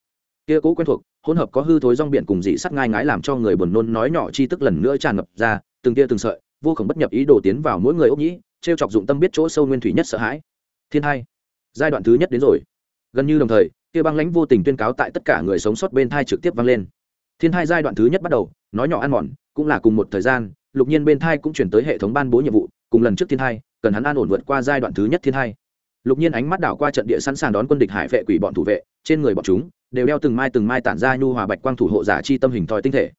kia cố quen thuộc hỗn hợp có hư thối rong biển cùng dị sắt ngai ngái làm cho người buồn nôn nói nhỏ chi tức lần nữa tràn ngập ra từng tia từng sợi vô khổng bất nhập ý đồ tiến vào mỗi người ốc nhĩ t chọc dụng tâm biết chỗ sâu nguyên thủy nhất sợ hãi. Thiên hai giai đoạn thứ nhất đến rồi. Gần như đồng thời kia băng lãnh vô tình tuyên cáo tại tất cả người sống sót bên thai trực tiếp vang lên. Thiên hai giai đoạn thứ nhất bắt đầu nói nhỏ ăn mòn cũng là cùng một thời gian lục nhiên bên thai cũng chuyển tới hệ thống ban bố nhiệm vụ cùng lần trước thiên hai, cần hắn an ổn vượt qua giai đoạn thứ nhất thiên hai. lục nhiên ánh mắt đảo qua trận địa sẵn sàng đón quân địch hải vệ quỷ bọn thủ vệ trên người bọn chúng đều đeo từng mai từng mai tản ra nhu hòa bạch quang thủ hộ giả chi tâm hình thoi tinh thể.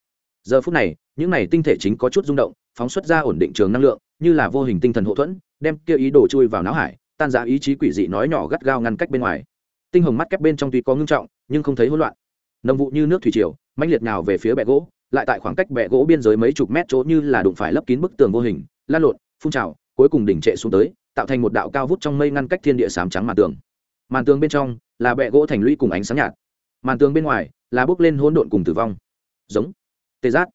Giờ phút này, những này tinh thể chính có chút rung động, phóng xuất ra ổn định trường năng lượng, như là vô hình tinh thần hậu thuẫn, đem kia ý đồ chui vào não hải, tan ra ý chí quỷ dị nói nhỏ gắt gao ngăn cách bên ngoài. Tinh hồng mắt kép bên trong tuy có ngưng trọng, nhưng không thấy hỗn loạn. Nồng vụ như nước thủy triều, mãnh liệt nào về phía bẹ gỗ, lại tại khoảng cách bẹ gỗ biên giới mấy chục mét chỗ như là đụng phải lấp kín bức tường vô hình, lan lộn, phun trào, cuối cùng đỉnh trệ xuống tới, tạo thành một đạo cao vút trong mây ngăn cách thiên địa sám trắng màn tường. Màn tường bên trong là bẹ gỗ thành lũy cùng ánh sáng nhạt màn tường bên ngoài là bước lên hỗn độn cùng tử vong. Giống. Tê giác.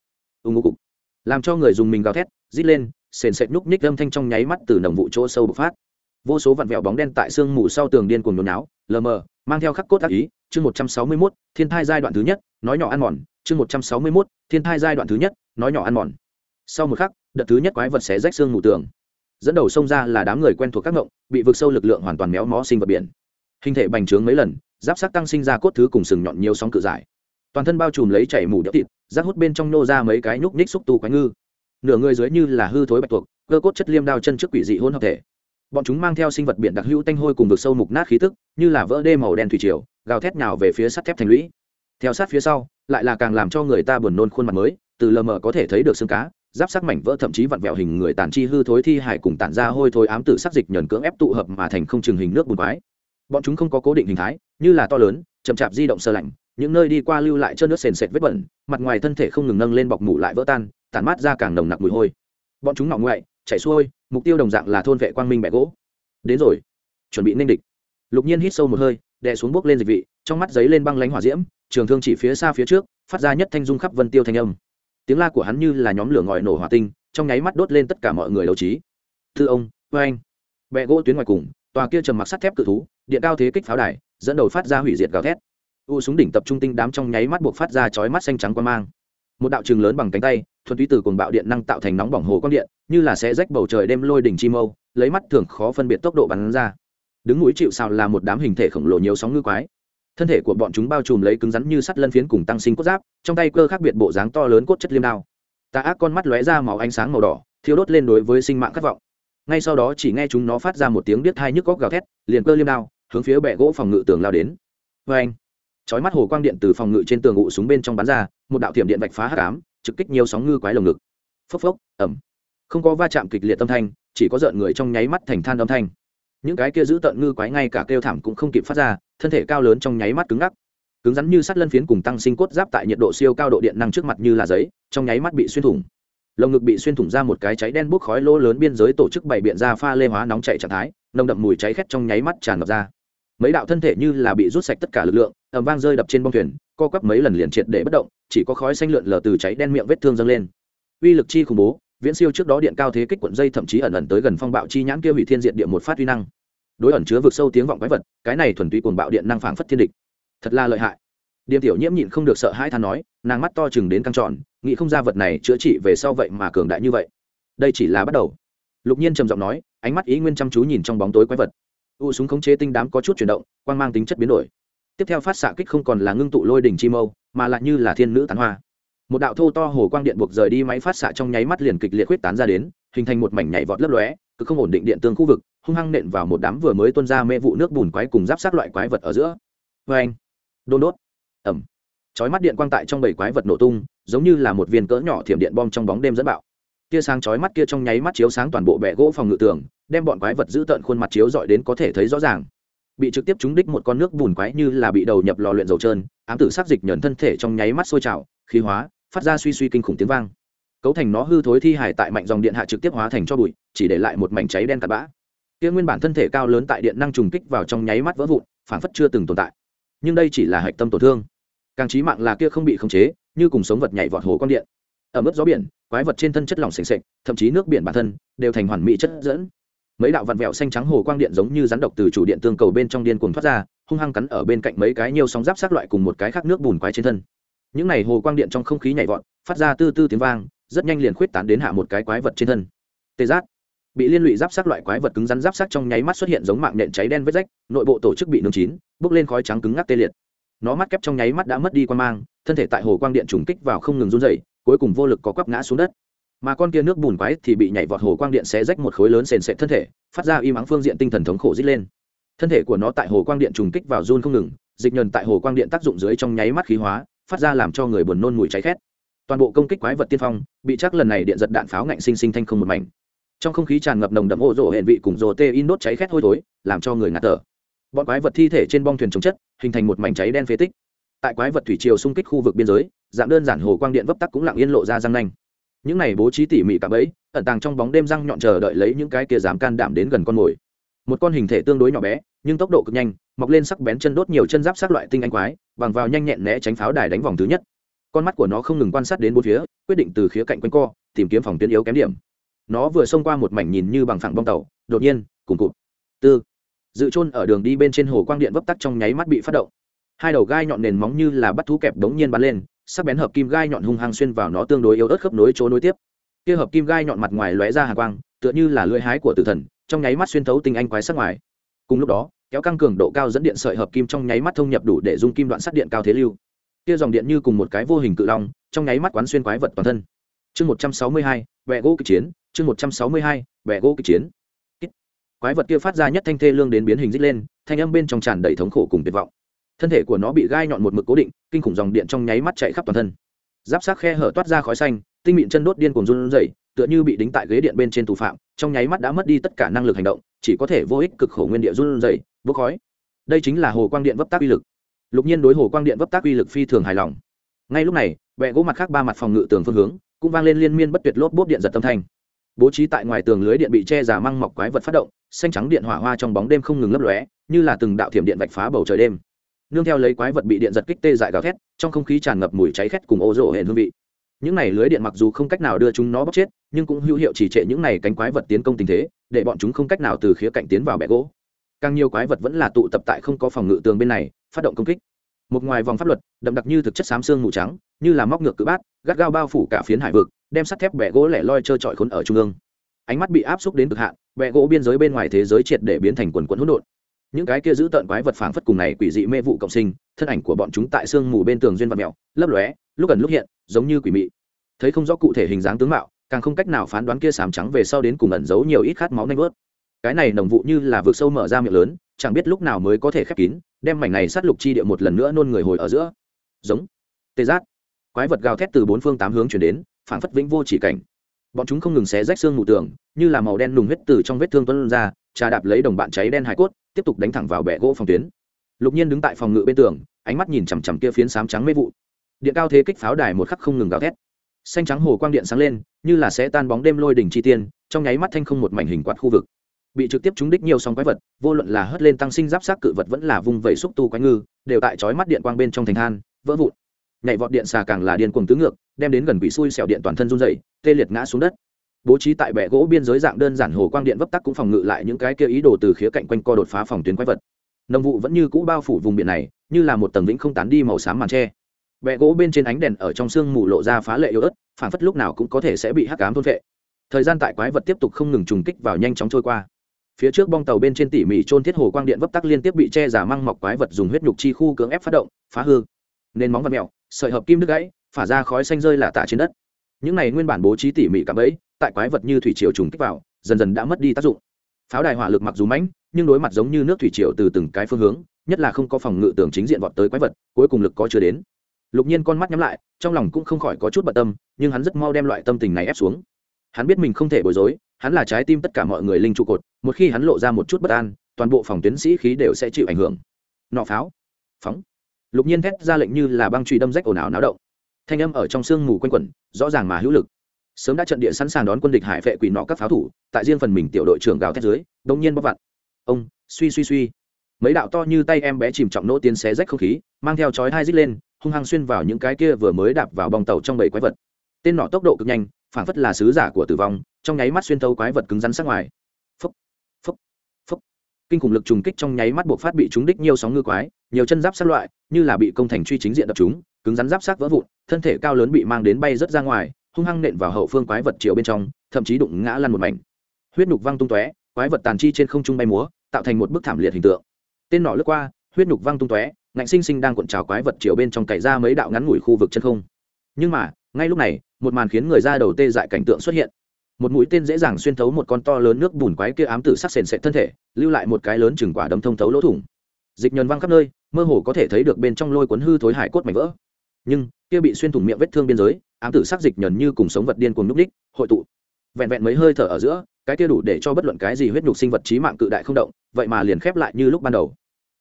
Ưng ngô cục. Làm cho người dùng mình gào thét, rít lên, sền sệt núc ních âm thanh trong nháy mắt từ nồng vụ chỗ sâu bộc phát. Vô số vặn vẹo bóng đen tại sương mù sau tường điên cuồng nhốn náo, lờ mờ, mang theo khắc cốt ác ý. Chương một trăm sáu mươi mốt, thiên thai giai đoạn thứ nhất, nói nhỏ ăn mòn. Chương một trăm sáu mươi mốt, thiên thai giai đoạn thứ nhất, nói nhỏ ăn mòn. Sau một khắc, đợt thứ nhất quái vật xé rách xương mù tường. Dẫn đầu xông ra là đám người quen thuộc các ngộng, bị vực sâu lực lượng hoàn toàn méo mó sinh vật biển. Hình thể bành trướng mấy lần giáp sắc tăng sinh ra cốt thứ cùng sừng nhọn nhiều sóng cự giải. Toàn thân bao trùm lấy chảy mù đẽo thịt, rác hút bên trong nô ra mấy cái nhúc ních xúc tu quái ngư. Nửa người dưới như là hư thối bạch tuộc, cơ cốt chất liêm đao chân trước quỷ dị hôn hợp thể. Bọn chúng mang theo sinh vật biển đặc hữu tanh hôi cùng vực sâu mục nát khí tức, như là vỡ đê màu đen thủy triều, gào thét nào về phía sắt thép thành lũy. Theo sát phía sau, lại là càng làm cho người ta buồn nôn khuôn mặt mới, từ lờ mờ có thể thấy được xương cá, giáp sắc mảnh vỡ thậm chí vặn vẹo hình người tàn chi hư thối thi hải cùng tản ra hôi thối ám tử sắc dịch nhờn cưỡng ép tụ hợp mà thành không chừng hình nước bùn quái. Bọn chúng không có cố định hình thái như là to lớn, chậm chạp di động sơ lạnh, những nơi đi qua lưu lại chân nước sền sệt vết bẩn, mặt ngoài thân thể không ngừng nâng lên bọc mủ lại vỡ tan, tản mát ra càng nồng nặc mùi hôi. Bọn chúng ngọng ngoại chảy xuôi, mục tiêu đồng dạng là thôn vệ quang minh bẻ gỗ. Đến rồi, chuẩn bị ninh địch. Lục nhiên hít sâu một hơi, đè xuống bước lên dịch vị, trong mắt giấy lên băng lánh hỏa diễm, trường thương chỉ phía xa phía trước, phát ra nhất thanh dung khắp vân tiêu thanh âm. Tiếng la của hắn như là nhóm lửa ngòi nổ hỏa tinh, trong nháy mắt đốt lên tất cả mọi người đấu trí. Thư ông vê anh bẹ gỗ tuyến ngoài cùng, tòa kia trầm mặc sắt thép cự thú điện cao thế kích pháo đài, dẫn đầu phát ra hủy diệt gào thét. U súng đỉnh tập trung tinh đám trong nháy mắt buộc phát ra chói mắt xanh trắng quan mang. Một đạo trường lớn bằng cánh tay, thuần túy từ cuồng bạo điện năng tạo thành nóng bỏng hồ quang điện, như là sẽ rách bầu trời đêm lôi đỉnh chi mâu, lấy mắt thường khó phân biệt tốc độ bắn ra. Đứng núi chịu sào là một đám hình thể khổng lồ nhiều sóng ngư quái. Thân thể của bọn chúng bao trùm lấy cứng rắn như sắt lân phiến cùng tăng sinh cốt giáp, trong tay cơ khác biệt bộ dáng to lớn cốt chất liêm đao. Tà ác con mắt lóe ra màu ánh sáng màu đỏ thiếu đốt lên đối với sinh mạng khát vọng. Ngay sau đó chỉ nghe chúng nó phát ra một tiếng biết hai nhức góc gào thét, liền cơ liêm đao hướng phía bệ gỗ phòng ngự tường lao đến. Vê anh, chói mắt hồ quang điện từ phòng ngự trên tường ngụ súng bên trong bắn ra, một đạo thiểm điện vạch phá hắc ám, trực kích nhiều sóng ngư quái lồng ngực. Phốc phốc ẩm không có va chạm kịch liệt âm thanh, chỉ có rợn người trong nháy mắt thành than âm thanh. Những cái kia giữ tận ngư quái ngay cả kêu thảm cũng không kịp phát ra, thân thể cao lớn trong nháy mắt cứng ngắc. Cứng rắn như sắt lân phiến cùng tăng sinh cốt giáp tại nhiệt độ siêu cao độ điện năng trước mặt như là giấy, trong nháy mắt bị xuyên thủng. Lồng ngực bị xuyên thủng ra một cái cháy đen bốc khói lỗ lớn biên giới tổ chức bảy biện ra pha lê hóa nóng chạy trạng thái, nồng đậm mùi cháy khét trong nháy mắt tràn ngập ra mấy đạo thân thể như là bị rút sạch tất cả lực lượng ẩm vang rơi đập trên bông thuyền, co quắp mấy lần liền triệt để bất động, chỉ có khói xanh lượn lờ từ cháy đen miệng vết thương dâng lên. Uy lực chi khủng bố, viễn siêu trước đó điện cao thế kích cuộn dây thậm chí ẩn ẩn tới gần phong bạo chi nhãn kia hủy thiên diện địa một phát uy năng. Đối ẩn chứa vực sâu tiếng vọng quái vật, cái này thuần túy cuồng bạo điện năng phảng phất thiên địch. Thật là lợi hại. Điềm tiểu nhiễm nhịn không được sợ hãi than nói, nàng mắt to chừng đến căng tròn, nghĩ không ra vật này chữa trị về sau vậy mà cường đại như vậy. Đây chỉ là bắt đầu. Lục nhiên trầm giọng nói, ánh mắt ý nguyên chăm chú nhìn trong bóng tối quái vật u súng khống chế tinh đám có chút chuyển động quan mang tính chất biến đổi. Tiếp theo phát xạ kích không còn là ngưng tụ lôi đỉnh chi mâu, mà lại như là thiên nữ tán hoa. Một đạo thô to hồ quang điện buộc rời đi máy phát xạ trong nháy mắt liền kịch liệt huyết tán ra đến, hình thành một mảnh nhảy vọt lấp lóe cứ không ổn định điện tương khu vực, hung hăng nện vào một đám vừa mới tuôn ra mê vụ nước bùn quái cùng giáp sát loại quái vật ở giữa. Vê anh, đôn đốt ẩm chói mắt điện quang tại trong bảy quái vật nổ tung, giống như là một viên cỡ nhỏ thiểm điện bom trong bóng đêm dẫn bạo. Tia sáng chói mắt kia trong nháy mắt chiếu sáng toàn bộ bệ gỗ phòng ngự tường đem bọn quái vật giữ tận khuôn mặt chiếu dọi đến có thể thấy rõ ràng. Bị trực tiếp trúng đích một con nước bùn quái như là bị đầu nhập lò luyện dầu trơn, ám tử sắc dịch nhẫn thân thể trong nháy mắt sôi trào, khí hóa, phát ra suy suy kinh khủng tiếng vang. Cấu thành nó hư thối thi hải tại mạnh dòng điện hạ trực tiếp hóa thành cho bụi, chỉ để lại một mảnh cháy đen cặn bã. Kia nguyên bản thân thể cao lớn tại điện năng trùng kích vào trong nháy mắt vỡ vụn phản phất chưa từng tồn tại. Nhưng đây chỉ là hạch tâm tổn thương. Càng trí mạng là kia không bị khống chế, như cùng sống vật nhảy vọt hồ con điện. Ở mức gió biển, quái vật trên thân chất lỏng sềnh sệch thậm chí nước biển bản thân, đều thành hoàn mỹ chất dẫn mấy đạo vặn vẹo xanh trắng hồ quang điện giống như rắn độc từ chủ điện tương cầu bên trong điên cuồng thoát ra, hung hăng cắn ở bên cạnh mấy cái nhiều sóng giáp sát loại cùng một cái khác nước bùn quái trên thân. Những này hồ quang điện trong không khí nhảy vọt, phát ra tư tư tiếng vang, rất nhanh liền khuyết tán đến hạ một cái quái vật trên thân. Tê giác. Bị liên lụy giáp sát loại quái vật cứng rắn giáp sát trong nháy mắt xuất hiện giống mạng nện cháy đen vết rách, nội bộ tổ chức bị nướng chín, bốc lên khói trắng cứng ngắc tê liệt. Nó mắt kép trong nháy mắt đã mất đi quan mang, thân thể tại hồ quang điện trùng kích vào không ngừng run dày cuối cùng vô lực có quắp ngã xuống đất mà con kia nước bùn quái thì bị nhảy vọt hồ quang điện xé rách một khối lớn sền sệt thân thể, phát ra im ắng phương diện tinh thần thống khổ rít lên. Thân thể của nó tại hồ quang điện trùng kích vào run không ngừng, dịch nhờn tại hồ quang điện tác dụng dưới trong nháy mắt khí hóa, phát ra làm cho người buồn nôn mùi cháy khét. Toàn bộ công kích quái vật tiên phong, bị chắc lần này điện giật đạn pháo ngạnh sinh sinh thanh không một mảnh. Trong không khí tràn ngập nồng đậm ô rộ hệ vị cùng rồ tê in đốt cháy khét hôi thối, làm cho người ngạt thở. Bọn quái vật thi thể trên bong thuyền chống chất, hình thành một mảnh cháy đen phế tích. Tại quái vật thủy triều xung kích khu vực biên giới, dạng đơn giản hồ quang điện vấp tắc cũng lặng yên lộ ra răng nanh những này bố trí tỉ mỉ cả bẫy, ẩn tàng trong bóng đêm răng nhọn chờ đợi lấy những cái kia dám can đảm đến gần con mồi. Một con hình thể tương đối nhỏ bé, nhưng tốc độ cực nhanh, mọc lên sắc bén chân đốt nhiều chân giáp sát loại tinh anh quái, bằng vào nhanh nhẹn né tránh pháo đài đánh vòng thứ nhất. Con mắt của nó không ngừng quan sát đến bốn phía, quyết định từ khía cạnh quanh co, tìm kiếm phòng tuyến yếu kém điểm. Nó vừa xông qua một mảnh nhìn như bằng phẳng bong tàu, đột nhiên, cùng cụt. Tư. Dự trôn ở đường đi bên trên hồ quang điện vấp tắc trong nháy mắt bị phát động. Hai đầu gai nhọn nền móng như là bắt thú kẹp đống nhiên bắn lên sắc bén hợp kim gai nhọn hung hăng xuyên vào nó tương đối yếu ớt khớp nối chỗ nối tiếp. Kia hợp kim gai nhọn mặt ngoài lóe ra hàng quang, tựa như là lưỡi hái của tử thần, trong nháy mắt xuyên thấu tinh anh quái sắc ngoài. Cùng lúc đó, kéo căng cường độ cao dẫn điện sợi hợp kim trong nháy mắt thông nhập đủ để dung kim đoạn sắt điện cao thế lưu. Kia dòng điện như cùng một cái vô hình cự long, trong nháy mắt quán xuyên quái vật toàn thân. Chương một trăm sáu mươi hai vẹ gỗ kịch chiến, chương một trăm sáu mươi hai vẹ gỗ kịch chiến. Quái vật kia phát ra nhất thanh thê lương đến biến hình dích lên, thanh âm bên trong tràn đầy thống khổ cùng tuyệt vọng thân thể của nó bị gai nhọn một mực cố định, kinh khủng dòng điện trong nháy mắt chạy khắp toàn thân. Giáp sát khe hở toát ra khói xanh, tinh mịn chân đốt điên cuồng run rẩy, tựa như bị đính tại ghế điện bên trên tù phạm, trong nháy mắt đã mất đi tất cả năng lực hành động, chỉ có thể vô ích cực khổ nguyên địa run rẩy, bốc khói. Đây chính là hồ quang điện vấp tác uy lực. Lục nhiên đối hồ quang điện vấp tác uy lực phi thường hài lòng. Ngay lúc này vẹ gỗ mặt khác ba mặt phòng ngự tường phương hướng, cũng vang lên liên miên bất tuyệt lốp bốp điện giật tâm thanh. Bố trí tại ngoài tường lưới điện bị che giả măng mọc quái vật phát động, xanh trắng điện hỏa hoa trong bóng đêm không ngừng lấp lóe, như là từng đạo thiểm điện vạch phá bầu trời đêm nương theo lấy quái vật bị điện giật kích tê dại gào thét, trong không khí tràn ngập mùi cháy khét cùng ô rộ hệ hương vị. Những này lưới điện mặc dù không cách nào đưa chúng nó bóc chết, nhưng cũng hữu hiệu chỉ trệ những này cánh quái vật tiến công tình thế, để bọn chúng không cách nào từ khía cạnh tiến vào bẹ gỗ. Càng nhiều quái vật vẫn là tụ tập tại không có phòng ngự tường bên này, phát động công kích. Một ngoài vòng pháp luật, đậm đặc như thực chất xám xương mù trắng, như là móc ngược cự bát, gắt gao bao phủ cả phiến hải vực, đem sắt thép bẹ gỗ lẻ loi trơ trọi khốn ở trung ương. Ánh mắt bị áp xúc đến cực hạn bẹ gỗ biên giới bên ngoài thế giới triệt để biến thành quần quần hỗn độn những cái kia giữ tận quái vật phảng phất cùng này quỷ dị mê vụ cộng sinh, thân ảnh của bọn chúng tại sương mù bên tường duyên vật mèo, lấp lóe, lúc ẩn lúc hiện, giống như quỷ mị. Thấy không rõ cụ thể hình dáng tướng mạo, càng không cách nào phán đoán kia sám trắng về sau đến cùng ẩn giấu nhiều ít khát máu nanh vớt. Cái này nồng vụ như là vượt sâu mở ra miệng lớn, chẳng biết lúc nào mới có thể khép kín, đem mảnh này sát lục chi địa một lần nữa nôn người hồi ở giữa. Giống. Tê giác. Quái vật gào thét từ bốn phương tám hướng chuyển đến, phảng phất vĩnh vô chỉ cảnh bọn chúng không ngừng xé rách xương mù tường, như là màu đen nùng huyết từ trong vết thương tuân ra, trà đạp lấy đồng bạn cháy đen hải cốt, tiếp tục đánh thẳng vào bệ gỗ phòng tuyến. Lục nhiên đứng tại phòng ngự bên tường, ánh mắt nhìn chằm chằm kia phiến sám trắng mê vụ. Điện cao thế kích pháo đài một khắc không ngừng gào thét. Xanh trắng hồ quang điện sáng lên, như là sẽ tan bóng đêm lôi đỉnh chi tiên, trong nháy mắt thanh không một mảnh hình quạt khu vực. Bị trực tiếp trúng đích nhiều sóng quái vật, vô luận là hất lên tăng sinh giáp sát cự vật vẫn là vùng vẩy xúc tu quái ngư, đều tại chói mắt điện quang bên trong thành than, vỡ vụn nhảy vọt điện xà càng là điên cuồng tứ ngược, đem đến gần bị xui xẻo điện toàn thân run dày tê liệt ngã xuống đất. Bố trí tại bệ gỗ biên giới dạng đơn giản hồ quang điện vấp tắc cũng phòng ngự lại những cái kia ý đồ từ khía cạnh quanh co đột phá phòng tuyến quái vật. Nông vụ vẫn như cũ bao phủ vùng biển này, như là một tầng vĩnh không tán đi màu xám màn tre. Bệ gỗ bên trên ánh đèn ở trong sương mù lộ ra phá lệ yếu ớt phản phất lúc nào cũng có thể sẽ bị hắc cám thôn vệ thời gian tại quái vật tiếp tục không ngừng trùng kích vào nhanh chóng trôi qua. Phía trước bong tàu bên trên tỉ mỉ trôn thiết hồ quang điện vấp tắc liên tiếp bị che giả măng mọc quái vật dùng huyết nhục chi khu cưỡng ép phát động, phá hư. Nên móng vật mèo sợi hợp kim đứt gãy, phả ra khói xanh rơi là tả trên đất. Những này nguyên bản bố trí tỉ mỉ cạm ấy tại quái vật như thủy triều trùng kích vào, dần dần đã mất đi tác dụng. Pháo đài hỏa lực mặc dù mãnh, nhưng đối mặt giống như nước thủy triều từ từng cái phương hướng, nhất là không có phòng ngự tường chính diện vọt tới quái vật, cuối cùng lực có chưa đến. Lục nhiên con mắt nhắm lại, trong lòng cũng không khỏi có chút bận tâm, nhưng hắn rất mau đem loại tâm tình này ép xuống. Hắn biết mình không thể bối rối, hắn là trái tim tất cả mọi người linh trụ cột, một khi hắn lộ ra một chút bất an, toàn bộ phòng tuyến sĩ khí đều sẽ chịu ảnh hưởng. Nọ pháo. Phóng lục nhiên thét ra lệnh như là băng truy đâm rách ồn ào náo động. Thanh âm ở trong sương mù quanh quẩn, rõ ràng mà hữu lực. Sớm đã trận địa sẵn sàng đón quân địch hải vệ quỷ nọ các pháo thủ, tại riêng phần mình tiểu đội trưởng gào thét dưới đông nhiên bóc vặn. Ông, suy suy suy. Mấy đạo to như tay em bé chìm trọng nỗ tiến xé rách không khí, mang theo chói hai dít lên, hung hăng xuyên vào những cái kia vừa mới đạp vào bong tàu trong bầy quái vật. Tên nọ tốc độ cực nhanh, phảng phất là sứ giả của tử vong, trong nháy mắt xuyên thấu quái vật cứng rắn sát ngoài kinh khủng lực trùng kích trong nháy mắt buộc phát bị trúng đích nhiều sóng ngư quái, nhiều chân giáp sát loại, như là bị công thành truy chính diện đập chúng cứng rắn giáp sát vỡ vụn, thân thể cao lớn bị mang đến bay rớt ra ngoài, hung hăng nện vào hậu phương quái vật chiều bên trong, thậm chí đụng ngã lăn một mảnh. Huyết nhục văng tung tóe, quái vật tàn chi trên không trung bay múa, tạo thành một bức thảm liệt hình tượng. Tên nọ lướt qua, huyết nhục văng tung tóe, ngạnh sinh sinh đang cuộn trào quái vật chiều bên trong cày ra mấy đạo ngắn ngủi khu vực chân không. Nhưng mà, ngay lúc này, một màn khiến người ra đầu tê dại cảnh tượng xuất hiện một mũi tên dễ dàng xuyên thấu một con to lớn nước bùn quái kia ám tử sắc sền sệt thân thể, lưu lại một cái lớn chừng quả đấm thông thấu lỗ thủng. Dịch nhờn văng khắp nơi, mơ hồ có thể thấy được bên trong lôi cuốn hư thối hải cốt mảnh vỡ. Nhưng, kia bị xuyên thủng miệng vết thương biên giới, ám tử sắc dịch nhờn như cùng sống vật điên cuồng núp đích, hội tụ. Vẹn vẹn mấy hơi thở ở giữa, cái kia đủ để cho bất luận cái gì huyết nhục sinh vật trí mạng cự đại không động, vậy mà liền khép lại như lúc ban đầu.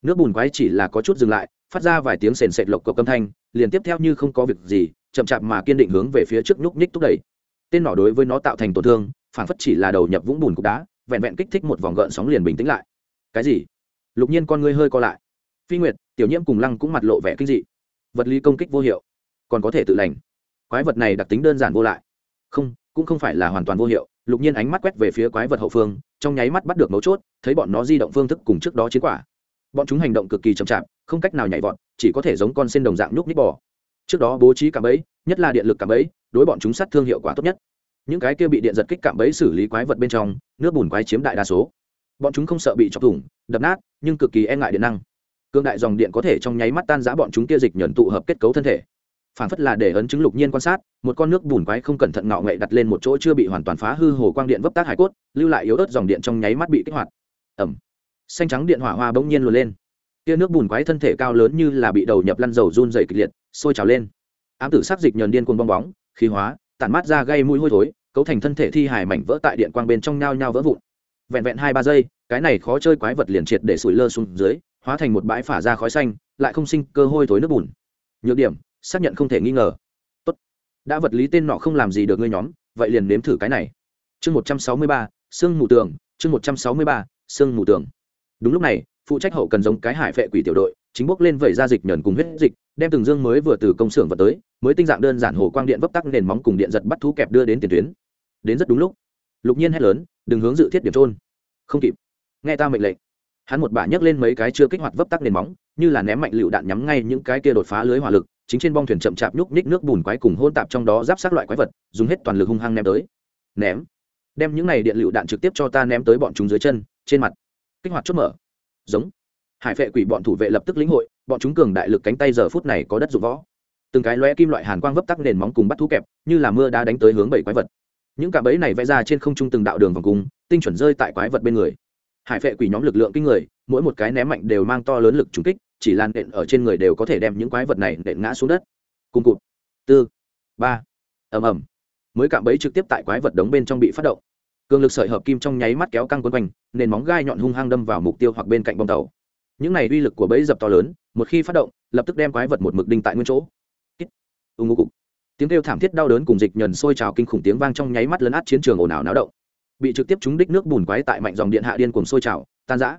Nước bùn quái chỉ là có chút dừng lại, phát ra vài tiếng sền sệt lộc cộc âm thanh, liền tiếp theo như không có việc gì, chậm chạp mà kiên định hướng về phía trước nhúc nhích thúc đẩy tên nỏ đối với nó tạo thành tổn thương, phản phất chỉ là đầu nhập vũng bùn cục đá, vẹn vẹn kích thích một vòng gợn sóng liền bình tĩnh lại. Cái gì? Lục nhiên con ngươi hơi co lại. Phi nguyệt, tiểu nhiễm cùng lăng cũng mặt lộ vẻ kinh dị. Vật lý công kích vô hiệu, còn có thể tự lành. Quái vật này đặc tính đơn giản vô lại. Không, cũng không phải là hoàn toàn vô hiệu. Lục nhiên ánh mắt quét về phía quái vật hậu phương, trong nháy mắt bắt được mấu chốt, thấy bọn nó di động phương thức cùng trước đó chiến quả. Bọn chúng hành động cực kỳ chậm chạp, không cách nào nhảy vọt, chỉ có thể giống con sen đồng dạng nhúc nít bò trước đó bố trí cạm bẫy, nhất là điện lực cạm bẫy, đối bọn chúng sát thương hiệu quả tốt nhất. Những cái kia bị điện giật kích cạm bẫy xử lý quái vật bên trong, nước bùn quái chiếm đại đa số. Bọn chúng không sợ bị chọc thủng, đập nát, nhưng cực kỳ e ngại điện năng. Cương đại dòng điện có thể trong nháy mắt tan giã bọn chúng kia dịch nhẫn tụ hợp kết cấu thân thể. Phản phất là để ấn chứng lục nhiên quan sát, một con nước bùn quái không cẩn thận ngạo nghệ đặt lên một chỗ chưa bị hoàn toàn phá hư hồ quang điện vấp tác hải cốt, lưu lại yếu ớt dòng điện trong nháy mắt bị kích hoạt. Ẩm xanh trắng điện hỏa hoa bỗng nhiên luồn lên kia nước bùn quái thân thể cao lớn như là bị đầu nhập lăn dầu run dày kịch liệt, sôi trào lên. Ám tử sắc dịch nhờn điên cuồng bong bóng, khí hóa, tản mát ra gây mũi hôi thối, cấu thành thân thể thi hài mảnh vỡ tại điện quang bên trong nhao nhao vỡ vụn. Vẹn vẹn hai ba giây, cái này khó chơi quái vật liền triệt để sủi lơ xuống dưới, hóa thành một bãi phả ra khói xanh, lại không sinh cơ hôi thối nước bùn. Nhược điểm, xác nhận không thể nghi ngờ. Tốt. đã vật lý tên nọ không làm gì được ngươi nhóm, vậy liền nếm thử cái này. Chương một trăm sáu mươi ba, sương mù tường, chương một trăm sáu mươi ba, sương mù tường. Đúng lúc này phụ trách hậu cần giống cái hải vệ quỷ tiểu đội, chính bốc lên vẩy ra dịch nhờn cùng huyết dịch, đem từng dương mới vừa từ công xưởng vào tới, mới tinh dạng đơn giản hồ quang điện vấp tắc nền móng cùng điện giật bắt thú kẹp đưa đến tiền tuyến. Đến rất đúng lúc. Lục nhiên hét lớn, đừng hướng dự thiết điểm trôn. Không kịp. Nghe ta mệnh lệnh. Hắn một bà nhấc lên mấy cái chưa kích hoạt vấp tắc nền móng, như là ném mạnh lựu đạn nhắm ngay những cái kia đột phá lưới hỏa lực, chính trên bong thuyền chậm chạp nhúc nhích nước bùn quái cùng hôn tạp trong đó giáp sát loại quái vật, dùng hết toàn lực hung hăng ném tới. Ném. Đem những này điện lựu đạn trực tiếp cho ta ném tới bọn chúng dưới chân, trên mặt. Kích hoạt chốt mở giống. Hải vệ quỷ bọn thủ vệ lập tức lĩnh hội, bọn chúng cường đại lực cánh tay giờ phút này có đất dụng võ. Từng cái lóe kim loại hàn quang vấp tắc nền móng cùng bắt thú kẹp, như là mưa đá đánh tới hướng bảy quái vật. Những cạm bẫy này vẽ ra trên không trung từng đạo đường vòng cung, tinh chuẩn rơi tại quái vật bên người. Hải vệ quỷ nhóm lực lượng kinh người, mỗi một cái ném mạnh đều mang to lớn lực trúng kích, chỉ lan nện ở trên người đều có thể đem những quái vật này nện ngã xuống đất. Cùng cụt. Tư. Ba. Ầm ầm. Mới cạm bẫy trực tiếp tại quái vật đống bên trong bị phát động cường lực sợi hợp kim trong nháy mắt kéo căng quấn quanh, nền móng gai nhọn hung hăng đâm vào mục tiêu hoặc bên cạnh bông tàu. Những này uy lực của bẫy dập to lớn, một khi phát động, lập tức đem quái vật một mực đinh tại nguyên chỗ. Ưng ngô cục. Tiếng kêu thảm thiết đau đớn cùng dịch nhờn sôi trào kinh khủng tiếng vang trong nháy mắt lấn át chiến trường ồn ào náo động. Bị trực tiếp trúng đích nước bùn quái tại mạnh dòng điện hạ điên cùng sôi trào, tan rã.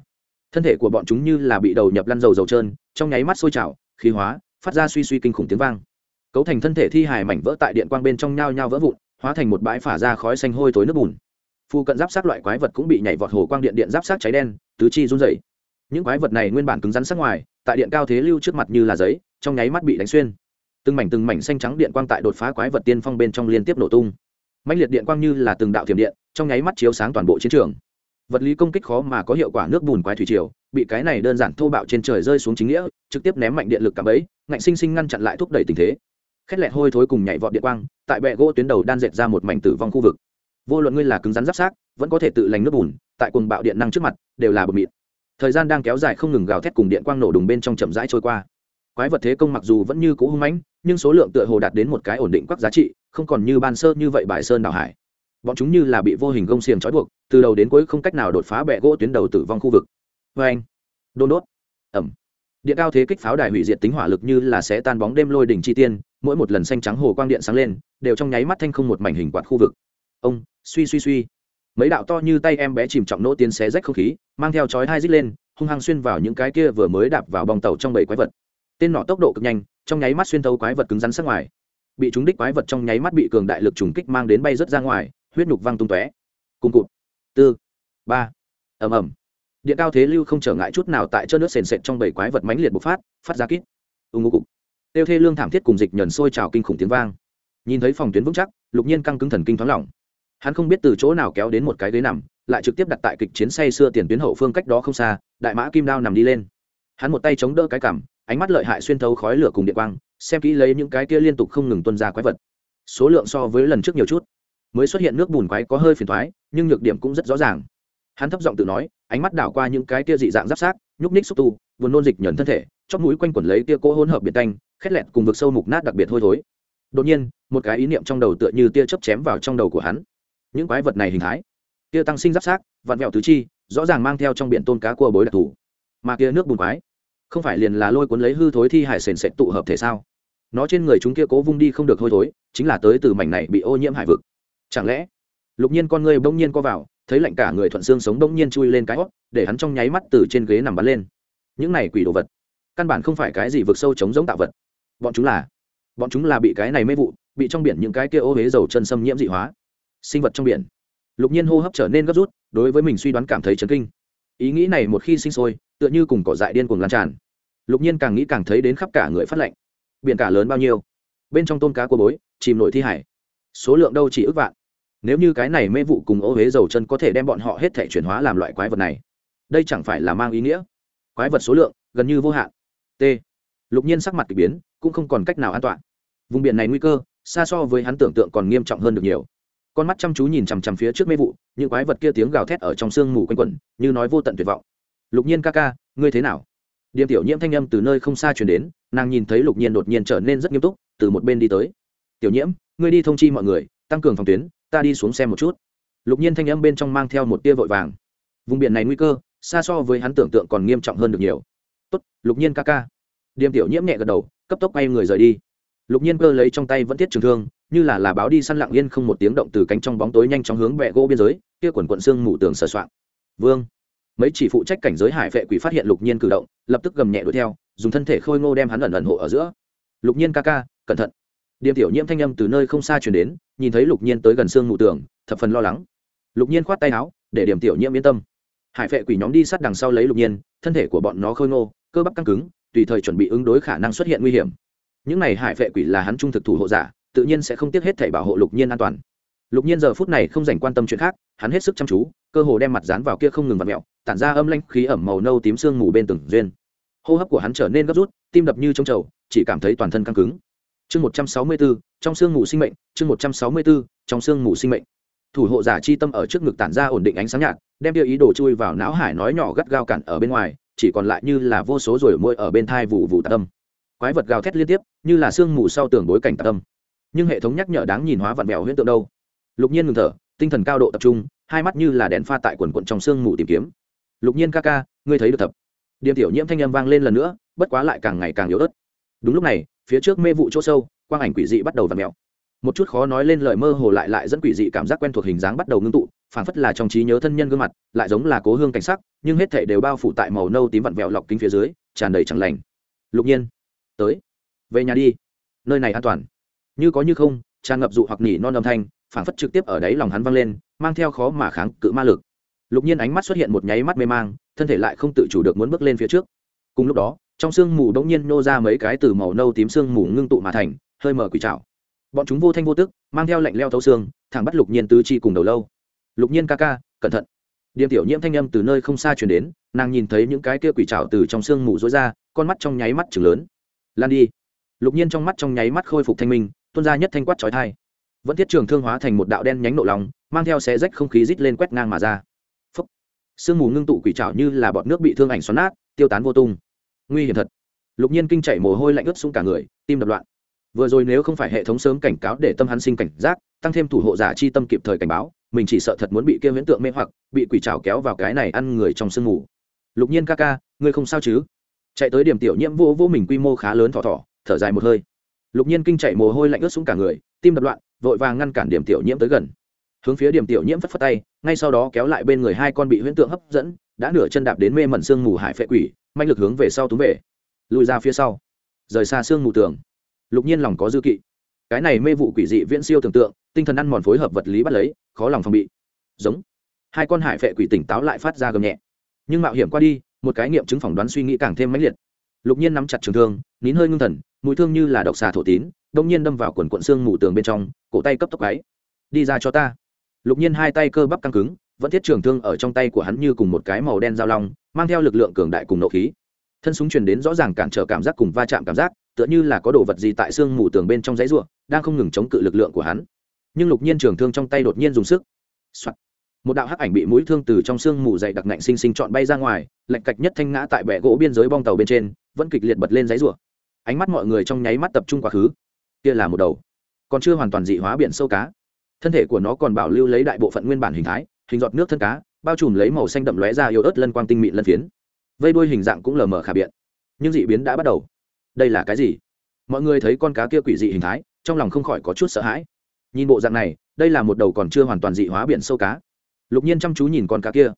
Thân thể của bọn chúng như là bị đầu nhập lăn dầu dầu trơn, trong nháy mắt sôi trào, khí hóa, phát ra suy suy kinh khủng tiếng vang. Cấu thành thân thể thi hài mảnh vỡ tại điện quang bên trong nhao nhao vỡ vụn, hóa thành một bãi phả ra khói xanh hôi tối nước bùn phu cận giáp sát loại quái vật cũng bị nhảy vọt hồ quang điện điện giáp sát cháy đen, tứ chi run dày những quái vật này nguyên bản cứng rắn sắc ngoài, tại điện cao thế lưu trước mặt như là giấy, trong nháy mắt bị đánh xuyên. Từng mảnh từng mảnh xanh trắng điện quang tại đột phá quái vật tiên phong bên trong liên tiếp nổ tung. Mạnh liệt điện quang như là từng đạo thiểm điện, trong nháy mắt chiếu sáng toàn bộ chiến trường. Vật lý công kích khó mà có hiệu quả nước bùn quái thủy triều, bị cái này đơn giản thô bạo trên trời rơi xuống chính nghĩa, trực tiếp ném mạnh điện lực cảm ấy ngạnh sinh sinh ngăn chặn lại thúc đẩy tình thế. Khét lẹt hôi thối cùng nhảy vọt điện quang, tại bệ gỗ tuyến đầu đan dệt ra một mảnh tử vong khu vực vô luận ngươi là cứng rắn giáp sát, vẫn có thể tự lành nước bùn, tại cuồng bạo điện năng trước mặt, đều là bờ mịn thời gian đang kéo dài không ngừng gào thét cùng điện quang nổ đùng bên trong chậm rãi trôi qua. Quái vật thế công mặc dù vẫn như cũ hung mãnh, nhưng số lượng tựa hồ đạt đến một cái ổn định quắc giá trị, không còn như ban sơ như vậy bài sơn đảo hải. Bọn chúng như là bị vô hình gông xiềng trói buộc, từ đầu đến cuối không cách nào đột phá bẹ gỗ tuyến đầu tử vong khu vực. Vê anh, đôn đốt. Ẩm. Điện cao thế kích pháo đài hủy diệt tính hỏa lực như là sẽ tan bóng đêm lôi đỉnh chi tiên, mỗi một lần xanh trắng hồ quang điện sáng lên, đều trong nháy mắt thanh không một mảnh hình quạt khu vực ông, suy suy suy. Mấy đạo to như tay em bé chìm trọng nỗ tiến xé rách không khí, mang theo chói hai dít lên, hung hăng xuyên vào những cái kia vừa mới đạp vào bong tàu trong bầy quái vật. Tên nọ tốc độ cực nhanh, trong nháy mắt xuyên thấu quái vật cứng rắn sát ngoài. Bị chúng đích quái vật trong nháy mắt bị cường đại lực trùng kích mang đến bay rớt ra ngoài, huyết nhục văng tung tóe. Cùng cụt. Tư. Ba. Ầm ầm. Điện cao thế lưu không trở ngại chút nào tại chớp nước sền sệt trong bầy quái vật mãnh liệt bộc phát phát ra kít. Ung ngô cục. Tiêu thê lương thảm thiết cùng dịch nhẫn sôi trào kinh khủng tiếng vang. Nhìn thấy phòng tuyến vững chắc, lục nhiên căng cứng thần kinh thoáng lỏng hắn không biết từ chỗ nào kéo đến một cái ghế nằm, lại trực tiếp đặt tại kịch chiến say xưa tiền tuyến hậu phương cách đó không xa, đại mã kim đao nằm đi lên. Hắn một tay chống đỡ cái cằm, ánh mắt lợi hại xuyên thấu khói lửa cùng điện quang, xem kỹ lấy những cái kia liên tục không ngừng tuân ra quái vật. Số lượng so với lần trước nhiều chút. Mới xuất hiện nước bùn quái có hơi phiền thoái nhưng nhược điểm cũng rất rõ ràng. Hắn thấp giọng tự nói, ánh mắt đảo qua những cái kia dị dạng giáp sát, nhúc ních xúc tu vừa nôn dịch nhẫn thân thể, chóp mũi quanh quẩn lấy kia cỗ hỗn hợp biệt tanh, khét lẹt cùng vực sâu mục nát đặc biệt hôi thối. Đột nhiên, một cái ý niệm trong đầu tựa như tia chớp chém vào trong đầu của hắn những quái vật này hình thái. Kia tăng sinh giáp sát vặn vẹo tứ chi, rõ ràng mang theo trong biển tôn cá cua bối đặc thù. Mà kia nước bùn quái, không phải liền là lôi cuốn lấy hư thối thi hải sền sệt tụ hợp thể sao? Nó trên người chúng kia cố vung đi không được hôi thối, chính là tới từ mảnh này bị ô nhiễm hải vực. Chẳng lẽ, lục nhiên con người bỗng nhiên co vào, thấy lạnh cả người thuận xương sống bỗng nhiên chui lên cái hót, để hắn trong nháy mắt từ trên ghế nằm bắn lên. Những này quỷ đồ vật, căn bản không phải cái gì vực sâu chống giống tạo vật. Bọn chúng là, bọn chúng là bị cái này mê vụ, bị trong biển những cái kia ô huế dầu chân xâm nhiễm dị hóa sinh vật trong biển. Lục nhiên hô hấp trở nên gấp rút, đối với mình suy đoán cảm thấy chấn kinh. Ý nghĩ này một khi sinh sôi, tựa như cùng cỏ dại điên cuồng lan tràn. Lục nhiên càng nghĩ càng thấy đến khắp cả người phát lạnh. Biển cả lớn bao nhiêu? Bên trong tôm cá của bối, chìm nổi thi hải. Số lượng đâu chỉ ước vạn. Nếu như cái này mê vụ cùng ô huế dầu chân có thể đem bọn họ hết thể chuyển hóa làm loại quái vật này, đây chẳng phải là mang ý nghĩa? Quái vật số lượng gần như vô hạn. T. Lục nhiên sắc mặt k ỳ biến, cũng không còn cách nào an toàn. Vùng biển này nguy cơ, xa so với hắn tưởng tượng còn nghiêm trọng hơn được nhiều con mắt chăm chú nhìn chằm chằm phía trước mê vụ, những quái vật kia tiếng gào thét ở trong sương mù quanh quẩn, như nói vô tận tuyệt vọng. Lục nhiên ca ca, ngươi thế nào? Điềm tiểu nhiễm thanh âm từ nơi không xa chuyển đến, nàng nhìn thấy lục nhiên đột nhiên trở nên rất nghiêm túc, từ một bên đi tới. Tiểu nhiễm, ngươi đi thông chi mọi người, tăng cường phòng tuyến, ta đi xuống xem một chút. Lục nhiên thanh âm bên trong mang theo một tia vội vàng. Vùng biển này nguy cơ, xa so với hắn tưởng tượng còn nghiêm trọng hơn được nhiều. Tốt, lục nhiên ca ca. Điềm tiểu nhiễm nhẹ gật đầu, cấp tốc bay người rời đi. Lục nhiên cơ lấy trong tay vẫn thiết trường thương như là là báo đi săn lặng yên không một tiếng động từ cánh trong bóng tối nhanh chóng hướng bẹ gỗ biên giới, kia quần quận xương mù tường sờ soạn vương. Mấy chỉ phụ trách cảnh giới hải vệ quỷ phát hiện lục nhiên cử động, lập tức gầm nhẹ đuổi theo, dùng thân thể khôi ngô đem hắn ẩn ẩn hộ ở giữa. Lục nhiên ca ca, cẩn thận. Điềm tiểu nhiễm thanh âm từ nơi không xa chuyển đến, nhìn thấy lục nhiên tới gần xương mù tường, thập phần lo lắng. Lục nhiên khoát tay áo, để điểm tiểu nhiễm yên tâm. Hải vệ quỷ nhóm đi sát đằng sau lấy lục nhiên, thân thể của bọn nó khôi ngô, cơ bắp căng cứng, tùy thời chuẩn bị ứng đối khả năng xuất hiện nguy hiểm. Những này hải vệ quỷ là hắn trung thực thủ hộ giả tự nhiên sẽ không tiếc hết thể bảo hộ lục nhiên an toàn. Lục nhiên giờ phút này không dành quan tâm chuyện khác, hắn hết sức chăm chú, cơ hồ đem mặt dán vào kia không ngừng vặt mẹo, tản ra âm lanh khí ẩm màu nâu tím sương mù bên từng duyên. Hô hấp của hắn trở nên gấp rút, tim đập như trong trầu, chỉ cảm thấy toàn thân căng cứng. Chương một trăm sáu mươi bốn, trong sương mù sinh mệnh, chương một trăm sáu mươi bốn, trong sương mù sinh mệnh. Thủ hộ giả chi tâm ở trước ngực tản ra ổn định ánh sáng nhạt, đem tiêu ý đồ chui vào não hải nói nhỏ gắt gao cản ở bên ngoài, chỉ còn lại như là vô số rồi môi ở bên thai vụ vụ tạ tâm. Quái vật gào thét liên tiếp, như là sương mù sau tường bối cảnh tạ tâm nhưng hệ thống nhắc nhở đáng nhìn hóa vặn vẹo huyễn tượng đâu. Lục nhiên ngừng thở, tinh thần cao độ tập trung, hai mắt như là đèn pha tại quần quận trong sương mù tìm kiếm. Lục nhiên ca ca, ngươi thấy được thập điểm tiểu nhiễm thanh âm vang lên lần nữa, bất quá lại càng ngày càng yếu ớt. Đúng lúc này, phía trước mê vụ chỗ sâu, quang ảnh quỷ dị bắt đầu vặn ặ mèo một chút khó nói lên lời mơ hồ lại lại dẫn quỷ dị cảm giác quen thuộc hình dáng bắt đầu ngưng tụ, phảng phất là trong trí nhớ thân nhân gương mặt, lại giống là cố hương cảnh sắc, nhưng hết thể đều bao phủ tại màu nâu tím vặn vẹo lọc kính phía dưới, tràn đầy chẳng lành. Lục nhiên, tới. Về nhà đi. Nơi này an toàn như có như không tràn ngập dụ hoặc nỉ non âm thanh, phảng phất trực tiếp ở đáy lòng hắn vang lên, mang theo khó mà kháng cự ma lực. Lục nhiên ánh mắt xuất hiện một nháy mắt mê mang, thân thể lại không tự chủ được muốn bước lên phía trước. Cùng lúc đó, trong sương mù đống nhiên nô ra mấy cái từ màu nâu tím sương mù ngưng tụ mà thành, hơi mở quỷ trào bọn chúng vô thanh vô tức, mang theo lệnh leo thấu xương, thẳng bắt lục nhiên tứ chi cùng đầu lâu. Lục nhiên ca ca, cẩn thận. Điềm tiểu nhiễm thanh âm từ nơi không xa chuyển đến, nàng nhìn thấy những cái kia quỷ trào từ trong sương mù rối ra, con mắt trong nháy mắt chừng lớn. Lan đi. Lục nhiên trong mắt trong nháy mắt khôi phục thanh minh tuôn ra nhất thanh quát trói thai vẫn thiết trường thương hóa thành một đạo đen nhánh nộ lòng, mang theo xé rách không khí rít lên quét ngang mà ra. Phúc. sương mù ngưng tụ quỷ trào như là bọt nước bị thương ảnh xoắn nát, tiêu tán vô tung. Nguy hiểm thật. Lục nhiên kinh chảy mồ hôi lạnh ướt xuống cả người, tim đập loạn. Vừa rồi nếu không phải hệ thống sớm cảnh cáo để tâm hắn sinh cảnh giác, tăng thêm thủ hộ giả chi tâm kịp thời cảnh báo, mình chỉ sợ thật muốn bị kia huyễn tượng mê hoặc, bị quỷ trào kéo vào cái này ăn người trong sương mù. Lục nhiên ca ca, ngươi không sao chứ? Chạy tới điểm tiểu nhiễm vô vô mình quy mô khá lớn thỏ thỏ, thở dài một hơi lục nhiên kinh chạy mồ hôi lạnh ướt xuống cả người, tim đập loạn, vội vàng ngăn cản điểm tiểu nhiễm tới gần. Hướng phía điểm tiểu nhiễm phất phất tay, ngay sau đó kéo lại bên người hai con bị huyễn tượng hấp dẫn, đã nửa chân đạp đến mê mẩn sương mù hải phệ quỷ manh lực hướng về sau túm về. Lùi ra phía sau. Rời xa sương mù tường. Lục nhiên lòng có dư kỵ. Cái này mê vụ quỷ dị viễn siêu tưởng tượng, tinh thần ăn mòn phối hợp vật lý bắt lấy, khó lòng phòng bị. Giống. Hai con hải phệ quỷ tỉnh táo lại phát ra gầm nhẹ. Nhưng mạo hiểm qua đi, một cái nghiệm chứng phỏng đoán suy nghĩ càng thêm mãnh liệt lục nhiên nắm chặt trường thương, nín hơi ngưng thần, mũi thương như là độc xà thổ tín, đông nhiên đâm vào quần quận xương mù tường bên trong, cổ tay cấp tốc gáy đi ra cho ta. Lục nhiên hai tay cơ bắp căng cứng, vẫn thiết trường thương ở trong tay của hắn như cùng một cái màu đen dao long, mang theo lực lượng cường đại cùng nộ khí. Thân súng truyền đến rõ ràng cản trở cảm giác cùng va chạm cảm giác, tựa như là có đồ vật gì tại xương mù tường bên trong giấy ruộng đang không ngừng chống cự lực lượng của hắn. Nhưng lục nhiên trường thương trong tay đột nhiên dùng sức、Soạn. một đạo hắc ảnh bị mũi thương từ trong xương mù dày đặc nạnh xinh xinh trọn bay ra ngoài lạch cạch nhất thanh ngã tại bệ gỗ biên giới bong tàu bên trên vẫn kịch liệt bật lên giấy rủa. Ánh mắt mọi người trong nháy mắt tập trung quá khứ. Kia là một đầu. Còn chưa hoàn toàn dị hóa biển sâu cá. Thân thể của nó còn bảo lưu lấy đại bộ phận nguyên bản hình thái, hình giọt nước thân cá, bao trùm lấy màu xanh đậm lóe ra yếu ớt lân quang tinh mịn lân phiến. Vây đuôi hình dạng cũng lờ mờ khả biện. Nhưng dị biến đã bắt đầu. Đây là cái gì? Mọi người thấy con cá kia quỷ dị hình thái, trong lòng không khỏi có chút sợ hãi. Nhìn bộ dạng này, đây là một đầu còn chưa hoàn toàn dị hóa biển sâu cá. Lục nhiên chăm chú nhìn con cá kia.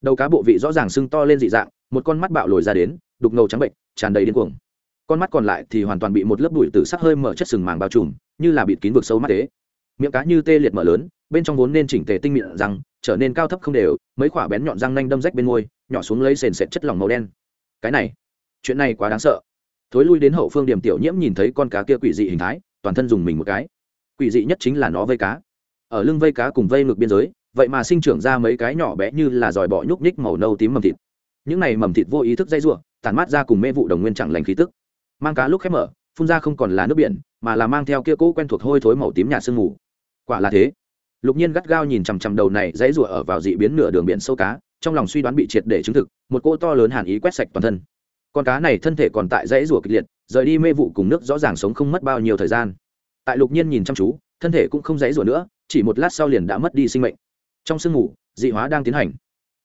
Đầu cá bộ vị rõ ràng sưng to lên dị dạng, một con mắt bạo lồi ra đến đục ngầu trắng bệnh, tràn đầy điên cuồng. Con mắt còn lại thì hoàn toàn bị một lớp bụi từ sắc hơi mở chất sừng màng bao trùm, như là bịt kín vực sâu mắt tế miệng cá như tê liệt mở lớn, bên trong vốn nên chỉnh tề tinh miệng răng, trở nên cao thấp không đều, mấy quả bén nhọn răng nanh đâm rách bên môi, nhỏ xuống lấy sền sệt chất lỏng màu đen. Cái này, chuyện này quá đáng sợ. Thối lui đến hậu phương điểm tiểu nhiễm nhìn thấy con cá kia quỷ dị hình thái, toàn thân dùng mình một cái. Quỷ dị nhất chính là nó vây cá. Ở lưng vây cá cùng vây ngược biên giới, vậy mà sinh trưởng ra mấy cái nhỏ bé như là dòi bọ nhúc nhích màu nâu tím mầm thịt. Những này mầm thịt vô ý thức dây r u ộ tản mát ra cùng mê vụ đồng nguyên chẳng lành khí tức. Mang cá lúc khép mở, phun ra không còn là nước biển, mà là mang theo kia cỗ quen thuộc hôi thối màu tím nhạt sương mù. Quả là thế. Lục nhiên gắt gao nhìn chằm chằm đầu này dãy rủa ở vào dị biến nửa đường biển sâu cá, trong lòng suy đoán bị triệt để chứng thực, một cỗ to lớn hàn ý quét sạch toàn thân. Con cá này thân thể còn tại dãy rủa kịch liệt, rời đi mê vụ cùng nước rõ ràng sống không mất bao nhiêu thời gian. Tại lục nhiên nhìn chăm chú, thân thể cũng không dãy rủa nữa, chỉ một lát sau liền đã mất đi sinh mệnh. Trong sương mù, dị hóa đang tiến hành.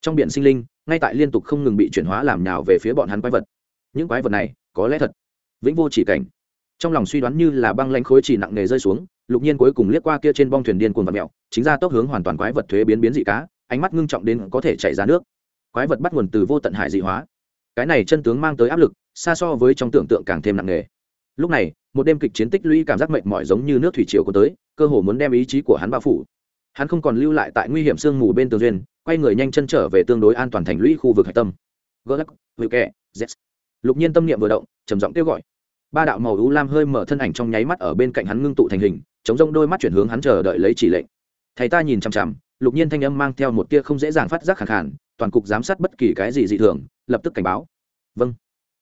Trong biển sinh linh ngay tại liên tục không ngừng bị chuyển hóa làm nhào về phía bọn hắn quái vật. Những quái vật này, có lẽ thật. Vĩnh vô chỉ cảnh. Trong lòng suy đoán như là băng lanh khối chỉ nặng nề rơi xuống, lục nhiên cuối cùng liếc qua kia trên bong thuyền điên cuồng vật mẹo chính ra tốc hướng hoàn toàn quái vật thuế biến biến dị cá, ánh mắt ngưng trọng đến có thể chảy ra nước. Quái vật bắt nguồn từ vô tận hải dị hóa. Cái này chân tướng mang tới áp lực, xa so với trong tưởng tượng càng thêm nặng nề. Lúc này, một đêm kịch chiến tích lũy cảm giác mệt mỏi giống như nước thủy triều có tới, cơ hồ muốn đem ý chí của hắn bao phủ. Hắn không còn lưu lại tại nguy hiểm sương mù bên tường duyên quay người nhanh chân trở về tương đối an toàn thành lũy khu vực hạch tâm. Gỡ hữu kẹ z lục nhiên tâm niệm vừa động, trầm giọng kêu gọi. Ba đạo màu u lam hơi mở thân ảnh trong nháy mắt ở bên cạnh hắn ngưng tụ thành hình, chống rông đôi mắt chuyển hướng hắn chờ đợi lấy chỉ lệnh. Thầy ta nhìn chằm chằm, lục nhiên thanh âm mang theo một tia không dễ dàng phát giác khẳng khản toàn cục giám sát bất kỳ cái gì dị thường, lập tức cảnh báo. Vâng.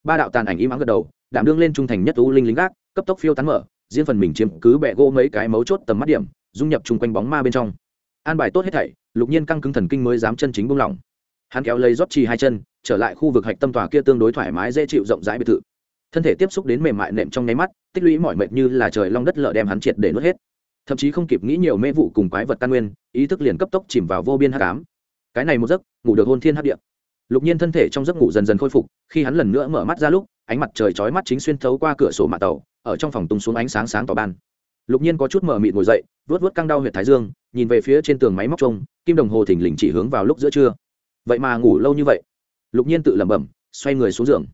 Ba đạo tàn ảnh im ắng gật đầu đảm đương lên trung thành nhất u linh lính gác, cấp tốc phiêu tán mở, riêng phần mình chiếm cứ bẹ gỗ mấy cái mấu chốt tầm mắt điểm, dung nhập chung quanh bóng ma bên trong. An bài tốt hết thảy lục nhiên căng cứng thần kinh mới dám chân chính buông lỏng. Hắn kéo lấy rót chi hai chân, trở lại khu vực hạch tâm tòa kia tương đối thoải mái dễ chịu rộng rãi biệt thự. Thân thể tiếp xúc đến mềm mại nệm trong nháy mắt, tích lũy mọi mệt như là trời long đất lở đem hắn triệt để nuốt hết. Thậm chí không kịp nghĩ nhiều mê vụ cùng quái vật căn nguyên, ý thức liền cấp tốc chìm vào vô biên hát cám cái này một giấc, ngủ được hôn thiên hát điệp lục nhiên thân thể trong giấc ngủ dần dần khôi phục, khi hắn lần nữa mở mắt ra lúc, ánh mặt trời chói mắt chính xuyên thấu qua cửa sổ mạ tàu, ở trong phòng tung xuống ánh sáng sáng tỏ ban. Lục nhiên có chút mở mịt ngồi dậy vớt vớt căng đau huyệt thái dương, nhìn về phía trên tường máy móc trông kim đồng hồ thỉnh lình chỉ hướng vào lúc giữa trưa. Vậy mà ngủ lâu như vậy. Lục nhiên tự lẩm bẩm, xoay người xuống giường.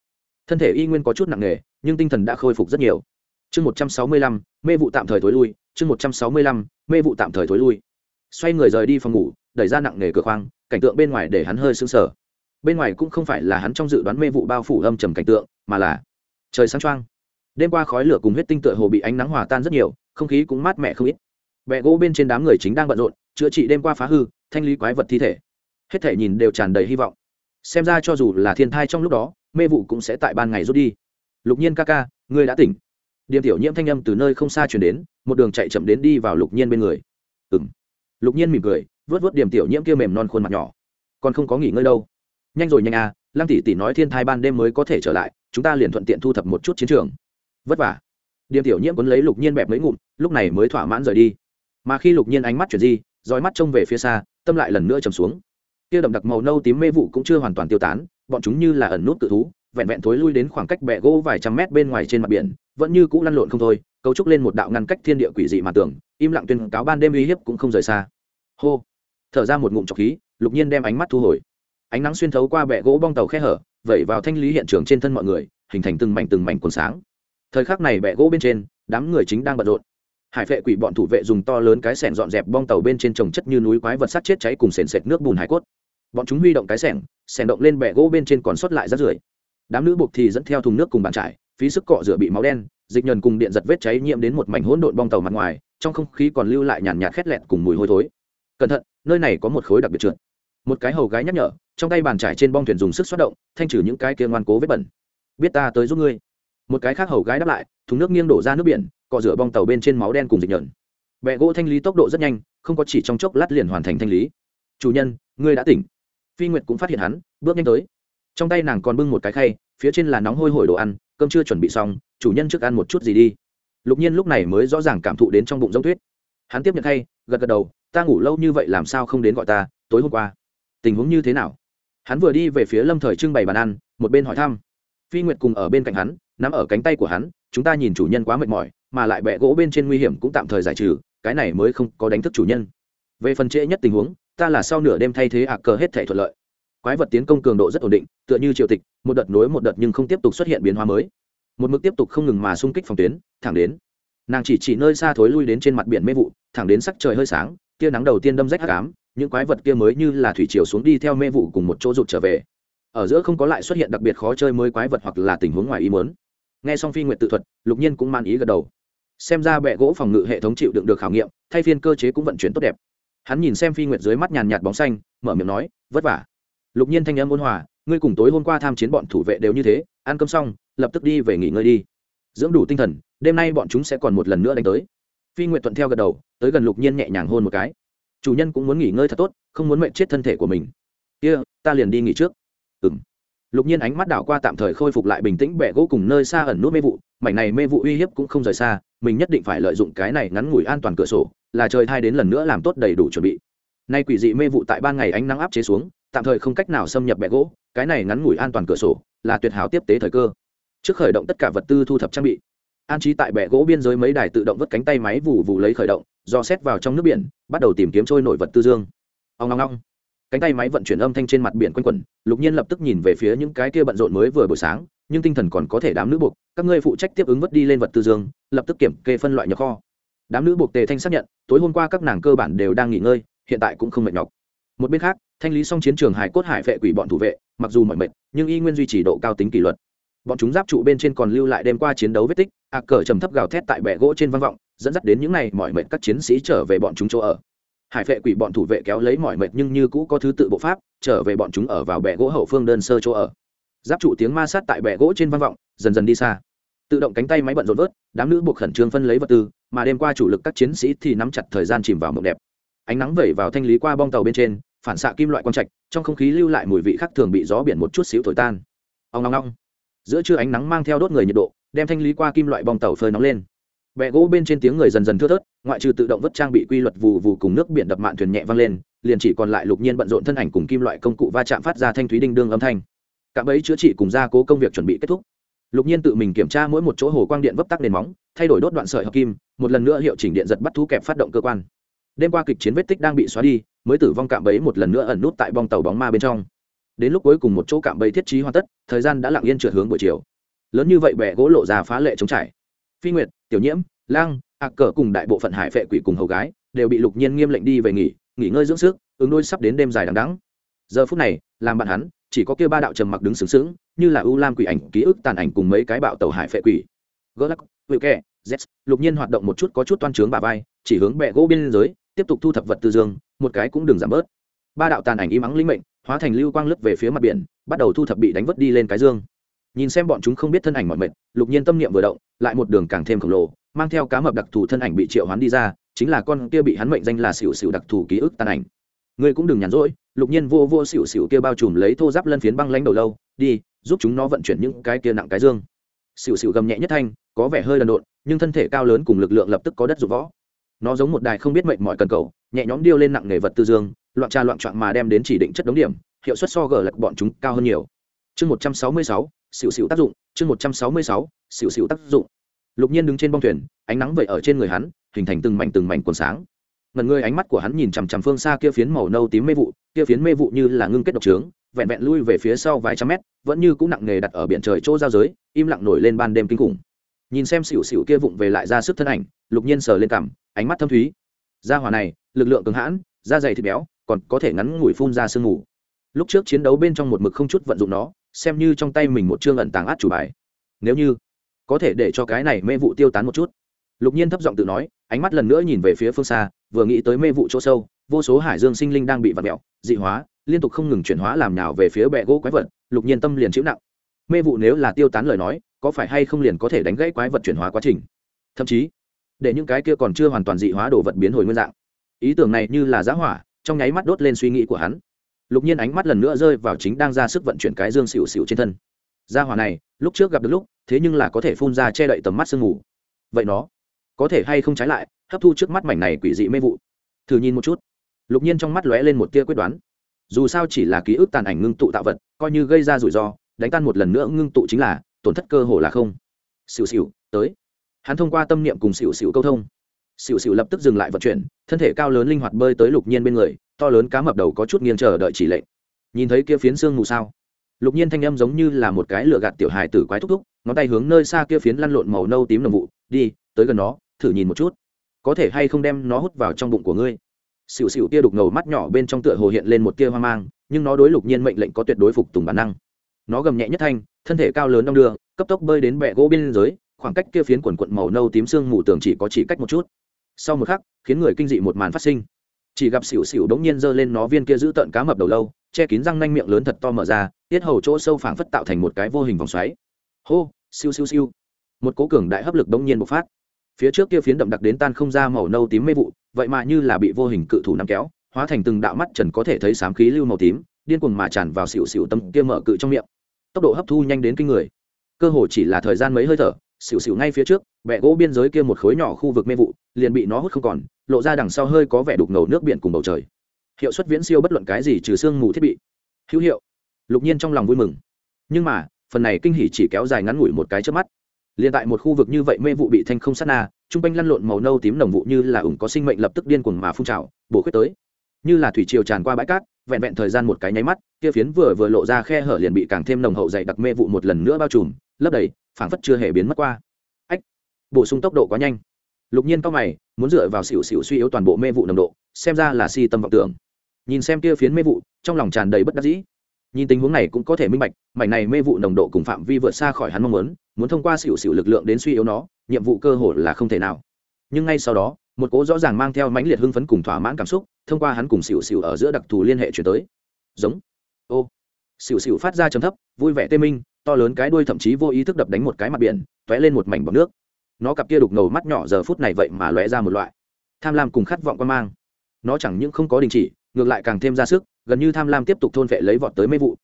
Thân thể y nguyên có chút nặng nề, nhưng tinh thần đã khôi phục rất nhiều. Chương một trăm sáu mươi lăm, mê vụ tạm thời thối lui. Chương một trăm sáu mươi lăm, mê vụ tạm thời thối lui. Xoay người rời đi phòng ngủ, đẩy ra nặng nề cửa khoang, cảnh tượng bên ngoài để hắn hơi sững sờ. Bên ngoài cũng không phải là hắn trong dự đoán mê vụ bao phủ âm trầm cảnh tượng, mà là trời sáng trăng đêm qua khói lửa cùng huyết tinh tựa hồ bị ánh nắng hòa tan rất nhiều, không khí cũng mát mẻ không ít. Vẹ gỗ bên trên đám người chính đang bận rộn, chữa trị đêm qua phá hư thanh lý quái vật thi thể. Hết thể nhìn đều tràn đầy hy vọng. Xem ra cho dù là thiên thai trong lúc đó, mê vụ cũng sẽ tại ban ngày rút đi. Lục nhiên ca ca, ngươi đã tỉnh. Điềm tiểu nhiễm thanh âm từ nơi không xa chuyển đến, một đường chạy chậm đến đi vào lục nhiên bên người. Ừ m lục nhiên mỉm cười, vớt vớt điềm tiểu nhiễm kia mềm non khuôn mặt nhỏ. Còn không có nghỉ ngơi đâu. Nhanh rồi nhanh à lăng tỷ tỷ nói thiên thai ban đêm mới có thể trở lại, chúng ta liền thuận tiện thu thập một chút chiến trường. Vất vả. Điềm tiểu nhiễm quấn lấy lục nhiên bẹp mấy ngụm, lúc này mới thỏa mãn rời đi. Mà khi lục nhiên ánh mắt chuyển di, dõi mắt trông về phía xa tâm lại lần nữa trầm xuống. Kia đậm đặc màu nâu tím mê vụ cũng chưa hoàn toàn tiêu tán, bọn chúng như là ẩn nút tự thú, vẹn vẹn thối lui đến khoảng cách bẹ gỗ vài trăm mét bên ngoài trên mặt biển, vẫn như cũ lăn lộn không thôi, cấu trúc lên một đạo ngăn cách thiên địa quỷ dị mà tưởng, im lặng tuyên cáo ban đêm uy hiếp cũng không rời xa. Hô! Thở ra một ngụm trọc khí, lục nhiên đem ánh mắt thu hồi. Ánh nắng xuyên thấu qua bẹ gỗ bong tàu khe hở, vẩy vào thanh lý hiện trường trên thân mọi người, hình thành từng mảnh từng mảnh cuốn sáng. Thời khắc này bẹ gỗ bên trên, đám người chính đang bận rộn hải vệ quỷ bọn thủ vệ dùng to lớn cái sẻng dọn dẹp bong tàu bên trên trồng chất như núi quái vật sắt chết cháy cùng sền sệt nước bùn hải cốt. Bọn chúng huy động cái sẻng sẻng động lên bẹ gỗ bên trên còn sót lại rác rưởi. Đám nữ buộc thì dẫn theo thùng nước cùng bàn trải, phí sức cọ rửa bị máu đen, dịch nhờn cùng điện giật vết cháy nhiễm đến một mảnh hỗn độn bong tàu mặt ngoài, trong không khí còn lưu lại nhàn nhạt khét lẹn cùng mùi hôi thối. Cẩn thận, nơi này có một khối đặc biệt trượt. Một cái hầu gái nhắc nhở, trong tay bàn trải trên bong thuyền dùng sức xoát động, thanh trừ những cái kia ngoan cố vết bẩn. Biết ta tới giúp ngươi. Một cái khác hầu gái đáp lại, thùng nước nghiêng đổ ra nước biển cọ rửa bong tàu bên trên máu đen cùng dịch nhợn bẹ gỗ thanh lý tốc độ rất nhanh, không có chỉ trong chốc lát liền hoàn thành thanh lý. Chủ nhân, ngươi đã tỉnh. Phi nguyệt cũng phát hiện hắn, bước nhanh tới. Trong tay nàng còn bưng một cái khay, phía trên là nóng hôi hổi đồ ăn, cơm chưa chuẩn bị xong, chủ nhân trước ăn một chút gì đi. Lục nhiên lúc này mới rõ ràng cảm thụ đến trong bụng giống tuyết. Hắn tiếp nhận khay, gật gật đầu, ta ngủ lâu như vậy làm sao không đến gọi ta, tối hôm qua. Tình huống như thế nào? Hắn vừa đi về phía lâm thời trưng bày bàn ăn, một bên hỏi thăm. Phi nguyệt cùng ở bên cạnh hắn, nắm ở cánh tay của hắn chúng ta nhìn chủ nhân quá mệt mỏi, mà lại bẹ gỗ bên trên nguy hiểm cũng tạm thời giải trừ, cái này mới không có đánh thức chủ nhân. Về phần trễ nhất tình huống, ta là sau nửa đêm thay thế ạ cờ hết thể thuận lợi. Quái vật tiến công cường độ rất ổn định, tựa như triều tịch, một đợt nối một đợt nhưng không tiếp tục xuất hiện biến hóa mới. Một mực tiếp tục không ngừng mà xung kích phòng tuyến, thẳng đến. Nàng chỉ chỉ nơi xa thối lui đến trên mặt biển mê vụ, thẳng đến sắc trời hơi sáng, tia nắng đầu tiên đâm rách hắc ám, những quái vật kia mới như là thủy chiều xuống đi theo mê vụ cùng một chỗ rụt trở về. Ở giữa không có lại xuất hiện đặc biệt khó chơi mới quái vật hoặc là tình huống ngoài ý muốn nghe xong phi nguyện tự thuật lục nhiên cũng man ý gật đầu. Xem ra bệ gỗ phòng ngự hệ thống chịu đựng được khảo nghiệm thay phiên cơ chế cũng vận chuyển tốt đẹp. Hắn nhìn xem phi nguyệt dưới mắt nhàn nhạt bóng xanh mở miệng nói vất vả. Lục nhiên thanh âm ôn hòa ngươi cùng tối hôm qua tham chiến bọn thủ vệ đều như thế ăn cơm xong lập tức đi về nghỉ ngơi đi. Dưỡng đủ tinh thần đêm nay bọn chúng sẽ còn một lần nữa đánh tới. Phi nguyệt thuận theo gật đầu tới gần lục nhiên nhẹ nhàng hôn một cái. Chủ nhân cũng muốn nghỉ ngơi thật tốt không muốn mệnh chết thân thể của mình. Kia、yeah, ta liền đi nghỉ trước. Ừng lục nhiên ánh mắt đảo qua tạm thời khôi phục lại bình tĩnh bẹ gỗ cùng nơi xa ẩn nút mê vụ, mảnh này mê vụ uy hiếp cũng không rời xa, mình nhất định phải lợi dụng cái này ngắn ngủi an toàn cửa sổ, là trời thai đến lần nữa làm tốt đầy đủ chuẩn bị. Nay quỷ dị mê vụ tại ban ngày ánh nắng áp chế xuống, tạm thời không cách nào xâm nhập bẹ gỗ, cái này ngắn ngủi an toàn cửa sổ là tuyệt hảo tiếp tế thời cơ. Trước khởi động tất cả vật tư thu thập trang bị, an trí tại bẹ gỗ biên giới mấy đài tự động vứt cánh tay máy vụ vụ lấy khởi động, do xét vào trong nước biển, bắt đầu tìm kiếm trôi nổi vật tư dương. Ông long long cánh tay máy vận chuyển âm thanh trên mặt biển quanh quẩn, lục nhiên lập tức nhìn về phía những cái kia bận rộn mới vừa buổi sáng, nhưng tinh thần còn có thể đám nữ buộc, các ngươi phụ trách tiếp ứng vất đi lên vật tư dương, lập tức kiểm kê phân loại nhập kho. Đám nữ buộc tề thanh xác nhận, tối hôm qua các nàng cơ bản đều đang nghỉ ngơi, hiện tại cũng không mệt nhọc. Một bên khác, thanh lý xong chiến trường hải cốt hải vệ quỷ bọn thủ vệ, mặc dù mọi mệt, nhưng y nguyên duy trì độ cao tính kỷ luật. Bọn chúng giáp trụ bên trên còn lưu lại đêm qua chiến đấu vết tích a cờ trầm thấp gào thét tại bệ gỗ trên vang vọng, dẫn dắt đến những ngày mọi mệt các chiến sĩ trở về bọn chúng chỗ ở hải vệ quỷ bọn thủ vệ kéo lấy mọi mệt nhưng như cũ có thứ tự bộ pháp, trở về bọn chúng ở vào bệ gỗ hậu phương đơn sơ chỗ ở. Giáp trụ tiếng ma sát tại bệ gỗ trên vang vọng, dần dần đi xa. Tự động cánh tay máy bận rộn vớt, đám nữ buộc khẩn trương phân lấy vật tư, mà đêm qua chủ lực các chiến sĩ thì nắm chặt thời gian chìm vào mộng đẹp. Ánh nắng vẩy vào thanh lý qua bong tàu bên trên, phản xạ kim loại quang trạch, trong không khí lưu lại mùi vị khác thường bị gió biển một chút xíu thổi tan. Ông long long giữa trưa ánh nắng mang theo đốt người nhiệt độ, đem thanh lý qua kim loại bong tàu phơi nóng lên bẹ gỗ bên trên tiếng người dần dần thưa thớt, ngoại trừ tự động vất trang bị quy luật vù vù cùng nước biển đập mạn thuyền nhẹ văng lên, liền chỉ còn lại lục nhiên bận rộn thân ảnh cùng kim loại công cụ va chạm phát ra thanh thúy đinh đương âm thanh. Cạm ấy chữa trị cùng gia cố công việc chuẩn bị kết thúc. Lục nhiên tự mình kiểm tra mỗi một chỗ hồ quang điện vấp tắc nền móng, thay đổi đốt đoạn sợi hợp kim, một lần nữa hiệu chỉnh điện giật bắt thú kẹp phát động cơ quan. Đêm qua kịch chiến vết tích đang bị xóa đi, mới tử vong cạm bẫy một lần nữa ẩn nút tại bong tàu bóng ma bên trong. Đến lúc cuối cùng một chỗ cạm bẫy thiết trí hoàn tất, thời gian đã lặng yên trượt hướng buổi chiều. Lớn như vậy bẻ gỗ lộ ra phá lệ chống trải. Phi nguyệt tiểu nhiễm, lang ạc cờ cùng đại bộ phận hải phệ quỷ cùng hầu gái đều bị lục nhiên nghiêm lệnh đi về nghỉ nghỉ ngơi dưỡng sức, ứng đôi sắp đến đêm dài đằng đắng giờ phút này, làm bạn hắn, chỉ có kia ba đạo trầm mặc đứng sướng sướng như là u lam quỷ ảnh, ký ức tàn ảnh cùng mấy cái bạo tàu hải phệ quỷ. Gỡ lắc vự kẹ z lục nhiên hoạt động một chút có chút toan trướng bà vai, chỉ hướng bẹ gỗ biên giới, tiếp tục thu thập vật tư dương, một cái cũng đừng giảm bớt. Ba đạo tàn ảnh im ắng linh mệnh, hóa thành lưu quang lướt về phía mặt biển, bắt đầu thu thập bị đánh vất đi lên cái dương nhìn xem bọn chúng không biết thân ảnh mọi mệt lục nhiên tâm niệm vừa động, lại một đường càng thêm khổng lồ, mang theo cá mập đặc thù thân ảnh bị triệu hoán đi ra, chính là con kia bị hắn mệnh danh là xỉu xỉu đặc thù ký ức tàn ảnh. Ngươi cũng đừng nhàn rỗi, lục nhiên vô vô xỉu xỉu kia bao trùm lấy thô giáp lân phiến băng lãnh đầu lâu, đi, giúp chúng nó vận chuyển những cái kia nặng cái dương. Xỉu xỉu gầm nhẹ nhất thanh, có vẻ hơi đần độn, nhưng thân thể cao lớn cùng lực lượng lập tức có đất dụng võ. Nó giống một đài không biết mệnh mọi cần cầu, nhẹ nhõm điêu lên nặng nghề vật tư dương, loạn trà loạn trọn mà đem đến chỉ định chất đống điểm, hiệu suất so gờ lật bọn chúng cao hơn nhiều. Chương một trăm sáu mươi sáu xỉu xỉu tác dụng, chương một trăm sáu mươi sáu, xỉu xỉu tác dụng. Lục nhiên đứng trên bong thuyền, ánh nắng vậy ở trên người hắn, hình thành từng mảnh từng mảnh quần sáng. Ngần người ánh mắt của hắn nhìn chằm chằm phương xa kia phiến màu nâu tím mê vụ, kia phiến mê vụ như là ngưng kết độc trướng, vẹn vẹn lui về phía sau vài trăm mét, vẫn như cũng nặng nghề đặt ở biển trời chỗ giao giới, im lặng nổi lên ban đêm kinh khủng. Nhìn xem xỉu xỉu kia vụng về lại ra sức thân ảnh, lục nhiên sờ lên cằm, ánh mắt thâm thúy. Da hỏa này, lực lượng cứng hãn, da dày thịt béo, còn có thể ngắn ngủi phun ra sương ngủ. lúc trước chiến đấu bên trong một mực không chút vận dụng nó xem như trong tay mình một chương ẩn tàng át chủ bài. Nếu như có thể để cho cái này mê vụ tiêu tán một chút. Lục nhiên thấp giọng tự nói, ánh mắt lần nữa nhìn về phía phương xa, vừa nghĩ tới mê vụ chỗ sâu, vô số hải dương sinh linh đang bị vặt mẹo dị hóa, liên tục không ngừng chuyển hóa làm nào về phía bệ gỗ quái vật, lục nhiên tâm liền chịu nặng. Mê vụ nếu là tiêu tán lời nói, có phải hay không liền có thể đánh gãy quái vật chuyển hóa quá trình? Thậm chí, để những cái kia còn chưa hoàn toàn dị hóa đồ vật biến hồi nguyên dạng. Ý tưởng này như là giá hỏa, trong nháy mắt đốt lên suy nghĩ của hắn lục nhiên ánh mắt lần nữa rơi vào chính đang ra sức vận chuyển cái dương xỉu xỉu trên thân. Gia hỏa này, lúc trước gặp được lúc, thế nhưng là có thể phun ra che đậy tầm mắt sương mù. Vậy nó, có thể hay không trái lại, hấp thu trước mắt mảnh này quỷ dị mê vụ? Thử nhìn một chút. Lục nhiên trong mắt lóe lên một tia quyết đoán. Dù sao chỉ là ký ức tàn ảnh ngưng tụ tạo vật, coi như gây ra rủi ro, đánh tan một lần nữa ngưng tụ chính là, tổn thất cơ hồ là không. Xỉu xỉu, tới. Hắn thông qua tâm niệm cùng xỉu xỉu câu thông xỉu xỉu lập tức dừng lại vận chuyển, thân thể cao lớn linh hoạt bơi tới lục nhiên bên người, to lớn cá mập đầu có chút nghiêng chờ đợi chỉ lệnh. Nhìn thấy kia phiến xương mù sao? Lục nhiên thanh âm giống như là một cái lựa gạt tiểu hài tử quái thúc thúc, ngón tay hướng nơi xa kia phiến lăn lộn màu nâu tím nồng vụ, đi, tới gần nó, thử nhìn một chút. Có thể hay không đem nó hút vào trong bụng của ngươi? Xỉu xỉu kia đục ngầu mắt nhỏ bên trong tựa hồ hiện lên một tia hoang mang, nhưng nó đối lục nhiên mệnh lệnh có tuyệt đối phục tùng bản năng. Nó gầm nhẹ nhất thanh, thân thể cao lớn đong đưa, cấp tốc bơi đến bẹ gỗ bên dưới, khoảng cách kia phiến quần quận màu nâu tím xương mù tường chỉ có chỉ cách một chút sau một khắc, khiến người kinh dị một màn phát sinh. Chỉ gặp xỉu xỉu đống nhiên giơ lên nó viên kia giữ tợn cá mập đầu lâu, che kín răng nanh miệng lớn thật to mở ra, tiết hầu chỗ sâu phảng phất tạo thành một cái vô hình vòng xoáy. Hô, siêu siêu siêu. Một cố cường đại hấp lực đống nhiên bộc phát. Phía trước kia phiến đậm đặc đến tan không ra màu nâu tím mê vụ, vậy mà như là bị vô hình cự thủ nắm kéo, hóa thành từng đạo mắt trần có thể thấy sám khí lưu màu tím, điên cuồng mà tràn vào xỉu xỉu tâm kia mở cự trong miệng. Tốc độ hấp thu nhanh đến kinh người. Cơ hồ chỉ là thời gian mấy hơi thở xỉu xỉu ngay phía trước bẹ gỗ biên giới kia một khối nhỏ khu vực mê vụ, liền bị nó hút không còn, lộ ra đằng sau hơi có vẻ đục ngầu nước biển cùng bầu trời. Hiệu suất viễn siêu bất luận cái gì trừ sương mù thiết bị. Hữu hiệu. Lục nhiên trong lòng vui mừng. Nhưng mà, phần này kinh hỉ chỉ kéo dài ngắn ngủi một cái trước mắt. Liền tại một khu vực như vậy mê vụ bị thanh không sát na, trung quanh lăn lộn màu nâu tím nồng vụ như là ủng có sinh mệnh lập tức điên cuồng mà phun trào, bổ khuyết tới. Như là thủy triều tràn qua bãi cát, vẹn vẹn thời gian một cái nháy mắt, kia phiến vừa vừa lộ ra khe hở liền bị càng thêm nồng hậu dày đặc mê vụ một lần nữa bao trùm, lấp đầy phảng phất chưa hề biến mất qua. Ách, bổ sung tốc độ quá nhanh. Lục nhiên cao mày, muốn dựa vào xỉu xỉu suy yếu toàn bộ mê vụ nồng độ, xem ra là si tâm vọng tưởng. Nhìn xem kia phiến mê vụ, trong lòng tràn đầy bất đắc dĩ. Nhìn tình huống này cũng có thể minh bạch, mảnh này mê vụ nồng độ cùng phạm vi vượt xa khỏi hắn mong muốn muốn thông qua xỉu xỉu lực lượng đến suy yếu nó, nhiệm vụ cơ hội là không thể nào. Nhưng ngay sau đó, một cố rõ ràng mang theo mãnh liệt hưng phấn cùng thỏa mãn cảm xúc, thông qua hắn cùng xỉu xỉu ở giữa đặc thù liên hệ chuyển tới. Giống. Ô. Xỉu xỉu phát ra trầm thấp, vui vẻ tê minh to lớn cái đuôi thậm chí vô ý thức đập đánh một cái mặt biển t lên một mảnh bọc nước. Nó cặp kia đục ngầu mắt nhỏ giờ phút này vậy mà lóe ra một loại tham lam cùng khát vọng quan mang. Nó chẳng những không có đình chỉ, ngược lại càng thêm ra sức, gần như tham lam tiếp tục thôn vệ lấy vọt tới mê vụ.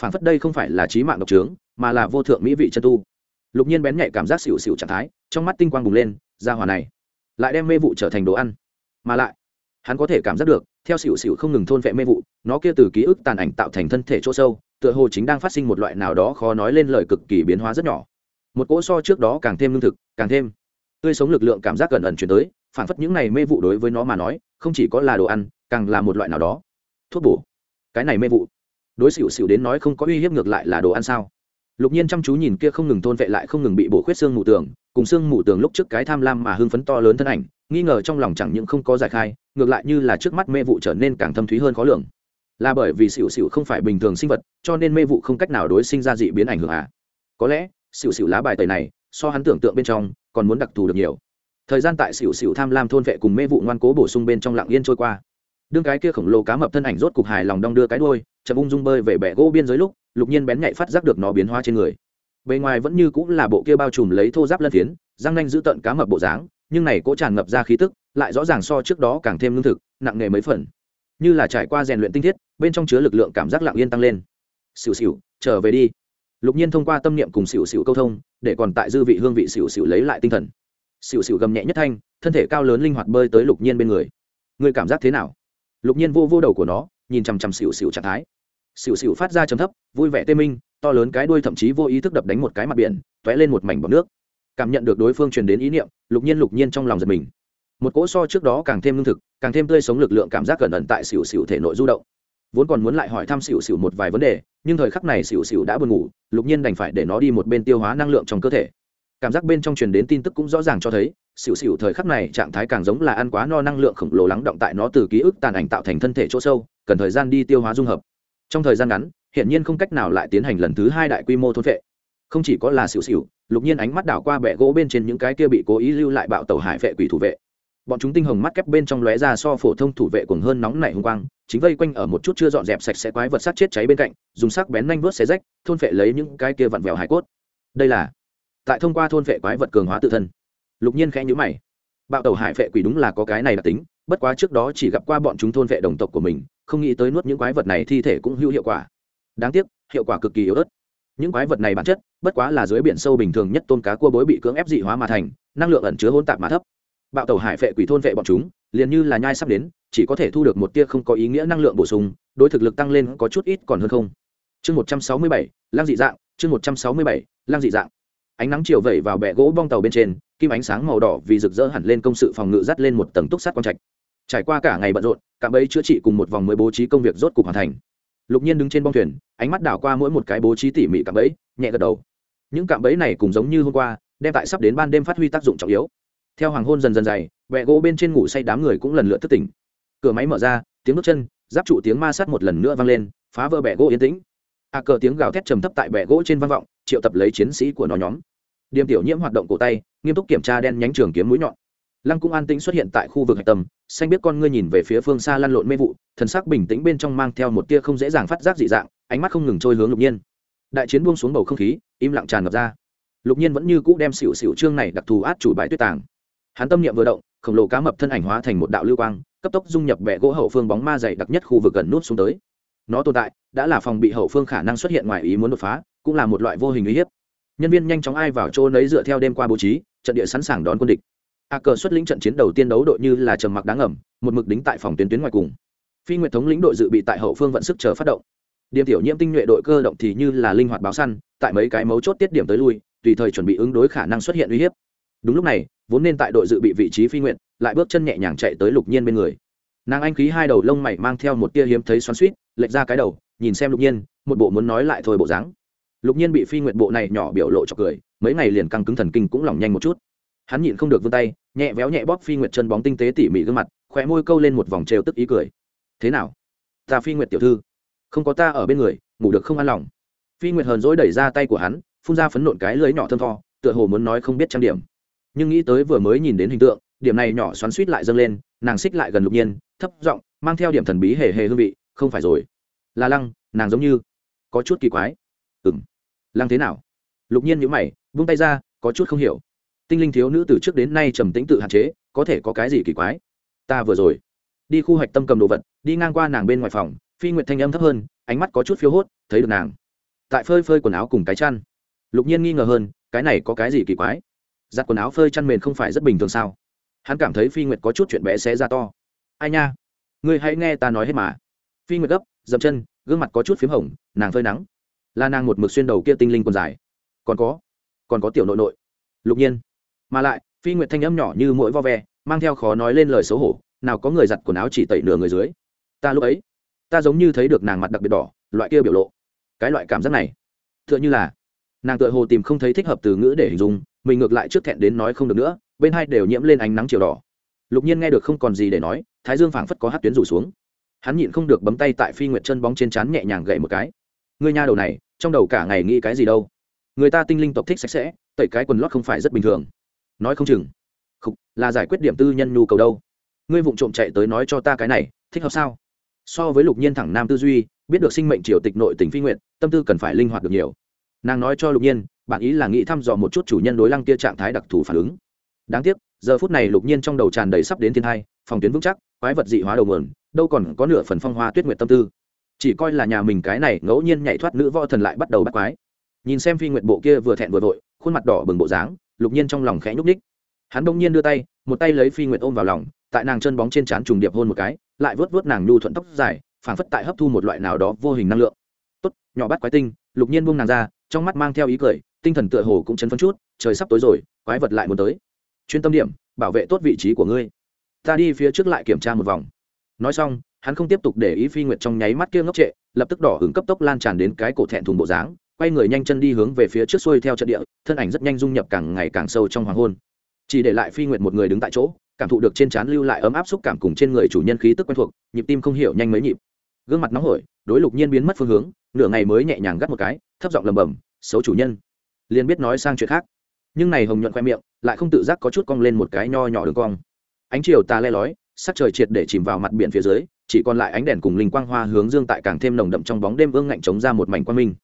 Phản phất đây không phải là trí mạng độc trướng, mà là vô thượng mỹ vị chân tu. Lục nhiên bén nhạy cảm giác xỉu xỉu trạng thái, trong mắt tinh quang bùng lên, ra hòa này lại đem mê vụ trở thành đồ ăn. Mà lại, hắn có thể cảm giác được, theo xỉu xỉu không ngừng thôn vệ mê vụ nó kia từ ký ức tàn ảnh tạo thành thân thể chỗ sâu, tựa hồ chính đang phát sinh một loại nào đó khó nói lên lời cực kỳ biến hóa rất nhỏ. Một cỗ so trước đó càng thêm lương thực, càng thêm tươi sống lực lượng cảm giác gần ẩn chuyển tới, phản phất những này mê vụ đối với nó mà nói, không chỉ có là đồ ăn, càng là một loại nào đó. Thuốc bổ. Cái này mê vụ. Đối xỉu xỉu đến nói không có uy hiếp ngược lại là đồ ăn sao? Lục nhiên chăm chú nhìn kia không ngừng thôn vệ lại không ngừng bị bổ khuyết xương mù tường, cùng xương mù tường lúc trước cái tham lam mà hưng phấn to lớn thân ảnh, nghi ngờ trong lòng chẳng những không có giải khai, ngược lại như là trước mắt mê vụ trở nên càng thâm thúy hơn khó lường là bởi vì xỉu xỉu không phải bình thường sinh vật, cho nên mê vụ không cách nào đối sinh ra dị biến ảnh hưởng à. Có lẽ, xỉu xỉu lá bài tẩy này, so hắn tưởng tượng bên trong, còn muốn đặc thù được nhiều. Thời gian tại xỉu xỉu tham lam thôn vệ cùng mê vụ ngoan cố bổ sung bên trong lặng yên trôi qua. Đương cái kia khổng lồ cá mập thân ảnh rốt cục hài lòng đong đưa cái đuôi, chậm ung dung bơi về bẻ gỗ biên giới lúc, lục nhiên bén nhạy phát giác được nó biến hóa trên người. Bề ngoài vẫn như cũng là bộ kia bao trùm lấy thô giáp lân phiến, răng nanh giữ tận cá mập bộ dáng, nhưng này cỗ tràn ngập ra khí tức, lại rõ ràng so trước đó càng thêm lương thực, nặng nề mấy phần như là trải qua rèn luyện tinh thiết, bên trong chứa lực lượng cảm giác lặng yên tăng lên. Xỉu xỉu, trở về đi. Lục nhiên thông qua tâm niệm cùng xỉu xỉu câu thông, để còn tại dư vị hương vị xỉu xỉu lấy lại tinh thần. Xỉu xỉu gầm nhẹ nhất thanh, thân thể cao lớn linh hoạt bơi tới lục nhiên bên người. Người cảm giác thế nào? Lục nhiên vô vô đầu của nó, nhìn chằm chằm xỉu xỉu trạng thái. Xỉu xỉu phát ra chấm thấp, vui vẻ tê minh, to lớn cái đuôi thậm chí vô ý thức đập đánh một cái mặt biển t ó é lên một mảnh bọc nước. Cảm nhận được đối phương truyền đến ý niệm, lục nhiên lục nhiên trong lòng giật mình một cỗ so trước đó càng thêm lương thực, càng thêm tươi sống lực lượng cảm giác gần ẩn tại xỉu xỉu thể nội du động. Vốn còn muốn lại hỏi thăm xỉu xỉu một vài vấn đề, nhưng thời khắc này xỉu xỉu đã buồn ngủ, lục nhiên đành phải để nó đi một bên tiêu hóa năng lượng trong cơ thể. Cảm giác bên trong truyền đến tin tức cũng rõ ràng cho thấy, xỉu xỉu thời khắc này trạng thái càng giống là ăn quá no năng lượng khổng lồ lắng động tại nó từ ký ức tàn ảnh tạo thành thân thể chỗ sâu, cần thời gian đi tiêu hóa dung hợp. Trong thời gian ngắn hiện nhiên không cách nào lại tiến hành lần thứ hai đại quy mô thôn vệ. Không chỉ có là xỉu xỉu, lục nhiên ánh mắt đảo qua bẹ gỗ bên trên những cái kia bị cố ý lưu lại bạo tàu hải vệ quỷ thủ vệ bọn chúng tinh hồng mắt kép bên trong lóe ra so phổ thông thủ vệ cuồng hơn nóng nảy hung quang, chính vây quanh ở một chút chưa dọn dẹp sạch sẽ quái vật sát chết cháy bên cạnh, dùng sắc bén nhanh vớt xé rách, thôn vệ lấy những cái kia vặn vẹo hải cốt. Đây là, tại thông qua thôn vệ quái vật cường hóa tự thân. Lục nhiên khẽ nhíu mày. Bạo tàu hải vệ quỷ đúng là có cái này đặc tính, bất quá trước đó chỉ gặp qua bọn chúng thôn vệ đồng tộc của mình, không nghĩ tới nuốt những quái vật này thi thể cũng hữu hiệu quả. Đáng tiếc, hiệu quả cực kỳ yếu ớt. Những quái vật này bản chất, bất quá là dưới biển sâu bình thường nhất tôn cá cua bối bị cưỡng ép dị hóa mà thành, năng lượng ẩn chứa hôn tạp mà thấp bạo tàu hải vệ quỷ thôn vệ bọn chúng, liền như là nhai sắp đến, chỉ có thể thu được một tia không có ý nghĩa năng lượng bổ sung, đối thực lực tăng lên có chút ít còn hơn không. Chương một trăm sáu mươi bảy lang dị dạng, chương một trăm sáu mươi bảy lang dị dạng. Ánh nắng chiều vẩy vào bẹ gỗ bong tàu bên trên, kim ánh sáng màu đỏ vì rực rỡ hẳn lên công sự phòng ngự dắt lên một tầng túc sắt quang trạch. Trải qua cả ngày bận rộn, cả bấy chữa trị cùng một vòng mới bố trí công việc rốt cục hoàn thành. Lục nhiên đứng trên bong thuyền, ánh mắt đảo qua mỗi một cái bố trí tỉ mỉ cạm bẫy, nhẹ gật đầu. Những cạm bẫy này cũng giống như hôm qua, đem tại sắp đến ban đêm phát huy tác dụng trọng yếu theo hoàng hôn dần dần dày vẹ gỗ bên trên ngủ say đám người cũng lần lượt thức tỉnh. Cửa máy mở ra tiếng bước chân giáp trụ tiếng ma sát một lần nữa vang lên phá vỡ bẹ gỗ yên tĩnh. A à, cờ tiếng gào thét trầm thấp tại bẹ gỗ trên vang vọng triệu tập lấy chiến sĩ của nó nhóm. Điềm tiểu nhiễm hoạt động cổ tay nghiêm túc kiểm tra đen nhánh trường kiếm mũi nhọn. Lăng cũng an tĩnh xuất hiện tại khu vực hạch tâm xanh biết con ngươi nhìn về phía phương xa lăn lộn mê vụ thần sắc bình tĩnh bên trong mang theo một tia không dễ dàng phát giác dị dạng ánh mắt không ngừng trôi hướng lục nhiên. Đại chiến buông xuống bầu không khí im lặng tràn ngập ra. Lục nhiên vẫn như cũ đem xỉu xỉu trương này đặc thù át chủ bài tuyết tàng hắn tâm niệm vừa động, khổng lồ cá mập thân ảnh hóa thành một đạo lưu quang, cấp tốc dung nhập bẹ gỗ hậu phương bóng ma dày đặc nhất khu vực gần nút xuống tới. Nó tồn tại, đã là phòng bị hậu phương khả năng xuất hiện ngoài ý muốn đột phá, cũng là một loại vô hình uy hiếp. Nhân viên nhanh chóng ai vào chỗ nấy dựa theo đêm qua bố trí, trận địa sẵn sàng đón quân địch. A cờ xuất lĩnh trận chiến đầu tiên đấu đội như là trầm mặc đáng ẩm một mực đính tại phòng tuyến tuyến ngoài cùng. Phi nguyệt thống lĩnh đội dự bị tại hậu phương vận sức chờ phát động. Điểm tiểu nhiễm tinh nhuệ đội cơ động thì như là linh hoạt báo săn, tại mấy cái mấu chốt tiết điểm tới lui, tùy thời chuẩn bị ứng đối khả năng xuất hiện uy hiếp. Đúng lúc này vốn nên tại đội dự bị vị trí phi nguyện, lại bước chân nhẹ nhàng chạy tới lục nhiên bên người. Nàng anh khí hai đầu lông mày mang theo một tia hiếm thấy xoắn suýt lệch ra cái đầu, nhìn xem lục nhiên, một bộ muốn nói lại thôi bộ dáng. Lục nhiên bị phi nguyện bộ này nhỏ biểu lộ cho cười, mấy ngày liền căng cứng thần kinh cũng lỏng nhanh một chút. Hắn nhịn không được vươn tay, nhẹ véo nhẹ bóp phi nguyệt chân bóng tinh tế tỉ mỉ gương mặt, khóe môi câu lên một vòng trêu tức ý cười. Thế nào? Ta phi nguyệt tiểu thư, không có ta ở bên người, ngủ được không an lòng. Phi nguyệt hờn dỗi đẩy ra tay của hắn, phun ra phấn nộn cái lưới nhỏ thơm tho, tựa hồ muốn nói không biết trang điểm nhưng nghĩ tới vừa mới nhìn đến hình tượng, điểm này nhỏ xoắn suýt lại dâng lên, nàng xích lại gần lục nhiên, thấp giọng, mang theo điểm thần bí hề hề hương vị, không phải rồi. Là lăng, nàng giống như có chút kỳ quái. Ừng lăng thế nào? Lục nhiên nhữ mày, vung tay ra, có chút không hiểu. Tinh linh thiếu nữ từ trước đến nay trầm tính tự hạn chế, có thể có cái gì kỳ quái? Ta vừa rồi đi khu hạch tâm cầm đồ vật, đi ngang qua nàng bên ngoài phòng, phi nguyệt thanh âm thấp hơn, ánh mắt có chút phiếu hốt, thấy được nàng. Tại phơi phơi quần áo cùng cái chăn. Lục nhiên nghi ngờ hơn, cái này có cái gì kỳ quái? Giặt quần áo phơi chăn mền không phải rất bình thường sao? Hắn cảm thấy phi nguyệt có chút chuyện bé xé ra to. Ai nha? Ngươi hãy nghe ta nói hết mà. Phi nguyệt gấp, dậm chân, gương mặt có chút p h í m hồng, nàng phơi nắng. Là nàng một mực xuyên đầu kia tinh linh quần dài. Còn có còn có tiểu nội nội. Lục nhiên. Mà lại, phi nguyệt thanh âm nhỏ như mỗi vo ve, mang theo khó nói lên lời xấu hổ, nào có người giặt quần áo chỉ tẩy nửa người dưới. Ta lúc ấy, ta giống như thấy được nàng mặt đặc biệt đỏ, loại kia biểu lộ. Cái loại cảm giác này t h ư ợ n h ư là, nàng tựa hồ tìm không thấy thích hợp từ ngữ để hình dung mình ngược lại trước thẹn đến nói không được nữa bên hai đều nhiễm lên ánh nắng chiều đỏ. Lục nhiên nghe được không còn gì để nói thái dương phảng phất có hát tuyến rủ xuống. Hắn nhịn không được bấm tay tại phi nguyệt chân bóng trên trán nhẹ nhàng gậy một cái. Người nhà đầu này trong đầu cả ngày nghĩ cái gì đâu? Người ta tinh linh tộc thích sạch sẽ tẩy cái quần lót không phải rất bình thường. Nói không chừng. Không, là giải quyết điểm tư nhân nhu cầu đâu. Ngươi vụng trộm chạy tới nói cho ta cái này thích hợp sao? So với lục nhiên thẳng nam tư duy biết được sinh mệnh triều tịch nội tỉnh phi nguyện tâm tư cần phải linh hoạt được nhiều. Nàng nói cho lục nhiên bạn ý là nghĩ thăm dò một chút chủ nhân đối lăng kia trạng thái đặc thù phản ứng. Đáng tiếc, giờ phút này lục nhiên trong đầu tràn đầy sắp đến thiên hai, phòng tuyến vững chắc, quái vật dị hóa đầu nguồn, đâu còn có nửa phần phong hoa tuyết nguyệt tâm tư. Chỉ coi là nhà mình cái này ngẫu nhiên nhảy thoát nữ võ thần lại bắt đầu bắt quái. Nhìn xem phi nguyệt bộ kia vừa thẹn vừa vội, khuôn mặt đỏ bừng bộ dáng, lục nhiên trong lòng khẽ nhúc ních hắn bỗng nhiên đưa tay, một tay lấy phi nguyệt ôm vào lòng, tại nàng chân bóng trên trán trùng điệp hôn một cái, lại vớt vớt nàng nhu thuận tóc dài, phảng phất tại hấp thu một loại nào đó vô hình năng lượng. Tốt, nhỏ bắt quái tinh. Lục nhiên buông nàng ra, trong mắt mang theo ý cười tinh thần tựa hồ cũng chấn phấn chút, trời sắp tối rồi, quái vật lại muốn tới. Chuyên tâm điểm, bảo vệ tốt vị trí của ngươi. Ta đi phía trước lại kiểm tra một vòng. Nói xong, hắn không tiếp tục để ý phi nguyệt trong nháy mắt kia ngốc trệ, lập tức đỏ hứng cấp tốc lan tràn đến cái cổ thẹn thùng bộ dáng, quay người nhanh chân đi hướng về phía trước xuôi theo trận địa, thân ảnh rất nhanh dung nhập càng ngày càng sâu trong hoàng hôn. Chỉ để lại phi nguyệt một người đứng tại chỗ, cảm thụ được trên trán lưu lại ấm áp xúc cảm cùng trên người chủ nhân khí tức quen thuộc, nhịp tim không hiểu nhanh mấy nhịp. Gương mặt nóng hổi, đối lục nhiên biến mất phương hướng, nửa ngày mới nhẹ nhàng gắt một cái, thấp giọng lầm bầm xấu chủ nhân liền biết nói sang chuyện khác. Nhưng này hồng nhuận khoe miệng, lại không tự giác có chút cong lên một cái nho nhỏ đường cong. Ánh chiều ta le lói, sắc trời triệt để chìm vào mặt biển phía dưới, chỉ còn lại ánh đèn cùng linh quang hoa hướng dương tại càng thêm nồng đậm trong bóng đêm ương ngạnh chống ra một mảnh quang minh.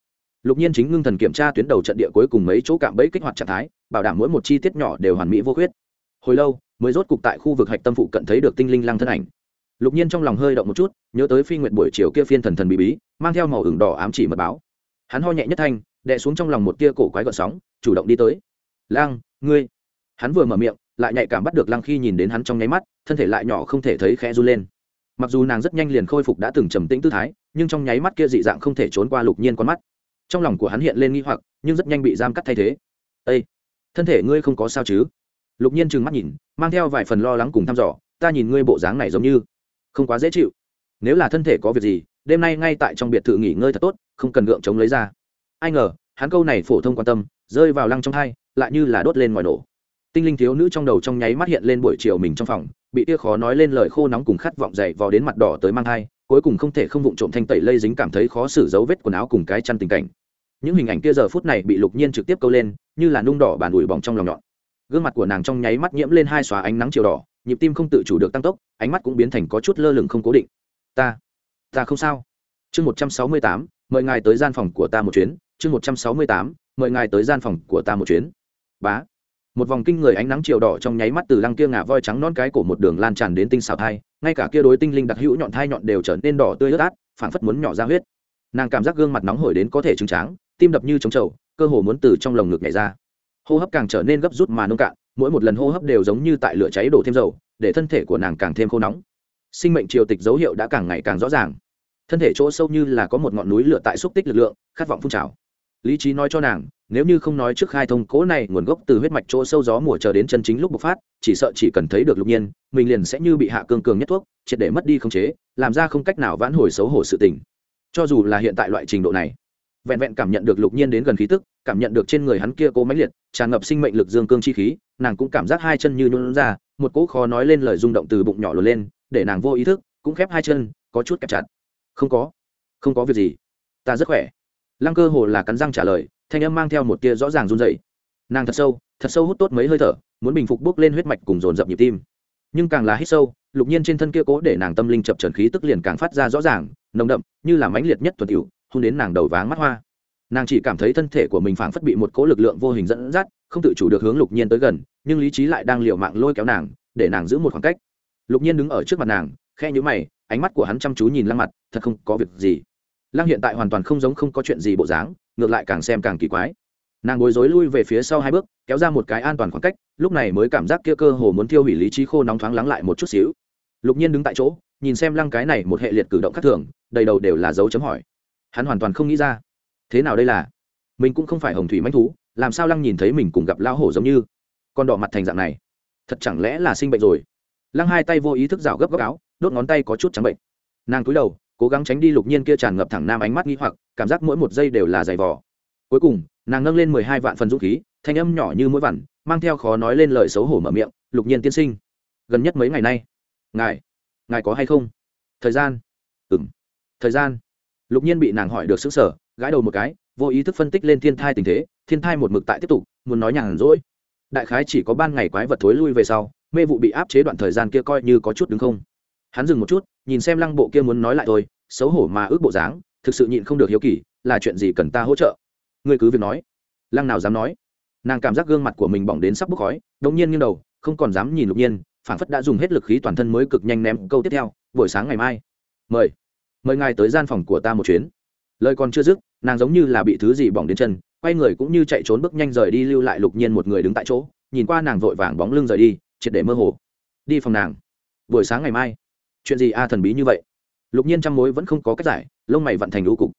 Lục nhiên chính ngưng thần kiểm tra tuyến đầu trận địa cuối cùng mấy chỗ cạm bẫy kích hoạt trạng thái, bảo đảm mỗi một chi tiết nhỏ đều hoàn mỹ vô khuyết. Hồi lâu, mới rốt cục tại khu vực hạch tâm phụ cận thấy được tinh linh lăng thân ảnh. Lục nhiên trong lòng hơi động một chút, nhớ tới phi nguyện buổi chiều kia phiên thần thần bí bí, mang theo màu ửng đỏ ám chỉ mật báo. Hắn ho nhẹ nhất thanh đè xuống trong lòng một tia cổ quái gợn sóng, chủ động đi tới. Lang, ngươi. Hắn vừa mở miệng, lại nhạy cảm bắt được lăng khi nhìn đến hắn trong nháy mắt, thân thể lại nhỏ không thể thấy khẽ run lên. Mặc dù nàng rất nhanh liền khôi phục đã từng trầm tĩnh tư thái, nhưng trong nháy mắt kia dị dạng không thể trốn qua lục nhiên con mắt. Trong lòng của hắn hiện lên nghi hoặc, nhưng rất nhanh bị giam cắt thay thế. Ây thân thể ngươi không có sao chứ? Lục nhiên trừng mắt nhìn, mang theo vài phần lo lắng cùng thăm dò, ta nhìn ngươi bộ dáng này giống như không quá dễ chịu. Nếu là thân thể có việc gì, đêm nay ngay tại trong biệt thự nghỉ ngơi thật tốt, không cần gượng chống lấy ra ai ngờ, hắn câu này phổ thông quan tâm, rơi vào lăng trong thai, lại như là đốt lên ngoài nổ. Tinh linh thiếu nữ trong đầu trong nháy mắt hiện lên buổi chiều mình trong phòng, bị tia khó nói lên lời khô nóng cùng khát vọng dậy vào đến mặt đỏ tới mang thai, cuối cùng không thể không vụng trộm thanh tẩy lây dính cảm thấy khó xử dấu vết quần áo cùng cái chăn tình cảnh. Những hình ảnh kia giờ phút này bị lục nhiên trực tiếp câu lên, như là nung đỏ bàn ủi bỏng trong lòng nhọn. Gương mặt của nàng trong nháy mắt nhiễm lên hai xóa ánh nắng chiều đỏ, nhịp tim không tự chủ được tăng tốc, ánh mắt cũng biến thành có chút lơ lửng không cố định. Ta ta không sao. Chương một trăm sáu mươi tám, mời ngài tới gian phòng của ta một chuyến chương một trăm sáu mươi tám, mời ngài tới gian phòng của ta một chuyến. Bá. Một vòng kinh người ánh nắng chiều đỏ trong nháy mắt từ lăng kia ngả voi trắng non cái cổ một đường lan tràn đến tinh xào thai, ngay cả kia đối tinh linh đặc hữu nhọn thai nhọn đều trở nên đỏ tươi ướt át, phảng phất muốn nhỏ ra huyết. Nàng cảm giác gương mặt nóng hổi đến có thể trứng tráng, tim đập như trống trầu, cơ hồ muốn từ trong lồng ngực nhảy ra. Hô hấp càng trở nên gấp rút mà nông cạn, mỗi một lần hô hấp đều giống như tại lửa cháy đổ thêm dầu, để thân thể của nàng càng thêm khô nóng. Sinh mệnh triều tịch dấu hiệu đã càng ngày càng rõ ràng. Thân thể chỗ sâu như là có một ngọn núi lửa tại xúc tích lực lượng, khát vọng phun trào lý trí nói cho nàng, nếu như không nói trước khai thông cố này, nguồn gốc từ huyết mạch chỗ sâu gió mùa chờ đến chân chính lúc bộc phát, chỉ sợ chỉ cần thấy được lục nhiên, mình liền sẽ như bị hạ cương cường nhất thuốc, triệt để mất đi khống chế, làm ra không cách nào vãn hồi xấu hổ sự tình. Cho dù là hiện tại loại trình độ này, vẹn vẹn cảm nhận được lục nhiên đến gần khí tức, cảm nhận được trên người hắn kia cố mãnh liệt, tràn ngập sinh mệnh lực dương cương chi khí, nàng cũng cảm giác hai chân như nhún ra, một cỗ khó nói lên lời rung động từ bụng nhỏ lột lên, để nàng vô ý thức, cũng khép hai chân, có chút kẹp chặt. Không có không có việc gì, ta rất khỏe lăng cơ hồ là cắn răng trả lời, thanh âm mang theo một tia rõ ràng run dậy nàng thật sâu thật sâu hút tốt mấy hơi thở, muốn bình phục bước lên huyết mạch cùng dồn dập nhịp tim. Nhưng càng là hít sâu, lục nhiên trên thân kia cố để nàng tâm linh chập trần khí tức liền càng phát ra rõ ràng, nồng đậm, như là mãnh liệt nhất tuần tiểu, hôn đến nàng đầu váng mắt hoa. Nàng chỉ cảm thấy thân thể của mình phảng phất bị một cố lực lượng vô hình dẫn dắt, không tự chủ được hướng lục nhiên tới gần, nhưng lý trí lại đang liều mạng lôi kéo nàng, để nàng giữ một khoảng cách. Lục nhiên đứng ở trước mặt nàng khe nhũ mày, ánh mắt của hắn chăm chú nhìn lăng mặt, thật không có việc gì lăng hiện tại hoàn toàn không giống không có chuyện gì bộ dáng, ngược lại càng xem càng kỳ quái. Nàng bối rối lui về phía sau hai bước, kéo ra một cái an toàn khoảng cách, lúc này mới cảm giác kia cơ hồ muốn thiêu hủy lý trí khô nóng thoáng lắng lại một chút xíu. Lục nhiên đứng tại chỗ, nhìn xem lăng cái này một hệ liệt cử động khác thường, đầy đầu đều là dấu chấm hỏi. Hắn hoàn toàn không nghĩ ra. Thế nào đây là? Mình cũng không phải hồng thủy manh thú, làm sao lăng nhìn thấy mình cùng gặp lão hổ giống như? Con đỏ mặt thành dạng này, thật chẳng lẽ là sinh bệnh rồi? Lăng hai tay vô ý thức rào gấp gấp áo, đốt ngón tay có chút trắng bệnh. Nàng cúi đầu cố gắng tránh đi lục nhiên kia tràn ngập thẳng nam ánh mắt nghi hoặc, cảm giác mỗi một giây đều là dày vò. Cuối cùng, nàng nâng lên mười hai vạn phần dũng khí, thanh âm nhỏ như mỗi vằn, mang theo khó nói lên lời xấu hổ mở miệng, lục nhiên tiên sinh, gần nhất mấy ngày nay, ngài ngài có hay không? Thời gian. Ừng thời gian. Lục nhiên bị nàng hỏi được xứng sở gãi đầu một cái, vô ý thức phân tích lên thiên thai tình thế, thiên thai một mực tại tiếp tục, muốn nói nhàn rỗi. Đại khái chỉ có ban ngày quái vật thối lui về sau, mê vụ bị áp chế đoạn thời gian kia coi như có chút đứng không hắn dừng một chút, nhìn xem lăng bộ kia muốn nói lại thôi, xấu hổ mà ước bộ dáng, thực sự nhịn không được hiếu kỳ, là chuyện gì cần ta hỗ trợ? Ngươi cứ việc nói. Lăng nào dám nói? Nàng cảm giác gương mặt của mình bỏng đến sắp bốc khói đống nhiên nghiêng đầu, không còn dám nhìn lục nhiên, phảng phất đã dùng hết lực khí toàn thân mới cực nhanh ném câu tiếp theo, buổi sáng ngày mai. Mời mời ngài tới gian phòng của ta một chuyến. Lời còn chưa dứt, nàng giống như là bị thứ gì bỏng đến chân, quay người cũng như chạy trốn bước nhanh rời đi lưu lại lục nhiên một người đứng tại chỗ, nhìn qua nàng vội vàng bóng lưng rời đi, triệt để mơ hồ. Đi phòng nàng. Buổi sáng ngày mai chuyện gì a thần bí như vậy? Lục nhiên trăm mối vẫn không có cách giải, lông mày vận thành lũ cục.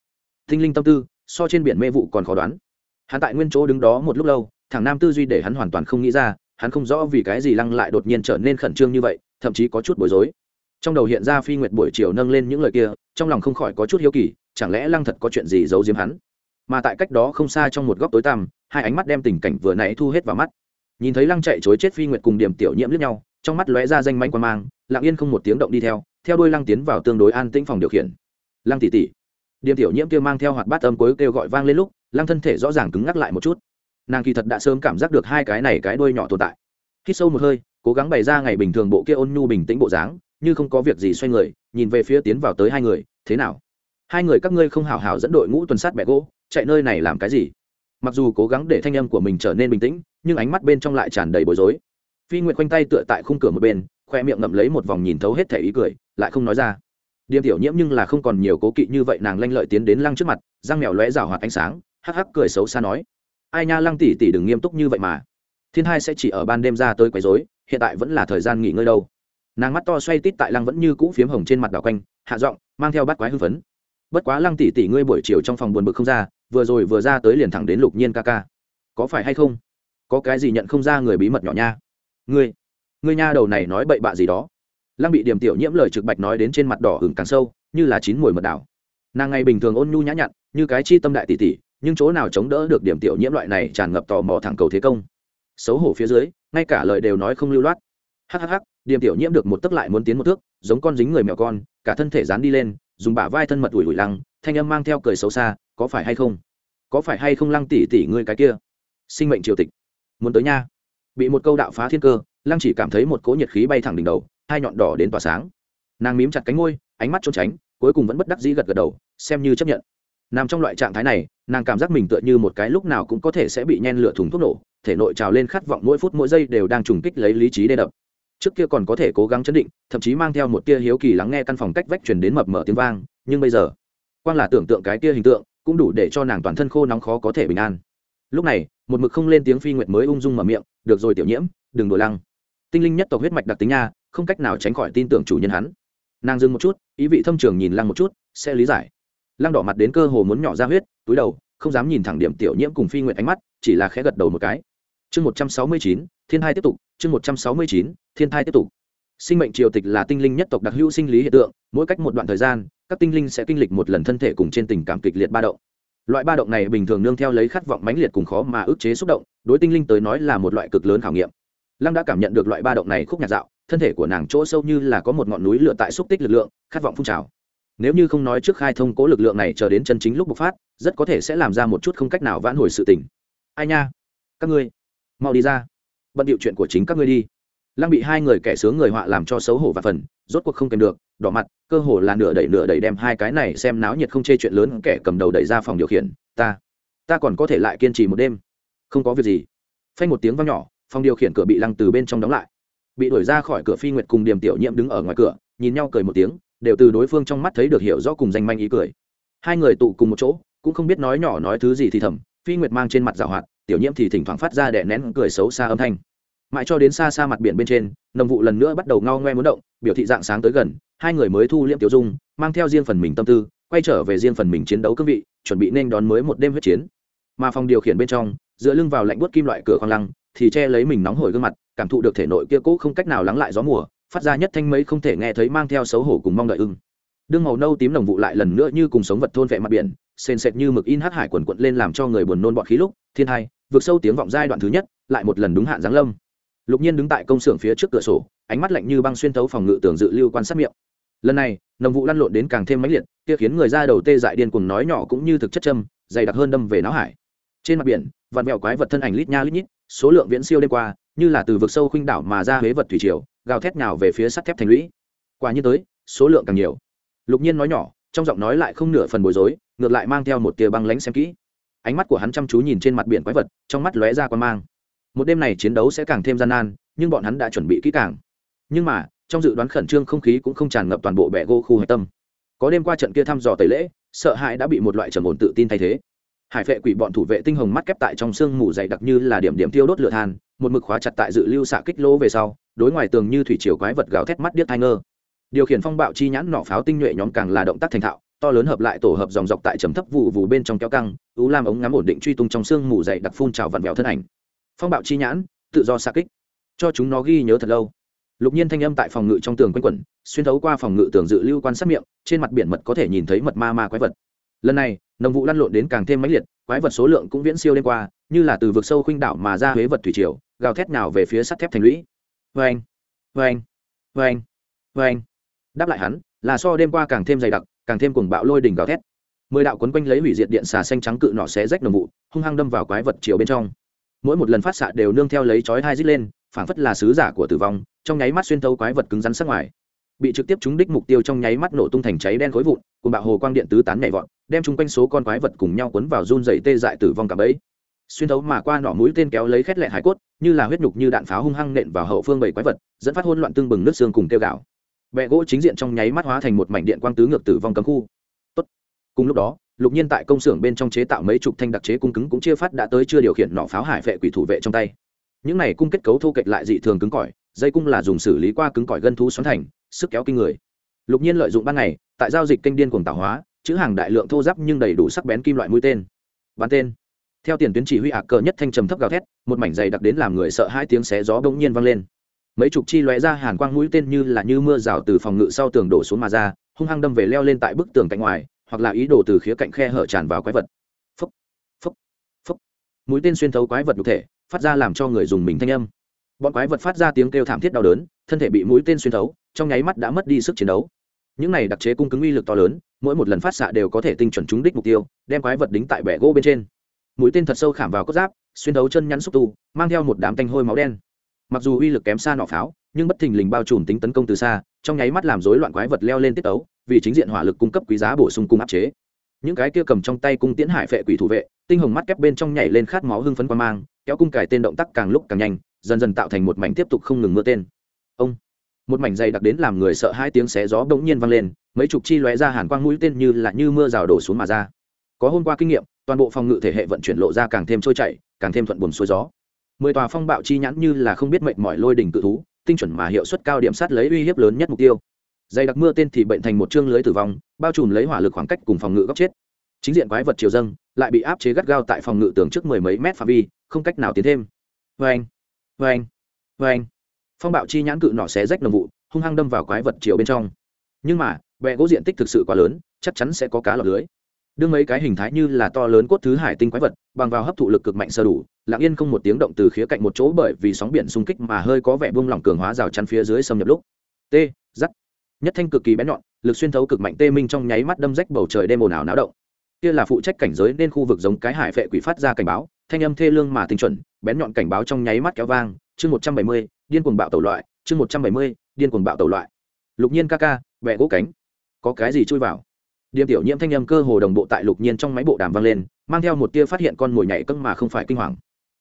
Tinh linh tâm tư, so trên biển mê vụ còn khó đoán. Hắn tại nguyên chỗ đứng đó một lúc lâu, thằng nam tư duy để hắn hoàn toàn không nghĩ ra, hắn không rõ vì cái gì lăng lại đột nhiên trở nên khẩn trương như vậy, thậm chí có chút bối rối. Trong đầu hiện ra phi nguyệt buổi chiều nâng lên những lời kia, trong lòng không khỏi có chút hiếu kỳ, chẳng lẽ lăng thật có chuyện gì giấu giếm hắn? Mà tại cách đó không xa trong một góc tối tăm, hai ánh mắt đem tình cảnh vừa nãy thu hết vào mắt. Nhìn thấy lăng chạy chối chết phi nguyệt cùng điểm tiểu nhiễm lướt nhau trong mắt lóe ra danh manh quan mang, lặng yên không một tiếng động đi theo theo đuôi lăng tiến vào tương đối an tĩnh phòng điều khiển. Lăng tỉ tỉ điểm tiểu nhiễm kia mang theo hoạt bát âm cuối kêu gọi vang lên lúc, lăng thân thể rõ ràng cứng ngắc lại một chút. Nàng kỳ thật đã sớm cảm giác được hai cái này cái đuôi nhỏ tồn tại. Khi sâu một hơi, cố gắng bày ra ngày bình thường bộ kia ôn nhu bình tĩnh bộ dáng, như không có việc gì xoay người, nhìn về phía tiến vào tới hai người, thế nào? Hai người các ngươi không hào hào dẫn đội ngũ tuần sát bẹ gỗ, chạy nơi này làm cái gì? Mặc dù cố gắng để thanh âm của mình trở nên bình tĩnh, nhưng ánh mắt bên trong lại tràn đầy bối rối phi nguyện khoanh tay tựa tại khung cửa một bên, khoe miệng ngậm lấy một vòng nhìn thấu hết thẻ ý cười, lại không nói ra. Điềm tiểu nhiễm nhưng là không còn nhiều cố kỵ như vậy, nàng lanh lợi tiến đến lăng trước mặt, răng mèo lóe rào hoạt ánh sáng, hắc hắc cười xấu xa nói, ai nha lăng tỷ tỷ đừng nghiêm túc như vậy mà. Thiên hai sẽ chỉ ở ban đêm ra tới quấy rối, hiện tại vẫn là thời gian nghỉ ngơi đâu. Nàng mắt to xoay tít tại lăng vẫn như cũ phiếm hồng trên mặt đảo quanh, hạ giọng, mang theo bát quái hưng phấn, bất quá lăng tỷ tỷ ngươi buổi chiều trong phòng buồn bực không ra, vừa rồi vừa ra tới liền thẳng đến lục nhiên ca ca. Có phải hay không? Có cái gì nhận không ra người bí mật nhỏ nha? Ngươi ngươi nha đầu này nói bậy bạ gì đó. Lăng bị điểm tiểu nhiễm lời trực bạch nói đến trên mặt đỏ hừng càng sâu, như là chín mùi mật đảo. Nàng ngày bình thường ôn nhu nhã nhặn, như cái chi tâm đại tỷ tỷ, nhưng chỗ nào chống đỡ được điểm tiểu nhiễm loại này tràn ngập tò mò thẳng cầu thế công. Xấu hổ phía dưới, ngay cả lời đều nói không lưu loát. Hhh điểm tiểu nhiễm được một tấc lại muốn tiến một thước, giống con dính người mèo con, cả thân thể dán đi lên, dùng bả vai thân mật ủi ủi lăng, thanh âm mang theo cười xấu xa, có phải hay không? Có phải hay không lăng tỷ tỷ ngươi cái kia? Sinh mệnh triều tịch. Muốn tới nha bị một câu đạo phá thiên cơ, lăng chỉ cảm thấy một cỗ nhiệt khí bay thẳng đỉnh đầu, hai nhọn đỏ đến tỏa sáng. Nàng mím chặt cánh ngôi ánh mắt trốn tránh, cuối cùng vẫn bất đắc dĩ gật gật đầu, xem như chấp nhận. Nằm trong loại trạng thái này, nàng cảm giác mình tựa như một cái lúc nào cũng có thể sẽ bị nhen lửa thùng thuốc nổ, thể nội trào lên khát vọng mỗi phút mỗi giây đều đang trùng kích lấy lý trí đê đập. Trước kia còn có thể cố gắng chấn định, thậm chí mang theo một tia hiếu kỳ lắng nghe căn phòng cách vách truyền đến mập mở tiếng vang, nhưng bây giờ quan là tưởng tượng cái tia hình tượng, cũng đủ để cho nàng toàn thân khô nóng khó có thể bình an. Lúc này, một mực không lên tiếng phi nguyệt mới ung dung mở miệng được rồi, tiểu nhiễm, đừng đổi lăng. Tinh linh nhất tộc huyết mạch đặc tính nha, không cách nào tránh khỏi tin tưởng chủ nhân hắn. Nàng dừng một chút, ý vị thâm trường nhìn lăng một chút, sẽ lý giải. Lăng đỏ mặt đến cơ hồ muốn nhỏ ra huyết, túi đầu, không dám nhìn thẳng điểm tiểu nhiễm cùng phi nguyệt ánh mắt, chỉ là khẽ gật đầu một cái. Chương một trăm sáu mươi chín, thiên hai tiếp tục, chương một trăm sáu mươi chín, thiên thai tiếp tục. Sinh mệnh triều tịch là tinh linh nhất tộc đặc hữu sinh lý hiện tượng, mỗi cách một đoạn thời gian, các tinh linh sẽ kinh lịch một lần thân thể cùng trên tình cảm kịch liệt ba động loại ba động này bình thường nương theo lấy khát vọng mãnh liệt cùng khó mà ức chế xúc động, đối tinh linh tới nói là một loại cực lớn khảo nghiệm. Lăng đã cảm nhận được loại ba động này khúc nhạt dạo, thân thể của nàng chỗ sâu như là có một ngọn núi lửa tại xúc tích lực lượng, khát vọng phun trào. Nếu như không nói trước khai thông cố lực lượng này chờ đến chân chính lúc bộc phát, rất có thể sẽ làm ra một chút không cách nào vãn hồi sự tình. Ai nha? Các ngươi, mau đi ra. Bận điệu chuyện của chính các ngươi đi lăng bị hai người kẻ sướng người họa làm cho xấu hổ và phần, rốt cuộc không kèm được, đỏ mặt, cơ hồ là nửa đẩy nửa đẩy đem hai cái này xem náo nhiệt không chê chuyện lớn kẻ cầm đầu đẩy ra phòng điều khiển, ta ta còn có thể lại kiên trì một đêm. Không có việc gì. Phanh một tiếng vang nhỏ, phòng điều khiển cửa bị lăng từ bên trong đóng lại. Bị đuổi ra khỏi cửa phi nguyệt cùng điểm tiểu nhiễm đứng ở ngoài cửa, nhìn nhau cười một tiếng, đều từ đối phương trong mắt thấy được hiểu rõ cùng danh manh ý cười. Hai người tụ cùng một chỗ, cũng không biết nói nhỏ nói thứ gì thì thầm, phi nguyệt mang trên mặt rào hoạt, tiểu nhiễm thì thỉnh thoảng phát ra đẻ nén cười xấu xa âm thanh mãi cho đến xa xa mặt biển bên trên nồng vụ lần nữa bắt đầu ngao ngoe muốn động, biểu thị dạng sáng tới gần, hai người mới thu liễm tiểu dung, mang theo riêng phần mình tâm tư, quay trở về riêng phần mình chiến đấu cương vị, chuẩn bị nên đón mới một đêm huyết chiến. Mà phòng điều khiển bên trong dựa lưng vào lạnh buốt kim loại cửa khoang lăng, thì che lấy mình nóng hổi gương mặt, cảm thụ được thể nội kia cũ không cách nào lắng lại gió mùa, phát ra nhất thanh mấy không thể nghe thấy mang theo xấu hổ cùng mong đợi ưng. Đương màu nâu tím nồng vụ lại lần nữa như cùng sống vật thôn vệ mặt biển, sền sệt như mực in hát hải quần quận lên làm cho người buồn nôn bọt khí lúc, thiên hai, vượt sâu tiếng vọng giai đoạn thứ nhất, lại một lần đúng hạn giáng lâm lục nhiên đứng tại công xưởng phía trước cửa sổ, ánh mắt lạnh như băng xuyên thấu phòng ngự tường dự lưu quan sát miệng. Lần này, nồng vụ lăn lộn đến càng thêm mãnh liệt, kia khiến người ra đầu tê dại điên cùng nói nhỏ cũng như thực chất châm, dày đặc hơn đâm về não hải. Trên mặt biển vạn mẹo quái vật thân ảnh lít nha lít nhít, số lượng viễn siêu đêm qua, như là từ vực sâu khuynh đảo mà ra huế vật thủy triều, gào thét nào về phía sắt thép thành lũy. Quả như tới, số lượng càng nhiều. Lục nhiên nói nhỏ, trong giọng nói lại không nửa phần bối rối, ngược lại mang theo một tia băng lánh xem kỹ. Ánh mắt của hắn chăm chú nhìn trên mặt biển quái vật, trong mắt lóe ra quan mang một đêm này chiến đấu sẽ càng thêm gian nan, nhưng bọn hắn đã chuẩn bị kỹ càng. Nhưng mà, trong dự đoán khẩn trương không khí cũng không tràn ngập toàn bộ bệ gỗ khu hạch tâm. Có đêm qua trận kia thăm dò tẩy lễ, sợ hãi đã bị một loại trầm ổn tự tin thay thế. Hải vệ quỷ bọn thủ vệ tinh hồng mắt kép tại trong sương mù dày đặc như là điểm điểm tiêu đốt lửa than, một mực khóa chặt tại dự lưu xạ kích lỗ về sau, đối ngoài tường như thủy chiều quái vật gào thét mắt điếc thai ngơ. Điều khiển phong bạo chi nhãn nỏ pháo tinh nhuệ nhóm càng là động tác thành thạo, to lớn hợp lại tổ hợp dòng dọc tại trầm thấp vụ vụ bên trong kéo căng ú lam ống ngắm ổn định truy tung trong sương mù dày đặc phun trào vặn vẹo thân ảnh phong bạo chi nhãn, tự do xạ kích. Cho chúng nó ghi nhớ thật lâu. Lục nhiên thanh âm tại phòng ngự trong tường quanh quẩn, xuyên thấu qua phòng ngự tường dự lưu quan sát miệng, trên mặt biển mật có thể nhìn thấy mật ma ma quái vật. Lần này, nồng vụ lăn lộn đến càng thêm mãnh liệt, quái vật số lượng cũng viễn siêu đêm qua, như là từ vực sâu khuynh đảo mà ra huế vật thủy triều, gào thét nào về phía sắt thép thành lũy. Vê anh vê anh vê anh vê anh đáp lại hắn, là so đêm qua càng thêm dày đặc, càng thêm cuồng bạo lôi đỉnh gào thét. Mười đạo quấn quanh lấy hủy diệt điện xà xanh trắng cự nọ xé rách nồng vụ, hung hăng đâm vào quái vật chiều bên trong mỗi một lần phát xạ đều nương theo lấy chói hai dít lên, phảng phất là sứ giả của tử vong, trong nháy mắt xuyên thấu quái vật cứng rắn sắc ngoài. Bị trực tiếp trúng đích mục tiêu trong nháy mắt nổ tung thành cháy đen khối vụn, cùng bạo hồ quang điện tứ tán nhảy vọt, đem chung quanh số con quái vật cùng nhau cuốn vào run dày tê dại tử vong cả bấy xuyên thấu mà qua nỏ mũi tên kéo lấy khét lẹ hải cốt, như là huyết nhục như đạn pháo hung hăng nện vào hậu phương bảy quái vật, dẫn phát hôn loạn tương bừng nước xương cùng kêu gạo bẹ gỗ chính diện trong nháy mắt hóa thành một mảnh điện quang tứ ngược tử vong cấm khu. Tốt. cùng lúc đó lục nhiên tại công xưởng bên trong chế tạo mấy chục thanh đặc chế cung cứng cũng chia phát đã tới chưa điều khiển nỏ pháo hải vệ quỷ thủ vệ trong tay. Những này cung kết cấu thô kệch lại dị thường cứng cỏi, dây cung là dùng xử lý qua cứng cỏi gân thú xoắn thành, sức kéo kinh người. Lục nhiên lợi dụng ban ngày, tại giao dịch kênh điên cuồng tạo hóa, chữ hàng đại lượng thô giáp nhưng đầy đủ sắc bén kim loại mũi tên. Bắn tên. Theo tiền tuyến chỉ huy ạc cờ nhất thanh trầm thấp gào thét, một mảnh dày đặc đến làm người sợ hai tiếng xé gió bỗng nhiên vang lên. Mấy chục chi lóe ra hàn quang mũi tên như là như mưa rào từ phòng ngự sau tường đổ xuống mà ra, hung hăng đâm về leo lên tại bức tường cạnh ngoài hoặc là ý đồ từ khía cạnh khe hở tràn vào quái vật. Phúc phúc phúc. Mũi tên xuyên thấu quái vật nhục thể, phát ra làm cho người dùng mình thanh âm. Bọn quái vật phát ra tiếng kêu thảm thiết đau đớn, thân thể bị mũi tên xuyên thấu, trong nháy mắt đã mất đi sức chiến đấu. Những này đặc chế cung cứng uy lực to lớn, mỗi một lần phát xạ đều có thể tinh chuẩn trúng đích mục tiêu, đem quái vật đính tại bẻ gỗ bên trên. Mũi tên thật sâu khảm vào cốt giáp, xuyên thấu chân nhắn xúc tu, mang theo một đám tanh hôi máu đen. Mặc dù uy lực kém xa nọ pháo, nhưng bất thình lình bao trùm tính tấn công từ xa, trong nháy mắt làm rối loạn quái vật leo lên tiết tấu vì chính diện hỏa lực cung cấp quý giá bổ sung cung áp chế. Những cái kia cầm trong tay cung tiễn hải phệ quỷ thủ vệ, tinh hồng mắt kép bên trong nhảy lên khát máu hưng phấn quan mang, kéo cung cải tên động tác càng lúc càng nhanh, dần dần tạo thành một mảnh tiếp tục không ngừng mưa tên. Ông! Một mảnh dày đặc đến làm người sợ hai tiếng xé gió bỗng nhiên vang lên, mấy chục chi lóe ra hàn quang mũi tên như là như mưa rào đổ xuống mà ra. Có hôm qua kinh nghiệm, toàn bộ phòng ngự thể hệ vận chuyển lộ ra càng thêm trôi chảy, càng thêm thuận buồm xuôi gió. Mười tòa phong bạo chi nhãn như là không biết mệnh mọi lôi đỉnh tự thú, tinh chuẩn mà hiệu suất cao điểm sát lấy uy hiếp lớn nhất mục tiêu dày đặc mưa tên thì bệnh thành một chương lưới tử vong, bao trùm lấy hỏa lực khoảng cách cùng phòng ngự góc chết. Chính diện quái vật chiều dâng, lại bị áp chế gắt gao tại phòng ngự tường trước mười mấy mét phạm vi, không cách nào tiến thêm. Vê anh vê anh vê anh phong bạo chi nhãn cự nỏ xé rách nồng vụ, hung hăng đâm vào quái vật chiều bên trong. Nhưng mà bẹ gỗ diện tích thực sự quá lớn, chắc chắn sẽ có cá lọc lưới. Đương mấy cái hình thái như là to lớn cốt thứ hải tinh quái vật, bằng vào hấp thụ lực cực mạnh sơ đủ, lặng yên không một tiếng động từ khía cạnh một chỗ bởi vì sóng biển xung kích mà hơi có vẻ buông lỏng cường hóa rào chắn phía dưới xâm nhập lúc. T, giắt nhất thanh cực kỳ bén nhọn, lực xuyên thấu cực mạnh tê minh trong nháy mắt đâm rách bầu trời đêm ồn ào náo động. Kia là phụ trách cảnh giới nên khu vực giống cái hải phệ quỷ phát ra cảnh báo, thanh âm thê lương mà tinh chuẩn, bén nhọn cảnh báo trong nháy mắt kéo vang, chương một trăm bảy mươi, điên cuồng bạo tẩu loại, chương một trăm bảy mươi, điên cuồng bạo tẩu loại. Lục nhiên ca ca vẽ gỗ cánh. Có cái gì chui vào? Điềm tiểu nhiễm thanh âm cơ hồ đồng bộ tại lục nhiên trong máy bộ đàm vang lên, mang theo một tia phát hiện con mồi nhảy cưng mà không phải kinh hoàng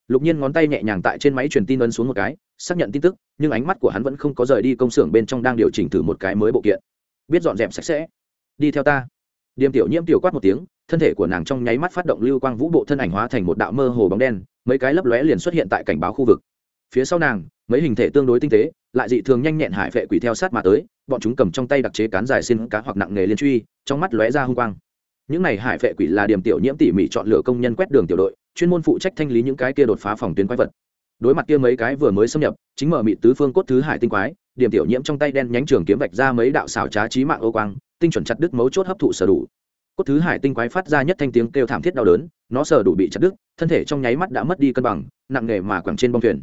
lục nhiên ngón tay nhẹ nhàng tại trên máy truyền tin ấn xuống một cái, xác nhận tin tức, nhưng ánh mắt của hắn vẫn không có rời đi công xưởng bên trong đang điều chỉnh thử một cái mới bộ kiện. Biết dọn dẹp sạch sẽ. Đi theo ta. Điềm tiểu nhiễm tiểu quát một tiếng, thân thể của nàng trong nháy mắt phát động lưu quang vũ bộ thân ảnh hóa thành một đạo mơ hồ bóng đen, mấy cái lấp lóe liền xuất hiện tại cảnh báo khu vực. Phía sau nàng, mấy hình thể tương đối tinh tế, lại dị thường nhanh nhẹn hải vệ quỷ theo sát mà tới, bọn chúng cầm trong tay đặc chế cán dài xin cá hoặc nặng nghề liên truy, trong mắt lóe ra hung quang. Những này hải vệ quỷ là điểm tiểu nhiễm tỉ mỉ chọn lựa công nhân quét đường tiểu đội chuyên môn phụ trách thanh lý những cái kia đột phá phòng tuyến quái vật. Đối mặt kia mấy cái vừa mới xâm nhập, chính mở mị tứ phương cốt thứ hải tinh quái, điểm tiểu nhiễm trong tay đen nhánh trường kiếm vạch ra mấy đạo xảo trá trí mạng ô quang, tinh chuẩn chặt đứt mấu chốt hấp thụ sở đủ. Cốt thứ hải tinh quái phát ra nhất thanh tiếng kêu thảm thiết đau đớn, nó sở đủ bị chặt đứt, thân thể trong nháy mắt đã mất đi cân bằng, nặng nghề mà quẳng trên bông thuyền.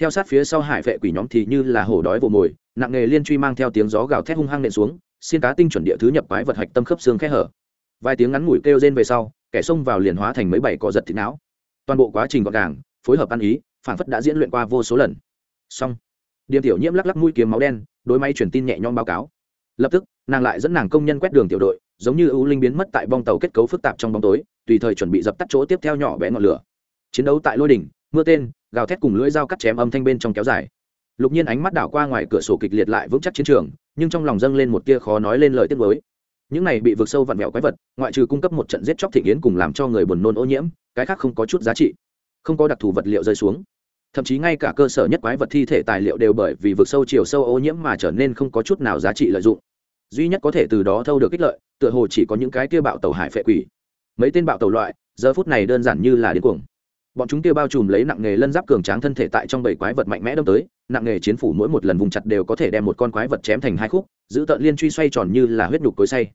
Theo sát phía sau hải vệ quỷ nhóm thì như là hổ đói vồ mồi, nặng nghề liên truy mang theo tiếng gió gào thét hung hăng nện xuống, xiên cá tinh chuẩn địa thứ nhập quái vật hạch tâm khớp xương khe hở. Vài tiếng ngắn ngủi kêu rên về sau kẻ xông vào liền hóa thành mấy bảy cỏ giật thịt não. Toàn bộ quá trình gọn gàng, phối hợp ăn ý phản phất đã diễn luyện qua vô số lần. Xong, điềm tiểu nhiễm lắc lắc mũi kiếm máu đen, đối máy truyền tin nhẹ nhõm báo cáo. Lập tức, nàng lại dẫn nàng công nhân quét đường tiểu đội, giống như ưu linh biến mất tại bong tàu kết cấu phức tạp trong bóng tối, tùy thời chuẩn bị dập tắt chỗ tiếp theo nhỏ bé ngọn lửa. Chiến đấu tại lôi đỉnh, mưa tên, gào thét cùng lưỡi dao cắt chém âm thanh bên trong kéo dài. Lục nhiên ánh mắt đảo qua ngoài cửa sổ kịch liệt lại vững chắc chiến trường, nhưng trong lòng dâng lên một tia khó nói lên lời tiết mới những này bị vượt sâu vặn vẹo quái vật, ngoại trừ cung cấp một trận giết chóc thị yến cùng làm cho người buồn nôn ô nhiễm, cái khác không có chút giá trị. Không có đặc thù vật liệu rơi xuống. Thậm chí ngay cả cơ sở nhất quái vật thi thể tài liệu đều bởi vì vượt sâu chiều sâu ô nhiễm mà trở nên không có chút nào giá trị lợi dụng. Duy nhất có thể từ đó thâu được kích lợi, tựa hồ chỉ có những cái kia bạo tàu hải phệ quỷ. Mấy tên bạo tàu loại, giờ phút này đơn giản như là điên cuồng. Bọn chúng kia bao trùm lấy nặng nghề lân giáp cường tráng thân thể tại trong bảy quái vật mạnh mẽ đâm tới, nặng nghề chiến phủ mỗi một lần vùng chặt đều có thể đem một con quái vật chém thành hai khúc, giữ tợn liên truy xoay tròn như là huyết nhục cối say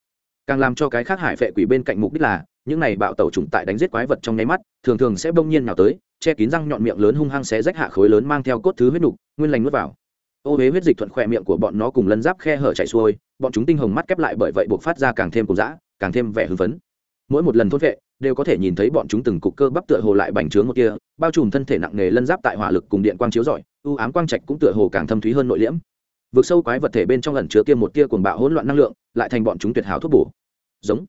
càng làm cho cái khác hải vệ quỷ bên cạnh mục đích là, những này bạo tẩu trùng tại đánh giết quái vật trong nháy mắt, thường thường sẽ bỗng nhiên nào tới, che kín răng nhọn miệng lớn hung hăng xé rách hạ khối lớn mang theo cốt thứ huyết nục, nguyên lành nuốt vào. Ô huế huyết dịch thuận khỏe miệng của bọn nó cùng lân giáp khe hở chạy xuôi, bọn chúng tinh hồng mắt kép lại bởi vậy buộc phát ra càng thêm cùng dã, càng thêm vẻ hưng phấn. Mỗi một lần thốt vệ, đều có thể nhìn thấy bọn chúng từng cục cơ bắp tựa hồ lại bành trướng một kia bao trùm thân thể nặng nề lân giáp tại hỏa lực cùng điện quang chiếu rọi, u ám quang trạch cũng tựa hồ càng thâm thúy hơn nội liễm vượt sâu quái vật thể bên trong lần chứa kia một tia cuồng bạo hỗn loạn năng lượng, lại thành bọn chúng tuyệt hảo thuốc bổ. Giống.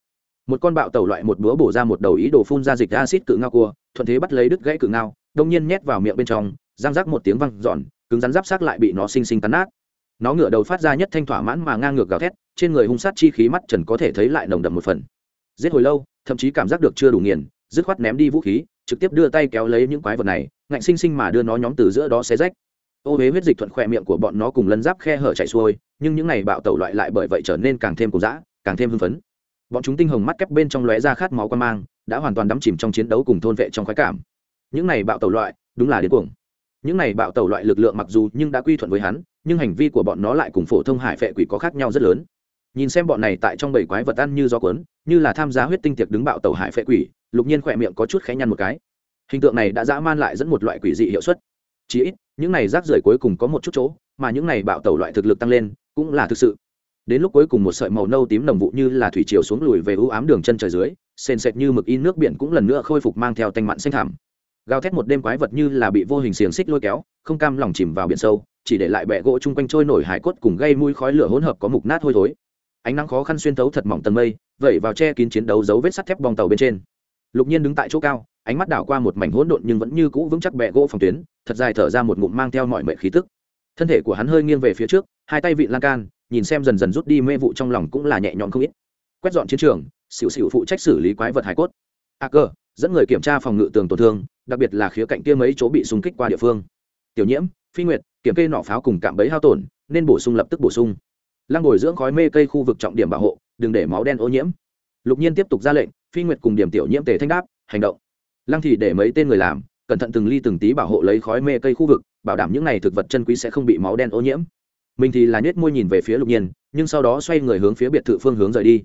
Một con bạo tẩu loại một búa bổ ra một đầu ý đồ phun ra dịch acid cự ngao cua, thuận thế bắt lấy đứt gãy cự ngao, đông nhiên nhét vào miệng bên trong, răng rác một tiếng văng giòn cứng rắn giáp xác lại bị nó xinh xinh cắn nát. Nó ngửa đầu phát ra nhất thanh thỏa mãn mà ngang ngược gào thét, trên người hung sát chi khí mắt trần có thể thấy lại nồng đậm một phần. Giết hồi lâu, thậm chí cảm giác được chưa đủ nghiền, dứt khoát ném đi vũ khí, trực tiếp đưa tay kéo lấy những quái vật này, ngạnh sinh sinh mà đưa nó nhóm từ giữa đó xé rách ô huế huyết dịch thuận khỏe miệng của bọn nó cùng lân giáp khe hở chạy xuôi, nhưng những này bạo tẩu loại lại bởi vậy trở nên càng thêm cùng dã, càng thêm hưng phấn. Bọn chúng tinh hồng mắt kép bên trong lóe ra khát máu quan mang, đã hoàn toàn đắm chìm trong chiến đấu cùng thôn vệ trong khoái cảm. Những này bạo tẩu loại, đúng là điên cuồng. Những này bạo tẩu loại lực lượng mặc dù nhưng đã quy thuận với hắn, nhưng hành vi của bọn nó lại cùng phổ thông hải phệ quỷ có khác nhau rất lớn. Nhìn xem bọn này tại trong bầy quái vật ăn như gió cuốn, như là tham gia huyết tinh tiệc đứng bạo tẩu hải phệ quỷ, lục nhiên khỏe miệng có chút khẽ nhăn một cái. Hình tượng này đã dã man lại dẫn một loại quỷ dị hiệu suất. Chí ít những này rác rưởi cuối cùng có một chút chỗ, mà những này bạo tẩu loại thực lực tăng lên, cũng là thực sự. Đến lúc cuối cùng một sợi màu nâu tím nồng vụ như là thủy chiều xuống lùi về ưu ám đường chân trời dưới, sền sệt như mực in nước biển cũng lần nữa khôi phục mang theo tanh mặn xanh thảm gào thét một đêm quái vật như là bị vô hình xiềng xích lôi kéo, không cam lòng chìm vào biển sâu, chỉ để lại bẹ gỗ chung quanh trôi nổi hải cốt cùng gây mùi khói lửa hỗn hợp có mục nát hôi thối. Ánh nắng khó khăn xuyên thấu thật mỏng tầng mây, vẩy vào che kín chiến đấu dấu vết sắt thép bong tàu bên trên. Lục nhiên đứng tại chỗ cao ánh mắt đảo qua một mảnh hỗn độn nhưng vẫn như cũ vững chắc bẹ gỗ phòng tuyến, thật dài thở ra một ngụm mang theo mọi mệnh khí tức. Thân thể của hắn hơi nghiêng về phía trước, hai tay vị lan can, nhìn xem dần dần rút đi mê vụ trong lòng cũng là nhẹ nhõm không ít. Quét dọn chiến trường, xỉu xỉu phụ trách xử lý quái vật hải cốt. A cơ, dẫn người kiểm tra phòng ngự tường tổn thương, đặc biệt là khía cạnh kia mấy chỗ bị xung kích qua địa phương. Tiểu nhiễm, phi nguyệt, kiểm kê nỏ pháo cùng cạm bẫy hao tổn, nên bổ sung lập tức bổ sung. Lăng bồi dưỡng khói mê cây khu vực trọng điểm bảo hộ, đừng để máu đen ô nhiễm. Lục nhiên tiếp tục ra lệnh, phi nguyệt cùng điểm tiểu nhiễm tề thanh đáp, hành động lăng thì để mấy tên người làm, cẩn thận từng ly từng tí bảo hộ lấy khói mê cây khu vực, bảo đảm những n à y thực vật chân quý sẽ không bị máu đen ô nhiễm. Mình thì là nhét môi nhìn về phía lục nhiên, nhưng sau đó xoay người hướng phía biệt thự phương hướng rời đi.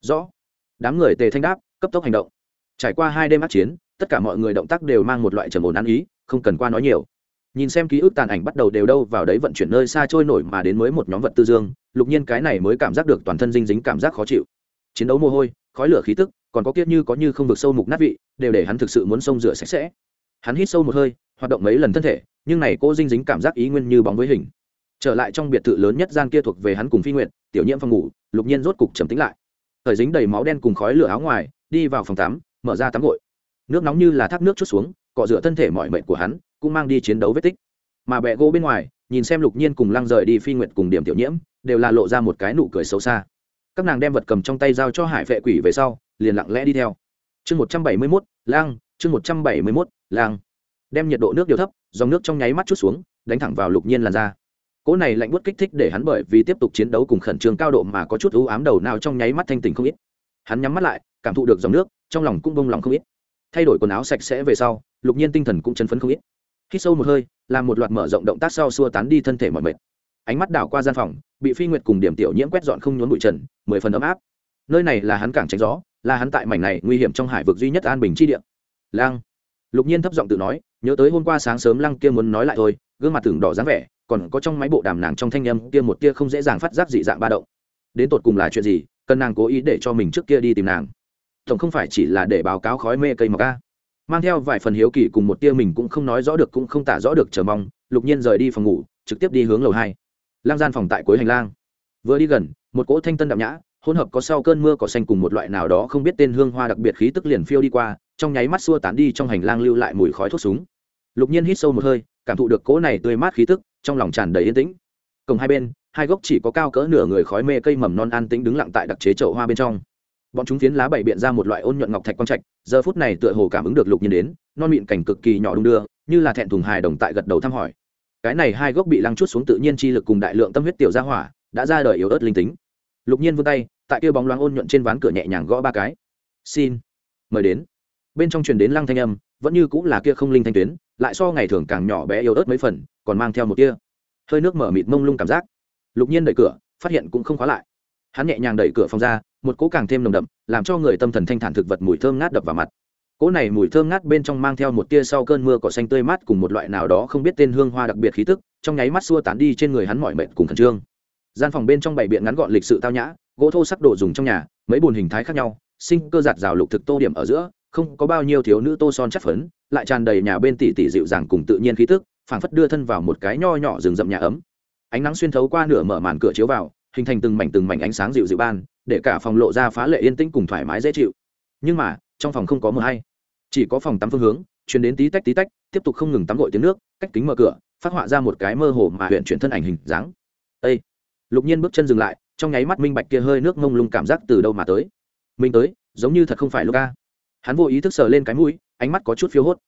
Rõ. Đám người tề thanh đáp, cấp tốc hành động. Trải qua hai đêm át chiến, tất cả mọi người động tác đều mang một loại trầm ổn ăn ý, không cần qua nói nhiều. Nhìn xem ký ức tàn ảnh bắt đầu đều đâu vào đấy vận chuyển nơi xa trôi nổi mà đến mới một nhóm vật tư dương, lục nhiên cái này mới cảm giác được toàn thân dinh dính cảm giác khó chịu. Chiến đấu mồ hôi, khói lửa khí tức còn có kiết như có như không vực sâu mục nát vị, đều để hắn thực sự muốn xông rửa sạch sẽ. Hắn hít sâu một hơi, hoạt động mấy lần thân thể, nhưng này cô dinh dính cảm giác ý nguyên như bóng với hình. Trở lại trong biệt thự lớn nhất gian kia thuộc về hắn cùng phi nguyện tiểu nhiễm phòng ngủ, lục nhiên rốt cục trầm tính lại. Thời dính đầy máu đen cùng khói lửa áo ngoài, đi vào phòng tắm, mở ra tắm gội. Nước nóng như là thác nước chút xuống, cọ rửa thân thể mọi mệnh của hắn, cũng mang đi chiến đấu vết tích. Mà bẹ gỗ bên ngoài, nhìn xem lục nhiên cùng lăng rời đi phi nguyệt cùng điểm tiểu nhiễm, đều là lộ ra một cái nụ cười xấu xa. Các nàng đem vật cầm trong tay giao cho hải vệ quỷ về sau liền lặng lẽ đi theo. Chương một trăm bảy mươi mốt, lang, chương một trăm bảy mươi mốt, lang. Đem nhiệt độ nước điều thấp, dòng nước trong nháy mắt chút xuống, đánh thẳng vào lục nhiên làn da. Cỗ này lạnh buốt kích thích để hắn bởi vì tiếp tục chiến đấu cùng khẩn trương cao độ mà có chút ưu ám đầu nào trong nháy mắt thanh tình không ít. Hắn nhắm mắt lại, cảm thụ được dòng nước, trong lòng cũng bông lòng không ít. Thay đổi quần áo sạch sẽ về sau, lục nhiên tinh thần cũng chấn phấn không ít. Hít sâu một hơi, làm một loạt mở rộng động tác sau xua tán đi thân thể mọi mệt. Ánh mắt đảo qua gian phòng, bị phi nguyệt cùng điểm tiểu nhiễm quét dọn không nhốn bụi trần, mười phần ấm áp. Nơi này là hắn cảng tránh gió là hắn tại mảnh này nguy hiểm trong hải vực duy nhất an bình chi địa. Lang lục nhiên thấp giọng tự nói, nhớ tới hôm qua sáng sớm lăng kia muốn nói lại thôi, gương mặt tưởng đỏ dáng vẻ, còn có trong máy bộ đàm nàng trong thanh âm kia một tia không dễ dàng phát giác dị dạng ba động. Đến tột cùng là chuyện gì, cần nàng cố ý để cho mình trước kia đi tìm nàng? Tổng không phải chỉ là để báo cáo khói mê cây mọc ca mang theo vài phần hiếu kỳ cùng một tia mình cũng không nói rõ được cũng không tả rõ được, chờ mong, lục nhiên rời đi phòng ngủ, trực tiếp đi hướng lầu hai. Lang gian phòng tại cuối hành lang. Vừa đi gần, một cỗ thanh tân đạm nhã hỗn hợp có sau cơn mưa cỏ xanh cùng một loại nào đó không biết tên hương hoa đặc biệt khí tức liền phiêu đi qua, trong nháy mắt xua tán đi trong hành lang lưu lại mùi khói thuốc súng. Lục nhiên hít sâu một hơi, cảm thụ được cỗ này tươi mát khí tức, trong lòng tràn đầy yên tĩnh. Cổng hai bên, hai gốc chỉ có cao cỡ nửa người khói mê cây mầm non an tĩnh đứng lặng tại đặc chế chậu hoa bên trong. Bọn chúng phiến lá bảy biện ra một loại ôn nhuận ngọc thạch quang trạch, giờ phút này tựa hồ cảm ứng được lục nhiên đến, non mịn cảnh cực kỳ nhỏ đung đưa, như là thẹn thùng hài đồng tại gật đầu thăm hỏi. Cái này hai gốc bị lăng chút xuống tự nhiên chi lực cùng đại lượng tâm huyết tiểu gia hỏa, đã ra đời yếu ớt linh tính. Lục nhiên vươn tay tại kia bóng loáng ôn nhuận trên ván cửa nhẹ nhàng gõ ba cái. Xin, mời đến. Bên trong truyền đến lăng thanh âm, vẫn như cũng là kia không linh thanh tuyến, lại so ngày thường càng nhỏ bé yếu ớt mấy phần, còn mang theo một kia hơi nước mở mịt mông lung cảm giác. Lục nhiên đẩy cửa, phát hiện cũng không khóa lại. Hắn nhẹ nhàng đẩy cửa phòng ra, một cỗ càng thêm nồng đậm, làm cho người tâm thần thanh thản thực vật mùi thơm ngát đập vào mặt. Cỗ này mùi thơm ngát bên trong mang theo một tia sau cơn mưa cỏ xanh tươi mát cùng một loại nào đó không biết tên hương hoa đặc biệt khí tức, trong nháy mắt xua tán đi trên người hắn mỏi mệt cùng khẩn trương. Gian phòng bên trong bảy biện ngắn gọn lịch sự tao nhã gỗ thô sắc đồ dùng trong nhà, mấy bùn hình thái khác nhau, sinh cơ giạt rào lục thực tô điểm ở giữa, không có bao nhiêu thiếu nữ tô son chất phấn, lại tràn đầy nhà bên tỷ tỷ dịu dàng cùng tự nhiên khí tức, phảng phất đưa thân vào một cái nho nhỏ rừng rậm nhà ấm. Ánh nắng xuyên thấu qua nửa mở màn cửa chiếu vào, hình thành từng mảnh từng mảnh ánh sáng dịu dịu ban, để cả phòng lộ ra phá lệ yên tĩnh cùng thoải mái dễ chịu. Nhưng mà, trong phòng không có mờ hay. Chỉ có phòng tắm phương hướng, chuyển đến tí tách tí tách, tiếp tục không ngừng tắm gội tiếng nước, cách kính mở cửa, phát họa ra một cái mơ hồ mà huyện chuyển thân ảnh hình dáng. Ây lục nhiên bước chân dừng lại trong nháy mắt minh bạch kia hơi nước mông lung cảm giác từ đâu mà tới. Mình tới, giống như thật không phải lúc ca hắn vô ý thức sờ lên cái mũi, ánh mắt có chút phiếu hốt.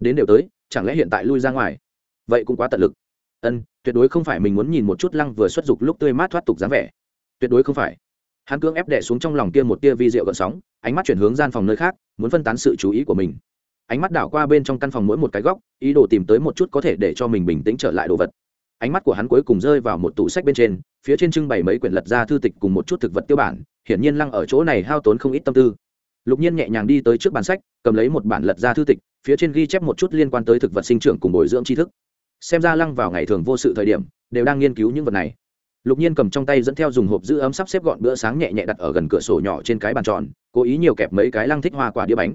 Đến đều tới, chẳng lẽ hiện tại lui ra ngoài? Vậy cũng quá tận lực. Ân, tuyệt đối không phải mình muốn nhìn một chút lăng vừa xuất dục lúc tươi mát thoát tục dáng vẻ. Tuyệt đối không phải. Hắn cưỡng ép đẻ xuống trong lòng kia một tia vi rượu gợn sóng, ánh mắt chuyển hướng gian phòng nơi khác, muốn phân tán sự chú ý của mình. Ánh mắt đảo qua bên trong căn phòng mỗi một cái góc, ý đồ tìm tới một chút có thể để cho mình bình tĩnh trở lại đồ vật. Ánh mắt của hắn cuối cùng rơi vào một tủ sách bên trên phía trên trưng bày mấy quyển lật ra thư tịch cùng một chút thực vật tiêu bản, hiển nhiên lăng ở chỗ này hao tốn không ít tâm tư. Lục nhiên nhẹ nhàng đi tới trước bàn sách, cầm lấy một bản lật ra thư tịch, phía trên ghi chép một chút liên quan tới thực vật sinh trưởng cùng bồi dưỡng tri thức. Xem ra lăng vào ngày thường vô sự thời điểm, đều đang nghiên cứu những vật này. Lục nhiên cầm trong tay dẫn theo dùng hộp giữ ấm sắp xếp gọn bữa sáng nhẹ nhẹ đặt ở gần cửa sổ nhỏ trên cái bàn tròn, cố ý nhiều kẹp mấy cái lăng thích hoa quả đĩa bánh.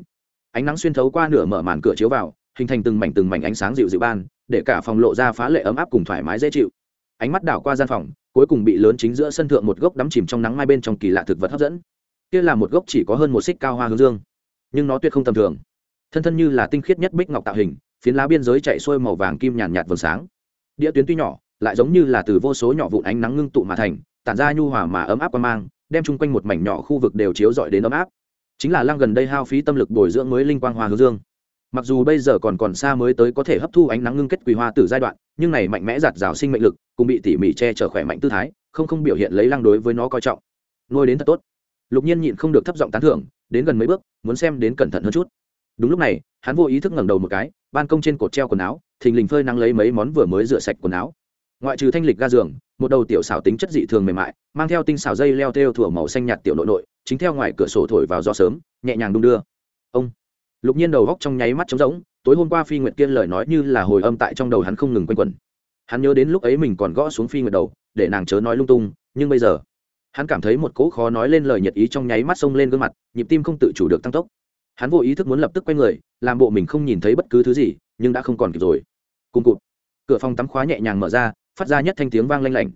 Ánh nắng xuyên thấu qua nửa mở màn cửa chiếu vào, hình thành từng mảnh từng mảnh ánh sáng dịu dịu ban, để cả phòng lộ ra phá lệ ấm áp cùng thoải mái dễ chịu. Ánh mắt đảo qua gian phòng cuối cùng bị lớn chính giữa sân thượng một gốc đắm chìm trong nắng mai bên trong kỳ lạ thực vật hấp dẫn. Kia là một gốc chỉ có hơn một xích cao hoa hướng dương, nhưng nó tuyệt không tầm thường. Thân thân như là tinh khiết nhất bích ngọc tạo hình, phiến lá biên giới chạy xuôi màu vàng kim nhàn nhạt vầng sáng. Đĩa tuyến tuy nhỏ, lại giống như là từ vô số nhỏ vụn ánh nắng ngưng tụ mà thành, tản ra nhu hòa mà ấm áp qua mang, đem chung quanh một mảnh nhỏ khu vực đều chiếu rọi đến ấm áp. Chính là lăng gần đây hao phí tâm lực bồi dưỡng mới linh quang hoa hướng dương mặc dù bây giờ còn còn xa mới tới có thể hấp thu ánh nắng ngưng kết quỳ hoa từ giai đoạn, nhưng này mạnh mẽ giạt rào sinh mệnh lực cùng bị tỉ mỉ che chở khỏe mạnh tư thái, không không biểu hiện lấy lăng đối với nó coi trọng. Nuôi đến thật tốt. Lục nhiên nhịn không được thấp giọng tán thưởng, đến gần mấy bước, muốn xem đến cẩn thận hơn chút. Đúng lúc này, hắn vô ý thức ngẩng đầu một cái, ban công trên cột treo quần áo, thình lình phơi nắng lấy mấy món vừa mới rửa sạch quần áo. Ngoại trừ thanh lịch ga giường, một đầu tiểu xảo tính chất dị thường mềm mại, mang theo tinh xảo dây leo theo thủa màu xanh nhạt tiểu nội nội, chính theo ngoài cửa sổ thổi vào gió sớm, nhẹ nhàng đung đưa. Ông! Lục nhiên đầu góc trong nháy mắt trống rỗng, tối hôm qua phi nguyệt Kiên lời nói như là hồi âm tại trong đầu hắn không ngừng quanh quẩn. Hắn nhớ đến lúc ấy mình còn gõ xuống phi nguyệt đầu, để nàng chớ nói lung tung, nhưng bây giờ, hắn cảm thấy một cỗ khó nói lên lời nhật ý trong nháy mắt xông lên gương mặt, nhịp tim không tự chủ được tăng tốc. Hắn vô ý thức muốn lập tức quay người, làm bộ mình không nhìn thấy bất cứ thứ gì, nhưng đã không còn kịp rồi. Cùng cụt, cửa phòng tắm khóa nhẹ nhàng mở ra, phát ra nhất thanh tiếng vang lanh lảnh.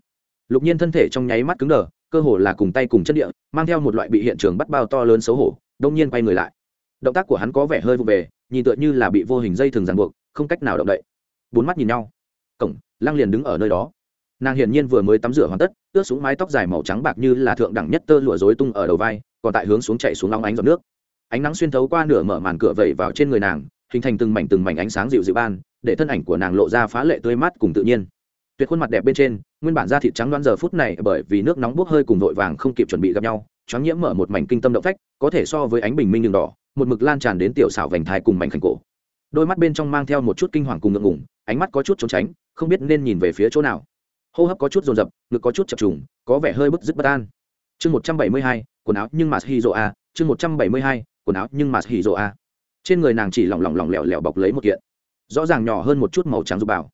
Lục nhiên thân thể trong nháy mắt cứng đờ, cơ hồ là cùng tay cùng chất địa, mang theo một loại bị hiện trường bắt bao to lớn xấu hổ, đông nhiên quay người lại động tác của hắn có vẻ hơi vụ về, nhìn tựa như là bị vô hình dây thường ràng buộc, không cách nào động đậy. Bốn mắt nhìn nhau. Cổng, lăng liền đứng ở nơi đó. Nàng hiển nhiên vừa mới tắm rửa hoàn tất, ướt xuống mái tóc dài màu trắng bạc như là thượng đẳng nhất tơ lụa dối tung ở đầu vai, còn tại hướng xuống chạy xuống long ánh giọt nước. Ánh nắng xuyên thấu qua nửa mở màn cửa vẩy vào trên người nàng, hình thành từng mảnh từng mảnh ánh sáng dịu dịu ban, để thân ảnh của nàng lộ ra phá lệ tươi mát cùng tự nhiên. Tuyệt khuôn mặt đẹp bên trên, nguyên bản da thịt trắng đoán giờ phút này bởi vì nước nóng bốc hơi cùng vội vàng không kịp chuẩn bị gặp nhau choáng nhiễm mở một mảnh kinh tâm động phách, có thể so với ánh bình minh đường đỏ, một mực lan tràn đến tiểu xảo vành thai cùng mảnh khảnh cổ. Đôi mắt bên trong mang theo một chút kinh hoàng cùng ngượng ngủng ánh mắt có chút trốn tránh, không biết nên nhìn về phía chỗ nào. Hô hấp có chút dồn dập, ngực có chút chập trùng, có vẻ hơi bức dứt bất an. Chương một trăm bảy mươi hai, quần áo nhưng mà hì rộ a, chương một trăm bảy mươi hai, quần áo nhưng mà hì rộ a. Trên người nàng chỉ lỏng lỏng lỏng lẻo lẻo bọc lấy một kiện. Rõ ràng nhỏ hơn một chút màu trắng dục bào.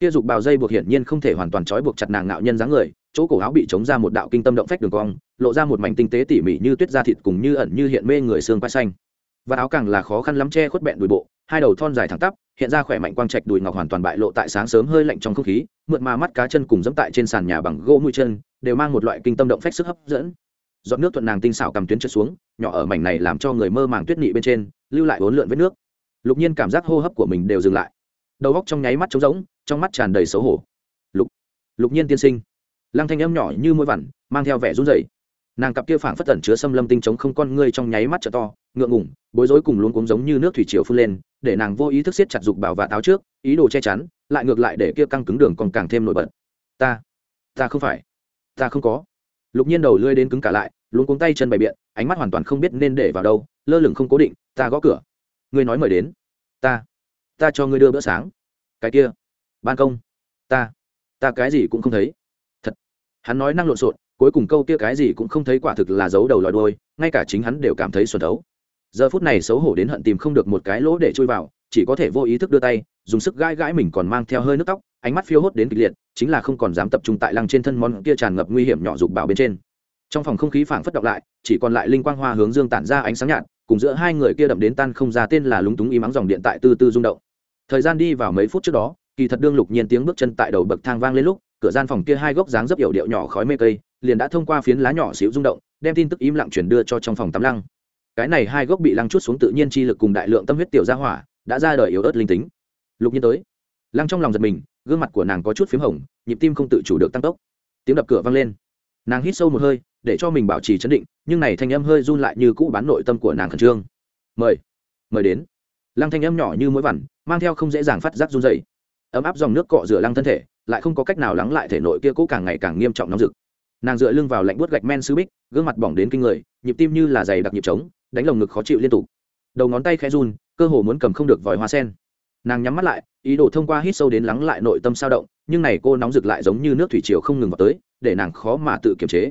Kia dục bào dây buộc hiển nhiên không thể hoàn toàn trói buộc chặt nàng nạo nhân dáng người chỗ cổ áo bị chống ra một đạo kinh tâm động phách đường cong, lộ ra một mảnh tinh tế tỉ mỉ như tuyết da thịt cùng như ẩn như hiện mê người xương quai xanh. Và áo càng là khó khăn lắm che khuất bẹn đùi bộ, hai đầu thon dài thẳng tắp, hiện ra khỏe mạnh quang trạch đùi ngọc hoàn toàn bại lộ tại sáng sớm hơi lạnh trong không khí Mượn mà mắt cá chân cùng dẫm tại trên sàn nhà bằng gỗ mũi chân, đều mang một loại kinh tâm động phách sức hấp dẫn. Giọt nước thuận nàng tinh xảo cầm tuyến trượt xuống, nhỏ ở mảnh này làm cho người mơ màng tuyết nị bên trên, lưu lại bốn lượn vết nước. Lục nhiên cảm giác hô hấp của mình đều dừng lại. Đầu góc trong nháy mắt trống rỗng, trong mắt tràn đầy xấu hổ. Lục lục nhiên tiên sinh lăng thanh âm nhỏ như môi vằn, mang theo vẻ run rẩy. Nàng cặp kia phảng phất tẩn chứa xâm lâm tinh trống không con ngươi trong nháy mắt trở to, ngượng ngủng bối rối cùng luôn cuống giống như nước thủy triều phun lên, để nàng vô ý thức siết chặt dục bảo và táo trước, ý đồ che chắn, lại ngược lại để kia căng cứng đường còn càng thêm nổi bật. Ta ta không phải, ta không có. Lục nhiên đầu lưỡi đến cứng cả lại luôn cuống tay chân bày biện, ánh mắt hoàn toàn không biết nên để vào đâu, lơ lửng không cố định, ta gõ cửa. Ngươi nói mời đến. Ta ta cho ngươi đưa bữa sáng. Cái kia, ban công. Ta ta cái gì cũng không thấy hắn nói năng lộn xộn, cuối cùng câu kia cái gì cũng không thấy quả thực là giấu đầu lòi đôi ngay cả chính hắn đều cảm thấy xuẩn thấu. Giờ phút này xấu hổ đến hận tìm không được một cái lỗ để chui vào, chỉ có thể vô ý thức đưa tay, dùng sức gãi gãi mình còn mang theo hơi nước tóc, ánh mắt phiêu hốt đến kịch liệt, chính là không còn dám tập trung tại lăng trên thân món kia tràn ngập nguy hiểm nhỏ dục bảo bên trên. Trong phòng không khí phảng phất động lại, chỉ còn lại linh quang hoa hướng dương tản ra ánh sáng nhạt, cùng giữa hai người kia đậm đến tan không ra tên là lúng túng y mắng dòng điện tại tư tư rung động. Thời gian đi vào mấy phút trước đó, kỳ thật đương lục nhiên tiếng bước chân tại đầu bậc thang vang lên lúc cửa gian phòng kia hai gốc dáng dấp yểu điệu nhỏ khói mê cây, liền đã thông qua phiến lá nhỏ xíu rung động, đem tin tức im lặng chuyển đưa cho trong phòng tắm lăng. Cái này hai gốc bị lăng chút xuống tự nhiên chi lực cùng đại lượng tâm huyết tiểu gia hỏa, đã ra đời yếu ớt linh tính. Lục nhiên tới. Lăng trong lòng giật mình, gương mặt của nàng có chút p h í m hồng, nhịp tim không tự chủ được tăng tốc. Tiếng đập cửa vang lên. Nàng hít sâu một hơi, để cho mình bảo trì chấn định, nhưng này thanh âm hơi run lại như cũ bán nội tâm của nàng khẩn trương. Mời mời đến. Lăng thanh âm nhỏ như mũi vằn, mang theo không dễ dàng phát giác run dày ấm áp dòng nước cọ rửa lăng thân thể lại không có cách nào lắng lại thể nội kia cũ càng ngày càng nghiêm trọng nóng rực. Nàng dựa lưng vào lạnh buốt gạch men sư bích, gương mặt bỏng đến kinh người, nhịp tim như là giày đặc nhịp trống, đánh lồng ngực khó chịu liên tục. Đầu ngón tay khẽ run, cơ hồ muốn cầm không được vòi hoa sen. Nàng nhắm mắt lại, ý đồ thông qua hít sâu đến lắng lại nội tâm sao động, nhưng này cô nóng rực lại giống như nước thủy triều không ngừng vào tới, để nàng khó mà tự kiềm chế.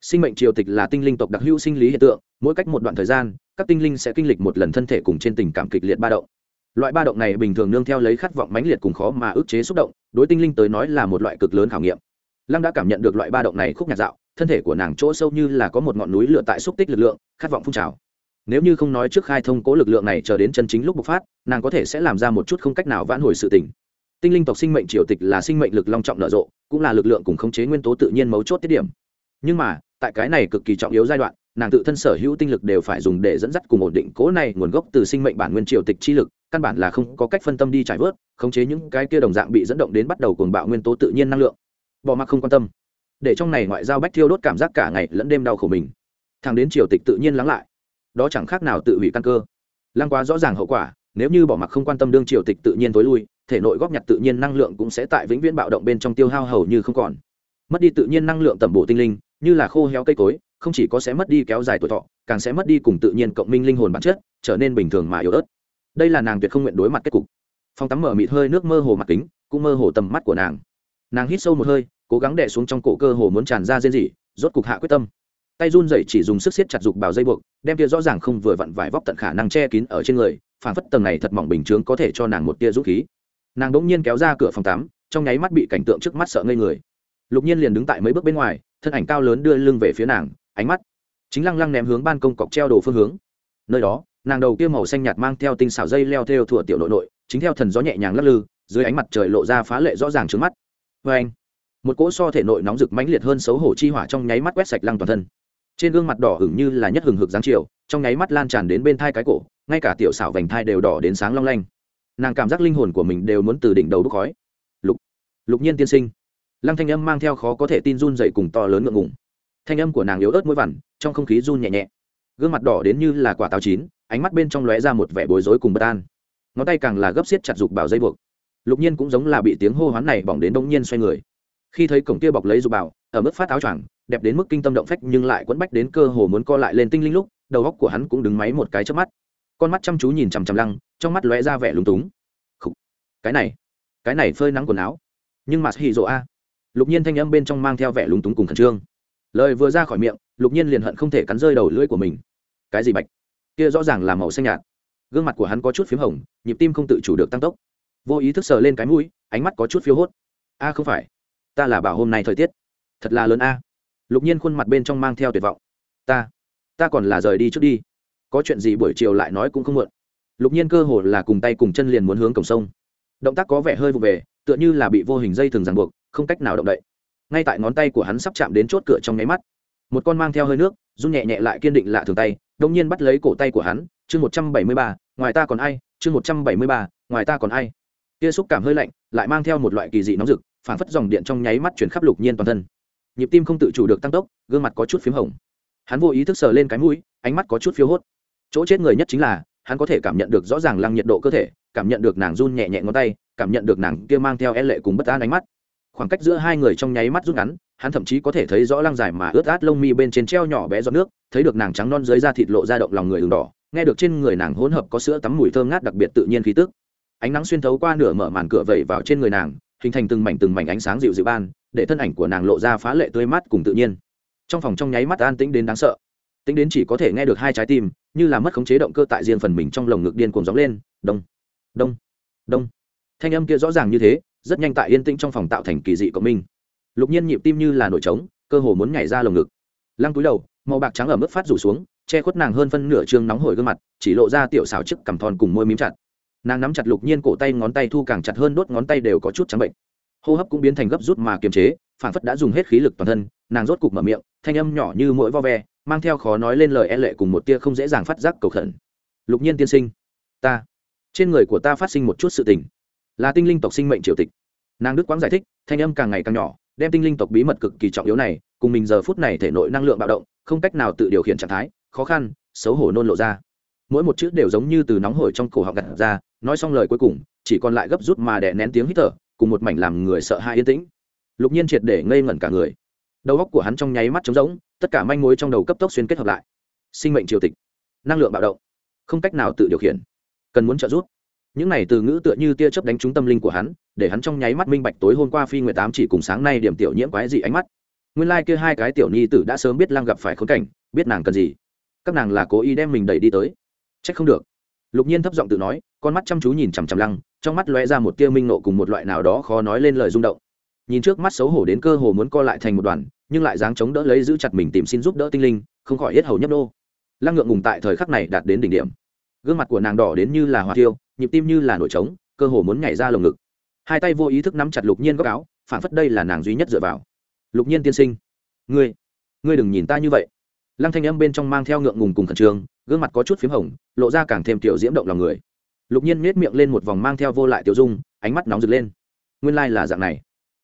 Sinh mệnh triều tịch là tinh linh tộc đặc hữu sinh lý hiện tượng, mỗi cách một đoạn thời gian, các tinh linh sẽ kinh lịch một lần thân thể cùng trên tình cảm kịch liệt ba động loại ba động này bình thường nương theo lấy khát vọng mãnh liệt cùng khó mà ức chế xúc động, đối tinh linh tới nói là một loại cực lớn khảo nghiệm. Lăng đã cảm nhận được loại ba động này khúc nhạt dạo, thân thể của nàng chỗ sâu như là có một ngọn núi lửa tại xúc tích lực lượng, khát vọng phun trào. Nếu như không nói trước khai thông cố lực lượng này chờ đến chân chính lúc bộc phát, nàng có thể sẽ làm ra một chút không cách nào vãn hồi sự tình. Tinh linh tộc sinh mệnh triều tịch là sinh mệnh lực long trọng nở rộ, cũng là lực lượng cùng khống chế nguyên tố tự nhiên mấu chốt tiết điểm. Nhưng mà, tại cái này cực kỳ trọng yếu giai đoạn, nàng tự thân sở hữu tinh lực đều phải dùng để dẫn dắt cùng ổn định cố này nguồn gốc từ sinh mệnh bản nguyên triều tịch chi lực căn bản là không có cách phân tâm đi trải vớt, khống chế những cái kia đồng dạng bị dẫn động đến bắt đầu cuồng bạo nguyên tố tự nhiên năng lượng. Bỏ mặc không quan tâm. Để trong này ngoại giao bách thiêu đốt cảm giác cả ngày lẫn đêm đau khổ mình. Thằng đến triều tịch tự nhiên lắng lại. Đó chẳng khác nào tự hủy căn cơ. Lăng quá rõ ràng hậu quả, nếu như bỏ mặc không quan tâm đương triều tịch tự nhiên tối lui, thể nội góp nhặt tự nhiên năng lượng cũng sẽ tại vĩnh viễn bạo động bên trong tiêu hao hầu như không còn. Mất đi tự nhiên năng lượng tẩm bổ tinh linh, như là khô héo cây cối, không chỉ có sẽ mất đi kéo dài tuổi thọ, càng sẽ mất đi cùng tự nhiên cộng minh linh hồn bản chất, trở nên bình thường mà yếu ớt đây là nàng tuyệt không nguyện đối mặt kết cục. Phòng tắm mở mịt hơi nước mơ hồ mặt kính, cũng mơ hồ tầm mắt của nàng. Nàng hít sâu một hơi, cố gắng đẻ xuống trong cổ cơ hồ muốn tràn ra rên rỉ, rốt cục hạ quyết tâm. Tay run dậy chỉ dùng sức siết chặt dục bào dây buộc, đem kia rõ ràng không vừa vặn vải vóc tận khả năng che kín ở trên người phản phất tầng này thật mỏng bình chướng có thể cho nàng một tia rút khí. Nàng đ ỗ n g nhiên kéo ra cửa phòng tắm, trong nháy mắt bị cảnh tượng trước mắt sợ ngây người. Lục nhiên liền đứng tại mấy bước bên ngoài, thân ảnh cao lớn đưa lưng về phía nàng, ánh mắt chính lăng lăng ném hướng ban công cọc treo đồ phương hướng. Nơi đó nàng đầu kia màu xanh nhạt mang theo tinh xảo dây leo theo thủa tiểu nội nội, chính theo thần gió nhẹ nhàng lắc lư, dưới ánh mặt trời lộ ra phá lệ rõ ràng trước mắt. Vê anh, một cỗ so thể nội nóng rực mãnh liệt hơn xấu hổ chi hỏa trong nháy mắt quét sạch lăng toàn thân. Trên gương mặt đỏ hửng như là nhất hừng hực dáng chiều, trong nháy mắt lan tràn đến bên thai cái cổ, ngay cả tiểu xảo vành thai đều đỏ đến sáng long lanh. Nàng cảm giác linh hồn của mình đều muốn từ đỉnh đầu bốc khói. Lục lục nhiên tiên sinh. Lăng thanh âm mang theo khó có thể tin run dậy cùng to lớn ngượng ngùng. Thanh âm của nàng yếu ớt mỗi vằn, trong không khí run nhẹ nhẹ. Gương mặt đỏ đến như là quả táo chín ánh mắt bên trong lóe ra một vẻ bối rối cùng bất an. Ngón tay càng là gấp xiết chặt dục bảo dây buộc. Lục nhiên cũng giống là bị tiếng hô hoán này bỏng đến đông nhiên xoay người. Khi thấy cổng kia bọc lấy dục bảo, ở mức phát áo choàng, đẹp đến mức kinh tâm động phách nhưng lại quẫn bách đến cơ hồ muốn co lại lên tinh linh lúc, đầu góc của hắn cũng đứng máy một cái trước mắt. Con mắt chăm chú nhìn chằm chằm lăng, trong mắt lóe ra vẻ lúng túng. Khủ. cái này cái này phơi nắng quần áo. Nhưng mà hì rộ a. Lục nhiên thanh âm bên trong mang theo vẻ lúng túng cùng khẩn trương. Lời vừa ra khỏi miệng, lục nhiên liền hận không thể cắn rơi đầu lưỡi của mình. Cái gì bạch? Kia rõ ràng là màu xanh nhạt. Gương mặt của hắn có chút p h í m hồng, nhịp tim không tự chủ được tăng tốc. Vô ý thức sờ lên cái mũi, ánh mắt có chút phiếu hốt. A, không phải. Ta là bảo hôm nay thời tiết. Thật là lớn a. Lục nhiên khuôn mặt bên trong mang theo tuyệt vọng. Ta ta còn là rời đi trước đi. Có chuyện gì buổi chiều lại nói cũng không muộn. Lục nhiên cơ hồ là cùng tay cùng chân liền muốn hướng cổng sông. Động tác có vẻ hơi vụ về, tựa như là bị vô hình dây thường ràng buộc, không cách nào động đậy. Ngay tại ngón tay của hắn sắp chạm đến chốt cửa trong nháy mắt, một con mang theo hơi nước, run nhẹ nhẹ lại kiên định lạ thường tay đông nhiên bắt lấy cổ tay của hắn, chương một trăm bảy mươi ba, ngoài ta còn ai, chương một trăm bảy mươi ba, ngoài ta còn ai. Kia xúc cảm hơi lạnh, lại mang theo một loại kỳ dị nóng rực phản phất dòng điện trong nháy mắt chuyển khắp lục nhiên toàn thân. Nhịp tim không tự chủ được tăng tốc, gương mặt có chút p h í m hồng. Hắn vô ý thức sờ lên cái mũi, ánh mắt có chút phiếu hốt. Chỗ chết người nhất chính là, hắn có thể cảm nhận được rõ ràng lăng nhiệt độ cơ thể, cảm nhận được nàng run nhẹ nhẹ ngón tay, cảm nhận được nàng kia mang theo e lệ cùng bất an ánh mắt khoảng cách giữa hai người trong nháy mắt rút ngắn, hắn thậm chí có thể thấy rõ lăng dài mà ướt át lông mi bên trên treo nhỏ bé giọt nước, thấy được nàng trắng non dưới da thịt lộ ra động lòng người đường đỏ, nghe được trên người nàng hỗn hợp có sữa tắm mùi thơm ngát đặc biệt tự nhiên khí tức. Ánh nắng xuyên thấu qua nửa mở màn cửa vẩy vào trên người nàng, hình thành từng mảnh từng mảnh ánh sáng dịu dịu ban, để thân ảnh của nàng lộ ra phá lệ tươi mát cùng tự nhiên. Trong phòng trong nháy mắt an tĩnh đến đáng sợ. Tính đến chỉ có thể nghe được hai trái tim, như là mất khống chế động cơ tại riêng phần mình trong lồng ngực điên cuồng gióng lên, đông đông đông. Thanh âm kia rõ ràng như thế rất nhanh tại yên tĩnh trong phòng tạo thành kỳ dị cộng minh. Lục nhiên nhịp tim như là nổi trống, cơ hồ muốn nhảy ra lồng ngực. Lăng túi đầu, màu bạc trắng ở mức phát rủ xuống, che khuất nàng hơn phân nửa trương nóng hổi gương mặt, chỉ lộ ra tiểu xào chức cằm thon cùng môi mím chặt. Nàng nắm chặt lục nhiên cổ tay, ngón tay thu càng chặt hơn, đốt ngón tay đều có chút trắng bệnh. Hô hấp cũng biến thành gấp rút mà kiềm chế phản phất đã dùng hết khí lực toàn thân, nàng rốt cục mở miệng, thanh âm nhỏ như mỗi vo ve, mang theo khó nói lên lời e lệ cùng một tia không dễ dàng phát giác cầu khẩn. Lục nhiên tiên sinh, ta, trên người của ta phát sinh một chút sự tình là tinh linh tộc sinh mệnh triều tịch. Nàng đức quang giải thích, thanh âm càng ngày càng nhỏ, đem tinh linh tộc bí mật cực kỳ trọng yếu này, cùng mình giờ phút này thể nội năng lượng bạo động, không cách nào tự điều khiển trạng thái, khó khăn, xấu hổ nôn lộ ra. Mỗi một chữ đều giống như từ nóng hổi trong cổ họng gặt ra, nói xong lời cuối cùng, chỉ còn lại gấp rút mà đè nén tiếng hít thở, cùng một mảnh làm người sợ hãi yên tĩnh. Lục nhiên triệt để ngây ngẩn cả người. Đầu óc của hắn trong nháy mắt trống rỗng, tất cả manh mối trong đầu cấp tốc xuyên kết hợp lại. Sinh mệnh triều tịch. Năng lượng bạo động. Không cách nào tự điều khiển. Cần muốn trợ giúp những này từ ngữ tựa như tia chớp đánh trúng tâm linh của hắn, để hắn trong nháy mắt minh bạch tối hôm qua phi nguyệt tám chỉ cùng sáng nay điểm tiểu nhiễm quái dị ánh mắt. Nguyên lai、like、kia hai cái tiểu nhi tử đã sớm biết lăng gặp phải khốn cảnh, biết nàng cần gì. Các nàng là cố ý đem mình đẩy đi tới. C h ắ c không được. Lục nhiên thấp giọng tự nói, con mắt chăm chú nhìn chằm chằm lăng, trong mắt lóe ra một tia minh nộ cùng một loại nào đó khó nói lên lời rung động. Nhìn trước mắt xấu hổ đến cơ hồ muốn co lại thành một đoàn, nhưng lại dáng chống đỡ lấy giữ chặt mình tìm xin giúp đỡ tinh linh, không khỏi hết hầu nhấp đô lăng ngượng ngùng tại thời khắc này đạt đến đỉnh điểm. Gương mặt của nàng đỏ đến như là hoa tiêu nhịp tim như là nổi trống, cơ hồ muốn nhảy ra lồng ngực. Hai tay vô ý thức nắm chặt lục nhiên góc áo phản phất đây là nàng duy nhất dựa vào. Lục nhiên tiên sinh, ngươi ngươi đừng nhìn ta như vậy. Lăng thanh âm bên trong mang theo ngượng ngùng cùng khẩn trương, gương mặt có chút p h í m hồng, lộ ra càng thêm tiểu diễm động lòng người. Lục nhiên nhét miệng lên một vòng mang theo vô lại tiểu dung, ánh mắt nóng rực lên. Nguyên lai là dạng này.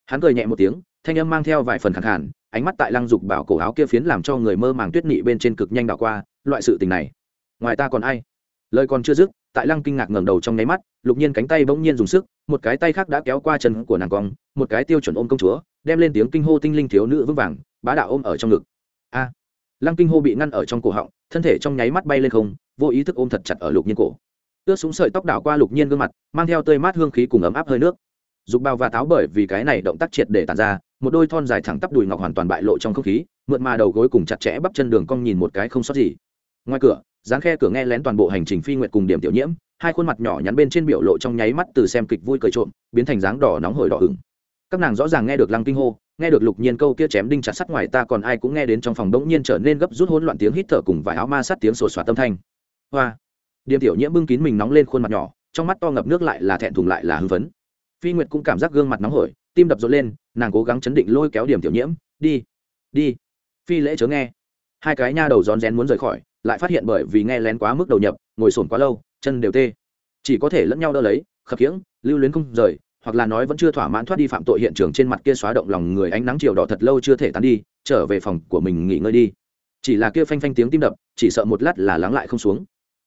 Hắn cười nhẹ một tiếng, thanh âm mang theo vài phần khẳng hẳn ánh mắt tại lăng dục bảo cổ áo kia phiến làm cho người mơ màng tuyết nị bên trên cực nhanh đảo qua, loại sự tình này, ngoài ta còn ai? Lời còn chưa dứt, tại lăng kinh ngạc ngẩng đầu trong nháy mắt, lục nhiên cánh tay bỗng nhiên dùng sức, một cái tay khác đã kéo qua chân của nàng cong, một cái tiêu chuẩn ôm công chúa, đem lên tiếng kinh hô tinh linh thiếu nữ vững vàng, bá đạo ôm ở trong ngực. A! Lăng kinh hô bị ngăn ở trong cổ họng, thân thể trong nháy mắt bay lên không, vô ý thức ôm thật chặt ở lục nhiên cổ. Ướt súng sợi tóc đảo qua lục nhiên gương mặt, mang theo tươi mát hương khí cùng ấm áp hơi nước. Dục bao và táo bởi vì cái này động tác triệt để tàn ra, một đôi thon dài thẳng tắp đùi ngọc hoàn toàn bại lộ trong không khí mượn mà đầu gối cùng chặt chẽ bắp chân đường cong nhìn một cái không sót gì ngoài cửa, dáng khe cửa nghe lén toàn bộ hành trình phi nguyệt cùng điểm tiểu nhiễm, hai khuôn mặt nhỏ nhắn bên trên biểu lộ trong nháy mắt từ xem kịch vui cười trộm, biến thành dáng đỏ nóng hổi đỏ hừng các nàng rõ ràng nghe được lăng kinh hô, nghe được lục nhiên câu kia chém đinh chặt sắt ngoài ta còn ai cũng nghe đến trong phòng đống nhiên trở nên gấp rút hỗn loạn tiếng hít thở cùng vài áo ma sát tiếng sổ soạt tâm thanh. Hoa! Điềm tiểu nhiễm bưng kín mình nóng lên khuôn mặt nhỏ, trong mắt to ngập nước lại là thẹn thùng lại là hưng phấn. Phi nguyệt cũng cảm giác gương mặt nóng hổi, tim đập rộn lên, nàng cố gắng chấn định lôi kéo điểm tiểu nhiễm, đi đi. Phi lễ chớ nghe. Hai cái nha đầu rón rén muốn rời khỏi lại phát hiện bởi vì nghe lén quá mức đầu nhập, ngồi sồn quá lâu, chân đều tê. Chỉ có thể lẫn nhau đỡ lấy, khập khiễng, lưu luyến không rời, hoặc là nói vẫn chưa thỏa mãn thoát đi phạm tội hiện trường trên mặt kia xóa động lòng người ánh nắng chiều đỏ thật lâu chưa thể tán đi, trở về phòng của mình nghỉ ngơi đi. Chỉ là kia phanh phanh tiếng tim đập, chỉ sợ một lát là lắng lại không xuống.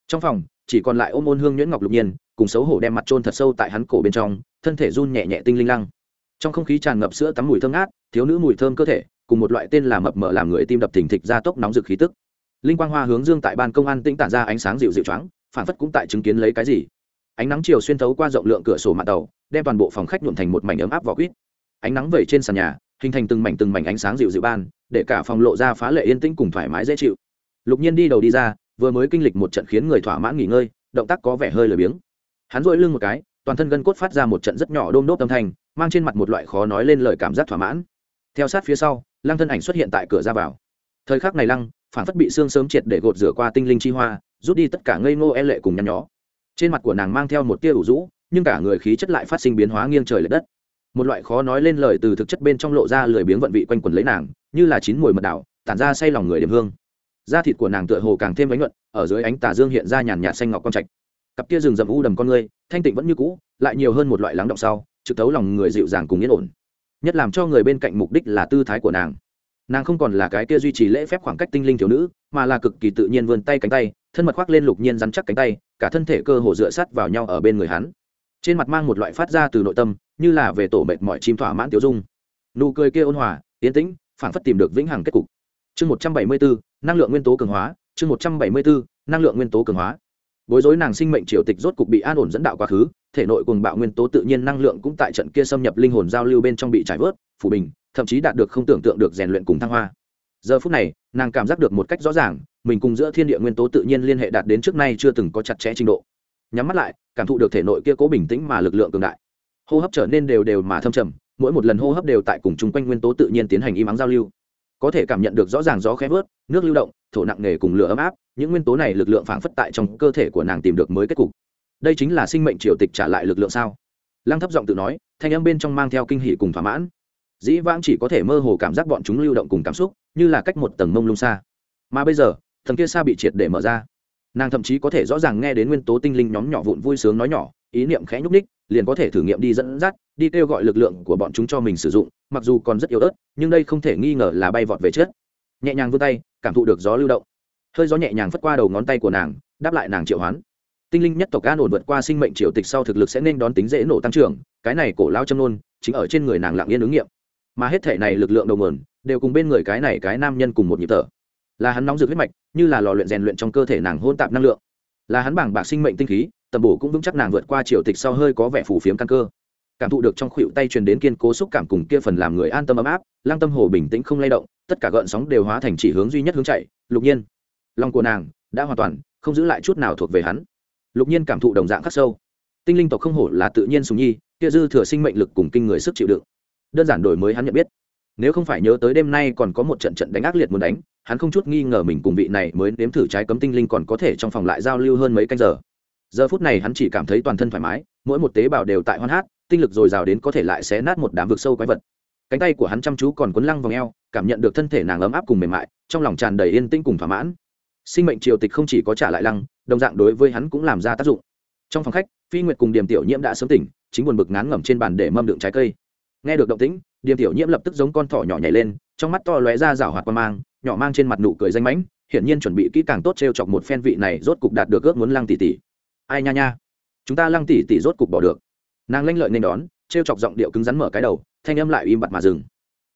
Trong phòng, chỉ còn lại ôm ôn hương nhuyễn ngọc lục nhiên, cùng xấu hổ đem mặt trôn thật sâu tại hắn cổ bên trong, thân thể run nhẹ nhẹ tinh linh lăng. Trong không khí tràn ngập sữa tắm mùi thơm ngát, thiếu nữ mùi thơm cơ thể, cùng một loại tên là mập mờ làm người tim đập thình thịch ra tốc nóng rực khí tức linh quang hoa hướng dương tại ban công an tĩnh tản ra ánh sáng dịu dịu choáng, phản phất cũng tại chứng kiến lấy cái gì. Ánh nắng chiều xuyên thấu qua rộng lượng cửa sổ mạng tàu, đem toàn bộ phòng khách nhuộm thành một mảnh ấm áp vỏ quýt. Ánh nắng vẩy trên sàn nhà, hình thành từng mảnh từng mảnh ánh sáng dịu dịu ban, để cả phòng lộ ra phá lệ yên tĩnh cùng thoải mái dễ chịu. Lục nhiên đi đầu đi ra, vừa mới kinh lịch một trận khiến người thỏa mãn nghỉ ngơi, động tác có vẻ hơi lười biếng. Hắn dội lưng một cái, toàn thân gân cốt phát ra một trận rất nhỏ đôm đốp âm thanh, mang trên mặt một loại khó nói lên lời cảm giác thỏa mãn. Theo sát phía sau, lăng thân ảnh xuất hiện tại cửa ra vào. Thời khắc này lăng phản phất bị xương sớm triệt để gột rửa qua tinh linh chi hoa, rút đi tất cả ngây ngô e lệ cùng nhăn nhó. Trên mặt của nàng mang theo một tia ủ rũ, nhưng cả người khí chất lại phát sinh biến hóa nghiêng trời l ệ đất. Một loại khó nói lên lời từ thực chất bên trong lộ ra lười biếng vận vị quanh quần lấy nàng, như là chín mùi mật đảo, tản ra say lòng người điểm hương. Da thịt của nàng tựa hồ càng thêm bánh nhuận, ở dưới ánh tà dương hiện ra nhàn nhạt xanh ngọc con trạch. Cặp kia rừng rậm u đầm con người, thanh tịnh vẫn như cũ, lại nhiều hơn một loại lắng động sau, trực thấu lòng người dịu dàng cùng yên ổn. Nhất làm cho người bên cạnh mục đích là tư thái của nàng nàng không còn là cái kia duy trì lễ phép khoảng cách tinh linh thiếu nữ, mà là cực kỳ tự nhiên vươn tay cánh tay, thân mật khoác lên lục nhiên rắn chắc cánh tay, cả thân thể cơ hồ dựa sát vào nhau ở bên người hắn. Trên mặt mang một loại phát ra từ nội tâm, như là về tổ mệt mọi chim thỏa mãn tiêu dung. Nụ cười kia ôn hòa tiến tĩnh phản phất tìm được vĩnh hằng kết cục. Chương một trăm bảy mươi bốn, năng lượng nguyên tố cường hóa, chương một trăm bảy mươi bốn, năng lượng nguyên tố cường hóa. Bối rối nàng sinh mệnh triều tịch rốt cục bị an ổn dẫn đạo quá khứ, thể nội cùng bạo nguyên tố tự nhiên năng lượng cũng tại trận kia xâm nhập linh hồn giao lưu bên trong bị trải vớt phủ bình, thậm chí đạt được không tưởng tượng được rèn luyện cùng thăng hoa. Giờ phút này, nàng cảm giác được một cách rõ ràng, mình cùng giữa thiên địa nguyên tố tự nhiên liên hệ đạt đến trước nay chưa từng có chặt chẽ trình độ. Nhắm mắt lại, cảm thụ được thể nội kia cố bình tĩnh mà lực lượng cường đại. Hô hấp trở nên đều đều mà thâm trầm, mỗi một lần hô hấp đều tại cùng chung quanh nguyên tố tự nhiên tiến hành im ắng giao lưu. Có thể cảm nhận được rõ ràng gió khẽ vớt, nước lưu động, thổ nặng nề cùng lửa ấm áp, những nguyên tố này lực lượng phảng phất tại trong cơ thể của nàng tìm được mới kết cục. Đây chính là sinh mệnh triều tịch trả lại lực lượng sao? Lăng thấp giọng tự nói, thanh âm bên trong mang theo kinh hỉ cùng thỏa mãn dĩ vãng chỉ có thể mơ hồ cảm giác bọn chúng lưu động cùng cảm xúc, như là cách một tầng mông lung xa. Mà bây giờ thần kia xa bị triệt để mở ra. Nàng thậm chí có thể rõ ràng nghe đến nguyên tố tinh linh nhóm nhỏ vụn vui sướng nói nhỏ, ý niệm khẽ nhúc ních liền có thể thử nghiệm đi dẫn dắt, đi kêu gọi lực lượng của bọn chúng cho mình sử dụng, mặc dù còn rất yếu ớt, nhưng đây không thể nghi ngờ là bay vọt về trước. nhẹ nhàng vươn tay, cảm thụ được gió lưu động. Hơi gió nhẹ nhàng phất qua đầu ngón tay của nàng, đáp lại nàng triệu hoán. Tinh linh nhất tộc an ổn vượt qua sinh mệnh triều tịch sau thực lực sẽ nên đón tính dễ nổ tăng trưởng, cái này cổ lao châm nôn chính ở trên người nàng lặng yên ứng nghiệm mà hết thể này lực lượng đầu nguồn đều cùng bên người cái này cái nam nhân cùng một nhịp thở. Là hắn nóng rực huyết mạch, như là lò luyện rèn luyện trong cơ thể nàng hôn tạp năng lượng. Là hắn bảng bạc sinh mệnh tinh khí, tầm bổ cũng vững chắc nàng vượt qua triều tịch sau hơi có vẻ phủ phiếm căn cơ. Cảm thụ được trong khuỷu tay truyền đến kiên cố xúc cảm cùng kia phần làm người an tâm ấm áp lang tâm hồ bình tĩnh không lay động, tất cả gợn sóng đều hóa thành chỉ hướng duy nhất hướng chạy, lục nhiên. Lòng của nàng đã hoàn toàn không giữ lại chút nào thuộc về hắn. Lục nhiên cảm thụ đồng dạng khắc sâu. Tinh linh tộc không hổ là tự nhiên sùng nhi, kia dư thừa sinh mệnh lực cùng kinh người sức chịu đựng đơn giản đổi mới hắn nhận biết. Nếu không phải nhớ tới đêm nay còn có một trận trận đánh ác liệt muốn đánh, hắn không chút nghi ngờ mình cùng vị này mới nếm thử trái cấm tinh linh còn có thể trong phòng lại giao lưu hơn mấy canh giờ. Giờ phút này hắn chỉ cảm thấy toàn thân thoải mái, mỗi một tế bào đều tại hoan hát, tinh lực dồi dào đến có thể lại xé nát một đám vực sâu quái vật. Cánh tay của hắn chăm chú còn quấn lăng vòng eo, cảm nhận được thân thể nàng ấm áp cùng mềm mại, trong lòng tràn đầy yên tĩnh cùng thỏa mãn. Sinh mệnh triều tịch không chỉ có trả lại lăng, đồng dạng đối với hắn cũng làm ra tác dụng. Trong phòng khách, phi nguyệt cùng điềm tiểu nhiễm đã sớm tỉnh, chính buồn bực ngán ngẩm trên bàn để mâm đựng trái cây nghe được động tĩnh, điềm tiểu nhiễm lập tức giống con thỏ nhỏ nhảy lên, trong mắt to lóe ra rảo hoạt quan mang, nhỏ mang trên mặt nụ cười danh mãnh, hiển nhiên chuẩn bị kỹ càng tốt t r e o chọc một phen vị này rốt cục đạt được ước muốn lăng tỷ tỷ. Ai nha nha, chúng ta lăng tỷ tỷ rốt cục bỏ được. Nàng lanh lợi nên đón t r e o chọc giọng điệu cứng rắn mở cái đầu, thanh âm lại im bặt mà dừng.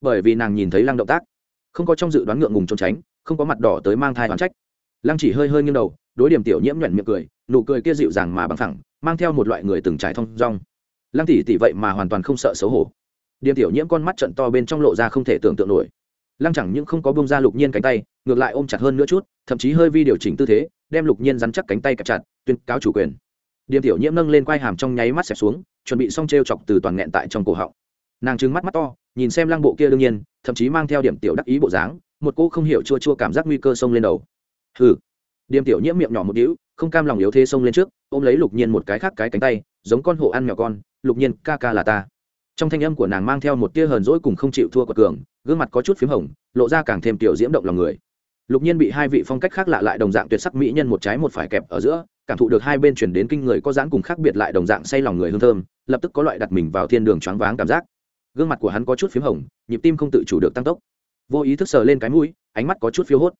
Bởi vì nàng nhìn thấy lăng động tác, không có trong dự đoán ngượng ngùng trốn tránh, không có mặt đỏ tới mang thai đoán trách. Lăng chỉ hơi hơi nghiêng đầu, đối điểm tiểu nhiễm nhuận miệng cười, nụ cười kia dịu dàng mà bằng thẳng mang theo một loại người từng trải thông rong lăng tỷ tỷ vậy mà hoàn toàn không sợ xấu hổ. Điềm tiểu nhiễm con mắt trận to bên trong lộ ra không thể tưởng tượng nổi. Lăng chẳng những không có bông ra lục nhiên cánh tay, ngược lại ôm chặt hơn nữa chút, thậm chí hơi vi điều chỉnh tư thế, đem lục nhiên rắn chắc cánh tay cặp chặt, tuyên cáo chủ quyền. Điềm tiểu nhiễm nâng lên quai hàm trong nháy mắt xẹp xuống, chuẩn bị xong t r e o chọc từ toàn nghẹn tại trong cổ họng. Nàng trứng mắt mắt to, nhìn xem lăng bộ kia đương nhiên, thậm chí mang theo điểm tiểu đắc ý bộ dáng, một cô không hiểu chua chua cảm giác nguy cơ xông lên đầu. Hừ. Điềm tiểu nhiễm miệng nhỏ một đĩu không cam lòng yếu thế xông lên trước, ôm lấy lục nhiên một cái khác cái cánh tay, giống con hổ ăn mèo con, lục nhiên, ca ca là ta trong thanh âm của nàng mang theo một tia hờn dỗi cùng không chịu thua của cường, gương mặt có chút p h í m hồng, lộ ra càng thêm tiểu diễm động lòng người. Lục nhiên bị hai vị phong cách khác lạ lại đồng dạng tuyệt sắc mỹ nhân một trái một phải kẹp ở giữa, cảm thụ được hai bên chuyển đến kinh người có dáng cùng khác biệt lại đồng dạng say lòng người hương thơm, lập tức có loại đặt mình vào thiên đường choáng váng cảm giác. Gương mặt của hắn có chút p h í m hồng, nhịp tim không tự chủ được tăng tốc. Vô ý thức sờ lên cái mũi, ánh mắt có chút phiếu hốt.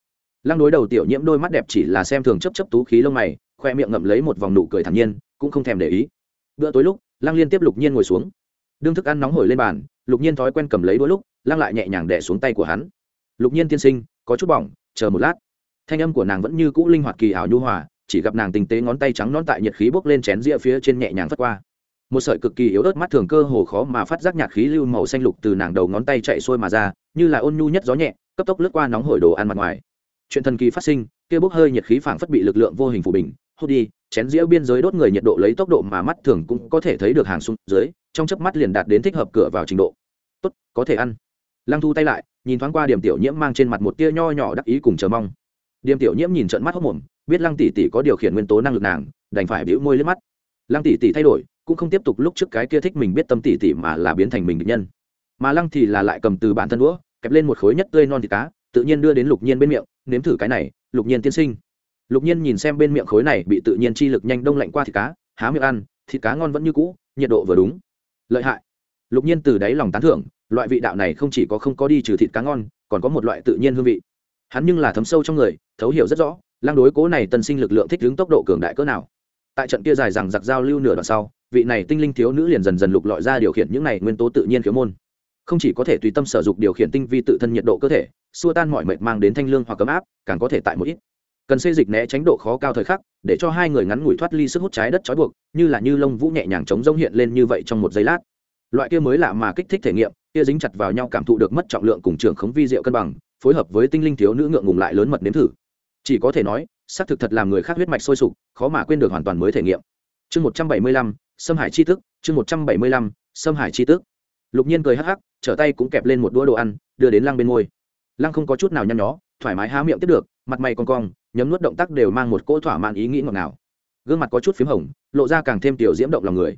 Lăng đối đầu tiểu nhiễm đôi mắt đẹp chỉ là xem thường chấp chấp tú khí lông mày, khoe miệng ngậm lấy một vòng nụ cười thản nhiên, cũng không thèm để ý. Bữa tối lúc, lăng liên tiếp lục nhiên ngồi xuống đương thức ăn nóng hổi lên bàn, lục nhiên thói quen cầm lấy đôi lúc, lăng lại nhẹ nhàng đẻ xuống tay của hắn. Lục nhiên tiên sinh, có chút bỏng, chờ một lát. Thanh âm của nàng vẫn như cũ linh hoạt kỳ ảo nhu hòa, chỉ gặp nàng tinh tế ngón tay trắng non tại nhiệt khí bốc lên chén rĩa phía trên nhẹ nhàng phất qua. Một sợi cực kỳ yếu ớt mắt thường cơ hồ khó mà phát giác nhạt khí lưu màu xanh lục từ nàng đầu ngón tay chạy xuôi mà ra, như là ôn nhu nhất gió nhẹ, cấp tốc lướt qua nóng hổi đồ ăn mặt ngoài. Chuyện thần kỳ phát sinh, kia bốc hơi nhiệt khí phảng phất bị lực lượng vô hình phủ bình, hút đi chén dĩa biên giới đốt người nhiệt độ lấy tốc độ mà mắt thường cũng có thể thấy được hàng xuống dưới, trong chớp mắt liền đạt đến thích hợp cửa vào trình độ. Tốt, có thể ăn. Lăng thu tay lại, nhìn thoáng qua điểm tiểu nhiễm mang trên mặt một tia nho nhỏ đắc ý cùng chờ mong. Điểm tiểu nhiễm nhìn trận mắt hốc mồm, biết lăng tỷ tỷ có điều khiển nguyên tố năng lực nàng, đành phải bĩu môi lên mắt. Lăng tỷ tỷ thay đổi, cũng không tiếp tục lúc trước cái kia thích mình biết tâm tỷ tỷ mà là biến thành mình định nhân. Mà lăng thì là lại cầm từ bản thân đũa, kẹp lên một khối nhất tươi non thịt cá, tự nhiên đưa đến lục nhiên bên miệng, nếm thử cái này, lục nhiên tiên sinh lục nhiên nhìn xem bên miệng khối này bị tự nhiên chi lực nhanh đông lạnh qua thịt cá, há miệng ăn, thịt cá ngon vẫn như cũ, nhiệt độ vừa đúng. Lợi hại. Lục nhiên từ đáy lòng tán thưởng, loại vị đạo này không chỉ có không có đi trừ thịt cá ngon, còn có một loại tự nhiên hương vị. Hắn nhưng là thấm sâu trong người, thấu hiểu rất rõ, lang đối cố này tân sinh lực lượng thích đứng tốc độ cường đại cỡ nào. Tại trận kia dài rằng giặc giao lưu nửa đoạn sau, vị này tinh linh thiếu nữ liền dần dần lục lọi ra điều khiển những này nguyên tố tự nhiên khiếu môn. Không chỉ có thể tùy tâm sở dục điều khiển tinh vi tự thân nhiệt độ cơ thể, xua tan mọi mệt mang đến thanh lương hoặc cấm áp, càng có thể tại một ít cần xây dịch né tránh độ khó cao thời khắc, để cho hai người ngắn ngủi thoát ly sức hút trái đất trói buộc, như là như lông vũ nhẹ nhàng chống rông hiện lên như vậy trong một giây lát. Loại kia mới lạ mà kích thích thể nghiệm, kia dính chặt vào nhau cảm thụ được mất trọng lượng cùng trường khống vi diệu cân bằng, phối hợp với tinh linh thiếu nữ ngượng ngùng lại lớn mật nếm thử. Chỉ có thể nói, xác thực thật làm người khác huyết mạch sôi sục, khó mà quên được hoàn toàn mới thể nghiệm. Chương một trăm bảy mươi lăm xâm hải chi tức, chương một trăm bảy mươi lăm xâm hải chi tức. Lục nhiên cười hắc hắc, trở tay cũng kẹp lên một đũa đồ ăn, đưa đến lăng bên ngôi. Lăng không có chút nào nhăn nhó thoải mái há miệng tiếp được, mặt mày con cong, nhấm nuốt động tác đều mang một cỗ thỏa mãn ý nghĩ ngọt ngào. Gương mặt có chút p h í m hồng, lộ ra càng thêm tiểu diễm động lòng người.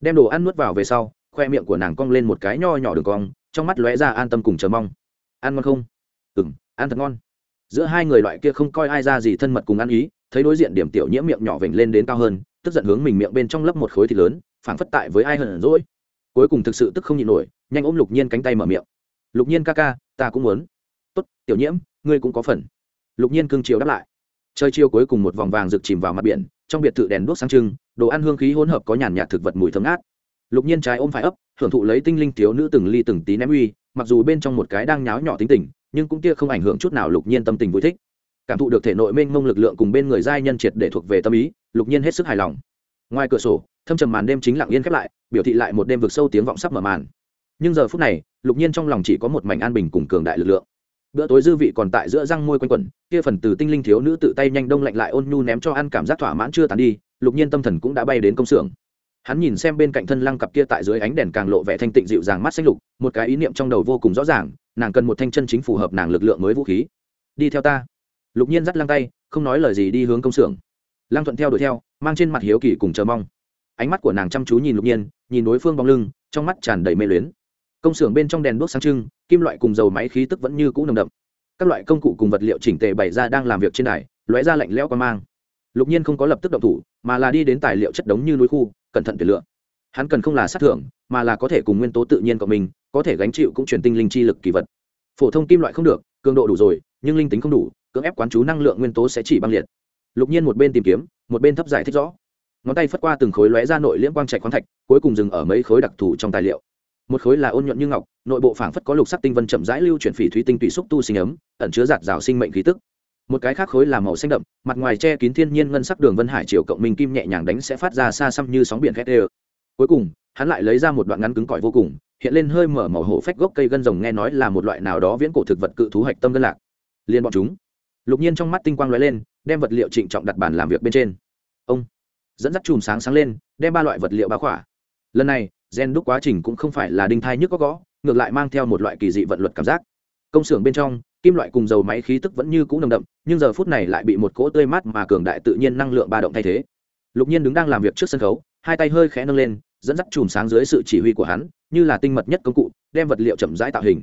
Đem đồ ăn nuốt vào về sau, khoe miệng của nàng cong lên một cái nho nhỏ đường cong, trong mắt lóe ra an tâm cùng chờ mong. Ăn ngon không? Ừ m ăn thật ngon. Giữa hai người loại kia không coi ai ra gì thân mật cùng ăn ý, thấy đối diện điểm tiểu nhiễm miệng nhỏ vểnh lên đến cao hơn, tức giận hướng mình miệng bên trong lấp một khối thịt lớn, phảng phất tại với ai hờn rỗi cuối cùng thực sự tức không nhịn nổi, nhanh ôm lục nhiên cánh tay mở miệng. Lục nhiên ca ca, ta cũng muốn. Tốt, tiểu nhiễm ngươi cũng có phần. Lục nhiên cương chiều đáp lại. Chơi chiều cuối cùng một vòng vàng rực chìm vào mặt biển, trong biệt thự đèn đuốc sáng trưng, đồ ăn hương khí hỗn hợp có nhàn nhạt thực vật mùi thơm ngát. Lục nhiên trái ôm phải ấp, hưởng thụ lấy tinh linh thiếu nữ từng ly từng tí ném uy, mặc dù bên trong một cái đang nháo nhỏ tính tình, nhưng cũng kia không ảnh hưởng chút nào lục nhiên tâm tình vui thích. Cảm thụ được thể nội mênh mông lực lượng cùng bên người giai nhân triệt để thuộc về tâm ý, lục nhiên hết sức hài lòng. Ngoài cửa sổ, thâm trầm màn đêm chính lặng yên khép lại, biểu thị lại một đêm vực sâu tiếng vọng sắp mở màn. Nhưng giờ phút này, lục nhiên trong lòng chỉ có một mảnh an bình cùng cường đại lực lượng bữa tối dư vị còn tại giữa răng môi quanh quẩn, kia phần từ tinh linh thiếu nữ tự tay nhanh đông lạnh lại ôn nhu ném cho ăn cảm giác thỏa mãn chưa tàn đi, lục nhiên tâm thần cũng đã bay đến công xưởng. Hắn nhìn xem bên cạnh thân lăng cặp kia tại dưới ánh đèn càng lộ vẻ thanh tịnh dịu dàng mắt xanh lục, một cái ý niệm trong đầu vô cùng rõ ràng, nàng cần một thanh chân chính phù hợp nàng lực lượng mới vũ khí. Đi theo ta. Lục nhiên dắt lăng tay, không nói lời gì đi hướng công xưởng. Lăng thuận theo đuổi theo, mang trên mặt hiếu kỳ cùng chờ mong. Ánh mắt của nàng chăm chú nhìn lục nhiên, nhìn đối phương bóng lưng, trong mắt tràn đầy mê luyến công xưởng bên trong đèn đuốc sáng trưng, kim loại cùng dầu máy khí tức vẫn như cũ nồng đậm. Các loại công cụ cùng vật liệu chỉnh tề bày ra đang làm việc trên đài, lóe ra lạnh lẽo qua mang. Lục nhiên không có lập tức động thủ, mà là đi đến tài liệu chất đống như núi khu, cẩn thận tuyển lựa. Hắn cần không là sát thưởng, mà là có thể cùng nguyên tố tự nhiên của mình, có thể gánh chịu cũng truyền tinh linh chi lực kỳ vật. Phổ thông kim loại không được, cường độ đủ rồi, nhưng linh tính không đủ, cưỡng ép quán chú năng lượng nguyên tố sẽ chỉ băng liệt. Lục nhiên một bên tìm kiếm, một bên thấp giải thích rõ. Ngón tay phất qua từng khối lóe ra nội liễm quang trạch khoáng thạch, cuối cùng dừng ở mấy khối đặc thù trong tài liệu một khối là ôn nhuận như ngọc, nội bộ phảng phất có lục sắc tinh vân chậm rãi lưu chuyển phỉ thúy tinh tùy xúc tu sinh ấm, ẩn chứa giạt rào sinh mệnh khí tức. Một cái khác khối là màu xanh đậm, mặt ngoài che kín thiên nhiên ngân sắc đường vân hải triều cộng minh kim nhẹ nhàng đánh sẽ phát ra xa xăm như sóng biển khét ê cuối cùng, hắn lại lấy ra một đoạn ngắn cứng cỏi vô cùng, hiện lên hơi mở màu hổ phách gốc cây gân rồng nghe nói là một loại nào đó viễn cổ thực vật cự thú hạch tâm ngân lạc. Liên bọn chúng. Lục nhiên trong mắt tinh quang lóe lên, đem vật liệu trịnh trọng đặt bàn làm việc bên trên. Ông. Dẫn dắt chùm sáng sáng lên, đem ba loại vật liệu bá khỏa. Lần này gen đúc quá trình cũng không phải là đinh thai nhức có gõ, ngược lại mang theo một loại kỳ dị vận luật cảm giác. Công xưởng bên trong, kim loại cùng dầu máy khí tức vẫn như cũ nồng đậm, nhưng giờ phút này lại bị một cỗ tươi mát mà cường đại tự nhiên năng lượng ba động thay thế. Lục nhiên đứng đang làm việc trước sân khấu, hai tay hơi khẽ nâng lên, dẫn dắt chùm sáng dưới sự chỉ huy của hắn, như là tinh mật nhất công cụ, đem vật liệu chậm rãi tạo hình.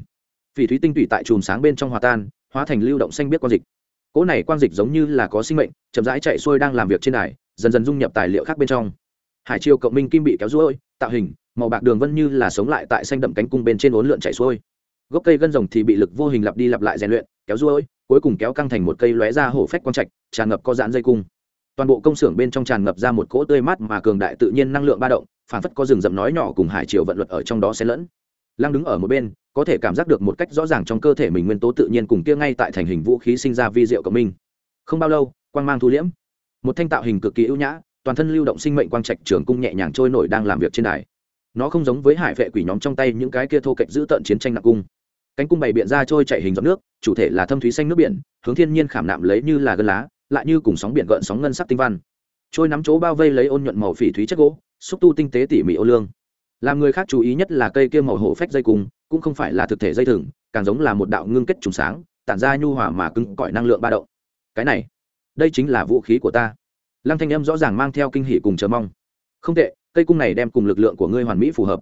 Phỉ thúy tinh tủy tại chùm sáng bên trong hòa tan, hóa thành lưu động xanh biết quang dịch. Cỗ này quang dịch giống như là có sinh mệnh, chậm rãi chạy xuôi đang làm việc trên đài, dần dần dung nhập tài liệu khác bên trong. Hải triều cộng minh kim bị kéo ruôi, tạo hình màu bạc đường vân như là sống lại tại xanh đậm cánh cung bên trên uốn lượn chạy xuôi. Gốc cây gân rồng thì bị lực vô hình lặp đi lặp lại rèn luyện, kéo ruôi, cuối cùng kéo căng thành một cây lóe ra hổ phách quang trạch, tràn ngập có dạn dây cung. Toàn bộ công xưởng bên trong tràn ngập ra một cỗ tươi mát mà cường đại tự nhiên năng lượng ba động, phản phất có rừng rậm nói nhỏ cùng hải triều vận luật ở trong đó xen lẫn. Lăng đứng ở một bên, có thể cảm giác được một cách rõ ràng trong cơ thể mình nguyên tố tự nhiên cùng kia ngay tại thành hình vũ khí sinh ra vi diệu của mình. không bao lâu, quang mang thu liễm. Một thanh tạo hình cực kỳ ưu nhã, toàn thân lưu động sinh mệnh quang trạch trường cung nhẹ nhàng trôi nổi đang làm việc trên đài nó không giống với hải vệ quỷ nhóm trong tay những cái kia thô kệch giữ tận chiến tranh nặng cung. Cánh cung bày biện ra trôi chạy hình giọt nước, chủ thể là thâm thúy xanh nước biển, hướng thiên nhiên khảm nạm lấy như là gân lá, lại như cùng sóng biển gợn sóng ngân sắc tinh văn. Trôi nắm chỗ bao vây lấy ôn nhuận màu phỉ thúy chất gỗ, xúc tu tinh tế tỉ mỉ ô lương. Làm người khác chú ý nhất là cây kia màu hổ phách dây cung, cũng không phải là thực thể dây thừng, càng giống là một đạo ngưng kết trùng sáng, tản ra nhu hòa mà cứng cỏi năng lượng ba động. Cái này, đây chính là vũ khí của ta. Lăng thanh âm rõ ràng mang theo kinh hỉ cùng chờ mong không tệ, cây cung này đem cùng lực lượng của ngươi hoàn mỹ phù hợp.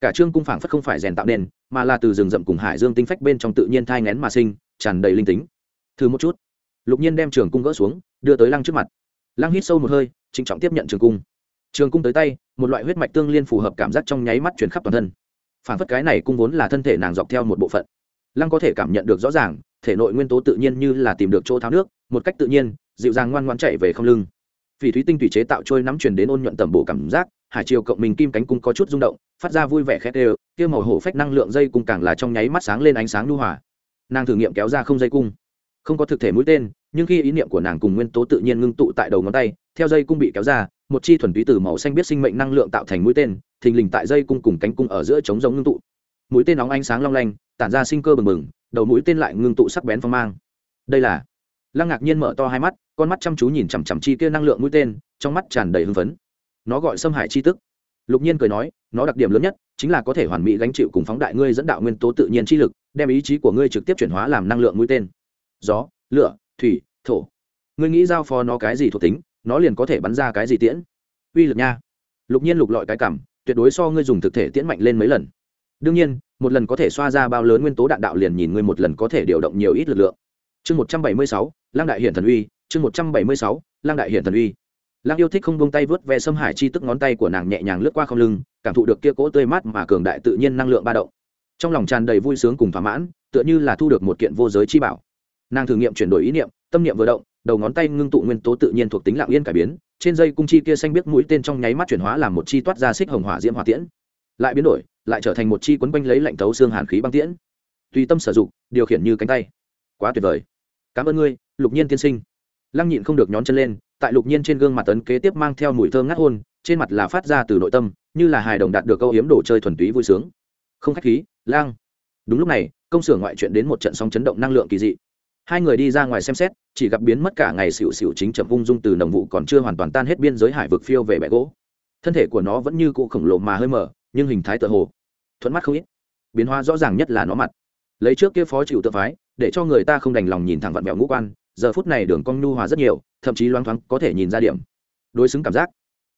Cả trương cung phảng phất không phải rèn tạo nên, mà là từ rừng rậm cùng hải dương tinh phách bên trong tự nhiên thai ngén mà sinh, tràn đầy linh tính. Thử một chút. Lục nhiên đem trường cung gỡ xuống, đưa tới lăng trước mặt. Lăng hít sâu một hơi, trịnh trọng tiếp nhận trường cung. Trường cung tới tay, một loại huyết mạch tương liên phù hợp cảm giác trong nháy mắt chuyển khắp toàn thân. Phản phất cái này cung vốn là thân thể nàng dọc theo một bộ phận. Lăng có thể cảm nhận được rõ ràng, thể nội nguyên tố tự nhiên như là tìm được chỗ tháo nước, một cách tự nhiên, dịu dàng ngoan ngoan chạy về không lưng vì thúy tinh tùy chế tạo trôi nắm truyền đến ôn nhuận tầm bổ cảm giác, hải triều cộng mình kim cánh cung có chút rung động, phát ra vui vẻ khét đều, kia màu hổ phách năng lượng dây cung càng là trong nháy mắt sáng lên ánh sáng lưu hòa. Nàng thử nghiệm kéo ra không dây cung. Không có thực thể mũi tên, nhưng khi ý niệm của nàng cùng nguyên tố tự nhiên ngưng tụ tại đầu ngón tay, theo dây cung bị kéo ra, một chi thuần túy từ màu xanh biết sinh mệnh năng lượng tạo thành mũi tên, thình lình tại dây cung cùng cánh cung ở giữa trống giống ngưng tụ. Mũi tên nóng ánh sáng long lanh, tản ra sinh cơ bừng bừng, đầu mũi tên lại ngưng tụ sắc bén phong mang. Đây là lăng ngạc nhiên mở to hai mắt, con mắt chăm chú nhìn chằm chằm chi kia năng lượng mũi tên, trong mắt tràn đầy hưng phấn. Nó gọi xâm hại chi tức. Lục nhiên cười nói, nó đặc điểm lớn nhất chính là có thể hoàn mỹ gánh chịu cùng phóng đại ngươi dẫn đạo nguyên tố tự nhiên chi lực, đem ý chí của ngươi trực tiếp chuyển hóa làm năng lượng mũi tên. Gió, lửa, thủy, thổ. Ngươi nghĩ giao phó nó cái gì thuộc tính, nó liền có thể bắn ra cái gì tiễn. Uy lực nha. Lục nhiên lục lọi cái cảm, tuyệt đối so ngươi dùng thực thể tiễn mạnh lên mấy lần. Đương nhiên, một lần có thể xoa ra bao lớn nguyên tố đạn đạo liền nhìn ngươi một lần có thể điều động nhiều ít lực lượng. Chương một trăm bảy mươi sáu lăng đại hiển thần uy, chương một trăm bảy mươi sáu, lăng đại hiển thần uy. Lăng yêu thích không buông tay vớt ve xâm hải chi tức ngón tay của nàng nhẹ nhàng lướt qua không lưng, cảm thụ được kia cỗ tươi mát mà cường đại tự nhiên năng lượng ba động. Trong lòng tràn đầy vui sướng cùng thỏa mãn, tựa như là thu được một kiện vô giới chi bảo. Nàng thử nghiệm chuyển đổi ý niệm, tâm niệm vừa động, đầu ngón tay ngưng tụ nguyên tố tự nhiên thuộc tính lạng yên cải biến, trên dây cung chi kia xanh biết mũi tên trong nháy mắt chuyển hóa làm một chi toát ra xích hồng hỏa diễm hỏa tiễn. Lại biến đổi, lại trở thành một chi quấn quanh lấy lạnh thấu xương hàn khí băng tiễn. Tùy tâm sử dụng, điều khiển như cánh tay. Quá tuyệt vời. Cảm ơn ngươi lục nhiên tiên sinh. Lăng nhịn không được nhón chân lên, tại lục nhiên trên gương mặt tấn kế tiếp mang theo mùi thơm ngát hôn, trên mặt là phát ra từ nội tâm, như là hài đồng đạt được câu hiếm đồ chơi thuần túy vui sướng. Không khách khí lang đúng lúc này, công xưởng ngoại chuyện đến một trận sóng chấn động năng lượng kỳ dị. Hai người đi ra ngoài xem xét, chỉ gặp biến mất cả ngày xịu xịu chính chậm ung dung từ nồng vụ còn chưa hoàn toàn tan hết biên giới hải vực phiêu về bẹ gỗ. Thân thể của nó vẫn như cụ khổng lồ mà hơi mở, nhưng hình thái tựa hồ, thuận mắt không ít. Biến hóa rõ ràng nhất là nó mặt. Lấy trước kia phó chịu tự phái, để cho người ta không đành lòng nhìn thẳng vặn vẹo ngũ quan giờ phút này đường cong nhu hòa rất nhiều thậm chí loáng thoáng có thể nhìn ra điểm. Đối xứng cảm giác.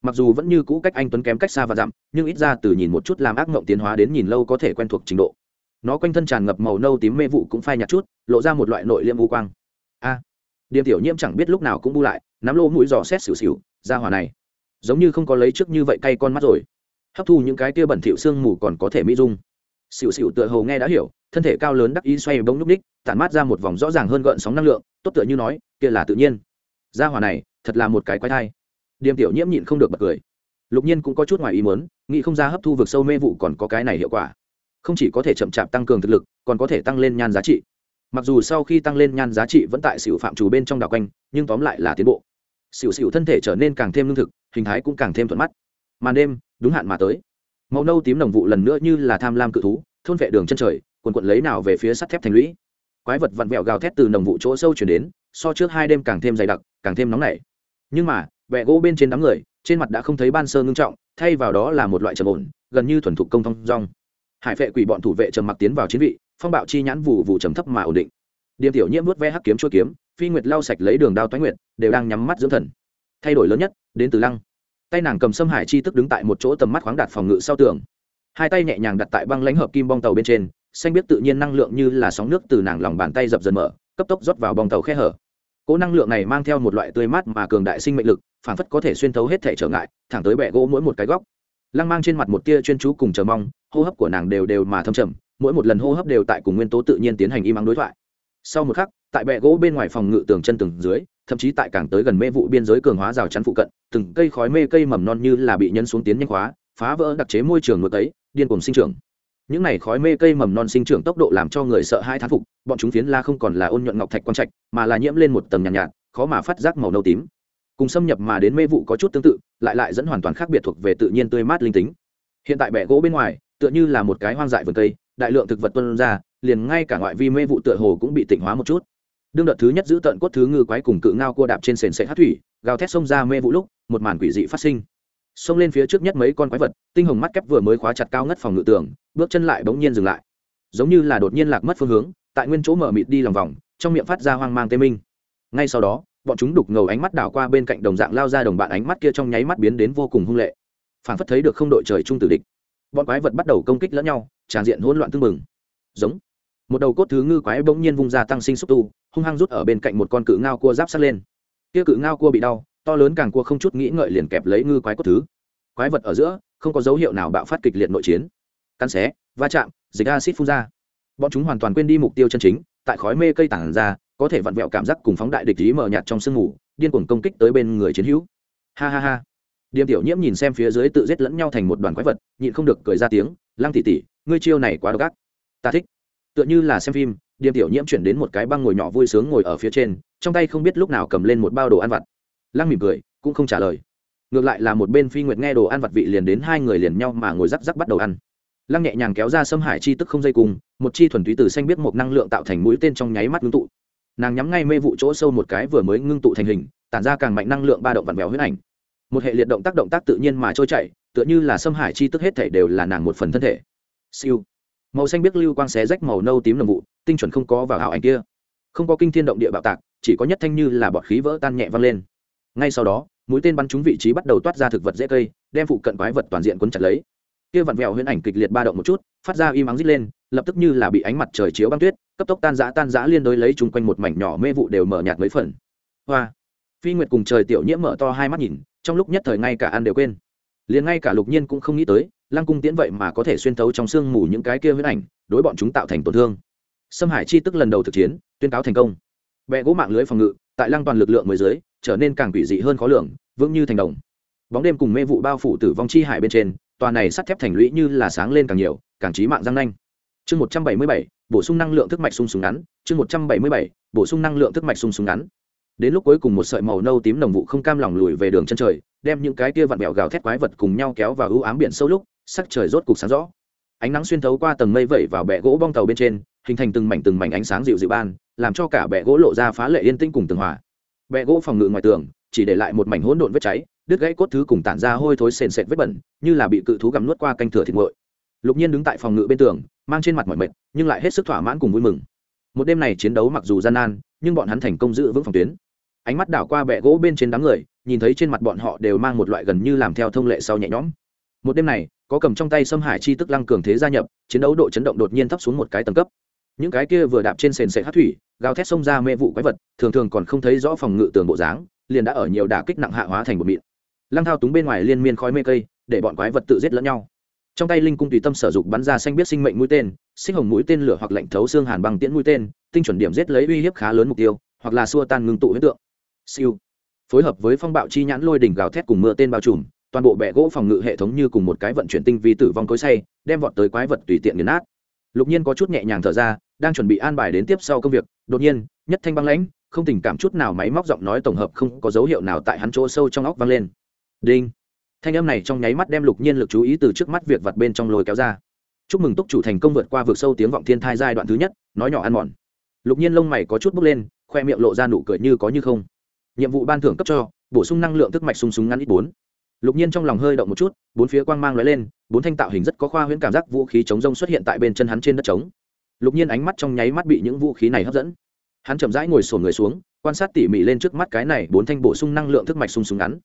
Mặc dù vẫn như cũ cách anh tuấn kém cách xa và dặm nhưng ít ra từ nhìn một chút làm ác mộng tiến hóa đến nhìn lâu có thể quen thuộc trình độ. Nó quanh thân tràn ngập màu nâu tím mê vụ cũng phai nhạt chút lộ ra một loại nội liêm u quang. A! À, điểm tiểu nhiễm chẳng biết lúc nào cũng bu lại nắm lỗ mũi giò xét xỉu xỉu ra hòa này. Giống như không có lấy trước như vậy cay con mắt rồi. Hấp thu những cái tia bẩn thịu xương mù còn có thể mỹ dung xỉu xỉu tựa hồ nghe đã hiểu, thân thể cao lớn đắc ý xoay bông núp ních tản mát ra một vòng rõ ràng hơn gợn sóng năng lượng, tốt tựa như nói, kia là tự nhiên. Gia hòa này, thật là một cái quái thai. Điềm tiểu nhiễm nhịn không được bật cười. Lục nhiên cũng có chút ngoài ý muốn, nghĩ không ra hấp thu vực sâu mê vụ còn có cái này hiệu quả. Không chỉ có thể chậm chạp tăng cường thực lực, còn có thể tăng lên nhan giá trị. Mặc dù sau khi tăng lên nhan giá trị vẫn tại xỉu phạm trù bên trong đảo quanh, nhưng tóm lại là tiến bộ. Xỉu xỉu thân thể trở nên càng thêm lương thực, hình thái cũng càng thêm thuận mắt. Màn đêm, đúng hạn mà tới màu nâu tím đồng vụ lần nữa như là tham lam cự thú, thôn vệ đường chân trời, quần quận lấy nào về phía sắt thép thành lũy. Quái vật vặn vẹo gào thét từ đồng vụ chỗ sâu chuyển đến, so trước hai đêm càng thêm dày đặc, càng thêm nóng nảy. Nhưng mà vẹ gỗ bên trên đám người, trên mặt đã không thấy ban sơ ngưng trọng, thay vào đó là một loại trầm ổn, gần như thuần thục công thông rong. Hải vệ quỷ bọn thủ vệ trầm mặc tiến vào chiến vị, phong bạo chi nhãn vụ vụ trầm thấp mà ổn định. Điềm tiểu nhiễm vớt ve hắc kiếm chua kiếm, phi nguyệt lau sạch lấy đường đao toái nguyệt, đều đang nhắm mắt dưỡng thần. Thay đổi lớn nhất, đến từ lăng tay nàng cầm sâm hải chi tức đứng tại một chỗ tầm mắt khoáng đạt phòng ngự sau tường. Hai tay nhẹ nhàng đặt tại băng lãnh hợp kim bong tàu bên trên, xanh biết tự nhiên năng lượng như là sóng nước từ nàng lòng bàn tay dập dần mở, cấp tốc rót vào bong tàu khe hở. Cỗ năng lượng này mang theo một loại tươi mát mà cường đại sinh mệnh lực, phản phất có thể xuyên thấu hết thể trở ngại, thẳng tới bẹ gỗ mỗi một cái góc. Lăng mang trên mặt một tia chuyên chú cùng chờ mong, hô hấp của nàng đều đều mà thâm trầm, mỗi một lần hô hấp đều tại cùng nguyên tố tự nhiên tiến hành im ắng đối thoại. Sau một khắc, tại bẹ gỗ bên ngoài phòng ngự tường chân tường dưới thậm chí tại càng tới gần mê vụ biên giới cường hóa rào chắn phụ cận từng cây khói mê cây mầm non như là bị nhân xuống tiến nhanh hóa phá vỡ đặc chế môi trường ngược ấy điên cùng sinh trưởng. Những này khói mê cây mầm non sinh trưởng tốc độ làm cho người sợ hai thán phục bọn chúng phiến la không còn là ôn nhuận ngọc thạch quang trạch mà là nhiễm lên một tầng nhàn nhạt, nhạt khó mà phát giác màu nâu tím. Cùng xâm nhập mà đến mê vụ có chút tương tự lại lại dẫn hoàn toàn khác biệt thuộc về tự nhiên tươi mát linh tính. Hiện tại bẹ gỗ bên ngoài tựa như là một cái hoang dại vườn cây đại lượng thực vật tuân ra liền ngay cả ngoại vi mê vụ tựa hồ cũng bị tỉnh hóa một chút đương đợt thứ nhất giữ tận cốt thứ ngư quái cùng cự ngao cua đạp trên sền sệ hát thủy, gào thét xông ra mê vụ lúc, một màn quỷ dị phát sinh. Xông lên phía trước nhất mấy con quái vật, tinh hồng mắt kép vừa mới khóa chặt cao ngất phòng ngự tường, bước chân lại bỗng nhiên dừng lại. Giống như là đột nhiên lạc mất phương hướng, tại nguyên chỗ mở mịt đi lòng vòng, trong miệng phát ra hoang mang tê minh. Ngay sau đó, bọn chúng đục ngầu ánh mắt đảo qua bên cạnh đồng dạng lao ra đồng bạn ánh mắt kia trong nháy mắt biến đến vô cùng hung lệ. Phản phất thấy được không đội trời chung tử địch. Bọn quái vật bắt đầu công kích lẫn nhau, tràn diện hỗn loạn tưng bừng. Giống một đầu cốt thứ ngư quái bỗng nhiên vung ra tăng sinh xúc tu, hung hăng rút ở bên cạnh một con cự ngao cua giáp sát lên. Kia cự ngao cua bị đau, to lớn càng cua không chút nghĩ ngợi liền kẹp lấy ngư quái cốt thứ. Quái vật ở giữa, không có dấu hiệu nào bạo phát kịch liệt nội chiến. Cắn xé, va chạm, dịch acid phun ra. Bọn chúng hoàn toàn quên đi mục tiêu chân chính, tại khói mê cây tản ra, có thể vặn vẹo cảm giác cùng phóng đại địch ý mờ nhạt trong sương mù, điên cuồng công kích tới bên người chiến hữu. Ha ha ha. Điềm tiểu nhiễm nhìn xem phía dưới tự giết lẫn nhau thành một đoàn quái vật, nhịn không được cười ra tiếng, lăng tỉ tỉ ngươi chiêu này quá độc ác. Ta thích tựa như là xem phim, điềm tiểu nhiễm chuyển đến một cái băng ngồi nhỏ vui sướng ngồi ở phía trên, trong tay không biết lúc nào cầm lên một bao đồ ăn vặt. Lăng mỉm cười, cũng không trả lời. Ngược lại là một bên phi nguyệt nghe đồ ăn vặt vị liền đến hai người liền nhau mà ngồi rắc rắc bắt đầu ăn. Lăng nhẹ nhàng kéo ra xâm hải chi tức không dây cùng, một chi thuần túy từ xanh biết một năng lượng tạo thành mũi tên trong nháy mắt ngưng tụ. Nàng nhắm ngay mê vụ chỗ sâu một cái vừa mới ngưng tụ thành hình, tản ra càng mạnh năng lượng ba động vặn vẹo huyết ảnh. Một hệ liệt động tác động tác tự nhiên mà trôi chảy, tựa như là xâm hải chi tức hết thể đều là nàng một phần thân thể. Siêu màu xanh biết lưu quang xé rách màu nâu tím nồng vụ, tinh chuẩn không có vào hảo ảnh kia. Không có kinh thiên động địa bạo tạc, chỉ có nhất thanh như là bọt khí vỡ tan nhẹ văng lên. Ngay sau đó, mũi tên bắn trúng vị trí bắt đầu toát ra thực vật dễ cây, đem phụ cận quái vật toàn diện quấn chặt lấy. Kia vặn vẹo huyễn ảnh kịch liệt ba động một chút, phát ra im ắng rít lên, lập tức như là bị ánh mặt trời chiếu băng tuyết, cấp tốc tan giã tan giã liên đối lấy chung quanh một mảnh nhỏ mê vụ đều mở nhạt mấy phần. Hoa! Phi nguyệt cùng trời tiểu nhiễm mở to hai mắt nhìn, trong lúc nhất thời ngay cả ăn đều quên. Liền ngay cả lục nhiên cũng không nghĩ tới lăng cung tiễn vậy mà có thể xuyên thấu trong sương mù những cái kia huyết ảnh, đối bọn chúng tạo thành tổn thương. Xâm hải chi tức lần đầu thực chiến, tuyên cáo thành công. Bẹ gỗ mạng lưới phòng ngự, tại lăng toàn lực lượng mới dưới, trở nên càng quỷ dị hơn khó lường, vững như thành đồng. Bóng đêm cùng mê vụ bao phủ tử vong chi hải bên trên, tòa này sắt thép thành lũy như là sáng lên càng nhiều, càng trí mạng răng nanh. Chương một trăm bảy mươi bảy, bổ sung năng lượng thức mạch sung súng ngắn, chương một trăm bảy mươi bảy, bổ sung năng lượng thức mạch sung súng ngắn. Đến lúc cuối cùng một sợi màu nâu tím nồng vụ không cam lòng lùi về đường chân trời, đem những cái kia vặn bẹo gào thét quái vật cùng nhau kéo vào ưu ám biển sâu lúc sắc trời rốt cục sáng rõ. Ánh nắng xuyên thấu qua tầng mây vẩy vào bẹ gỗ bong tàu bên trên, hình thành từng mảnh từng mảnh ánh sáng dịu dịu ban, làm cho cả bẹ gỗ lộ ra phá lệ yên tĩnh cùng tường hòa. Bẹ gỗ phòng ngự ngoài tường, chỉ để lại một mảnh hỗn độn vết cháy, đứt gãy cốt thứ cùng tản ra hôi thối sền sệt vết bẩn, như là bị cự thú gặm nuốt qua canh thừa thịt nguội. Lục nhiên đứng tại phòng ngự bên tường, mang trên mặt mọi mệt, nhưng lại hết sức thỏa mãn cùng vui mừng. Một đêm này chiến đấu mặc dù gian nan, nhưng bọn hắn thành công giữ vững phòng tuyến. Ánh mắt đảo qua bẹ gỗ bên trên đám người, nhìn thấy trên mặt bọn họ đều mang một loại gần như làm theo thông lệ sau nhẹ nhõm một đêm này, có cầm trong tay xâm hải chi tức lăng cường thế gia nhập, chiến đấu độ chấn động đột nhiên thấp xuống một cái tầng cấp. Những cái kia vừa đạp trên sền sệ hát thủy, gào thét xông ra mê vụ quái vật, thường thường còn không thấy rõ phòng ngự tường bộ dáng, liền đã ở nhiều đả kích nặng hạ hóa thành một mịn. Lăng thao túng bên ngoài liên miên khói mê cây, để bọn quái vật tự giết lẫn nhau. Trong tay linh cung tùy tâm sử dụng bắn ra xanh biết sinh mệnh mũi tên, xích hồng mũi tên lửa hoặc lệnh thấu xương hàn băng tiễn mũi tên, tinh chuẩn điểm giết lấy uy hiếp khá lớn mục tiêu, hoặc là xua tan ngưng tụ huyết tượng. Siêu. Phối hợp với phong bạo chi nhãn lôi đỉnh gào thét cùng mưa tên bao trùm toàn bộ bệ gỗ phòng ngự hệ thống như cùng một cái vận chuyển tinh vi tử vong cối say đem vọt tới quái vật tùy tiện nghiền nát. Lục nhiên có chút nhẹ nhàng thở ra, đang chuẩn bị an bài đến tiếp sau công việc, đột nhiên, nhất thanh băng lãnh, không tình cảm chút nào máy móc giọng nói tổng hợp không có dấu hiệu nào tại hắn chỗ sâu trong óc vang lên. Đinh. Thanh âm này trong nháy mắt đem lục nhiên lực chú ý từ trước mắt việc vặt bên trong lôi kéo ra. Chúc mừng túc chủ thành công vượt qua vực sâu tiếng vọng thiên thai giai đoạn thứ nhất, nói nhỏ ăn mòn. Lục nhiên lông mày có chút bước lên, khoe miệng lộ ra nụ cười như có như không. Nhiệm vụ ban thưởng cấp cho, bổ sung năng lượng tức mạch sung súng ngắn ít bốn lục nhiên trong lòng hơi động một chút bốn phía quang mang lóe lên bốn thanh tạo hình rất có khoa huyễn cảm giác vũ khí chống rông xuất hiện tại bên chân hắn trên đất trống. Lục nhiên ánh mắt trong nháy mắt bị những vũ khí này hấp dẫn. Hắn chậm rãi ngồi sổn người xuống quan sát tỉ mỉ lên trước mắt cái này bốn thanh bổ sung năng lượng thức mạch sung súng ngắn.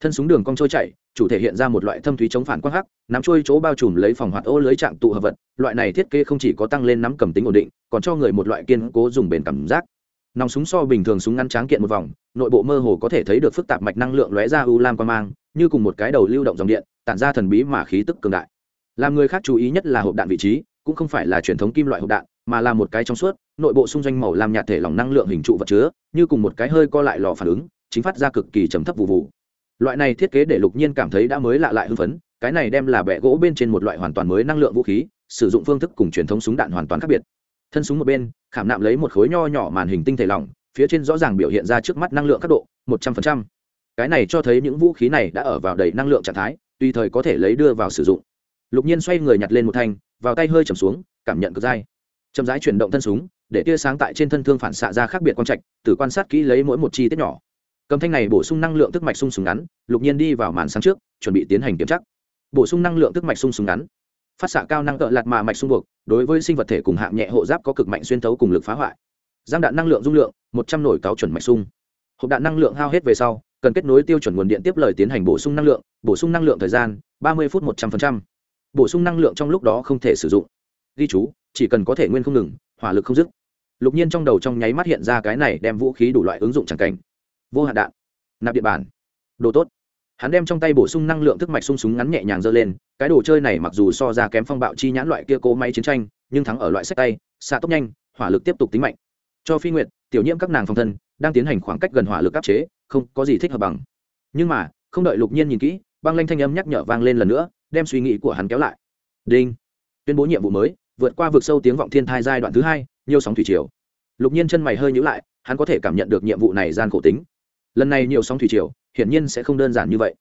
Thân súng đường cong trôi chảy, chủ thể hiện ra một loại thâm thúy chống phản quang hắc nắm trôi chỗ bao trùm lấy phòng hoạt ô lưới trạng tụ hợp vật loại này thiết kế không chỉ có tăng lên nắm cầm tính ổn định còn cho người một loại kiên cố dùng bền cảm giác. Nòng súng so bình thường súng ngắn tráng kiện một vòng nội bộ mơ hồ có thể thấy được phức tạp mạch năng lượng lóe ra u lam qua mang như cùng một cái đầu lưu động dòng điện, tản ra thần bí mà khí tức cường đại. Làm người khác chú ý nhất là hộp đạn vị trí, cũng không phải là truyền thống kim loại hộp đạn, mà là một cái trong suốt, nội bộ xung doanh màu làm nhạt thể lỏng năng lượng hình trụ vật chứa, như cùng một cái hơi co lại lò phản ứng, chính phát ra cực kỳ trầm thấp vụ vụ. Loại này thiết kế để lục nhiên cảm thấy đã mới lạ lại hưng phấn, cái này đem là bẹ gỗ bên trên một loại hoàn toàn mới năng lượng vũ khí, sử dụng phương thức cùng truyền thống súng đạn hoàn toàn khác biệt. Thân súng một bên, khảm nạm lấy một khối nho nhỏ màn hình tinh thể lỏng, phía trên rõ ràng biểu hiện ra trước mắt năng lượng cấp độ, một trăm phần trăm cái này cho thấy những vũ khí này đã ở vào đầy năng lượng trạng thái, tùy thời có thể lấy đưa vào sử dụng. Lục nhiên xoay người nhặt lên một thanh, vào tay hơi chầm xuống, cảm nhận cực dai. Chậm rãi chuyển động thân súng, để tia sáng tại trên thân thương phản xạ ra khác biệt quan trạch, từ quan sát kỹ lấy mỗi một chi tiết nhỏ. Cầm thanh này bổ sung năng lượng tức mạch sung súng ngắn, lục nhiên đi vào màn sáng trước, chuẩn bị tiến hành kiểm tra. Bổ sung năng lượng tức mạch sung súng ngắn. Phát xạ cao năng cỡ lạt mà mạch xung buộc, đối với sinh vật thể cùng hạng nhẹ hộ giáp có cực mạnh xuyên thấu cùng lực phá hoại. Giang đạn năng lượng dung lượng, một trăm nổi cáo chuẩn mạch sung. Hộp đạn năng lượng hao hết về sau cần kết nối tiêu chuẩn nguồn điện tiếp lời tiến hành bổ sung năng lượng, bổ sung năng lượng thời gian, ba mươi phút một trăm linh bổ sung năng lượng trong lúc đó không thể sử dụng. Ghi chú, chỉ cần có thể nguyên không ngừng, hỏa lực không dứt. Lục nhiên trong đầu trong nháy mắt hiện ra cái này đem vũ khí đủ loại ứng dụng c cảnh. Vô hạn đạn. Nạp điện bản. Đồ tốt. Hắn đem trong tay bổ sung năng lượng thức mạch sung súng ngắn nhẹ nhàng giơ lên, cái đồ chơi này mặc dù so ra kém phong bạo chi nhãn loại kia cố máy chiến tranh, nhưng thắng ở loại sách tay, xạ tốc nhanh, hỏa lực tiếp tục tính mạnh. Cho phi nguyệt, tiểu nhiễm các nàng phòng thân, đang tiến hành khoảng cách gần hỏa lực áp chế không có gì thích hợp bằng. Nhưng mà, không đợi lục nhiên nhìn kỹ, băng lanh thanh âm nhắc nhở vang lên lần nữa, đem suy nghĩ của hắn kéo lại. Đinh! Tuyên bố nhiệm vụ mới, vượt qua vực sâu tiếng vọng thiên thai giai đoạn thứ hai, nhiều sóng thủy triều. Lục nhiên chân mày hơi nhữ lại, hắn có thể cảm nhận được nhiệm vụ này gian khổ tính. Lần này nhiều sóng thủy triều, hiển nhiên sẽ không đơn giản như vậy.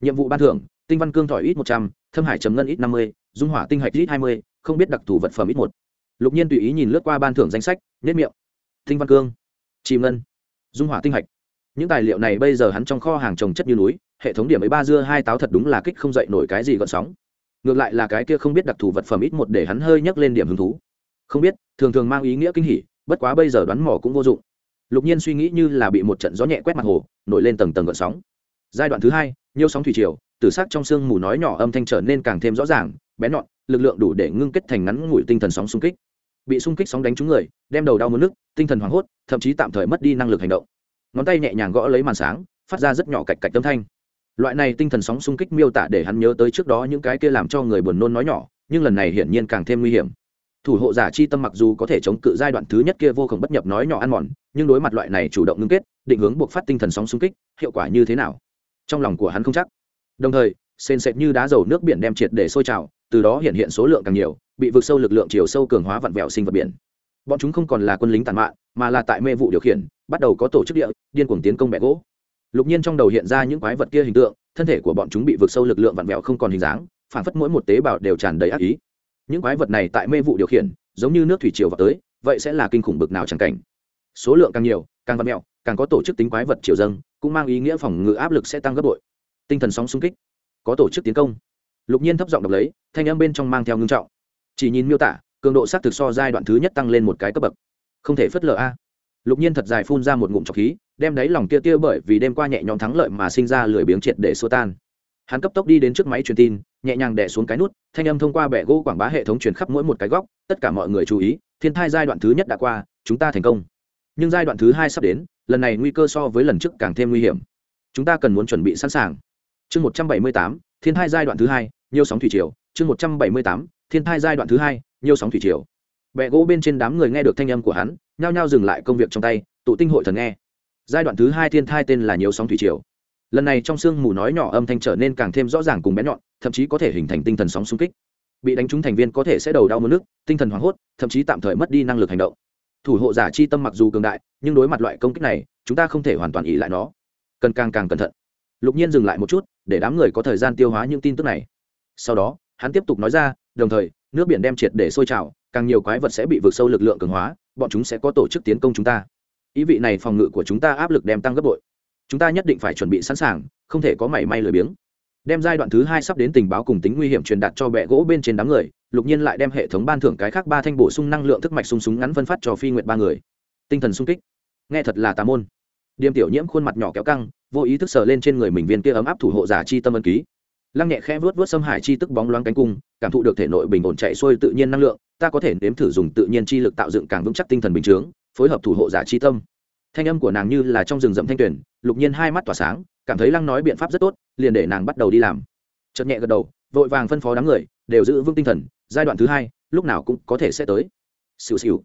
Nhiệm vụ ban thưởng, tinh văn cương thỏi ít một trăm, thâm hải chấm ngân ít năm mươi, dung hỏa tinh hạch ít hai mươi, không biết đặc thù vật phẩm ít một. Lục nhiên tùy ý nhìn lướt qua ban thưởng danh sách nết miệng. Tinh văn cương, chìm ngân, dung hỏa tinh hạch những tài liệu này bây giờ hắn trong kho hàng trồng chất như núi, hệ thống điểm ấy ba dưa hai táo thật đúng là kích không dậy nổi cái gì gợn sóng. Ngược lại là cái kia không biết đặc thù vật phẩm ít một để hắn hơi nhấc lên điểm hứng thú. Không biết, thường thường mang ý nghĩa kinh hỉ, bất quá bây giờ đoán mò cũng vô dụng. Lục nhiên suy nghĩ như là bị một trận gió nhẹ quét mặt hồ, nổi lên tầng tầng gợn sóng. Giai đoạn thứ hai nhiều sóng thủy triều, tử sắc trong sương mù nói nhỏ âm thanh trở nên càng thêm rõ ràng, bé nhọn, lực lượng đủ để ngưng kết thành ngắn ngủi tinh thần sóng xung kích. Bị xung kích sóng đánh trúng người, đem đầu đau mất nước tinh thần hoảng hốt, thậm chí tạm thời mất đi năng lực hành động ngón tay nhẹ nhàng gõ lấy màn sáng, phát ra rất nhỏ cạch cạch âm thanh. Loại này tinh thần sóng xung kích miêu tả để hắn nhớ tới trước đó những cái kia làm cho người buồn nôn nói nhỏ, nhưng lần này hiển nhiên càng thêm nguy hiểm. Thủ hộ giả chi tâm mặc dù có thể chống cự giai đoạn thứ nhất kia vô cùng bất nhập nói nhỏ ăn mòn, nhưng đối mặt loại này chủ động ngưng kết, định hướng buộc phát tinh thần sóng xung kích, hiệu quả như thế nào? Trong lòng của hắn không chắc. Đồng thời, sền sệt như đá dầu nước biển đem triệt để sôi trào, từ đó hiện hiện số lượng càng nhiều, bị vực sâu lực lượng chiều sâu cường hóa vặn vẹo sinh vật biển bọn chúng không còn là quân lính tàn mạn, mà là tại mê vụ điều khiển, bắt đầu có tổ chức địa, điên cuồng tiến công bẹ gỗ. Lục nhiên trong đầu hiện ra những quái vật kia hình tượng, thân thể của bọn chúng bị vượt sâu lực lượng vặn vẹo không còn hình dáng, phản phất mỗi một tế bào đều tràn đầy ác ý. Những quái vật này tại mê vụ điều khiển, giống như nước thủy triều vào tới, vậy sẽ là kinh khủng bực nào chẳng cảnh. Số lượng càng nhiều, càng vặn vẹo, càng có tổ chức tính quái vật triều dâng, cũng mang ý nghĩa phòng ngự áp lực sẽ tăng gấp bội. Tinh thần sóng xung kích, có tổ chức tiến công. Lục nhiên thấp giọng đọc lấy, thanh âm bên trong mang theo ngưng trọng. Chỉ nhìn miêu tả cường độ xác thực so giai đoạn thứ nhất tăng lên một cái cấp bậc. Không thể phớt lờ a. Lục nhiên thật dài phun ra một ngụm trọc khí, đem đáy lòng kia tia bởi vì đêm qua nhẹ nhõm thắng lợi mà sinh ra lười biếng triệt để xô tan. Hắn cấp tốc đi đến trước máy truyền tin, nhẹ nhàng đẻ xuống cái nút, thanh âm thông qua bẻ gỗ quảng bá hệ thống truyền khắp mỗi một cái góc, tất cả mọi người chú ý, thiên thai giai đoạn thứ nhất đã qua, chúng ta thành công. Nhưng giai đoạn thứ hai sắp đến, lần này nguy cơ so với lần trước càng thêm nguy hiểm. Chúng ta cần muốn chuẩn bị sẵn sàng. Chương một trăm bảy mươi tám, thiên thai giai đoạn thứ hai, nhiều sóng thủy triều. Chương một trăm bảy mươi tám, thiên thai giai đoạn thứ hai nhiều sóng thủy triều. Bẹ gỗ bên trên đám người nghe được thanh âm của hắn, nhao nhao dừng lại công việc trong tay, tụ tinh hội thần nghe. Giai đoạn thứ hai thiên thai tên là nhiều sóng thủy triều. Lần này trong sương mù nói nhỏ âm thanh trở nên càng thêm rõ ràng cùng bé nhọn, thậm chí có thể hình thành tinh thần sóng xung kích. Bị đánh trúng thành viên có thể sẽ đầu đau mất nước, tinh thần hoảng hốt, thậm chí tạm thời mất đi năng lực hành động. Thủ hộ giả chi tâm mặc dù cường đại, nhưng đối mặt loại công kích này, chúng ta không thể hoàn toàn ỉ lại nó. Cần càng càng cẩn thận. Lục nhiên dừng lại một chút, để đám người có thời gian tiêu hóa những tin tức này. Sau đó, hắn tiếp tục nói ra đồng thời, nước biển đem triệt để sôi trào, càng nhiều quái vật sẽ bị vượt sâu lực lượng cường hóa, bọn chúng sẽ có tổ chức tiến công chúng ta. Ý vị này phòng ngự của chúng ta áp lực đem tăng gấp bội. Chúng ta nhất định phải chuẩn bị sẵn sàng, không thể có mảy may lười biếng. Đem giai đoạn thứ hai sắp đến tình báo cùng tính nguy hiểm truyền đạt cho bệ gỗ bên trên đám người, lục nhiên lại đem hệ thống ban thưởng cái khác ba thanh bổ sung năng lượng thức mạch sung súng ngắn phân phát cho phi nguyện ba người. Tinh thần sung kích. Nghe thật là tà môn. Điềm tiểu nhiễm khuôn mặt nhỏ kéo căng, vô ý thức sờ lên trên người mình viên kia ấm áp thủ hộ giả chi tâm ân ký lăng nhẹ khẽ vuốt vuốt xâm hải chi tức bóng loáng cánh cung, cảm thụ được thể nội bình ổn chạy xuôi tự nhiên năng lượng, ta có thể nếm thử dùng tự nhiên chi lực tạo dựng càng vững chắc tinh thần bình chướng, phối hợp thủ hộ giả chi tâm. Thanh âm của nàng như là trong rừng rậm thanh tuyển, lục nhiên hai mắt tỏa sáng, cảm thấy lăng nói biện pháp rất tốt, liền để nàng bắt đầu đi làm. Chợt nhẹ gật đầu, vội vàng phân phó đám người, đều giữ vững tinh thần, giai đoạn thứ hai, lúc nào cũng có thể sẽ tới. Xỉu xỉu.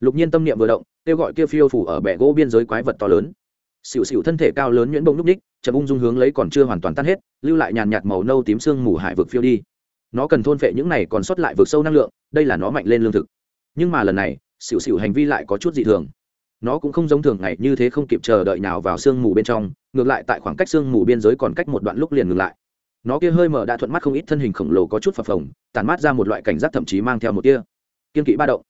Lục nhiên tâm niệm vừa động, kêu gọi kia phiêu phủ ở bệ gỗ biên giới quái vật to lớn xỉu xỉu thân thể cao lớn nhuyễn bông núp ních, chậm ung dung hướng lấy còn chưa hoàn toàn tan hết, lưu lại nhàn nhạt màu nâu tím xương mù hải vực phiêu đi. Nó cần thôn phệ những này còn sót lại vực sâu năng lượng, đây là nó mạnh lên lương thực. Nhưng mà lần này, xỉu xỉu hành vi lại có chút dị thường. Nó cũng không giống thường ngày như thế không kịp chờ đợi nào vào sương mù bên trong, ngược lại tại khoảng cách sương mù biên giới còn cách một đoạn lúc liền ngừng lại. Nó kia hơi mở đã thuận mắt không ít thân hình khổng lồ có chút phập phồng tàn mát ra một loại cảnh giác thậm chí mang theo một tia kiên kỵ ba động.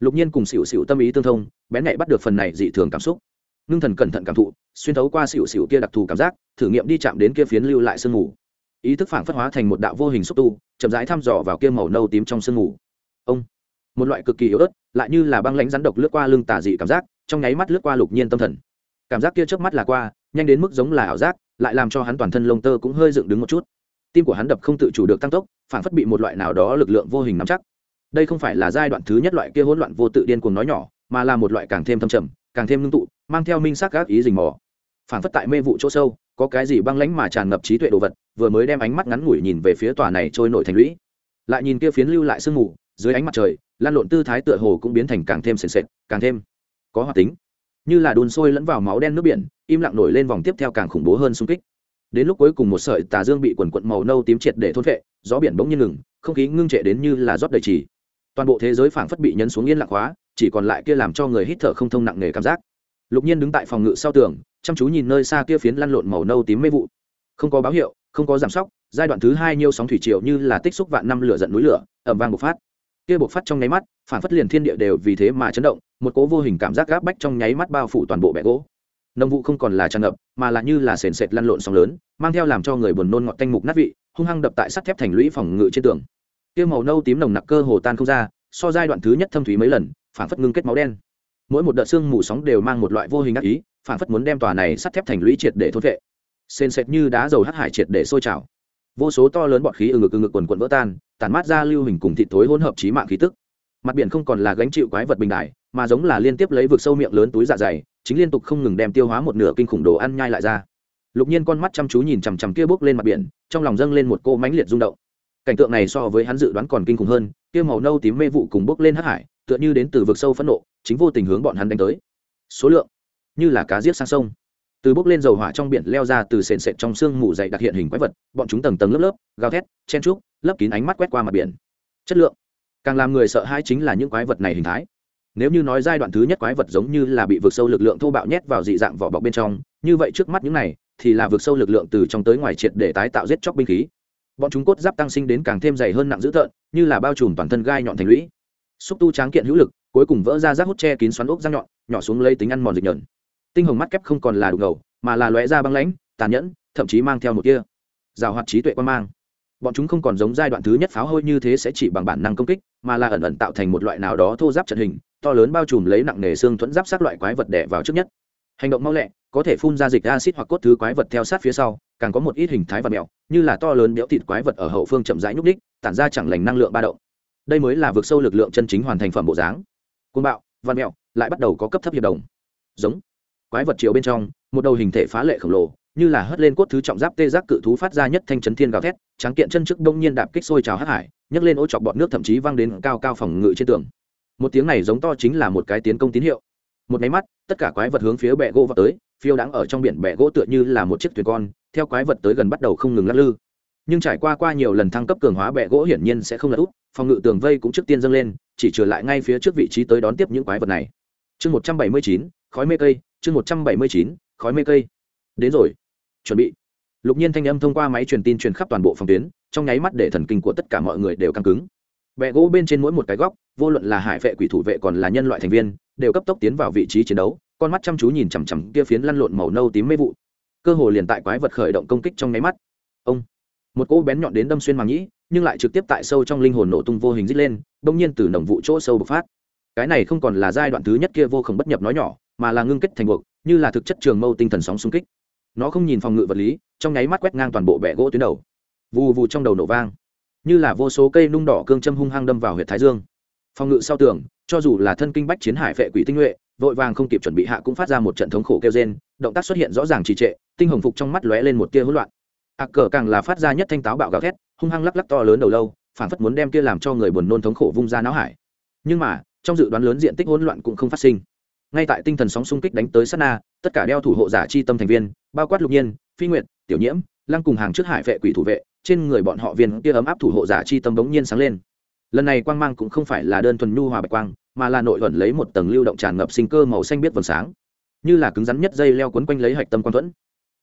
Lục nhiên cùng xỉu xỉu tâm ý tương thông, bén nhạy bắt được phần này dị thường cảm xúc ngưng thần cẩn thận cảm thụ, xuyên thấu qua xỉu xỉu kia đặc thù cảm giác, thử nghiệm đi chạm đến kia phiến lưu lại sương mù. Ý thức phản phất hóa thành một đạo vô hình xúc tu, chậm rãi thăm dò vào kia màu nâu tím trong sương mù. Ông, một loại cực kỳ yếu ớt, lại như là băng lãnh rắn độc lướt qua lưng tà dị cảm giác, trong nháy mắt lướt qua lục nhiên tâm thần. Cảm giác kia trước mắt là qua, nhanh đến mức giống là ảo giác, lại làm cho hắn toàn thân lông tơ cũng hơi dựng đứng một chút. Tim của hắn đập không tự chủ được tăng tốc phản phất bị một loại nào đó lực lượng vô hình nắm chắc. Đây không phải là giai đoạn thứ nhất loại kia hỗn loạn vô tự điên cuồng nói nhỏ, mà là một loại càng thêm thâm trầm càng thêm ngưng tụ, mang theo minh sắc gác ý rình mò. Phản phất tại mê vụ chỗ sâu, có cái gì băng lãnh mà tràn ngập trí tuệ đồ vật, vừa mới đem ánh mắt ngắn ngủi nhìn về phía tòa này trôi nổi thành lũy. Lại nhìn kia phiến lưu lại sương mù, dưới ánh mặt trời, lan lộn tư thái tựa hồ cũng biến thành càng thêm sền sệt, càng thêm có hoạt tính. Như là đun sôi lẫn vào máu đen nước biển, im lặng nổi lên vòng tiếp theo càng khủng bố hơn xung kích. Đến lúc cuối cùng một sợi tà dương bị quần quận màu nâu tím triệt để thôn vệ gió biển bỗng nhiên ngừng, không khí ngưng trệ đến như là rót đầy trì. Toàn bộ thế giới phảng phất bị nhấn xuống yên lặng hóa chỉ còn lại kia làm cho người hít thở không thông nặng nề cảm giác. Lục nhiên đứng tại phòng ngự sau tường, chăm chú nhìn nơi xa kia phiến lăn lộn màu nâu tím mê vụ. Không có báo hiệu, không có giảm sóc, giai đoạn thứ hai nhiều sóng thủy triều như là tích xúc vạn năm lửa giận núi lửa ẩm vang bộc phát. Kia bộc phát trong nháy mắt, phản phất liền thiên địa đều vì thế mà chấn động, một cố vô hình cảm giác gáp bách trong nháy mắt bao phủ toàn bộ bẹ gỗ. Nông vụ không còn là tràn ngập, mà là như là sền sệt lăn lộn sóng lớn, mang theo làm cho người buồn nôn ngọt tanh mục nát vị, hung hăng đập tại sắt thép thành lũy phòng ngự trên tường. Kia màu nâu tím nồng nặc cơ hồ tan không ra, so giai đoạn thứ nhất thâm thúy mấy lần phản phất ngưng kết máu đen. Mỗi một đợt xương mù sóng đều mang một loại vô hình ác ý phản phất muốn đem tòa này sắt thép thành lũy triệt để thốt vệ. Sền sệt như đá dầu hắc hải triệt để sôi trào. Vô số to lớn bọt khí ừng ngực ừng ngực quần quần vỡ tan tàn mát ra lưu hình cùng thịt thối hỗn hợp trí mạng khí tức. Mặt biển không còn là gánh chịu quái vật bình đại, mà giống là liên tiếp lấy vực sâu miệng lớn túi dạ dày, chính liên tục không ngừng đem tiêu hóa một nửa kinh khủng đồ ăn nhai lại ra. Lục nhiên con mắt chăm chú nhìn chằm chằm kia bước lên mặt biển, trong lòng dâng lên một cô mãnh liệt rung động. Cảnh tượng này so với hắn dự đoán còn kinh khủng hơn, kia màu nâu tím mê vụ cùng bước lên hắc hải tựa như đến từ vực sâu phẫn nộ, chính vô tình hướng bọn hắn đánh tới. Số lượng, như là cá giết sang sông. Từ bốc lên dầu hỏa trong biển leo ra từ sền sệt trong sương mù dày đặc hiện hình quái vật, bọn chúng tầng tầng lớp lớp, gào thét, chen trúc lấp kín ánh mắt quét qua mặt biển. Chất lượng, càng làm người sợ hãi chính là những quái vật này hình thái. Nếu như nói giai đoạn thứ nhất quái vật giống như là bị vượt sâu lực lượng thô bạo nhét vào dị dạng vỏ bọc bên trong, như vậy trước mắt những này, thì là vượt sâu lực lượng từ trong tới ngoài triệt để tái tạo giết chóc binh khí. Bọn chúng cốt giáp tăng sinh đến càng thêm dày hơn nặng dữ tợn, như là bao trùm toàn thân gai nhọn thành lũy xúc tu tráng kiện hữu lực, cuối cùng vỡ ra rác hút che kín xoắn ốc răng nhọn, nhỏ xuống lấy tính ăn mòn dịch nhờn. Tinh hồng mắt kép không còn là đục ngầu, mà là lóe ra băng lãnh, tàn nhẫn, thậm chí mang theo một kia rào hoạt trí tuệ quan mang. Bọn chúng không còn giống giai đoạn thứ nhất pháo hôi như thế sẽ chỉ bằng bản năng công kích, mà là ẩn ẩn tạo thành một loại nào đó thô giáp trận hình, to lớn bao trùm lấy nặng nề xương thuẫn giáp sát loại quái vật đẻ vào trước nhất. Hành động mau lẹ, có thể phun ra dịch acid hoặc cốt thứ quái vật theo sát phía sau, càng có một ít hình thái vật mèo như là to lớn béo thịt quái vật ở hậu phương chậm rãi nhúc đích tản ra chẳng lành năng lượng ba động đây mới là vượt sâu lực lượng chân chính hoàn thành phẩm bộ dáng. Côn bạo, văn mèo lại bắt đầu có cấp thấp hiệp đồng. Giống, quái vật chiều bên trong, một đầu hình thể phá lệ khổng lồ, như là hất lên cốt thứ trọng giáp tê giác cự thú phát ra nhất thanh chấn thiên gào thét, tráng kiện chân trước đông nhiên đạp kích sôi trào hắc hải, nhấc lên ô chọc bọt nước thậm chí văng đến cao cao phòng ngự trên tường. Một tiếng này giống to chính là một cái tiến công tín hiệu. Một máy mắt, tất cả quái vật hướng phía bẹ gỗ vào tới, phiêu đáng ở trong biển bẹ gỗ tựa như là một chiếc thuyền con, theo quái vật tới gần bắt đầu không ngừng lắc lư nhưng trải qua qua nhiều lần thăng cấp cường hóa bẹ gỗ hiển nhiên sẽ không là út, phòng ngự tường vây cũng trước tiên dâng lên, chỉ trở lại ngay phía trước vị trí tới đón tiếp những quái vật này. Chương một trăm bảy mươi chín, khói mê cây, chương một trăm bảy mươi chín, khói mê cây. Đến rồi. Chuẩn bị. Lục nhiên thanh âm thông qua máy truyền tin truyền khắp toàn bộ phòng tuyến, trong nháy mắt để thần kinh của tất cả mọi người đều căng cứng. Bẹ gỗ bên trên mỗi một cái góc, vô luận là hải vệ quỷ thủ vệ còn là nhân loại thành viên, đều cấp tốc tiến vào vị trí chiến đấu, con mắt chăm chú nhìn chằm chằm kia phiến lăn lộn màu nâu tím mê vụ. Cơ hồ liền tại quái vật khởi động công kích trong nháy mắt. Ông một cỗ bén nhọn đến đâm xuyên màng nhĩ, nhưng lại trực tiếp tại sâu trong linh hồn nổ tung vô hình dít lên đông nhiên từ nồng vụ chỗ sâu bộc phát. Cái này không còn là giai đoạn thứ nhất kia vô khổng bất nhập nói nhỏ, mà là ngưng kết thành buộc, như là thực chất trường mâu tinh thần sóng xung kích. Nó không nhìn phòng ngự vật lý, trong nháy mắt quét ngang toàn bộ bẹ gỗ tuyến đầu. Vù vù trong đầu nổ vang, như là vô số cây nung đỏ cương châm hung hăng đâm vào huyện thái dương. Phòng ngự sau tường, cho dù là thân kinh bách chiến hải vệ quỷ tinh nhuệ, vội vàng không kịp chuẩn bị hạ cũng phát ra một trận thống khổ kêu trên động tác xuất hiện rõ ràng trì trệ, tinh hồng phục trong mắt lóe lên một tia hỗn loạn ạc cờ càng là phát ra nhất thanh táo bạo gào thét, hung hăng lắc lắc to lớn đầu lâu phản phất muốn đem kia làm cho người buồn nôn thống khổ vung ra não hải. Nhưng mà, trong dự đoán lớn diện tích hỗn loạn cũng không phát sinh. Ngay tại tinh thần sóng xung kích đánh tới sát na, tất cả đeo thủ hộ giả chi tâm thành viên, bao quát lục nhiên, phi nguyện tiểu nhiễm, lăng cùng hàng trước hải vệ quỷ thủ vệ, trên người bọn họ viên kia ấm áp thủ hộ giả chi tâm bỗng nhiên sáng lên. Lần này quang mang cũng không phải là đơn thuần nhu hòa bạch quang, mà là nội thuần lấy một tầng lưu động tràn ngập sinh cơ màu xanh biết vầng sáng. Như là cứng rắn nhất dây leo quấn quanh lấy hạch tâm quang thuẫn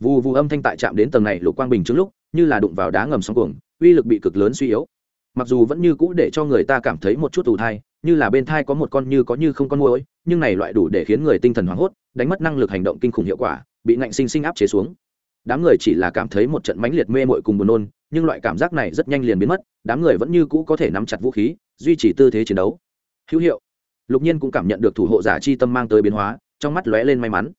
vù vù âm thanh tại chạm đến tầng này lục quang bình trước lúc, như là đụng vào đá ngầm sóng cuồng, uy lực bị cực lớn suy yếu. Mặc dù vẫn như cũ để cho người ta cảm thấy một chút tù thai, như là bên thai có một con như có như không con môi nhưng này loại đủ để khiến người tinh thần hoảng hốt, đánh mất năng lực hành động kinh khủng hiệu quả, bị ngạnh sinh sinh áp chế xuống. Đám người chỉ là cảm thấy một trận mãnh liệt mê mội cùng buồn nôn, nhưng loại cảm giác này rất nhanh liền biến mất, đám người vẫn như cũ có thể nắm chặt vũ khí, duy trì tư thế chiến đấu. Hữu hiệu. Lục nhiên cũng cảm nhận được thủ hộ giả chi tâm mang tới biến hóa, trong mắt lóe lên may mắn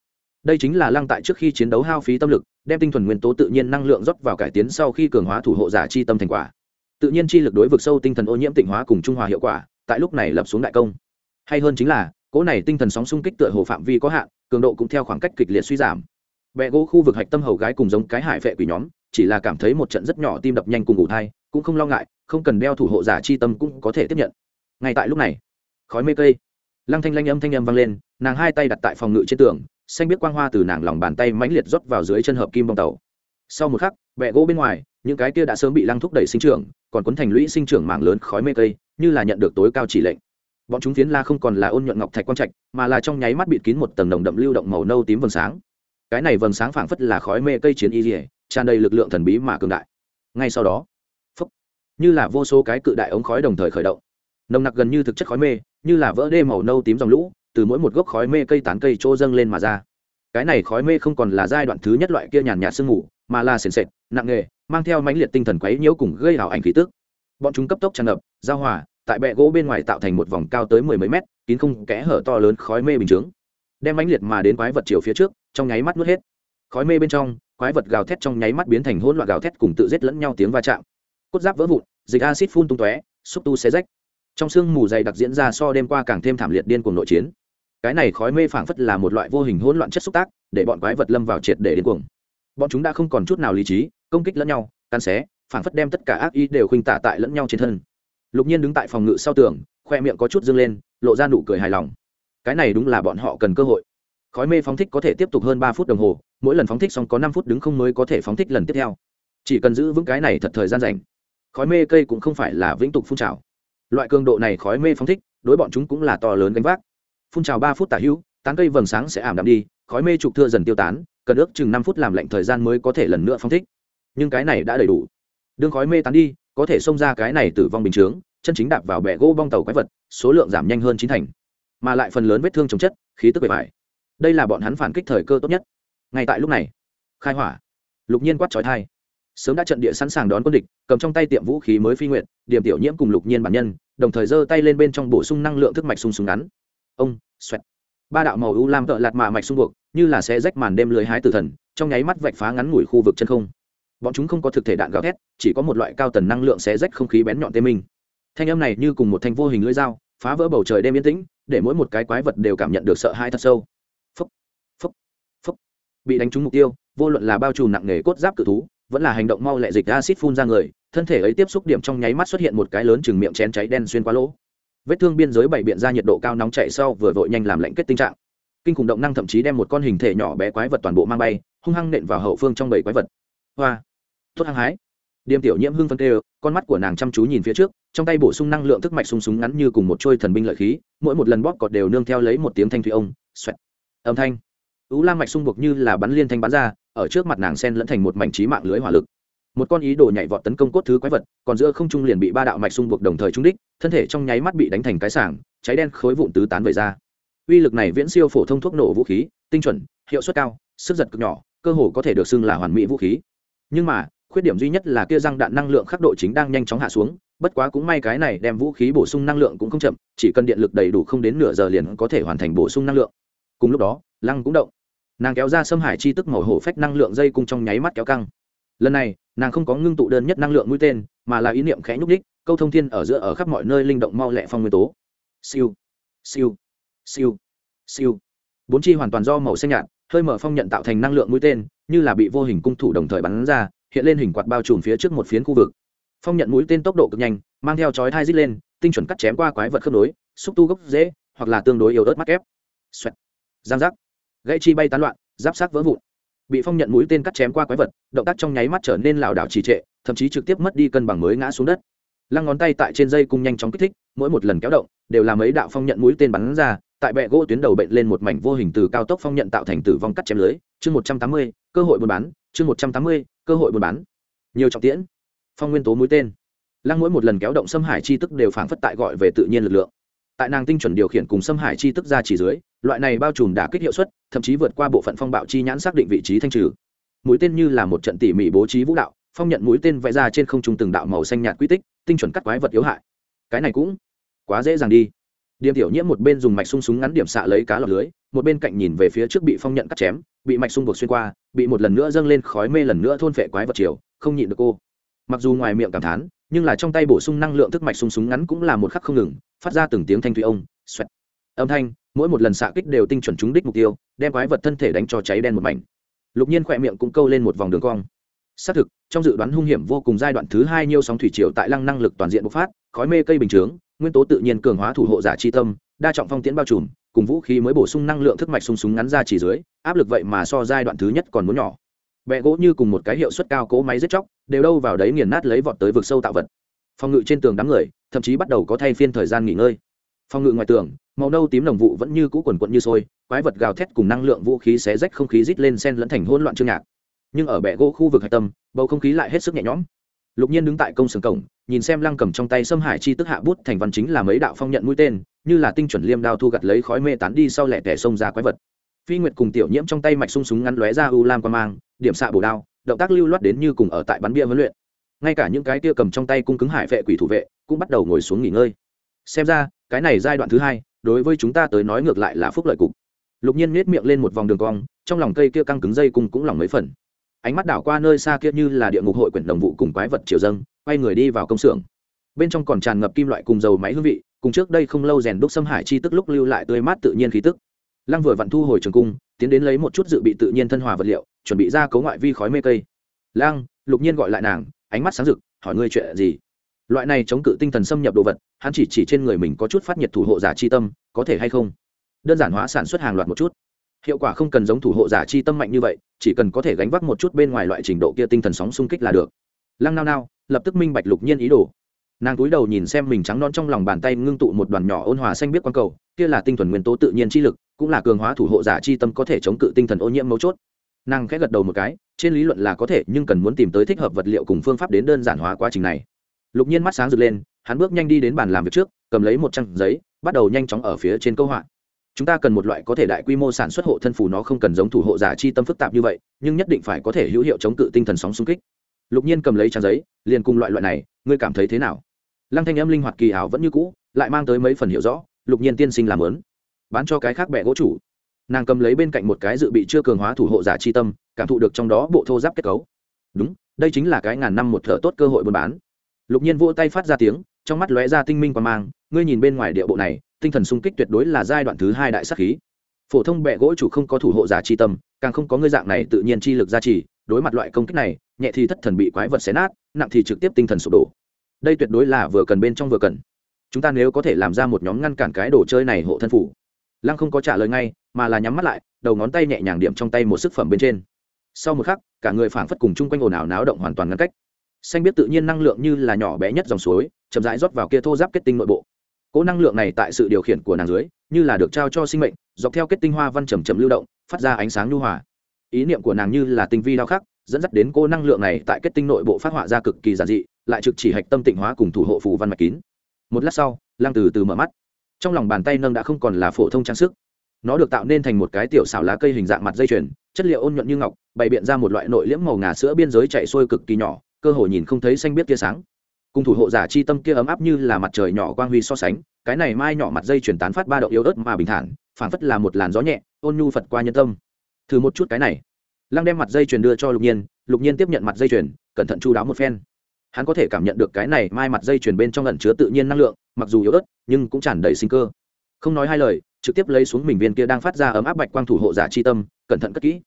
đây chính là lăng tại trước khi chiến đấu hao phí tâm lực, đem tinh thuần nguyên tố tự nhiên năng lượng rót vào cải tiến sau khi cường hóa thủ hộ giả chi tâm thành quả. Tự nhiên chi lực đối vực sâu tinh thần ô nhiễm tịnh hóa cùng trung hòa hiệu quả, tại lúc này lập xuống đại công. Hay hơn chính là, cỗ này tinh thần sóng xung kích tựa hồ phạm vi có hạn, cường độ cũng theo khoảng cách kịch liệt suy giảm. Bẹ gỗ khu vực hạch tâm hầu gái cùng giống cái hải vệ quỷ nhóm, chỉ là cảm thấy một trận rất nhỏ tim đập nhanh cùng ngủ thai, cũng không lo ngại, không cần đeo thủ hộ giả chi tâm cũng có thể tiếp nhận. Ngay tại lúc này, khói mê cây, lăng thanh lanh âm thanh âm vang lên, nàng hai tay đặt tại phòng ngự trên tường xanh biết quang hoa từ nàng lòng bàn tay mãnh liệt rót vào dưới chân hợp kim bông tàu. Sau một khắc vẹ gỗ bên ngoài những cái kia đã sớm bị lăng thúc đẩy sinh trưởng còn cuốn thành lũy sinh trưởng mảng lớn khói mê cây như là nhận được tối cao chỉ lệnh. Bọn chúng phiến la không còn là ôn nhuận ngọc thạch quang trạch mà là trong nháy mắt bịt kín một tầng đồng đậm lưu động màu nâu tím vầng sáng. Cái này vầng sáng phảng phất là khói mê cây chiến y dỉa tràn đầy lực lượng thần bí mà cường đại. Ngay sau đó phúc, như là vô số cái cự đại ống khói đồng thời khởi động. Nồng nặc gần như thực chất khói mê như là vỡ đê màu nâu tím dòng lũ từ mỗi một gốc khói mê cây tán cây trô dâng lên mà ra. Cái này khói mê không còn là giai đoạn thứ nhất loại kia nhàn nhạt sương mù, mà là sền sệt, nặng nghề mang theo mãnh liệt tinh thần quấy nhiễu cùng gây ảo ảnh khí tức. Bọn chúng cấp tốc tràn ngập, giao hòa, tại bệ gỗ bên ngoài tạo thành một vòng cao tới mười mấy mét, kín không kẽ hở to lớn khói mê bình chướng, đem mãnh liệt mà đến quái vật chiều phía trước, trong nháy mắt nuốt hết. Khói mê bên trong, quái vật gào thét trong nháy mắt biến thành hỗn loạn gào thét cùng tự giết lẫn nhau tiếng va chạm. Cốt giáp vỡ vụn, dịch acid phun tung tóe, xúc tu xé rách. Trong sương mù dày đặc diễn ra so đêm qua càng thêm thảm liệt điên cuồng nội chiến cái này khói mê phảng phất là một loại vô hình hỗn loạn chất xúc tác, để bọn quái vật lâm vào triệt để điên cuồng. Bọn chúng đã không còn chút nào lý trí, công kích lẫn nhau, cắn xé, phảng phất đem tất cả ác ý đều khuynh tả tại lẫn nhau trên thân. Lục nhiên đứng tại phòng ngự sau tường, khoe miệng có chút dâng lên, lộ ra nụ cười hài lòng. Cái này đúng là bọn họ cần cơ hội. Khói mê phóng thích có thể tiếp tục hơn ba phút đồng hồ, mỗi lần phóng thích xong có năm phút đứng không mới có thể phóng thích lần tiếp theo. Chỉ cần giữ vững cái này thật thời gian rảnh. khói mê cây cũng không phải là vĩnh tục phun trào. Loại cường độ này khói mê phóng thích, đối bọn chúng cũng là to lớn gánh vác phun trào ba phút tả hữu, tán cây vầng sáng sẽ ảm đạm đi, khói mê trục thưa dần tiêu tán, cần ước chừng năm phút làm lạnh thời gian mới có thể lần nữa phóng thích. Nhưng cái này đã đầy đủ. Đương khói mê tán đi, có thể xông ra cái này tử vong bình chướng, chân chính đạp vào bẹ gỗ bong tàu quái vật, số lượng giảm nhanh hơn chín thành. Mà lại phần lớn vết thương chống chất, khí tức bề bài đây là bọn hắn phản kích thời cơ tốt nhất. Ngay tại lúc này, khai hỏa. Lục nhiên quát trói thai sớm đã trận địa sẵn sàng đón quân địch, cầm trong tay tiệm vũ khí mới phi nguyện, điểm tiểu nhiễm cùng lục nhiên bản nhân, đồng thời giơ tay lên bên trong bổ sung năng lượng thức mạch sung súng ngắn ông xoẹt. Ba đạo màu u lam tợ lạt mạ mạch xung buộc như là sẽ rách màn đêm lưới hái tử thần trong nháy mắt vạch phá ngắn ngủi khu vực chân không. Bọn chúng không có thực thể đạn gào thét chỉ có một loại cao tần năng lượng xé rách không khí bén nhọn tê minh. Thanh âm này như cùng một thanh vô hình lưỡi dao phá vỡ bầu trời đêm yên tĩnh để mỗi một cái quái vật đều cảm nhận được sợ hãi thật sâu. Phúc, phúc, phúc. bị đánh trúng mục tiêu vô luận là bao trùm nặng nề cốt giáp cự thú vẫn là hành động mau lẹ dịch acid phun ra người thân thể ấy tiếp xúc điểm trong nháy mắt xuất hiện một cái lớn chừng miệng chén cháy đen xuyên qua lỗ vết thương biên giới bảy biện ra nhiệt độ cao nóng chạy sau vừa vội nhanh làm lạnh kết tình trạng. Kinh khủng động năng thậm chí đem một con hình thể nhỏ bé quái vật toàn bộ mang bay, hung hăng nện vào hậu phương trong bảy quái vật. Hoa. Tốt hăng hái. Điềm tiểu nhiễm hưng phân tê con mắt của nàng chăm chú nhìn phía trước, trong tay bổ sung năng lượng thức mạch sung súng ngắn như cùng một trôi thần binh lợi khí, mỗi một lần bóp cọt đều nương theo lấy một tiếng thanh thủy ông, xoẹt. Âm thanh. Ú lam mạch sung buộc như là bắn liên thanh bắn ra, ở trước mặt nàng sen lẫn thành một mảnh trí mạng lưới hỏa lực một con ý đồ nhảy vọt tấn công cốt thứ quái vật, còn giữa không trung liền bị ba đạo mạch xung buộc đồng thời trúng đích, thân thể trong nháy mắt bị đánh thành cái sảng, cháy đen khối vụn tứ tán về ra. Uy lực này viễn siêu phổ thông thuốc nổ vũ khí, tinh chuẩn, hiệu suất cao, sức giật cực nhỏ, cơ hồ có thể được xưng là hoàn mỹ vũ khí. Nhưng mà, khuyết điểm duy nhất là kia răng đạn năng lượng khắc độ chính đang nhanh chóng hạ xuống, bất quá cũng may cái này đem vũ khí bổ sung năng lượng cũng không chậm, chỉ cần điện lực đầy đủ không đến nửa giờ liền có thể hoàn thành bổ sung năng lượng. Cùng lúc đó, lăng cũng động. Nàng kéo ra xâm hải chi tức màu hổ phách năng lượng dây cung trong nháy mắt kéo căng lần này, nàng không có ngưng tụ đơn nhất năng lượng mũi tên, mà là ý niệm khẽ nhúc đích câu thông thiên ở giữa ở khắp mọi nơi linh động mau lẹ phong nguyên tố. Siêu siêu siêu siêu. Bốn chi hoàn toàn do màu xanh nhạt, hơi mở phong nhận tạo thành năng lượng mũi tên, như là bị vô hình cung thủ đồng thời bắn ra, hiện lên hình quạt bao trùm phía trước một phiến khu vực. Phong nhận mũi tên tốc độ cực nhanh, mang theo chói thai rít lên, tinh chuẩn cắt chém qua quái vật khớp nối, xúc tu gốc dễ hoặc là tương đối yếu ớt mắc ép xoẹt. Giang giác. Gãy chi bay tán loạn, giáp sát vỡ vụn bị phong nhận mũi tên cắt chém qua quái vật, động tác trong nháy mắt trở nên lảo đảo trì trệ, thậm chí trực tiếp mất đi cân bằng mới ngã xuống đất. Lăng ngón tay tại trên dây cung nhanh chóng kích thích, mỗi một lần kéo động, đều làm mấy đạo phong nhận mũi tên bắn ra, tại bệ gỗ tuyến đầu bệnh lên một mảnh vô hình từ cao tốc phong nhận tạo thành tử vong cắt chém lưới. Chương một trăm tám mươi, cơ hội buôn bán, chương một trăm tám mươi, cơ hội buôn bán. Nhiều trọng tiễn, phong nguyên tố mũi tên. Lăng mỗi một lần kéo động xâm hải chi tức đều phảng phất tại gọi về tự nhiên lực lượng tại nàng tinh chuẩn điều khiển cùng xâm hải chi tức ra chỉ dưới, loại này bao trùm đả kích hiệu suất, thậm chí vượt qua bộ phận phong bạo chi nhãn xác định vị trí thanh trừ. Mũi tên như là một trận tỉ mỉ bố trí vũ đạo, phong nhận mũi tên vẽ ra trên không trung từng đạo màu xanh nhạt quy tích, tinh chuẩn cắt quái vật yếu hại. Cái này cũng quá dễ dàng đi. Điềm tiểu nhiễm một bên dùng mạch sung súng ngắn điểm xạ lấy cá lọt lưới, một bên cạnh nhìn về phía trước bị phong nhận cắt chém, bị mạch sung buộc xuyên qua, bị một lần nữa dâng lên khói mê lần nữa thôn phệ quái vật chiều không nhịn được cô. Mặc dù ngoài miệng cảm thán nhưng là trong tay bổ sung năng lượng thức mạch súng súng ngắn cũng là một khắc không ngừng, phát ra từng tiếng thanh thủy ông, xoẹt. Âm thanh, mỗi một lần xạ kích đều tinh chuẩn trúng đích mục tiêu, đem quái vật thân thể đánh cho cháy đen một mảnh. Lục nhiên khỏe miệng cũng câu lên một vòng đường cong. Xác thực, trong dự đoán hung hiểm vô cùng giai đoạn thứ hai nhiêu sóng thủy triều tại lăng năng lực toàn diện bộc phát, khói mê cây bình chướng, nguyên tố tự nhiên cường hóa thủ hộ giả chi tâm, đa trọng phong tiễn bao trùm, cùng vũ khí mới bổ sung năng lượng thức mạch sung súng ngắn ra chỉ dưới, áp lực vậy mà so giai đoạn thứ nhất còn muốn nhỏ bẹ gỗ như cùng một cái hiệu suất cao cỗ máy giết chóc, đều đâu vào đấy nghiền nát lấy vọt tới vực sâu tạo vật. Phòng ngự trên tường đám người, thậm chí bắt đầu có thay phiên thời gian nghỉ ngơi. Phòng ngự ngoài tường, màu nâu tím đồng vụ vẫn như cũ quần quận như sôi, quái vật gào thét cùng năng lượng vũ khí xé rách không khí rít lên sen lẫn thành hỗn loạn trương nhạc. Nhưng ở bệ gỗ khu vực hạch tâm, bầu không khí lại hết sức nhẹ nhõm. Lục nhiên đứng tại công sưởng cổng, nhìn xem lăng cầm trong tay xâm hải chi tức hạ bút thành văn chính là mấy đạo phong nhận mũi tên, như là tinh chuẩn liêm đao thu gặt lấy khói mê tán đi sau lẻ tẻ xông ra quái vật phi nguyệt cùng tiểu nhiễm trong tay mạch sung súng ngắn lóe ra u lam qua mang, điểm xạ bổ đao, động tác lưu loát đến như cùng ở tại bắn bia huấn luyện. Ngay cả những cái tia cầm trong tay cung cứng hải vệ quỷ thủ vệ cũng bắt đầu ngồi xuống nghỉ ngơi. Xem ra, cái này giai đoạn thứ hai, đối với chúng ta tới nói ngược lại là phúc lợi cục. Lục nhiên nết miệng lên một vòng đường cong, trong lòng cây kia căng cứng dây cung cũng lỏng mấy phần. Ánh mắt đảo qua nơi xa kia như là địa ngục hội quyển đồng vụ cùng quái vật triều dâng, quay người đi vào công xưởng. Bên trong còn tràn ngập kim loại cùng dầu máy hương vị, cùng trước đây không lâu rèn đúc xâm hải chi tức lúc lưu lại tươi mát tự nhiên khí tức lăng vừa vặn thu hồi trường cung, tiến đến lấy một chút dự bị tự nhiên thân hòa vật liệu, chuẩn bị ra cấu ngoại vi khói mê cây. Lăng, lục nhiên gọi lại nàng, ánh mắt sáng rực, hỏi ngươi chuyện gì? Loại này chống cự tinh thần xâm nhập đồ vật, hắn chỉ chỉ trên người mình có chút phát nhiệt thủ hộ giả chi tâm, có thể hay không? Đơn giản hóa sản xuất hàng loạt một chút. Hiệu quả không cần giống thủ hộ giả chi tâm mạnh như vậy, chỉ cần có thể gánh vác một chút bên ngoài loại trình độ kia tinh thần sóng xung kích là được. Lăng nao nao, lập tức minh bạch lục nhiên ý đồ. Nàng cúi đầu nhìn xem mình trắng non trong lòng bàn tay ngưng tụ một đoàn nhỏ ôn hòa xanh biết quang cầu, kia là tinh thuần nguyên tố tự nhiên chi lực cũng là cường hóa thủ hộ giả chi tâm có thể chống cự tinh thần ô nhiễm mấu chốt. Nàng khẽ gật đầu một cái, trên lý luận là có thể, nhưng cần muốn tìm tới thích hợp vật liệu cùng phương pháp đến đơn giản hóa quá trình này. Lục nhiên mắt sáng rực lên, hắn bước nhanh đi đến bàn làm việc trước, cầm lấy một trang giấy, bắt đầu nhanh chóng ở phía trên câu họa. Chúng ta cần một loại có thể đại quy mô sản xuất hộ thân phù nó không cần giống thủ hộ giả chi tâm phức tạp như vậy, nhưng nhất định phải có thể hữu hiệu chống cự tinh thần sóng xung kích. Lục nhiên cầm lấy trang giấy, liền cùng loại loại này, ngươi cảm thấy thế nào? Lăng thanh âm linh hoạt kỳ ảo vẫn như cũ, lại mang tới mấy phần hiểu rõ, lục nhiên tiên sinh làm lớn bán cho cái khác bẻ gỗ chủ. Nàng cầm lấy bên cạnh một cái dự bị chưa cường hóa thủ hộ giả chi tâm, cảm thụ được trong đó bộ thô giáp kết cấu. Đúng, đây chính là cái ngàn năm một thợ tốt cơ hội buôn bán. Lục nhiên vỗ tay phát ra tiếng, trong mắt lóe ra tinh minh quan mang, ngươi nhìn bên ngoài địa bộ này, tinh thần sung kích tuyệt đối là giai đoạn thứ hai đại sắc khí. Phổ thông bệ gỗ chủ không có thủ hộ giả chi tâm, càng không có ngươi dạng này tự nhiên chi lực gia trì, đối mặt loại công kích này, nhẹ thì thất thần bị quái vật xé nát, nặng thì trực tiếp tinh thần sụp đổ. Đây tuyệt đối là vừa cần bên trong vừa cần. Chúng ta nếu có thể làm ra một nhóm ngăn cản cái đồ chơi này hộ thân phủ lăng không có trả lời ngay, mà là nhắm mắt lại, đầu ngón tay nhẹ nhàng điểm trong tay một sức phẩm bên trên. Sau một khắc, cả người phảng phất cùng chung quanh ồn ào náo động hoàn toàn ngăn cách. Xanh biết tự nhiên năng lượng như là nhỏ bé nhất dòng suối, chậm rãi rót vào kia thô giáp kết tinh nội bộ. Cỗ năng lượng này tại sự điều khiển của nàng dưới, như là được trao cho sinh mệnh, dọc theo kết tinh hoa văn trầm trầm lưu động, phát ra ánh sáng nhu hòa. Ý niệm của nàng như là tinh vi đao khắc, dẫn dắt đến cô năng lượng này tại kết tinh nội bộ phát họa ra cực kỳ giản dị, lại trực chỉ hạch tâm tịnh hóa cùng thủ hộ phù văn mạch kín. Một lát sau lang từ từ mở mắt trong lòng bàn tay nâng đã không còn là phổ thông trang sức. Nó được tạo nên thành một cái tiểu xảo lá cây hình dạng mặt dây chuyền, chất liệu ôn nhuận như ngọc, bày biện ra một loại nội liễm màu ngà sữa biên giới chạy xuôi cực kỳ nhỏ, cơ hồ nhìn không thấy xanh biết tia sáng. Cùng thủ hộ giả chi tâm kia ấm áp như là mặt trời nhỏ quang huy so sánh, cái này mai nhỏ mặt dây chuyển tán phát ba độ yếu ớt mà bình thản phản phất là một làn gió nhẹ, ôn nhu phật qua nhân tâm. Thử một chút cái này. Lăng đem mặt dây chuyền đưa cho lục nhiên lục nhiên tiếp nhận mặt dây chuyền, cẩn thận chu đáo một phen hắn có thể cảm nhận được cái này mai mặt dây chuyền bên trong ẩn chứa tự nhiên năng lượng, mặc dù yếu ớt, nhưng cũng tràn đầy sinh cơ. Không nói hai lời, trực tiếp lấy xuống mình viên kia đang phát ra ấm áp bạch quang thủ hộ giả chi tâm, cẩn thận cất kỹ.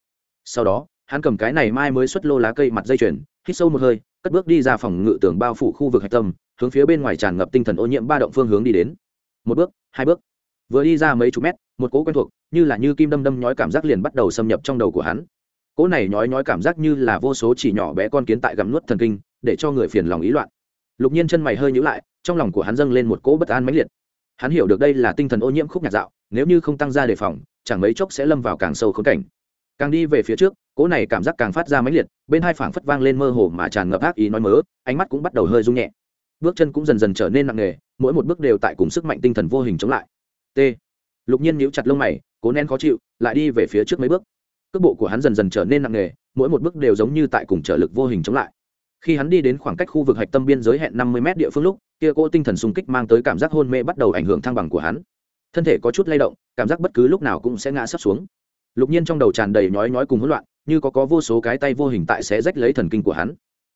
Sau đó, hắn cầm cái này mai mới xuất lô lá cây mặt dây chuyền, hít sâu một hơi, cất bước đi ra phòng ngự tường bao phủ khu vực hạch tâm, hướng phía bên ngoài tràn ngập tinh thần ô nhiễm ba động phương hướng đi đến. Một bước, hai bước. Vừa đi ra mấy chục mét, một cỗ quen thuộc, như là như kim đâm đâm nhói cảm giác liền bắt đầu xâm nhập trong đầu của hắn. Cỗ này nhói nhói cảm giác như là vô số chỉ nhỏ bé con kiến tại gặm nuốt thần kinh để cho người phiền lòng ý loạn. Lục nhiên chân mày hơi nhữ lại, trong lòng của hắn dâng lên một cỗ bất an mãnh liệt. Hắn hiểu được đây là tinh thần ô nhiễm khúc nhạc dạo, nếu như không tăng ra đề phòng, chẳng mấy chốc sẽ lâm vào càng sâu khốn cảnh. Càng đi về phía trước, cỗ này cảm giác càng phát ra mãnh liệt, bên hai phảng phất vang lên mơ hồ mà tràn ngập ác ý nói mớ, ánh mắt cũng bắt đầu hơi rung nhẹ. Bước chân cũng dần dần trở nên nặng nề, mỗi một bước đều tại cùng sức mạnh tinh thần vô hình chống lại. T. Lục nhiên nhíu chặt lông mày, cố nén khó chịu, lại đi về phía trước mấy bước. Cước bộ của hắn dần dần trở nên nặng nề, mỗi một bước đều giống như tại cùng trở lực vô hình chống lại khi hắn đi đến khoảng cách khu vực hạch tâm biên giới hẹn năm mươi m địa phương lúc, kia cỗ tinh thần xung kích mang tới cảm giác hôn mê bắt đầu ảnh hưởng thăng bằng của hắn. Thân thể có chút lay động, cảm giác bất cứ lúc nào cũng sẽ ngã sấp xuống. Lục nhiên trong đầu tràn đầy nhói nhói cùng hỗn loạn, như có có vô số cái tay vô hình tại sẽ rách lấy thần kinh của hắn.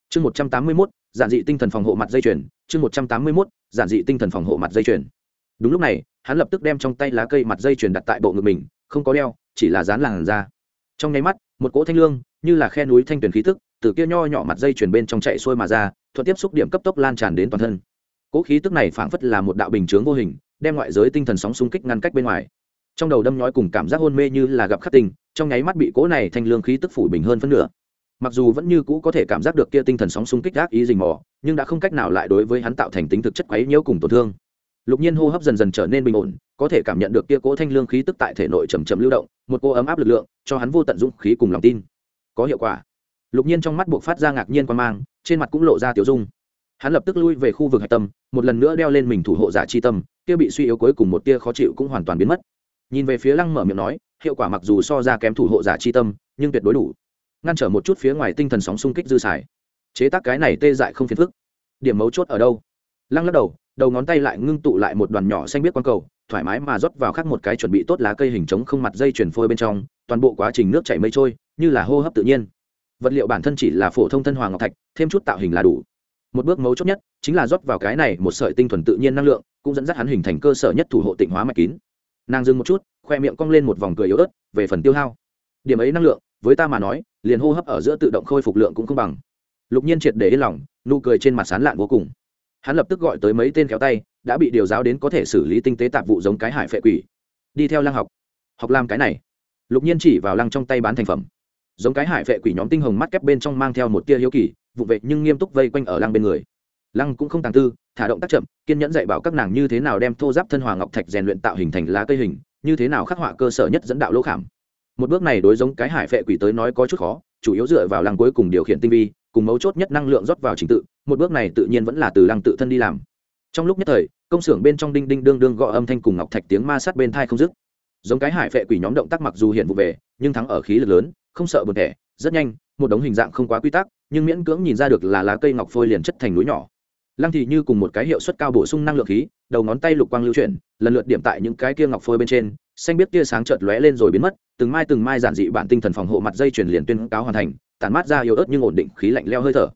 Chương một trăm tám mươi mốt, giản dị tinh thần phòng hộ mặt dây chuyền. Chương một trăm tám mươi mốt, giản dị tinh thần phòng hộ mặt dây chuyền. Đúng lúc này, hắn lập tức đem trong tay lá cây mặt dây chuyền đặt tại bộ ngực mình, không có đeo, chỉ là dán làn ra trong nháy mắt, một cỗ thanh lương, như là khe núi thanh tuyển khí tức từ kia nho nhỏ mặt dây chuyền bên trong chạy xuôi mà ra, thuận tiếp xúc điểm cấp tốc lan tràn đến toàn thân. Cỗ khí tức này phảng phất là một đạo bình chướng vô hình, đem ngoại giới tinh thần sóng xung kích ngăn cách bên ngoài. Trong đầu đâm nhói cùng cảm giác hôn mê như là gặp khắc tình trong nháy mắt bị cỗ này thanh lương khí tức phủ bình hơn phân nửa. Mặc dù vẫn như cũ có thể cảm giác được kia tinh thần sóng xung kích gác ý rình mò, nhưng đã không cách nào lại đối với hắn tạo thành tính thực chất quấy nhiễu cùng tổn thương. Lục nhiên hô hấp dần dần trở nên bình ổn, có thể cảm nhận được kia cỗ thanh lương khí tức tại thể nội chầm chậm lưu động, một cô ấm áp lực lượng, cho hắn vô tận dũng khí cùng lòng tin. Có hiệu quả lục nhiên trong mắt buộc phát ra ngạc nhiên quan mang, trên mặt cũng lộ ra tiểu dung. Hắn lập tức lui về khu vực hạch tâm, một lần nữa đeo lên mình thủ hộ giả chi tâm, kia bị suy yếu cuối cùng một tia khó chịu cũng hoàn toàn biến mất. Nhìn về phía lăng mở miệng nói, hiệu quả mặc dù so ra kém thủ hộ giả chi tâm, nhưng tuyệt đối đủ. Ngăn trở một chút phía ngoài tinh thần sóng xung kích dư xài. Chế tác cái này tê dại không phiền phức. Điểm mấu chốt ở đâu? Lăng lắc đầu đầu ngón tay lại ngưng tụ lại một đoàn nhỏ xanh biết quang cầu, thoải mái mà rót vào khắc một cái chuẩn bị tốt lá cây hình trống không mặt dây chuyển phôi bên trong, toàn bộ quá trình nước chảy mây trôi, như là hô hấp tự nhiên vật liệu bản thân chỉ là phổ thông thân hoàng ngọc thạch, thêm chút tạo hình là đủ. Một bước mấu chốt nhất chính là rót vào cái này một sợi tinh thuần tự nhiên năng lượng, cũng dẫn dắt hắn hình thành cơ sở nhất thủ hộ tịnh hóa mạch kín. Nàng dừng một chút, khoe miệng cong lên một vòng cười yếu ớt, về phần tiêu hao. Điểm ấy năng lượng, với ta mà nói, liền hô hấp ở giữa tự động khôi phục lượng cũng không bằng. Lục nhiên triệt để yên lòng, nụ cười trên mặt sán lạn vô cùng. Hắn lập tức gọi tới mấy tên khéo tay, đã bị điều giáo đến có thể xử lý tinh tế tạp vụ giống cái hải phệ quỷ. Đi theo lăng học. Học làm cái này. Lục nhiên chỉ vào lăng trong tay bán thành phẩm giống cái hải vệ quỷ nhóm tinh hồng mắt kép bên trong mang theo một tia hiếu kỳ, vụ vệ nhưng nghiêm túc vây quanh ở lăng bên người. Lăng cũng không tàng tư, thả động tác chậm, kiên nhẫn dạy bảo các nàng như thế nào đem thô giáp thân hòa ngọc thạch rèn luyện tạo hình thành lá cây hình, như thế nào khắc họa cơ sở nhất dẫn đạo lỗ khảm. Một bước này đối giống cái hải phệ quỷ tới nói có chút khó, chủ yếu dựa vào lăng cuối cùng điều khiển tinh vi, cùng mấu chốt nhất năng lượng rót vào trình tự, một bước này tự nhiên vẫn là từ lăng tự thân đi làm. Trong lúc nhất thời, công xưởng bên trong đinh đinh đương đương gõ âm thanh cùng ngọc thạch tiếng ma sát bên thai không dứt giống cái hải phệ quỷ nhóm động tác mặc dù hiện vụ về, nhưng thắng ở khí lực lớn, không sợ bật thẻ, rất nhanh, một đống hình dạng không quá quy tắc, nhưng miễn cưỡng nhìn ra được là lá cây ngọc phôi liền chất thành núi nhỏ. Lăng thì như cùng một cái hiệu suất cao bổ sung năng lượng khí, đầu ngón tay lục quang lưu chuyển, lần lượt điểm tại những cái kia ngọc phôi bên trên, xanh biết tia sáng chợt lóe lên rồi biến mất, từng mai từng mai giản dị bản tinh thần phòng hộ mặt dây chuyển liền tuyên cáo hoàn thành, tản mát ra yếu ớt nhưng ổn định khí lạnh leo hơi thở.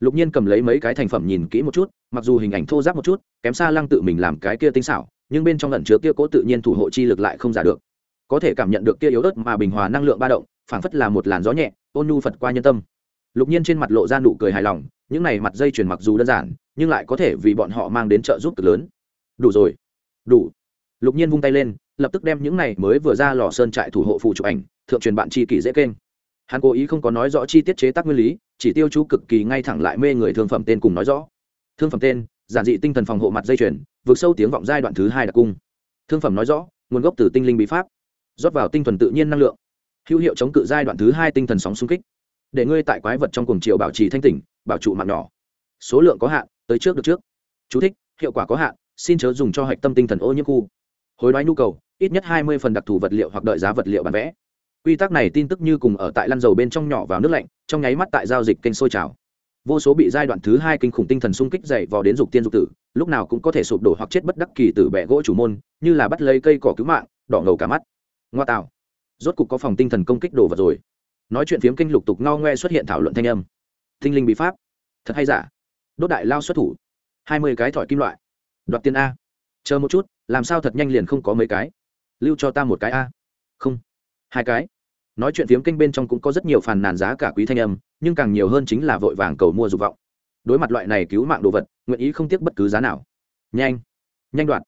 Lục nhiên cầm lấy mấy cái thành phẩm nhìn kỹ một chút, mặc dù hình ảnh thô giáp một chút, kém xa lăng tự mình làm cái kia tinh xảo nhưng bên trong lẩn chứa kia cố tự nhiên thủ hộ chi lực lại không giả được. Có thể cảm nhận được kia yếu ớt mà bình hòa năng lượng ba động, phảng phất là một làn gió nhẹ, ôn nhu phật qua nhân tâm. Lục nhiên trên mặt lộ ra nụ cười hài lòng, những này mặt dây chuyền mặc dù đơn giản, nhưng lại có thể vì bọn họ mang đến trợ giúp cực lớn. Đủ rồi. Đủ. Lục nhiên vung tay lên, lập tức đem những này mới vừa ra lò sơn trại thủ hộ phụ chụp ảnh, thượng truyền bạn chi kỷ dễ kênh. Hắn cố ý không có nói rõ chi tiết chế tác nguyên lý, chỉ tiêu chú cực kỳ ngay thẳng lại mê người thương phẩm tên cùng nói rõ. Thương phẩm tên giản dị tinh thần phòng hộ mặt dây chuyền vượt sâu tiếng vọng giai đoạn thứ hai đặc cung. Thương phẩm nói rõ nguồn gốc từ tinh linh bí pháp rót vào tinh thuần tự nhiên năng lượng. Hữu hiệu chống cự giai đoạn thứ hai tinh thần sóng xung kích. Để ngươi tại quái vật trong cùng chiều bảo trì thanh tỉnh bảo trụ mạng nhỏ. Số lượng có hạn tới trước được trước. Chú thích, hiệu quả có hạn xin chớ dùng cho hạch tâm tinh thần ô nhiễm khu. Hối đoái nhu cầu ít nhất hai mươi phần đặc thù vật liệu hoặc đợi giá vật liệu bán vẽ. Quy tắc này tin tức như cùng ở tại lăn dầu bên trong nhỏ vào nước lạnh trong nháy mắt tại giao dịch kênh sôi trào vô số bị giai đoạn thứ hai kinh khủng tinh thần xung kích dậy vào đến dục tiên dục tử, lúc nào cũng có thể sụp đổ hoặc chết bất đắc kỳ từ bẹ gỗ chủ môn, như là bắt lấy cây cỏ cứu mạng, đỏ ngầu cả mắt. Ngoa tạo. Rốt cục có phòng tinh thần công kích đổ vật rồi. Nói chuyện phiếm kinh lục tục ngao ngoe xuất hiện thảo luận thanh âm. Thinh linh bí pháp. Thật hay giả? Đốt đại lao xuất thủ. Hai mươi cái thỏi kim loại. Đoạt tiền a. Chờ một chút, làm sao thật nhanh liền không có mấy cái? Lưu cho ta một cái a. Không. Hai cái nói chuyện phiếm kênh bên trong cũng có rất nhiều phàn nàn giá cả quý thanh âm, nhưng càng nhiều hơn chính là vội vàng cầu mua dục vọng. Đối mặt loại này cứu mạng đồ vật, nguyện ý không tiếc bất cứ giá nào. Nhanh nhanh đoạn.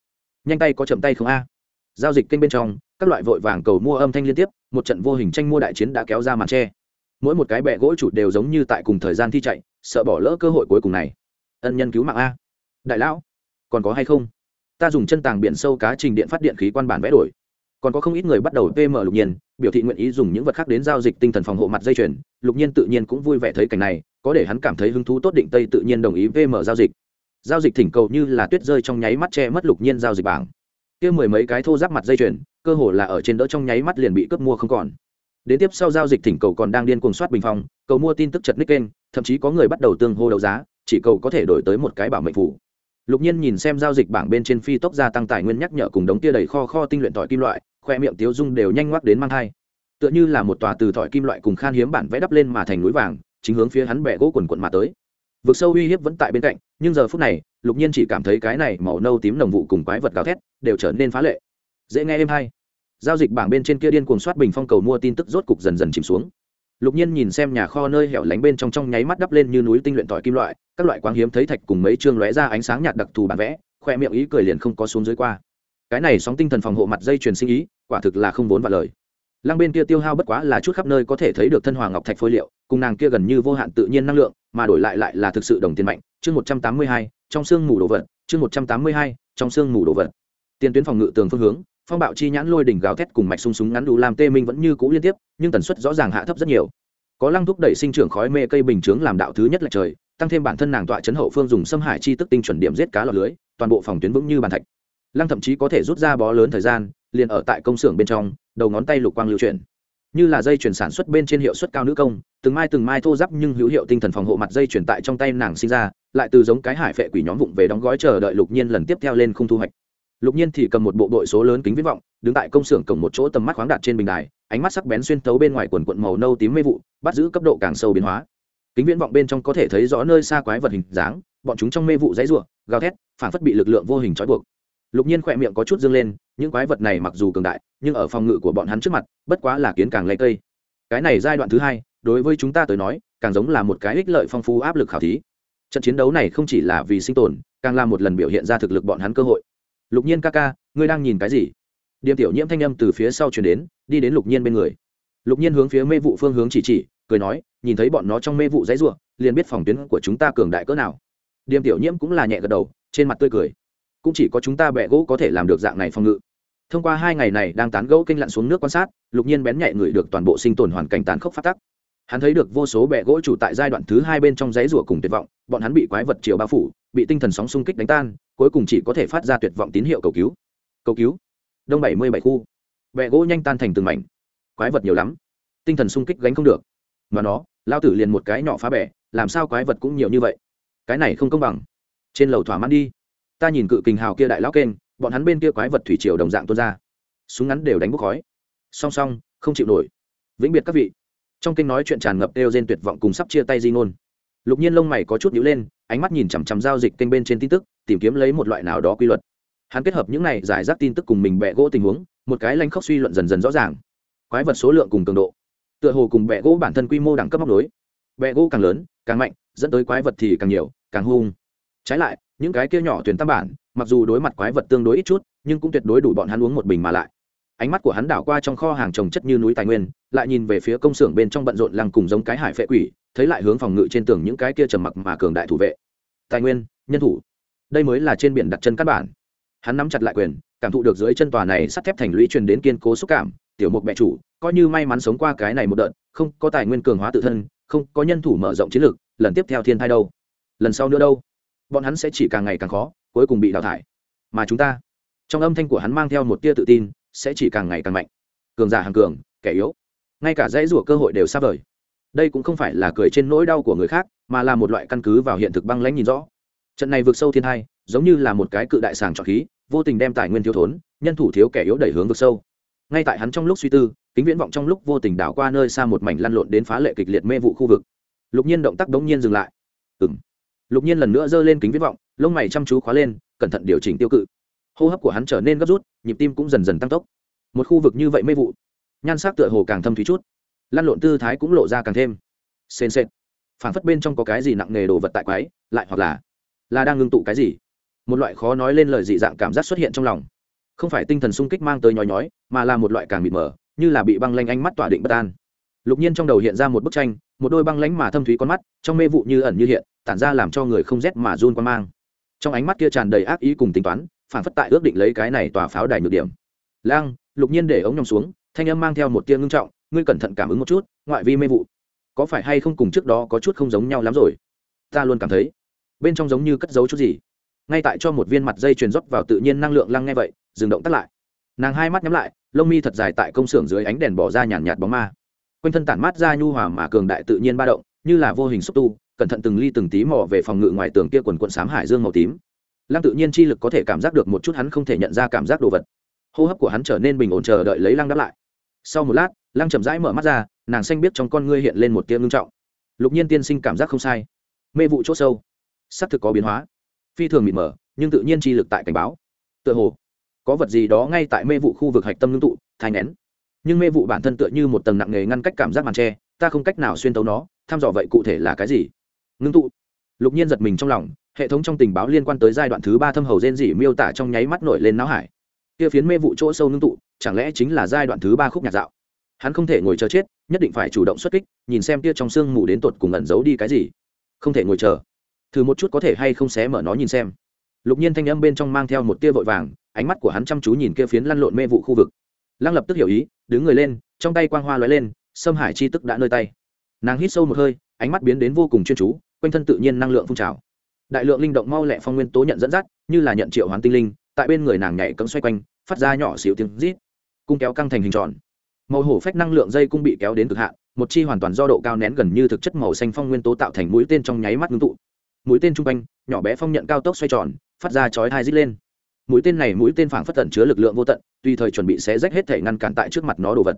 Nhanh tay có chậm tay không a. Giao dịch kênh bên trong, các loại vội vàng cầu mua âm thanh liên tiếp, một trận vô hình tranh mua đại chiến đã kéo ra màn tre. Mỗi một cái bẹ gỗ chủ đều giống như tại cùng thời gian thi chạy, sợ bỏ lỡ cơ hội cuối cùng này. Ân nhân cứu mạng a. Đại lão, còn có hay không? Ta dùng chân tàng biển sâu cá trình điện phát điện khí quan bản vẽ đổi còn có không ít người bắt đầu pm lục nhiên, biểu thị nguyện ý dùng những vật khác đến giao dịch tinh thần phòng hộ mặt dây chuyền. Lục nhiên tự nhiên cũng vui vẻ thấy cảnh này, có để hắn cảm thấy hứng thú tốt định tây tự nhiên đồng ý vm giao dịch. Giao dịch thỉnh cầu như là tuyết rơi trong nháy mắt che mất lục nhiên giao dịch bảng. Kia mười mấy cái thô giáp mặt dây chuyền, cơ hồ là ở trên đỡ trong nháy mắt liền bị cướp mua không còn. Đến tiếp sau giao dịch thỉnh cầu còn đang điên cuồng soát bình phong, cầu mua tin tức chật ních kênh, thậm chí có người bắt đầu tương hô đấu giá, chỉ cầu có thể đổi tới một cái bảo mệnh phủ. Lục nhiên nhìn xem giao dịch bảng bên trên phi tốc gia tăng tài nguyên nhắc nhở cùng đống tia đầy kho kho tinh luyện tỏi kim loại khoe miệng tiếu dung đều nhanh ngoắc đến mang hai tựa như là một tòa từ thỏi kim loại cùng khan hiếm bản vẽ đắp lên mà thành núi vàng, chính hướng phía hắn bẻ gỗ quần quận mà tới. Vực sâu uy hiếp vẫn tại bên cạnh, nhưng giờ phút này, lục nhiên chỉ cảm thấy cái này màu nâu tím nồng vụ cùng quái vật gào thét đều trở nên phá lệ. Dễ nghe êm hay. Giao dịch bảng bên trên kia điên cuồng soát bình phong cầu mua tin tức rốt cục dần dần chìm xuống. Lục nhiên nhìn xem nhà kho nơi hẻo lánh bên trong trong nháy mắt đắp lên như núi tinh luyện tỏi kim loại, các loại quang hiếm thấy thạch cùng mấy chương lóe ra ánh sáng nhạt đặc thù bản vẽ, khoe miệng ý cười liền không có xuống dưới qua cái này sóng tinh thần phòng hộ mặt dây truyền sinh ý, quả thực là không vốn và lời. Lăng bên kia tiêu hao bất quá là chút khắp nơi có thể thấy được thân hoàng ngọc thạch phôi liệu, cùng nàng kia gần như vô hạn tự nhiên năng lượng, mà đổi lại lại là thực sự đồng tiền mạnh. Chương một trăm tám mươi hai, trong xương mù đồ vật. Chương một trăm tám mươi hai, trong xương mù đồ vật. Tiền tuyến phòng ngự tường phương hướng, phong bạo chi nhãn lôi đỉnh gào thét cùng mạch sung súng ngắn đủ làm tê minh vẫn như cũ liên tiếp, nhưng tần suất rõ ràng hạ thấp rất nhiều. Có lăng thúc đẩy sinh trưởng khói mê cây bình chướng làm đạo thứ nhất là trời, tăng thêm bản thân nàng tọa chấn hậu phương dùng xâm hải chi tức tinh chuẩn điểm giết cá lọt lưới, toàn bộ phòng tuyến vững như bàn thạch lăng thậm chí có thể rút ra bó lớn thời gian, liền ở tại công xưởng bên trong, đầu ngón tay lục quang lưu chuyển. Như là dây chuyển sản xuất bên trên hiệu suất cao nữ công, từng mai từng mai thô giáp nhưng hữu hiệu tinh thần phòng hộ mặt dây chuyển tại trong tay nàng sinh ra, lại từ giống cái hải phệ quỷ nhóm vụng về đóng gói chờ đợi lục nhiên lần tiếp theo lên không thu hoạch. Lục nhiên thì cầm một bộ đội số lớn kính viết vọng, đứng tại công xưởng cổng một chỗ tầm mắt khoáng đạt trên bình đài, ánh mắt sắc bén xuyên tấu bên ngoài quần quận màu nâu tím mê vụ, bắt giữ cấp độ càng sâu biến hóa. Kính viễn vọng bên trong có thể thấy rõ nơi xa quái vật hình dáng, bọn chúng trong mê vụ dãy ruộng gào thét phản phất bị lực lượng vô hình trói buộc lục nhiên khỏe miệng có chút dâng lên, những quái vật này mặc dù cường đại, nhưng ở phòng ngự của bọn hắn trước mặt, bất quá là kiến càng lấy cây. Cái này giai đoạn thứ hai, đối với chúng ta tới nói, càng giống là một cái ích lợi phong phú áp lực khảo thí. Trận chiến đấu này không chỉ là vì sinh tồn, càng là một lần biểu hiện ra thực lực bọn hắn cơ hội. Lục nhiên ca ca, ngươi đang nhìn cái gì? Điềm tiểu nhiễm thanh âm từ phía sau chuyển đến, đi đến lục nhiên bên người. Lục nhiên hướng phía mê vụ phương hướng chỉ chỉ, cười nói, nhìn thấy bọn nó trong mê vụ dãy ruộng liền biết phòng tuyến của chúng ta cường đại cỡ nào. Điềm tiểu nhiễm cũng là nhẹ gật đầu, trên mặt tươi cười cũng chỉ có chúng ta bẹ gỗ có thể làm được dạng này phòng ngự. Thông qua hai ngày này đang tán gẫu kinh lặn xuống nước quan sát, lục nhiên bén nhạy người được toàn bộ sinh tồn hoàn cảnh tàn khốc phát tắc. Hắn thấy được vô số bẹ gỗ chủ tại giai đoạn thứ hai bên trong giấy rủa cùng tuyệt vọng, bọn hắn bị quái vật chiều bao phủ, bị tinh thần sóng xung kích đánh tan, cuối cùng chỉ có thể phát ra tuyệt vọng tín hiệu cầu cứu. Cầu cứu? Đông bảy mươi bảy khu. Bẹ gỗ nhanh tan thành từng mảnh. Quái vật nhiều lắm. Tinh thần sung kích gánh không được. Mà nó, lao tử liền một cái nhỏ phá bẻ, làm sao quái vật cũng nhiều như vậy? Cái này không công bằng. Trên lầu thỏa mãn đi ta nhìn cự kình hào kia đại lão kênh, bọn hắn bên kia quái vật thủy triều đồng dạng tuôn ra. Súng ngắn đều đánh bốc khói. Song song, không chịu nổi. Vĩnh biệt các vị. Trong kinh nói chuyện tràn ngập đều trên tuyệt vọng cùng sắp chia tay di ngôn. Lục nhiên lông mày có chút nhíu lên, ánh mắt nhìn chằm chằm giao dịch kênh bên trên tin tức, tìm kiếm lấy một loại nào đó quy luật. Hắn kết hợp những này giải rác tin tức cùng mình bẹ gỗ tình huống, một cái lanh khóc suy luận dần dần rõ ràng. Quái vật số lượng cùng cường độ. Tựa hồ cùng bẹ gỗ bản thân quy mô đẳng cấp móc đối bẹ gỗ càng lớn, càng mạnh, dẫn tới quái vật thì càng nhiều, càng hung. Trái lại những cái kia nhỏ thuyền tam bản, mặc dù đối mặt quái vật tương đối ít chút, nhưng cũng tuyệt đối đủ bọn hắn uống một bình mà lại. Ánh mắt của hắn đảo qua trong kho hàng trồng chất như núi tài nguyên, lại nhìn về phía công xưởng bên trong bận rộn lăng cùng giống cái hải phệ quỷ, thấy lại hướng phòng ngự trên tường những cái kia trầm mặc mà cường đại thủ vệ. Tài nguyên, nhân thủ. Đây mới là trên biển đặt chân các bản. Hắn nắm chặt lại quyền, cảm thụ được dưới chân tòa này sắt thép thành lũy truyền đến kiên cố xúc cảm, tiểu mục mẹ chủ, coi như may mắn sống qua cái này một đợt, không có tài nguyên cường hóa tự thân, không có nhân thủ mở rộng chiến lược, lần tiếp theo thiên thai đâu? Lần sau nữa đâu? Bọn hắn sẽ chỉ càng ngày càng khó, cuối cùng bị đào thải. Mà chúng ta, trong âm thanh của hắn mang theo một tia tự tin, sẽ chỉ càng ngày càng mạnh. Cường giả hàng cường, kẻ yếu. Ngay cả dãy rủa cơ hội đều xa vời. Đây cũng không phải là cười trên nỗi đau của người khác, mà là một loại căn cứ vào hiện thực băng lãnh nhìn rõ. Trận này vượt sâu thiên hai, giống như là một cái cự đại sàng trọc khí, vô tình đem tài nguyên thiếu thốn, nhân thủ thiếu kẻ yếu đẩy hướng vực sâu. Ngay tại hắn trong lúc suy tư, kính viễn vọng trong lúc vô tình đảo qua nơi xa một mảnh lăn lộn đến phá lệ kịch liệt mê vụ khu vực. Lục nhiên động tác đống nhiên dừng lại. Ừng lục nhiên lần nữa giơ lên kính viễn vọng, lông mày chăm chú khóa lên, cẩn thận điều chỉnh tiêu cự. Hô hấp của hắn trở nên gấp rút, nhịp tim cũng dần dần tăng tốc. Một khu vực như vậy mê vụ, nhan sắc tựa hồ càng thâm thúy chút, lăn lộn tư thái cũng lộ ra càng thêm sền sệt. Phản phất bên trong có cái gì nặng nề đồ vật tại quái, lại hoặc là là đang ngưng tụ cái gì. Một loại khó nói lên lời dị dạng cảm giác xuất hiện trong lòng. Không phải tinh thần sung kích mang tới nhói nhói, mà là một loại càng mịt mờ, như là bị băng lanh ánh mắt tỏa định bất an. Lục nhiên trong đầu hiện ra một bức tranh, một đôi băng lánh mà thâm thúy con mắt, trong mê vụ như ẩn như hiện tản ra làm cho người không rét mà run quan mang. Trong ánh mắt kia tràn đầy ác ý cùng tính toán, phản phất tại ước định lấy cái này tòa pháo đài nhược điểm. Lang, lục nhiên để ống nhòm xuống, thanh âm mang theo một tia ngưng trọng, ngươi cẩn thận cảm ứng một chút, ngoại vi mê vụ. Có phải hay không cùng trước đó có chút không giống nhau lắm rồi? Ta luôn cảm thấy, bên trong giống như cất giấu chút gì. Ngay tại cho một viên mặt dây truyền rót vào tự nhiên năng lượng lăng nghe vậy, dừng động tắt lại. Nàng hai mắt nhắm lại, lông mi thật dài tại công xưởng dưới ánh đèn bỏ ra nhàn nhạt bóng ma. Quanh thân tản mát ra nhu hòa mà cường đại tự nhiên ba động, như là vô hình xúc tu cẩn thận từng ly từng tí mò về phòng ngự ngoài tường kia quần quận sám hải dương màu tím. Lăng tự nhiên chi lực có thể cảm giác được một chút hắn không thể nhận ra cảm giác đồ vật. Hô hấp của hắn trở nên bình ổn chờ đợi lấy lăng đáp lại. Sau một lát, lăng chậm rãi mở mắt ra, nàng xanh biết trong con ngươi hiện lên một tia ngưng trọng. Lục nhiên tiên sinh cảm giác không sai. Mê vụ c h ỗ sâu. Sắp thực có biến hóa. Phi thường mịt mờ, nhưng tự nhiên chi lực tại cảnh báo. Tựa hồ, có vật gì đó ngay tại mê vụ khu vực hạch tâm ngưng tụ, thai nén nhưng mê vụ bản thân tựa như một tầng nặng nề ngăn cách cảm giác màn tre, ta không cách nào xuyên tấu nó thăm dò vậy cụ thể là cái gì? Ngưng tụ. Lục nhiên giật mình trong lòng, hệ thống trong tình báo liên quan tới giai đoạn thứ ba thâm hầu gen dỉ miêu tả trong nháy mắt nổi lên não hải. Kia phiến mê vụ chỗ sâu ngưng tụ, chẳng lẽ chính là giai đoạn thứ ba khúc nhạc dạo? Hắn không thể ngồi chờ chết, nhất định phải chủ động xuất kích, nhìn xem kia trong sương mù đến tột cùng ẩn giấu đi cái gì. Không thể ngồi chờ. Thử một chút có thể hay không xé mở nó nhìn xem. Lục nhiên thanh âm bên trong mang theo một tia vội vàng, ánh mắt của hắn chăm chú nhìn kia phiến lăn lộn mê vụ khu vực. Lăng lập tức hiểu ý, đứng người lên, trong tay quang hoa lóe lên, sâm hải chi tức đã nơi tay. Nàng hít sâu một hơi, ánh mắt biến đến vô cùng chuyên chú quanh thân tự nhiên năng lượng phun trào. Đại lượng linh động mau lẹ phong nguyên tố nhận dẫn dắt, như là nhận triệu hoán tinh linh, tại bên người nàng nhảy cấm xoay quanh, phát ra nhỏ xíu tiếng rít, cung kéo căng thành hình tròn. Màu hổ phách năng lượng dây cung bị kéo đến cực hạn, một chi hoàn toàn do độ cao nén gần như thực chất màu xanh phong nguyên tố tạo thành mũi tên trong nháy mắt ngưng tụ. Mũi tên trung quanh, nhỏ bé phong nhận cao tốc xoay tròn, phát ra chói hai rít lên. Mũi tên này mũi tên phảng phất tận chứa lực lượng vô tận, tùy thời chuẩn bị xé rách hết thể ngăn cản tại trước mặt nó đồ vật.